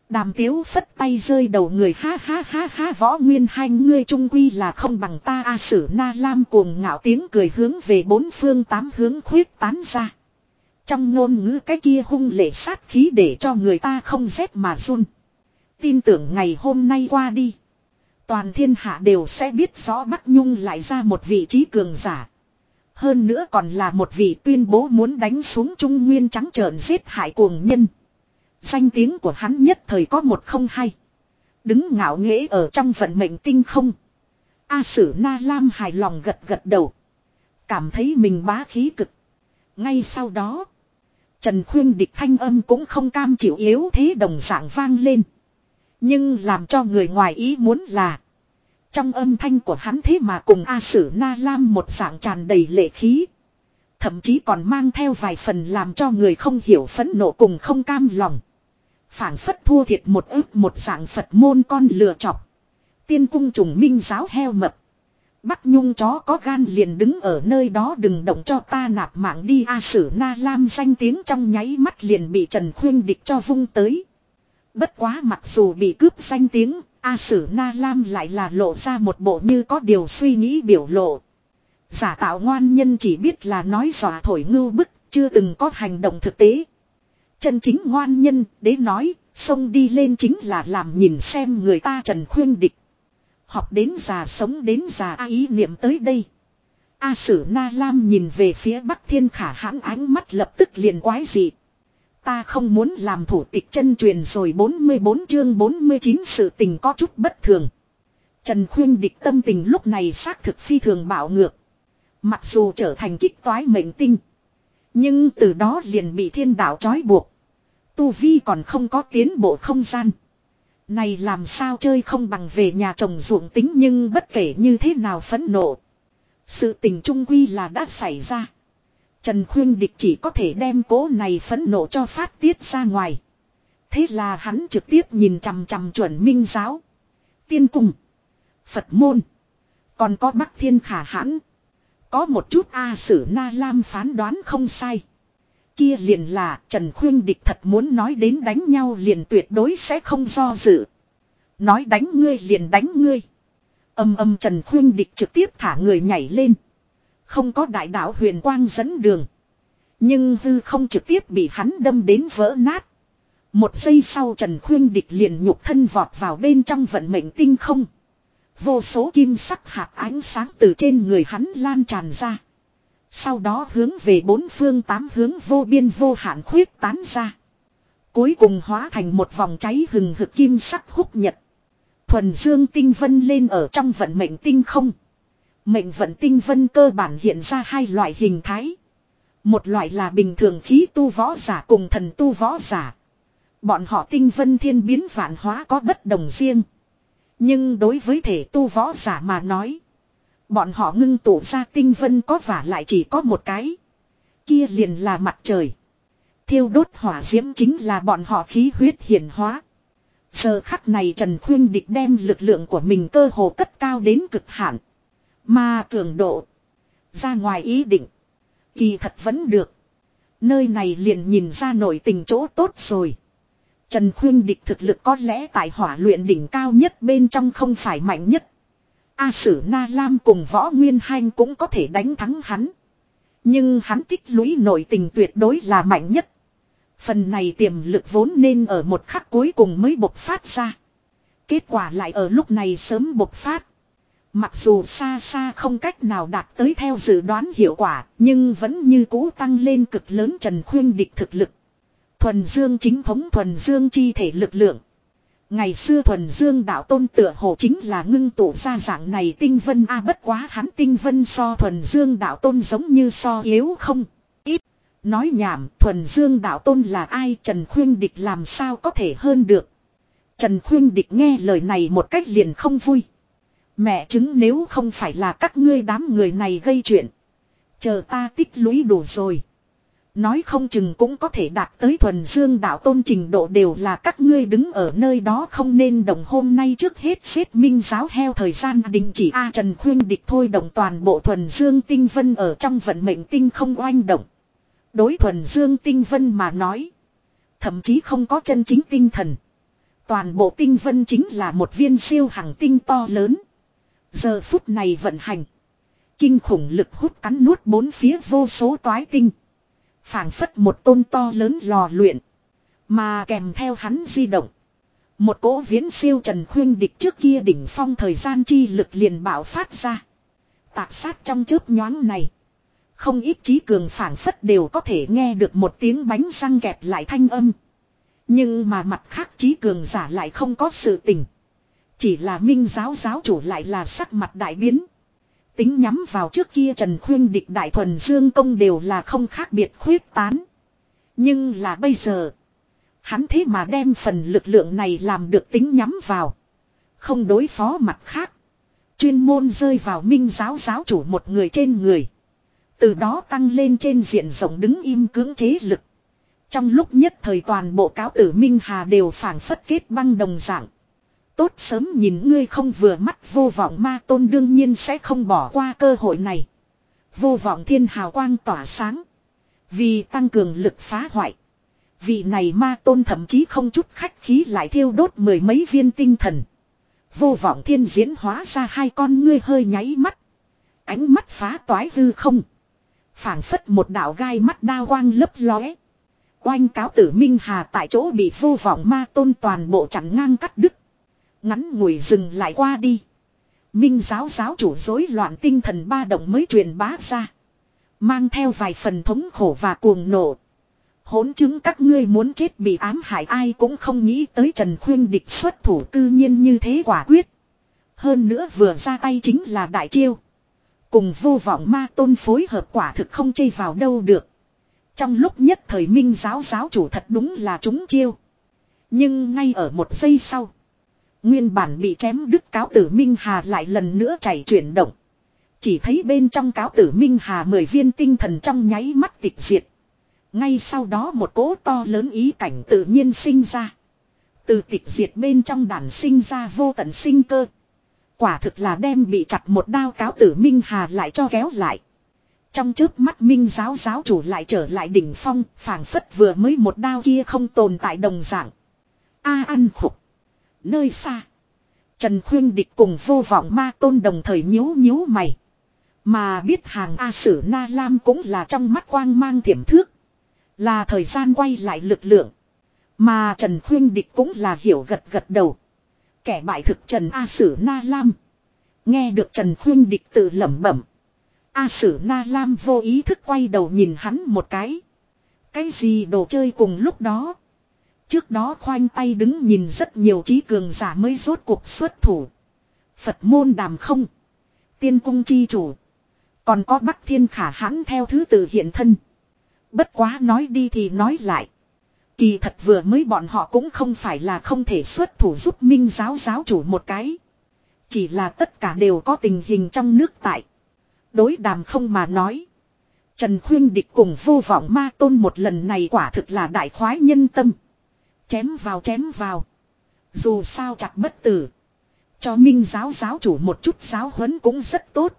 S1: Đàm tiếu phất tay rơi đầu người, ha ha ha ha, võ nguyên hai ngươi trung quy là không bằng ta a sử na lam cuồng ngạo tiếng cười hướng về bốn phương tám hướng khuyết tán ra. Trong ngôn ngữ cái kia hung lệ sát khí để cho người ta không rét mà run. Tin tưởng ngày hôm nay qua đi. Toàn thiên hạ đều sẽ biết rõ Bắc Nhung lại ra một vị trí cường giả. Hơn nữa còn là một vị tuyên bố muốn đánh xuống Trung Nguyên trắng trợn giết hại cuồng nhân. Danh tiếng của hắn nhất thời có một không hay. Đứng ngạo nghễ ở trong vận mệnh tinh không. A Sử Na Lam hài lòng gật gật đầu. Cảm thấy mình bá khí cực. Ngay sau đó. Trần Khuyên địch thanh âm cũng không cam chịu yếu thế đồng dạng vang lên. Nhưng làm cho người ngoài ý muốn là. Trong âm thanh của hắn thế mà cùng A Sử Na Lam một dạng tràn đầy lệ khí. Thậm chí còn mang theo vài phần làm cho người không hiểu phẫn nộ cùng không cam lòng. phảng phất thua thiệt một ước một dạng Phật môn con lừa chọc. Tiên cung trùng minh giáo heo mập. Bắc nhung chó có gan liền đứng ở nơi đó đừng động cho ta nạp mạng đi A Sử Na Lam danh tiếng trong nháy mắt liền bị Trần Khuyên địch cho vung tới. Bất quá mặc dù bị cướp danh tiếng, A Sử Na Lam lại là lộ ra một bộ như có điều suy nghĩ biểu lộ. Giả tạo ngoan nhân chỉ biết là nói dọa thổi ngưu bức, chưa từng có hành động thực tế. Chân chính ngoan nhân, đế nói, xông đi lên chính là làm nhìn xem người ta trần khuyên địch. Học đến già sống đến già A ý niệm tới đây. A Sử Na Lam nhìn về phía Bắc Thiên Khả hãn ánh mắt lập tức liền quái dị. Ta không muốn làm thủ tịch chân truyền rồi 44 chương 49 sự tình có chút bất thường. Trần Khuyên địch tâm tình lúc này xác thực phi thường bạo ngược. Mặc dù trở thành kích toái mệnh tinh. Nhưng từ đó liền bị thiên đạo trói buộc. Tu Vi còn không có tiến bộ không gian. Này làm sao chơi không bằng về nhà chồng ruộng tính nhưng bất kể như thế nào phẫn nộ. Sự tình trung quy là đã xảy ra. Trần Khuyên Địch chỉ có thể đem cố này phẫn nộ cho phát tiết ra ngoài. Thế là hắn trực tiếp nhìn chằm chằm chuẩn minh giáo. Tiên cung. Phật môn. Còn có Bắc Thiên Khả hãn. Có một chút A Sử Na Lam phán đoán không sai. Kia liền là Trần Khuyên Địch thật muốn nói đến đánh nhau liền tuyệt đối sẽ không do dự. Nói đánh ngươi liền đánh ngươi. Âm âm Trần Khuyên Địch trực tiếp thả người nhảy lên. Không có đại đạo huyền quang dẫn đường. Nhưng hư không trực tiếp bị hắn đâm đến vỡ nát. Một giây sau Trần Khuyên Địch liền nhục thân vọt vào bên trong vận mệnh tinh không. Vô số kim sắc hạt ánh sáng từ trên người hắn lan tràn ra. Sau đó hướng về bốn phương tám hướng vô biên vô hạn khuyết tán ra. Cuối cùng hóa thành một vòng cháy hừng hực kim sắc húc nhật. Thuần dương tinh vân lên ở trong vận mệnh tinh không. Mệnh vận tinh vân cơ bản hiện ra hai loại hình thái. Một loại là bình thường khí tu võ giả cùng thần tu võ giả. Bọn họ tinh vân thiên biến vạn hóa có bất đồng riêng. Nhưng đối với thể tu võ giả mà nói. Bọn họ ngưng tụ ra tinh vân có vả lại chỉ có một cái. Kia liền là mặt trời. Thiêu đốt hỏa diễm chính là bọn họ khí huyết hiển hóa. Giờ khắc này Trần Khuyên Địch đem lực lượng của mình cơ hồ cất cao đến cực hạn. Mà cường độ. Ra ngoài ý định. Kỳ thật vẫn được. Nơi này liền nhìn ra nổi tình chỗ tốt rồi. Trần Khuyên Địch thực lực có lẽ tại hỏa luyện đỉnh cao nhất bên trong không phải mạnh nhất. A Sử Na Lam cùng Võ Nguyên Hanh cũng có thể đánh thắng hắn. Nhưng hắn tích lũy nội tình tuyệt đối là mạnh nhất. Phần này tiềm lực vốn nên ở một khắc cuối cùng mới bộc phát ra. Kết quả lại ở lúc này sớm bộc phát. Mặc dù xa xa không cách nào đạt tới theo dự đoán hiệu quả, nhưng vẫn như cũ tăng lên cực lớn Trần Khuyên địch thực lực. Thuần Dương chính thống Thuần Dương chi thể lực lượng. Ngày xưa Thuần Dương đạo tôn tựa hồ chính là ngưng tụ ra dạng này tinh vân a bất quá hắn tinh vân so Thuần Dương đạo tôn giống như so yếu không. Ít. Nói nhảm Thuần Dương đạo tôn là ai Trần Khuyên Địch làm sao có thể hơn được. Trần Khuyên Địch nghe lời này một cách liền không vui. Mẹ chứng nếu không phải là các ngươi đám người này gây chuyện. Chờ ta tích lũy đủ rồi. Nói không chừng cũng có thể đạt tới thuần dương đạo tôn trình độ đều là các ngươi đứng ở nơi đó không nên đồng hôm nay trước hết xếp minh giáo heo thời gian đình chỉ A Trần khuyên địch thôi đồng toàn bộ thuần dương tinh vân ở trong vận mệnh tinh không oanh động. Đối thuần dương tinh vân mà nói. Thậm chí không có chân chính tinh thần. Toàn bộ tinh vân chính là một viên siêu hằng tinh to lớn. Giờ phút này vận hành. Kinh khủng lực hút cắn nuốt bốn phía vô số toái tinh phảng phất một tôn to lớn lò luyện. Mà kèm theo hắn di động. Một cỗ viễn siêu trần khuyên địch trước kia đỉnh phong thời gian chi lực liền bạo phát ra. Tạc sát trong chớp nhoáng này. Không ít trí cường phảng phất đều có thể nghe được một tiếng bánh răng kẹp lại thanh âm. Nhưng mà mặt khác trí cường giả lại không có sự tình. Chỉ là minh giáo giáo chủ lại là sắc mặt đại biến. Tính nhắm vào trước kia Trần Khuyên địch đại thuần dương công đều là không khác biệt khuyết tán. Nhưng là bây giờ. Hắn thế mà đem phần lực lượng này làm được tính nhắm vào. Không đối phó mặt khác. Chuyên môn rơi vào minh giáo giáo chủ một người trên người. Từ đó tăng lên trên diện rộng đứng im cưỡng chế lực. Trong lúc nhất thời toàn bộ cáo tử Minh Hà đều phản phất kết băng đồng dạng. Tốt sớm nhìn ngươi không vừa mắt, vô vọng ma tôn đương nhiên sẽ không bỏ qua cơ hội này. Vô vọng thiên hào quang tỏa sáng. Vì tăng cường lực phá hoại. Vị này ma tôn thậm chí không chút khách khí lại thiêu đốt mười mấy viên tinh thần. Vô vọng thiên diễn hóa ra hai con ngươi hơi nháy mắt. Ánh mắt phá toái hư không. phảng phất một đạo gai mắt đa quang lấp lóe. Oanh cáo tử Minh Hà tại chỗ bị vô vọng ma tôn toàn bộ chặn ngang cắt đứt. Ngắn ngủi dừng lại qua đi. Minh giáo giáo chủ rối loạn tinh thần ba động mới truyền bá ra. Mang theo vài phần thống khổ và cuồng nộ. Hỗn chứng các ngươi muốn chết bị ám hại ai cũng không nghĩ tới Trần Khuyên địch xuất thủ cư nhiên như thế quả quyết. Hơn nữa vừa ra tay chính là đại chiêu. Cùng vô vọng ma tôn phối hợp quả thực không chây vào đâu được. Trong lúc nhất thời minh giáo giáo chủ thật đúng là chúng chiêu. Nhưng ngay ở một giây sau. Nguyên bản bị chém đứt cáo tử Minh Hà lại lần nữa chảy chuyển động. Chỉ thấy bên trong cáo tử Minh Hà mười viên tinh thần trong nháy mắt tịch diệt. Ngay sau đó một cỗ to lớn ý cảnh tự nhiên sinh ra. Từ tịch diệt bên trong đàn sinh ra vô tận sinh cơ. Quả thực là đem bị chặt một đao cáo tử Minh Hà lại cho kéo lại. Trong trước mắt Minh giáo giáo chủ lại trở lại đỉnh phong, phảng phất vừa mới một đao kia không tồn tại đồng dạng. A ăn khục. Nơi xa. Trần Khuyên Địch cùng vô vọng ma tôn đồng thời nhíu nhíu mày. Mà biết hàng A Sử Na Lam cũng là trong mắt quang mang thiểm thước. Là thời gian quay lại lực lượng. Mà Trần Khuyên Địch cũng là hiểu gật gật đầu. Kẻ bại thực Trần A Sử Na Lam. Nghe được Trần Khuyên Địch tự lẩm bẩm. A Sử Na Lam vô ý thức quay đầu nhìn hắn một cái. Cái gì đồ chơi cùng lúc đó. Trước đó khoanh tay đứng nhìn rất nhiều trí cường giả mới rốt cuộc xuất thủ. Phật môn đàm không. Tiên cung chi chủ. Còn có Bắc Thiên Khả hãn theo thứ tự hiện thân. Bất quá nói đi thì nói lại. Kỳ thật vừa mới bọn họ cũng không phải là không thể xuất thủ giúp minh giáo giáo chủ một cái. Chỉ là tất cả đều có tình hình trong nước tại. Đối đàm không mà nói. Trần Khuyên Địch cùng vô vọng ma tôn một lần này quả thực là đại khoái nhân tâm. Chém vào chém vào. Dù sao chặt bất tử. Cho minh giáo giáo chủ một chút giáo huấn cũng rất tốt.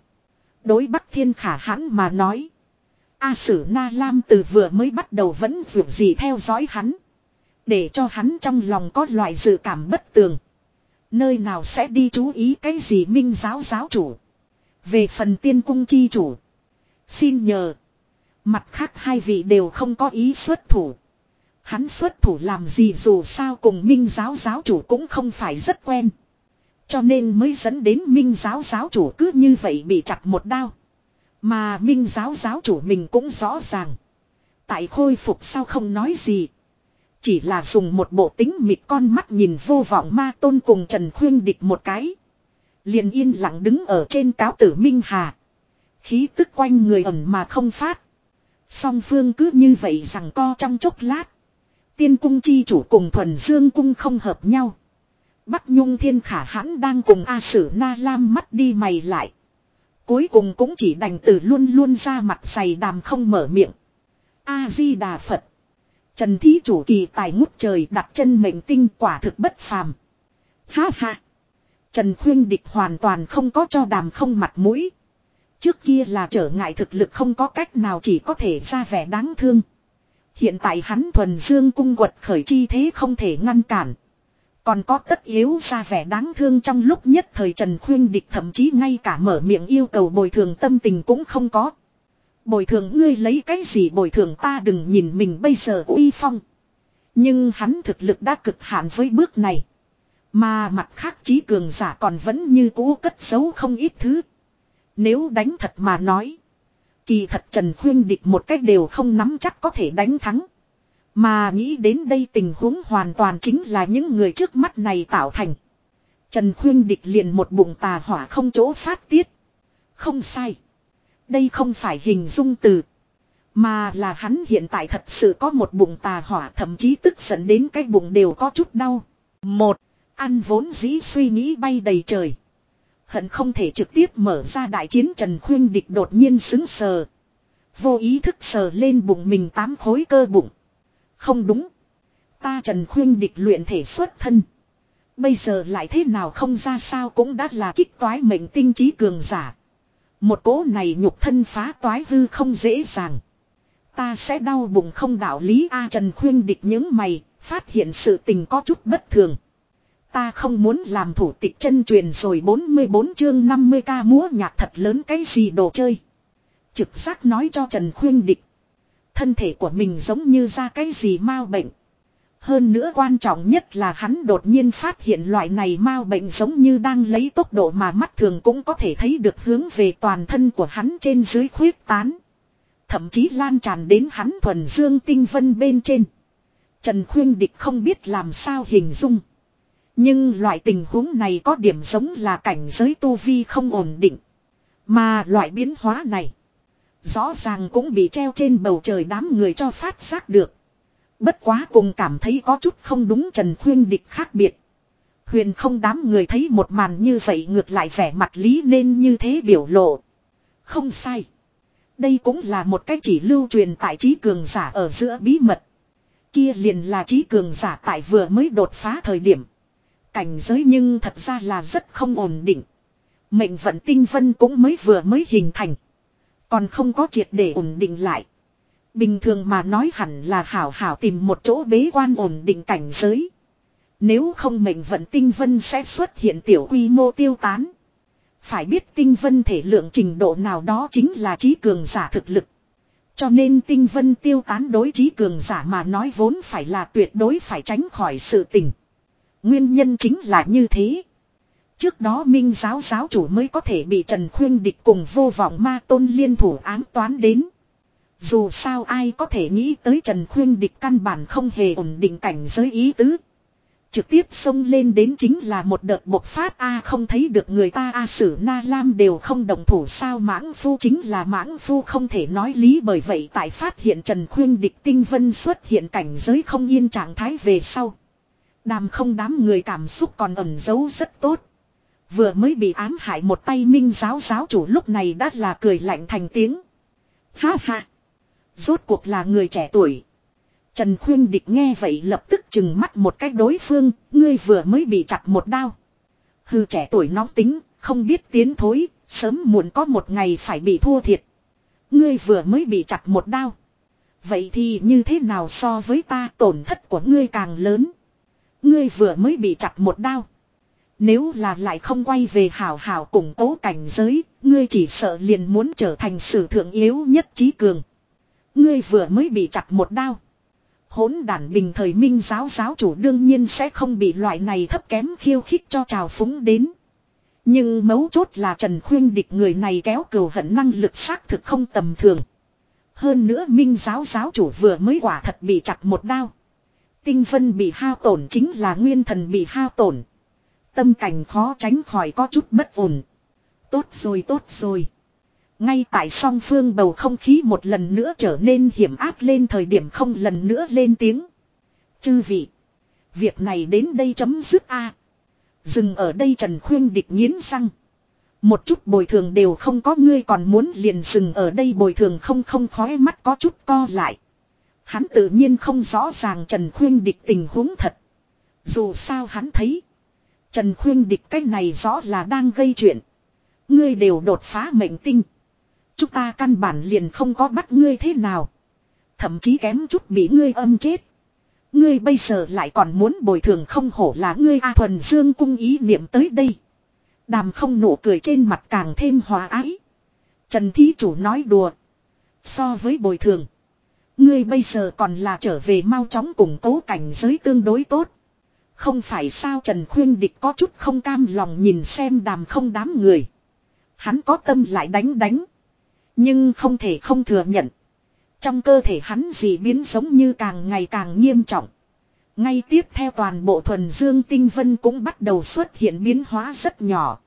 S1: Đối Bắc Thiên Khả hãn mà nói. A Sử Na Lam từ vừa mới bắt đầu vẫn dụng gì theo dõi hắn. Để cho hắn trong lòng có loại dự cảm bất tường. Nơi nào sẽ đi chú ý cái gì minh giáo giáo chủ. Về phần tiên cung chi chủ. Xin nhờ. Mặt khác hai vị đều không có ý xuất thủ. Hắn xuất thủ làm gì dù sao cùng minh giáo giáo chủ cũng không phải rất quen. Cho nên mới dẫn đến minh giáo giáo chủ cứ như vậy bị chặt một đao. Mà minh giáo giáo chủ mình cũng rõ ràng. Tại khôi phục sao không nói gì. Chỉ là dùng một bộ tính mịt con mắt nhìn vô vọng ma tôn cùng Trần Khuyên địch một cái. Liền yên lặng đứng ở trên cáo tử Minh Hà. Khí tức quanh người ẩn mà không phát. Song phương cứ như vậy rằng co trong chốc lát. Tiên cung chi chủ cùng thuần dương cung không hợp nhau. Bắc Nhung Thiên Khả hãn đang cùng A Sử Na Lam mắt đi mày lại. Cuối cùng cũng chỉ đành từ luôn luôn ra mặt dày đàm không mở miệng. A-di-đà Phật. Trần Thí chủ kỳ tài ngút trời đặt chân mệnh tinh quả thực bất phàm. Ha ha. Trần Khuyên Địch hoàn toàn không có cho đàm không mặt mũi. Trước kia là trở ngại thực lực không có cách nào chỉ có thể ra vẻ đáng thương. Hiện tại hắn thuần dương cung quật khởi chi thế không thể ngăn cản. Còn có tất yếu ra vẻ đáng thương trong lúc nhất thời Trần Khuyên Địch thậm chí ngay cả mở miệng yêu cầu bồi thường tâm tình cũng không có. Bồi thường ngươi lấy cái gì bồi thường ta đừng nhìn mình bây giờ uy phong. Nhưng hắn thực lực đã cực hạn với bước này. Mà mặt khác trí cường giả còn vẫn như cũ cất giấu không ít thứ. Nếu đánh thật mà nói. Kỳ thật Trần Khuyên Địch một cách đều không nắm chắc có thể đánh thắng. Mà nghĩ đến đây tình huống hoàn toàn chính là những người trước mắt này tạo thành. Trần Khuyên Địch liền một bụng tà hỏa không chỗ phát tiết. Không sai. Đây không phải hình dung từ. Mà là hắn hiện tại thật sự có một bụng tà hỏa thậm chí tức giận đến cái bụng đều có chút đau. Một, ăn vốn dĩ suy nghĩ bay đầy trời. Hận không thể trực tiếp mở ra đại chiến Trần Khuyên Địch đột nhiên xứng sờ. Vô ý thức sờ lên bụng mình tám khối cơ bụng. Không đúng. Ta Trần Khuyên Địch luyện thể xuất thân. Bây giờ lại thế nào không ra sao cũng đã là kích toái mệnh tinh trí cường giả. Một cố này nhục thân phá toái hư không dễ dàng. Ta sẽ đau bụng không đạo lý A Trần khuyên địch những mày, phát hiện sự tình có chút bất thường. Ta không muốn làm thủ tịch chân truyền rồi 44 chương 50 ca múa nhạc thật lớn cái gì đồ chơi. Trực giác nói cho Trần khuyên địch. Thân thể của mình giống như ra cái gì mau bệnh. Hơn nữa quan trọng nhất là hắn đột nhiên phát hiện loại này mau bệnh giống như đang lấy tốc độ mà mắt thường cũng có thể thấy được hướng về toàn thân của hắn trên dưới khuyết tán. Thậm chí lan tràn đến hắn thuần dương tinh vân bên trên. Trần Khuyên Địch không biết làm sao hình dung. Nhưng loại tình huống này có điểm giống là cảnh giới tu vi không ổn định. Mà loại biến hóa này. Rõ ràng cũng bị treo trên bầu trời đám người cho phát giác được. Bất quá cùng cảm thấy có chút không đúng Trần Khuyên Địch khác biệt. Huyền không đám người thấy một màn như vậy ngược lại vẻ mặt lý nên như thế biểu lộ. Không sai. Đây cũng là một cách chỉ lưu truyền tại trí cường giả ở giữa bí mật. Kia liền là trí cường giả tại vừa mới đột phá thời điểm. Cảnh giới nhưng thật ra là rất không ổn định. Mệnh vận tinh vân cũng mới vừa mới hình thành. Còn không có triệt để ổn định lại. Bình thường mà nói hẳn là hảo hảo tìm một chỗ bế quan ổn định cảnh giới. Nếu không mệnh vận tinh vân sẽ xuất hiện tiểu quy mô tiêu tán. Phải biết tinh vân thể lượng trình độ nào đó chính là trí cường giả thực lực. Cho nên tinh vân tiêu tán đối trí cường giả mà nói vốn phải là tuyệt đối phải tránh khỏi sự tình. Nguyên nhân chính là như thế. Trước đó minh giáo giáo chủ mới có thể bị Trần Khuyên địch cùng vô vọng ma tôn liên thủ ám toán đến. Dù sao ai có thể nghĩ tới Trần Khuyên địch căn bản không hề ổn định cảnh giới ý tứ. Trực tiếp xông lên đến chính là một đợt bộc phát A, không thấy được người ta A, sử Na Lam đều không đồng thủ sao mãng phu chính là mãng phu không thể nói lý bởi vậy tại phát hiện Trần Khuyên địch tinh vân xuất hiện cảnh giới không yên trạng thái về sau. Đàm không đám người cảm xúc còn ẩn giấu rất tốt. Vừa mới bị ám hại một tay minh giáo giáo chủ lúc này đã là cười lạnh thành tiếng. Ha ha. Rốt cuộc là người trẻ tuổi. Trần Khuyên Địch nghe vậy lập tức chừng mắt một cách đối phương, ngươi vừa mới bị chặt một đao. Hư trẻ tuổi nóng tính, không biết tiến thối, sớm muộn có một ngày phải bị thua thiệt. Ngươi vừa mới bị chặt một đao. Vậy thì như thế nào so với ta tổn thất của ngươi càng lớn. Ngươi vừa mới bị chặt một đao. Nếu là lại không quay về hảo hảo củng cố cảnh giới, ngươi chỉ sợ liền muốn trở thành sử thượng yếu nhất trí cường. Ngươi vừa mới bị chặt một đao. Hỗn đản bình thời minh giáo giáo chủ đương nhiên sẽ không bị loại này thấp kém khiêu khích cho trào phúng đến. Nhưng mấu chốt là Trần Khuyên địch người này kéo cừu hận năng lực xác thực không tầm thường. Hơn nữa minh giáo giáo chủ vừa mới quả thật bị chặt một đao. Tinh phân bị hao tổn chính là nguyên thần bị hao tổn. Tâm cảnh khó tránh khỏi có chút bất ổn. Tốt rồi tốt rồi. Ngay tại song phương bầu không khí một lần nữa trở nên hiểm áp lên thời điểm không lần nữa lên tiếng. Chư vị. Việc này đến đây chấm dứt a. Dừng ở đây Trần Khuyên địch nghiến răng. Một chút bồi thường đều không có, ngươi còn muốn liền dừng ở đây bồi thường không không khói mắt có chút co lại. Hắn tự nhiên không rõ ràng Trần Khuyên địch tình huống thật. Dù sao hắn thấy. Trần Khuyên địch cái này rõ là đang gây chuyện. Ngươi đều đột phá mệnh tinh. Chúng ta căn bản liền không có bắt ngươi thế nào. Thậm chí kém chút bị ngươi âm chết. Ngươi bây giờ lại còn muốn bồi thường không hổ là ngươi A thuần dương cung ý niệm tới đây. Đàm không nụ cười trên mặt càng thêm hòa ái. Trần thí chủ nói đùa. So với bồi thường. Ngươi bây giờ còn là trở về mau chóng củng cố cảnh giới tương đối tốt. Không phải sao Trần Khuyên Địch có chút không cam lòng nhìn xem đàm không đám người. Hắn có tâm lại đánh đánh. Nhưng không thể không thừa nhận. Trong cơ thể hắn dị biến giống như càng ngày càng nghiêm trọng. Ngay tiếp theo toàn bộ thuần dương tinh vân cũng bắt đầu xuất hiện biến hóa rất nhỏ.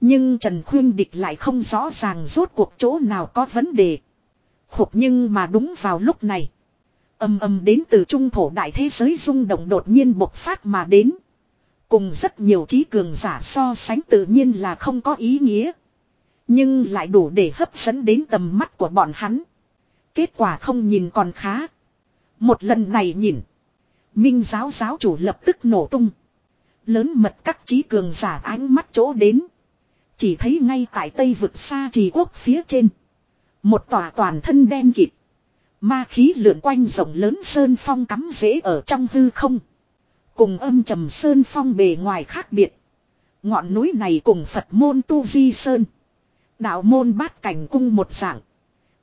S1: Nhưng Trần Khuyên Địch lại không rõ ràng rốt cuộc chỗ nào có vấn đề hộp nhưng mà đúng vào lúc này. Âm âm đến từ trung thổ đại thế giới rung động đột nhiên bộc phát mà đến. Cùng rất nhiều trí cường giả so sánh tự nhiên là không có ý nghĩa. Nhưng lại đủ để hấp dẫn đến tầm mắt của bọn hắn. Kết quả không nhìn còn khá. Một lần này nhìn. Minh giáo giáo chủ lập tức nổ tung. Lớn mật các trí cường giả ánh mắt chỗ đến. Chỉ thấy ngay tại tây vực xa trì quốc phía trên. Một tòa toàn thân đen kịt. Ma khí lượn quanh rộng lớn sơn phong cắm rễ ở trong hư không. Cùng âm trầm sơn phong bề ngoài khác biệt. Ngọn núi này cùng Phật môn Tu Di Sơn. Đạo môn bát cảnh cung một dạng.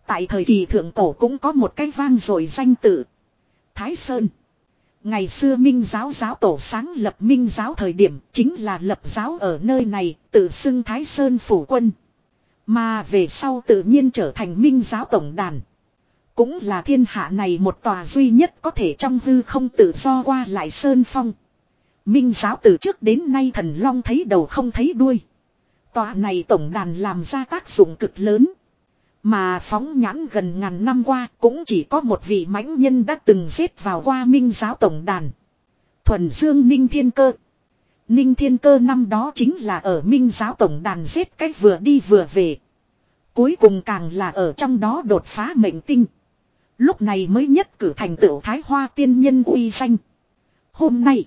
S1: Tại thời kỳ thượng cổ cũng có một cái vang rồi danh tự. Thái Sơn. Ngày xưa Minh giáo giáo tổ sáng lập Minh giáo thời điểm chính là lập giáo ở nơi này, tự xưng Thái Sơn phủ quân. Mà về sau tự nhiên trở thành Minh giáo tổng đàn. Cũng là thiên hạ này một tòa duy nhất có thể trong hư không tự do qua lại Sơn Phong. Minh giáo từ trước đến nay thần long thấy đầu không thấy đuôi. Tòa này tổng đàn làm ra tác dụng cực lớn. Mà phóng nhãn gần ngàn năm qua cũng chỉ có một vị mãnh nhân đã từng giết vào qua minh giáo tổng đàn. Thuần Dương Ninh Thiên Cơ. Ninh Thiên Cơ năm đó chính là ở minh giáo tổng đàn giết cách vừa đi vừa về. Cuối cùng càng là ở trong đó đột phá mệnh tinh. Lúc này mới nhất cử thành tựu Thái Hoa tiên nhân uy danh. Hôm nay.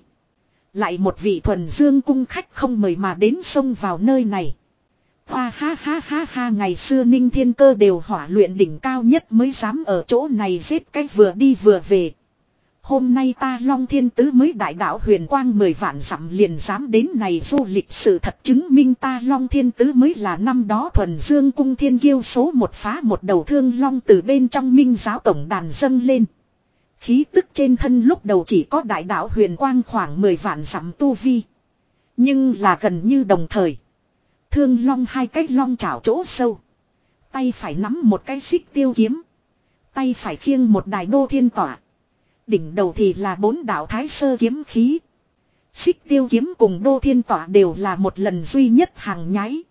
S1: Lại một vị thuần dương cung khách không mời mà đến sông vào nơi này. Hoa ha ha ha ha, ngày xưa ninh thiên cơ đều hỏa luyện đỉnh cao nhất mới dám ở chỗ này giết cách vừa đi vừa về. Hôm nay ta Long Thiên Tứ mới đại đạo huyền quang mười vạn dặm liền dám đến này du lịch sự thật chứng minh ta Long Thiên Tứ mới là năm đó thuần dương cung thiên kiêu số một phá một đầu thương long từ bên trong minh giáo tổng đàn dâng lên. Khí tức trên thân lúc đầu chỉ có đại đạo huyền quang khoảng mười vạn dặm tu vi. Nhưng là gần như đồng thời. Thương long hai cái long chảo chỗ sâu. Tay phải nắm một cái xích tiêu kiếm. Tay phải khiêng một đài đô thiên tỏa. Đỉnh đầu thì là bốn đạo thái sơ kiếm khí. Xích tiêu kiếm cùng đô thiên tỏa đều là một lần duy nhất hàng nháy.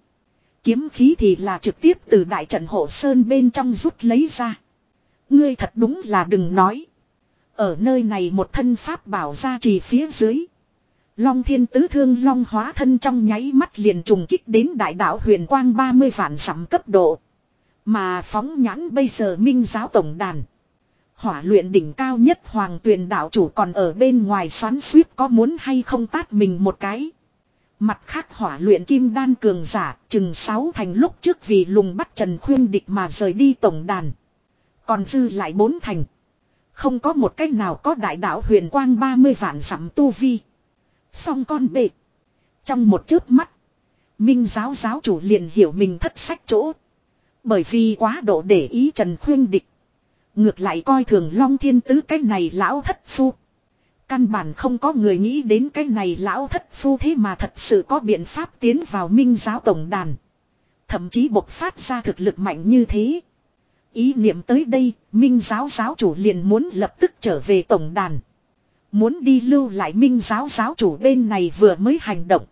S1: Kiếm khí thì là trực tiếp từ đại trận hộ sơn bên trong rút lấy ra. Ngươi thật đúng là đừng nói. Ở nơi này một thân pháp bảo ra trì phía dưới. Long thiên tứ thương long hóa thân trong nháy mắt liền trùng kích đến đại đạo huyền quang 30 vạn sắm cấp độ. Mà phóng nhãn bây giờ minh giáo tổng đàn. Hỏa luyện đỉnh cao nhất hoàng tuyền đạo chủ còn ở bên ngoài xoắn suýt có muốn hay không tát mình một cái. Mặt khác hỏa luyện kim đan cường giả, chừng sáu thành lúc trước vì lùng bắt Trần Khuyên Địch mà rời đi tổng đàn. Còn dư lại bốn thành. Không có một cách nào có đại đạo huyền quang 30 vạn sắm tu vi. Xong con bệ. Trong một chớp mắt. Minh giáo giáo chủ liền hiểu mình thất sách chỗ. Bởi vì quá độ để ý Trần Khuyên Địch. Ngược lại coi thường Long Thiên Tứ cái này lão thất phu. Căn bản không có người nghĩ đến cái này lão thất phu thế mà thật sự có biện pháp tiến vào minh giáo tổng đàn. Thậm chí bộc phát ra thực lực mạnh như thế. Ý niệm tới đây, minh giáo giáo chủ liền muốn lập tức trở về tổng đàn. Muốn đi lưu lại minh giáo giáo chủ bên này vừa mới hành động.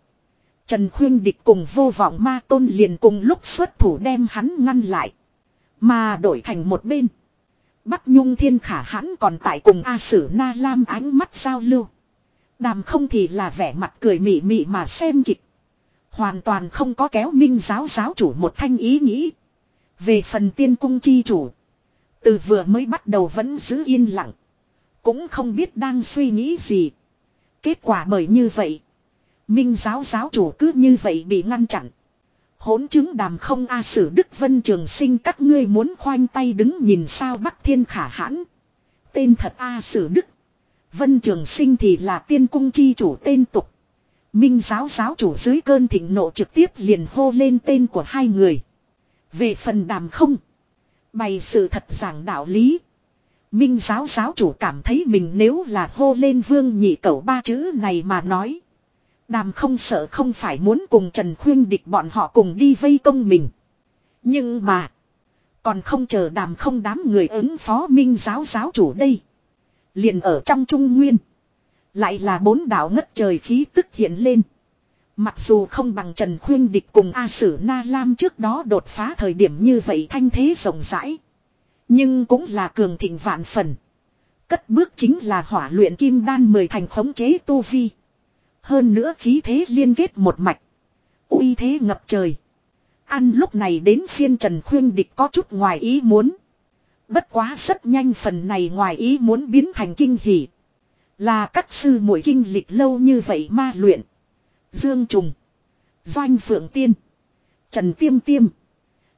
S1: Trần Khuyên Địch cùng vô vọng ma tôn liền cùng lúc xuất thủ đem hắn ngăn lại. Mà đổi thành một bên. Bắc Nhung Thiên Khả hãn còn tại cùng A Sử Na Lam ánh mắt giao lưu. Đàm không thì là vẻ mặt cười mị mị mà xem kịch. Hoàn toàn không có kéo minh giáo giáo chủ một thanh ý nghĩ. Về phần tiên cung chi chủ. Từ vừa mới bắt đầu vẫn giữ yên lặng. Cũng không biết đang suy nghĩ gì. Kết quả bởi như vậy. Minh giáo giáo chủ cứ như vậy bị ngăn chặn. Hỗn chứng đàm không A sử Đức Vân Trường sinh, các ngươi muốn khoanh tay đứng nhìn sao Bắc Thiên khả hãn. Tên thật A sử Đức. Vân Trường sinh thì là tiên cung chi chủ tên tục. Minh giáo giáo chủ dưới cơn thịnh nộ trực tiếp liền hô lên tên của hai người. Về phần đàm không. Bày sự thật giảng đạo lý. Minh giáo giáo chủ cảm thấy mình nếu là hô lên vương nhị cẩu ba chữ này mà nói. Đàm không sợ không phải muốn cùng Trần Khuyên địch bọn họ cùng đi vây công mình. Nhưng mà. Còn không chờ đàm không đám người ứng phó minh giáo giáo chủ đây. Liền ở trong Trung Nguyên. Lại là bốn đạo ngất trời khí tức hiện lên. Mặc dù không bằng Trần Khuyên Địch cùng A Sử Na Lam trước đó đột phá thời điểm như vậy thanh thế rộng rãi. Nhưng cũng là cường thịnh vạn phần. Cất bước chính là hỏa luyện kim đan mười thành khống chế tu vi. Hơn nữa khí thế liên kết một mạch. uy thế ngập trời. Ăn lúc này đến phiên Trần Khuyên Địch có chút ngoài ý muốn. Bất quá rất nhanh phần này ngoài ý muốn biến thành kinh hỉ. Là các sư muội kinh lịch lâu như vậy ma luyện. Dương Trùng. Doanh Phượng Tiên. Trần Tiêm Tiêm.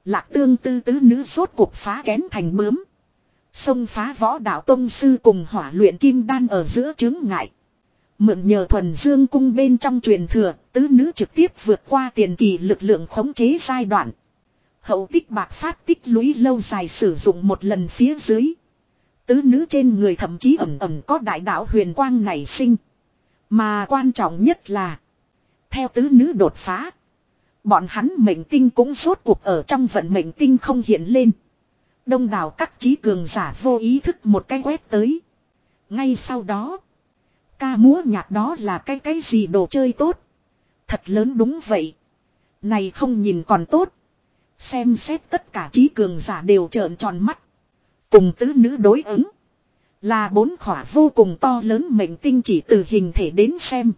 S1: Lạc tương tư tứ nữ rốt cuộc phá kén thành bướm. Xông phá võ đạo tông sư cùng hỏa luyện kim đan ở giữa chứng ngại. Mượn nhờ thuần dương cung bên trong truyền thừa, tứ nữ trực tiếp vượt qua tiền kỳ lực lượng khống chế giai đoạn. Hậu tích bạc phát tích lũy lâu dài sử dụng một lần phía dưới. Tứ nữ trên người thậm chí ẩm ẩm có đại đạo huyền quang nảy sinh. Mà quan trọng nhất là, theo tứ nữ đột phá, bọn hắn mệnh tinh cũng rốt cuộc ở trong vận mệnh tinh không hiện lên. Đông đảo các trí cường giả vô ý thức một cái quét tới. Ngay sau đó, ca múa nhạc đó là cái cái gì đồ chơi tốt. Thật lớn đúng vậy. Này không nhìn còn tốt. Xem xét tất cả trí cường giả đều trợn tròn mắt. Cùng tứ nữ đối ứng. Là bốn khỏa vô cùng to lớn mệnh tinh chỉ từ hình thể đến xem.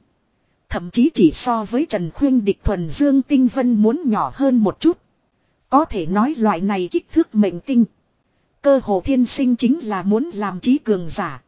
S1: Thậm chí chỉ so với Trần Khuyên địch thuần dương tinh vân muốn nhỏ hơn một chút. Có thể nói loại này kích thước mệnh tinh. Cơ hồ thiên sinh chính là muốn làm trí cường giả.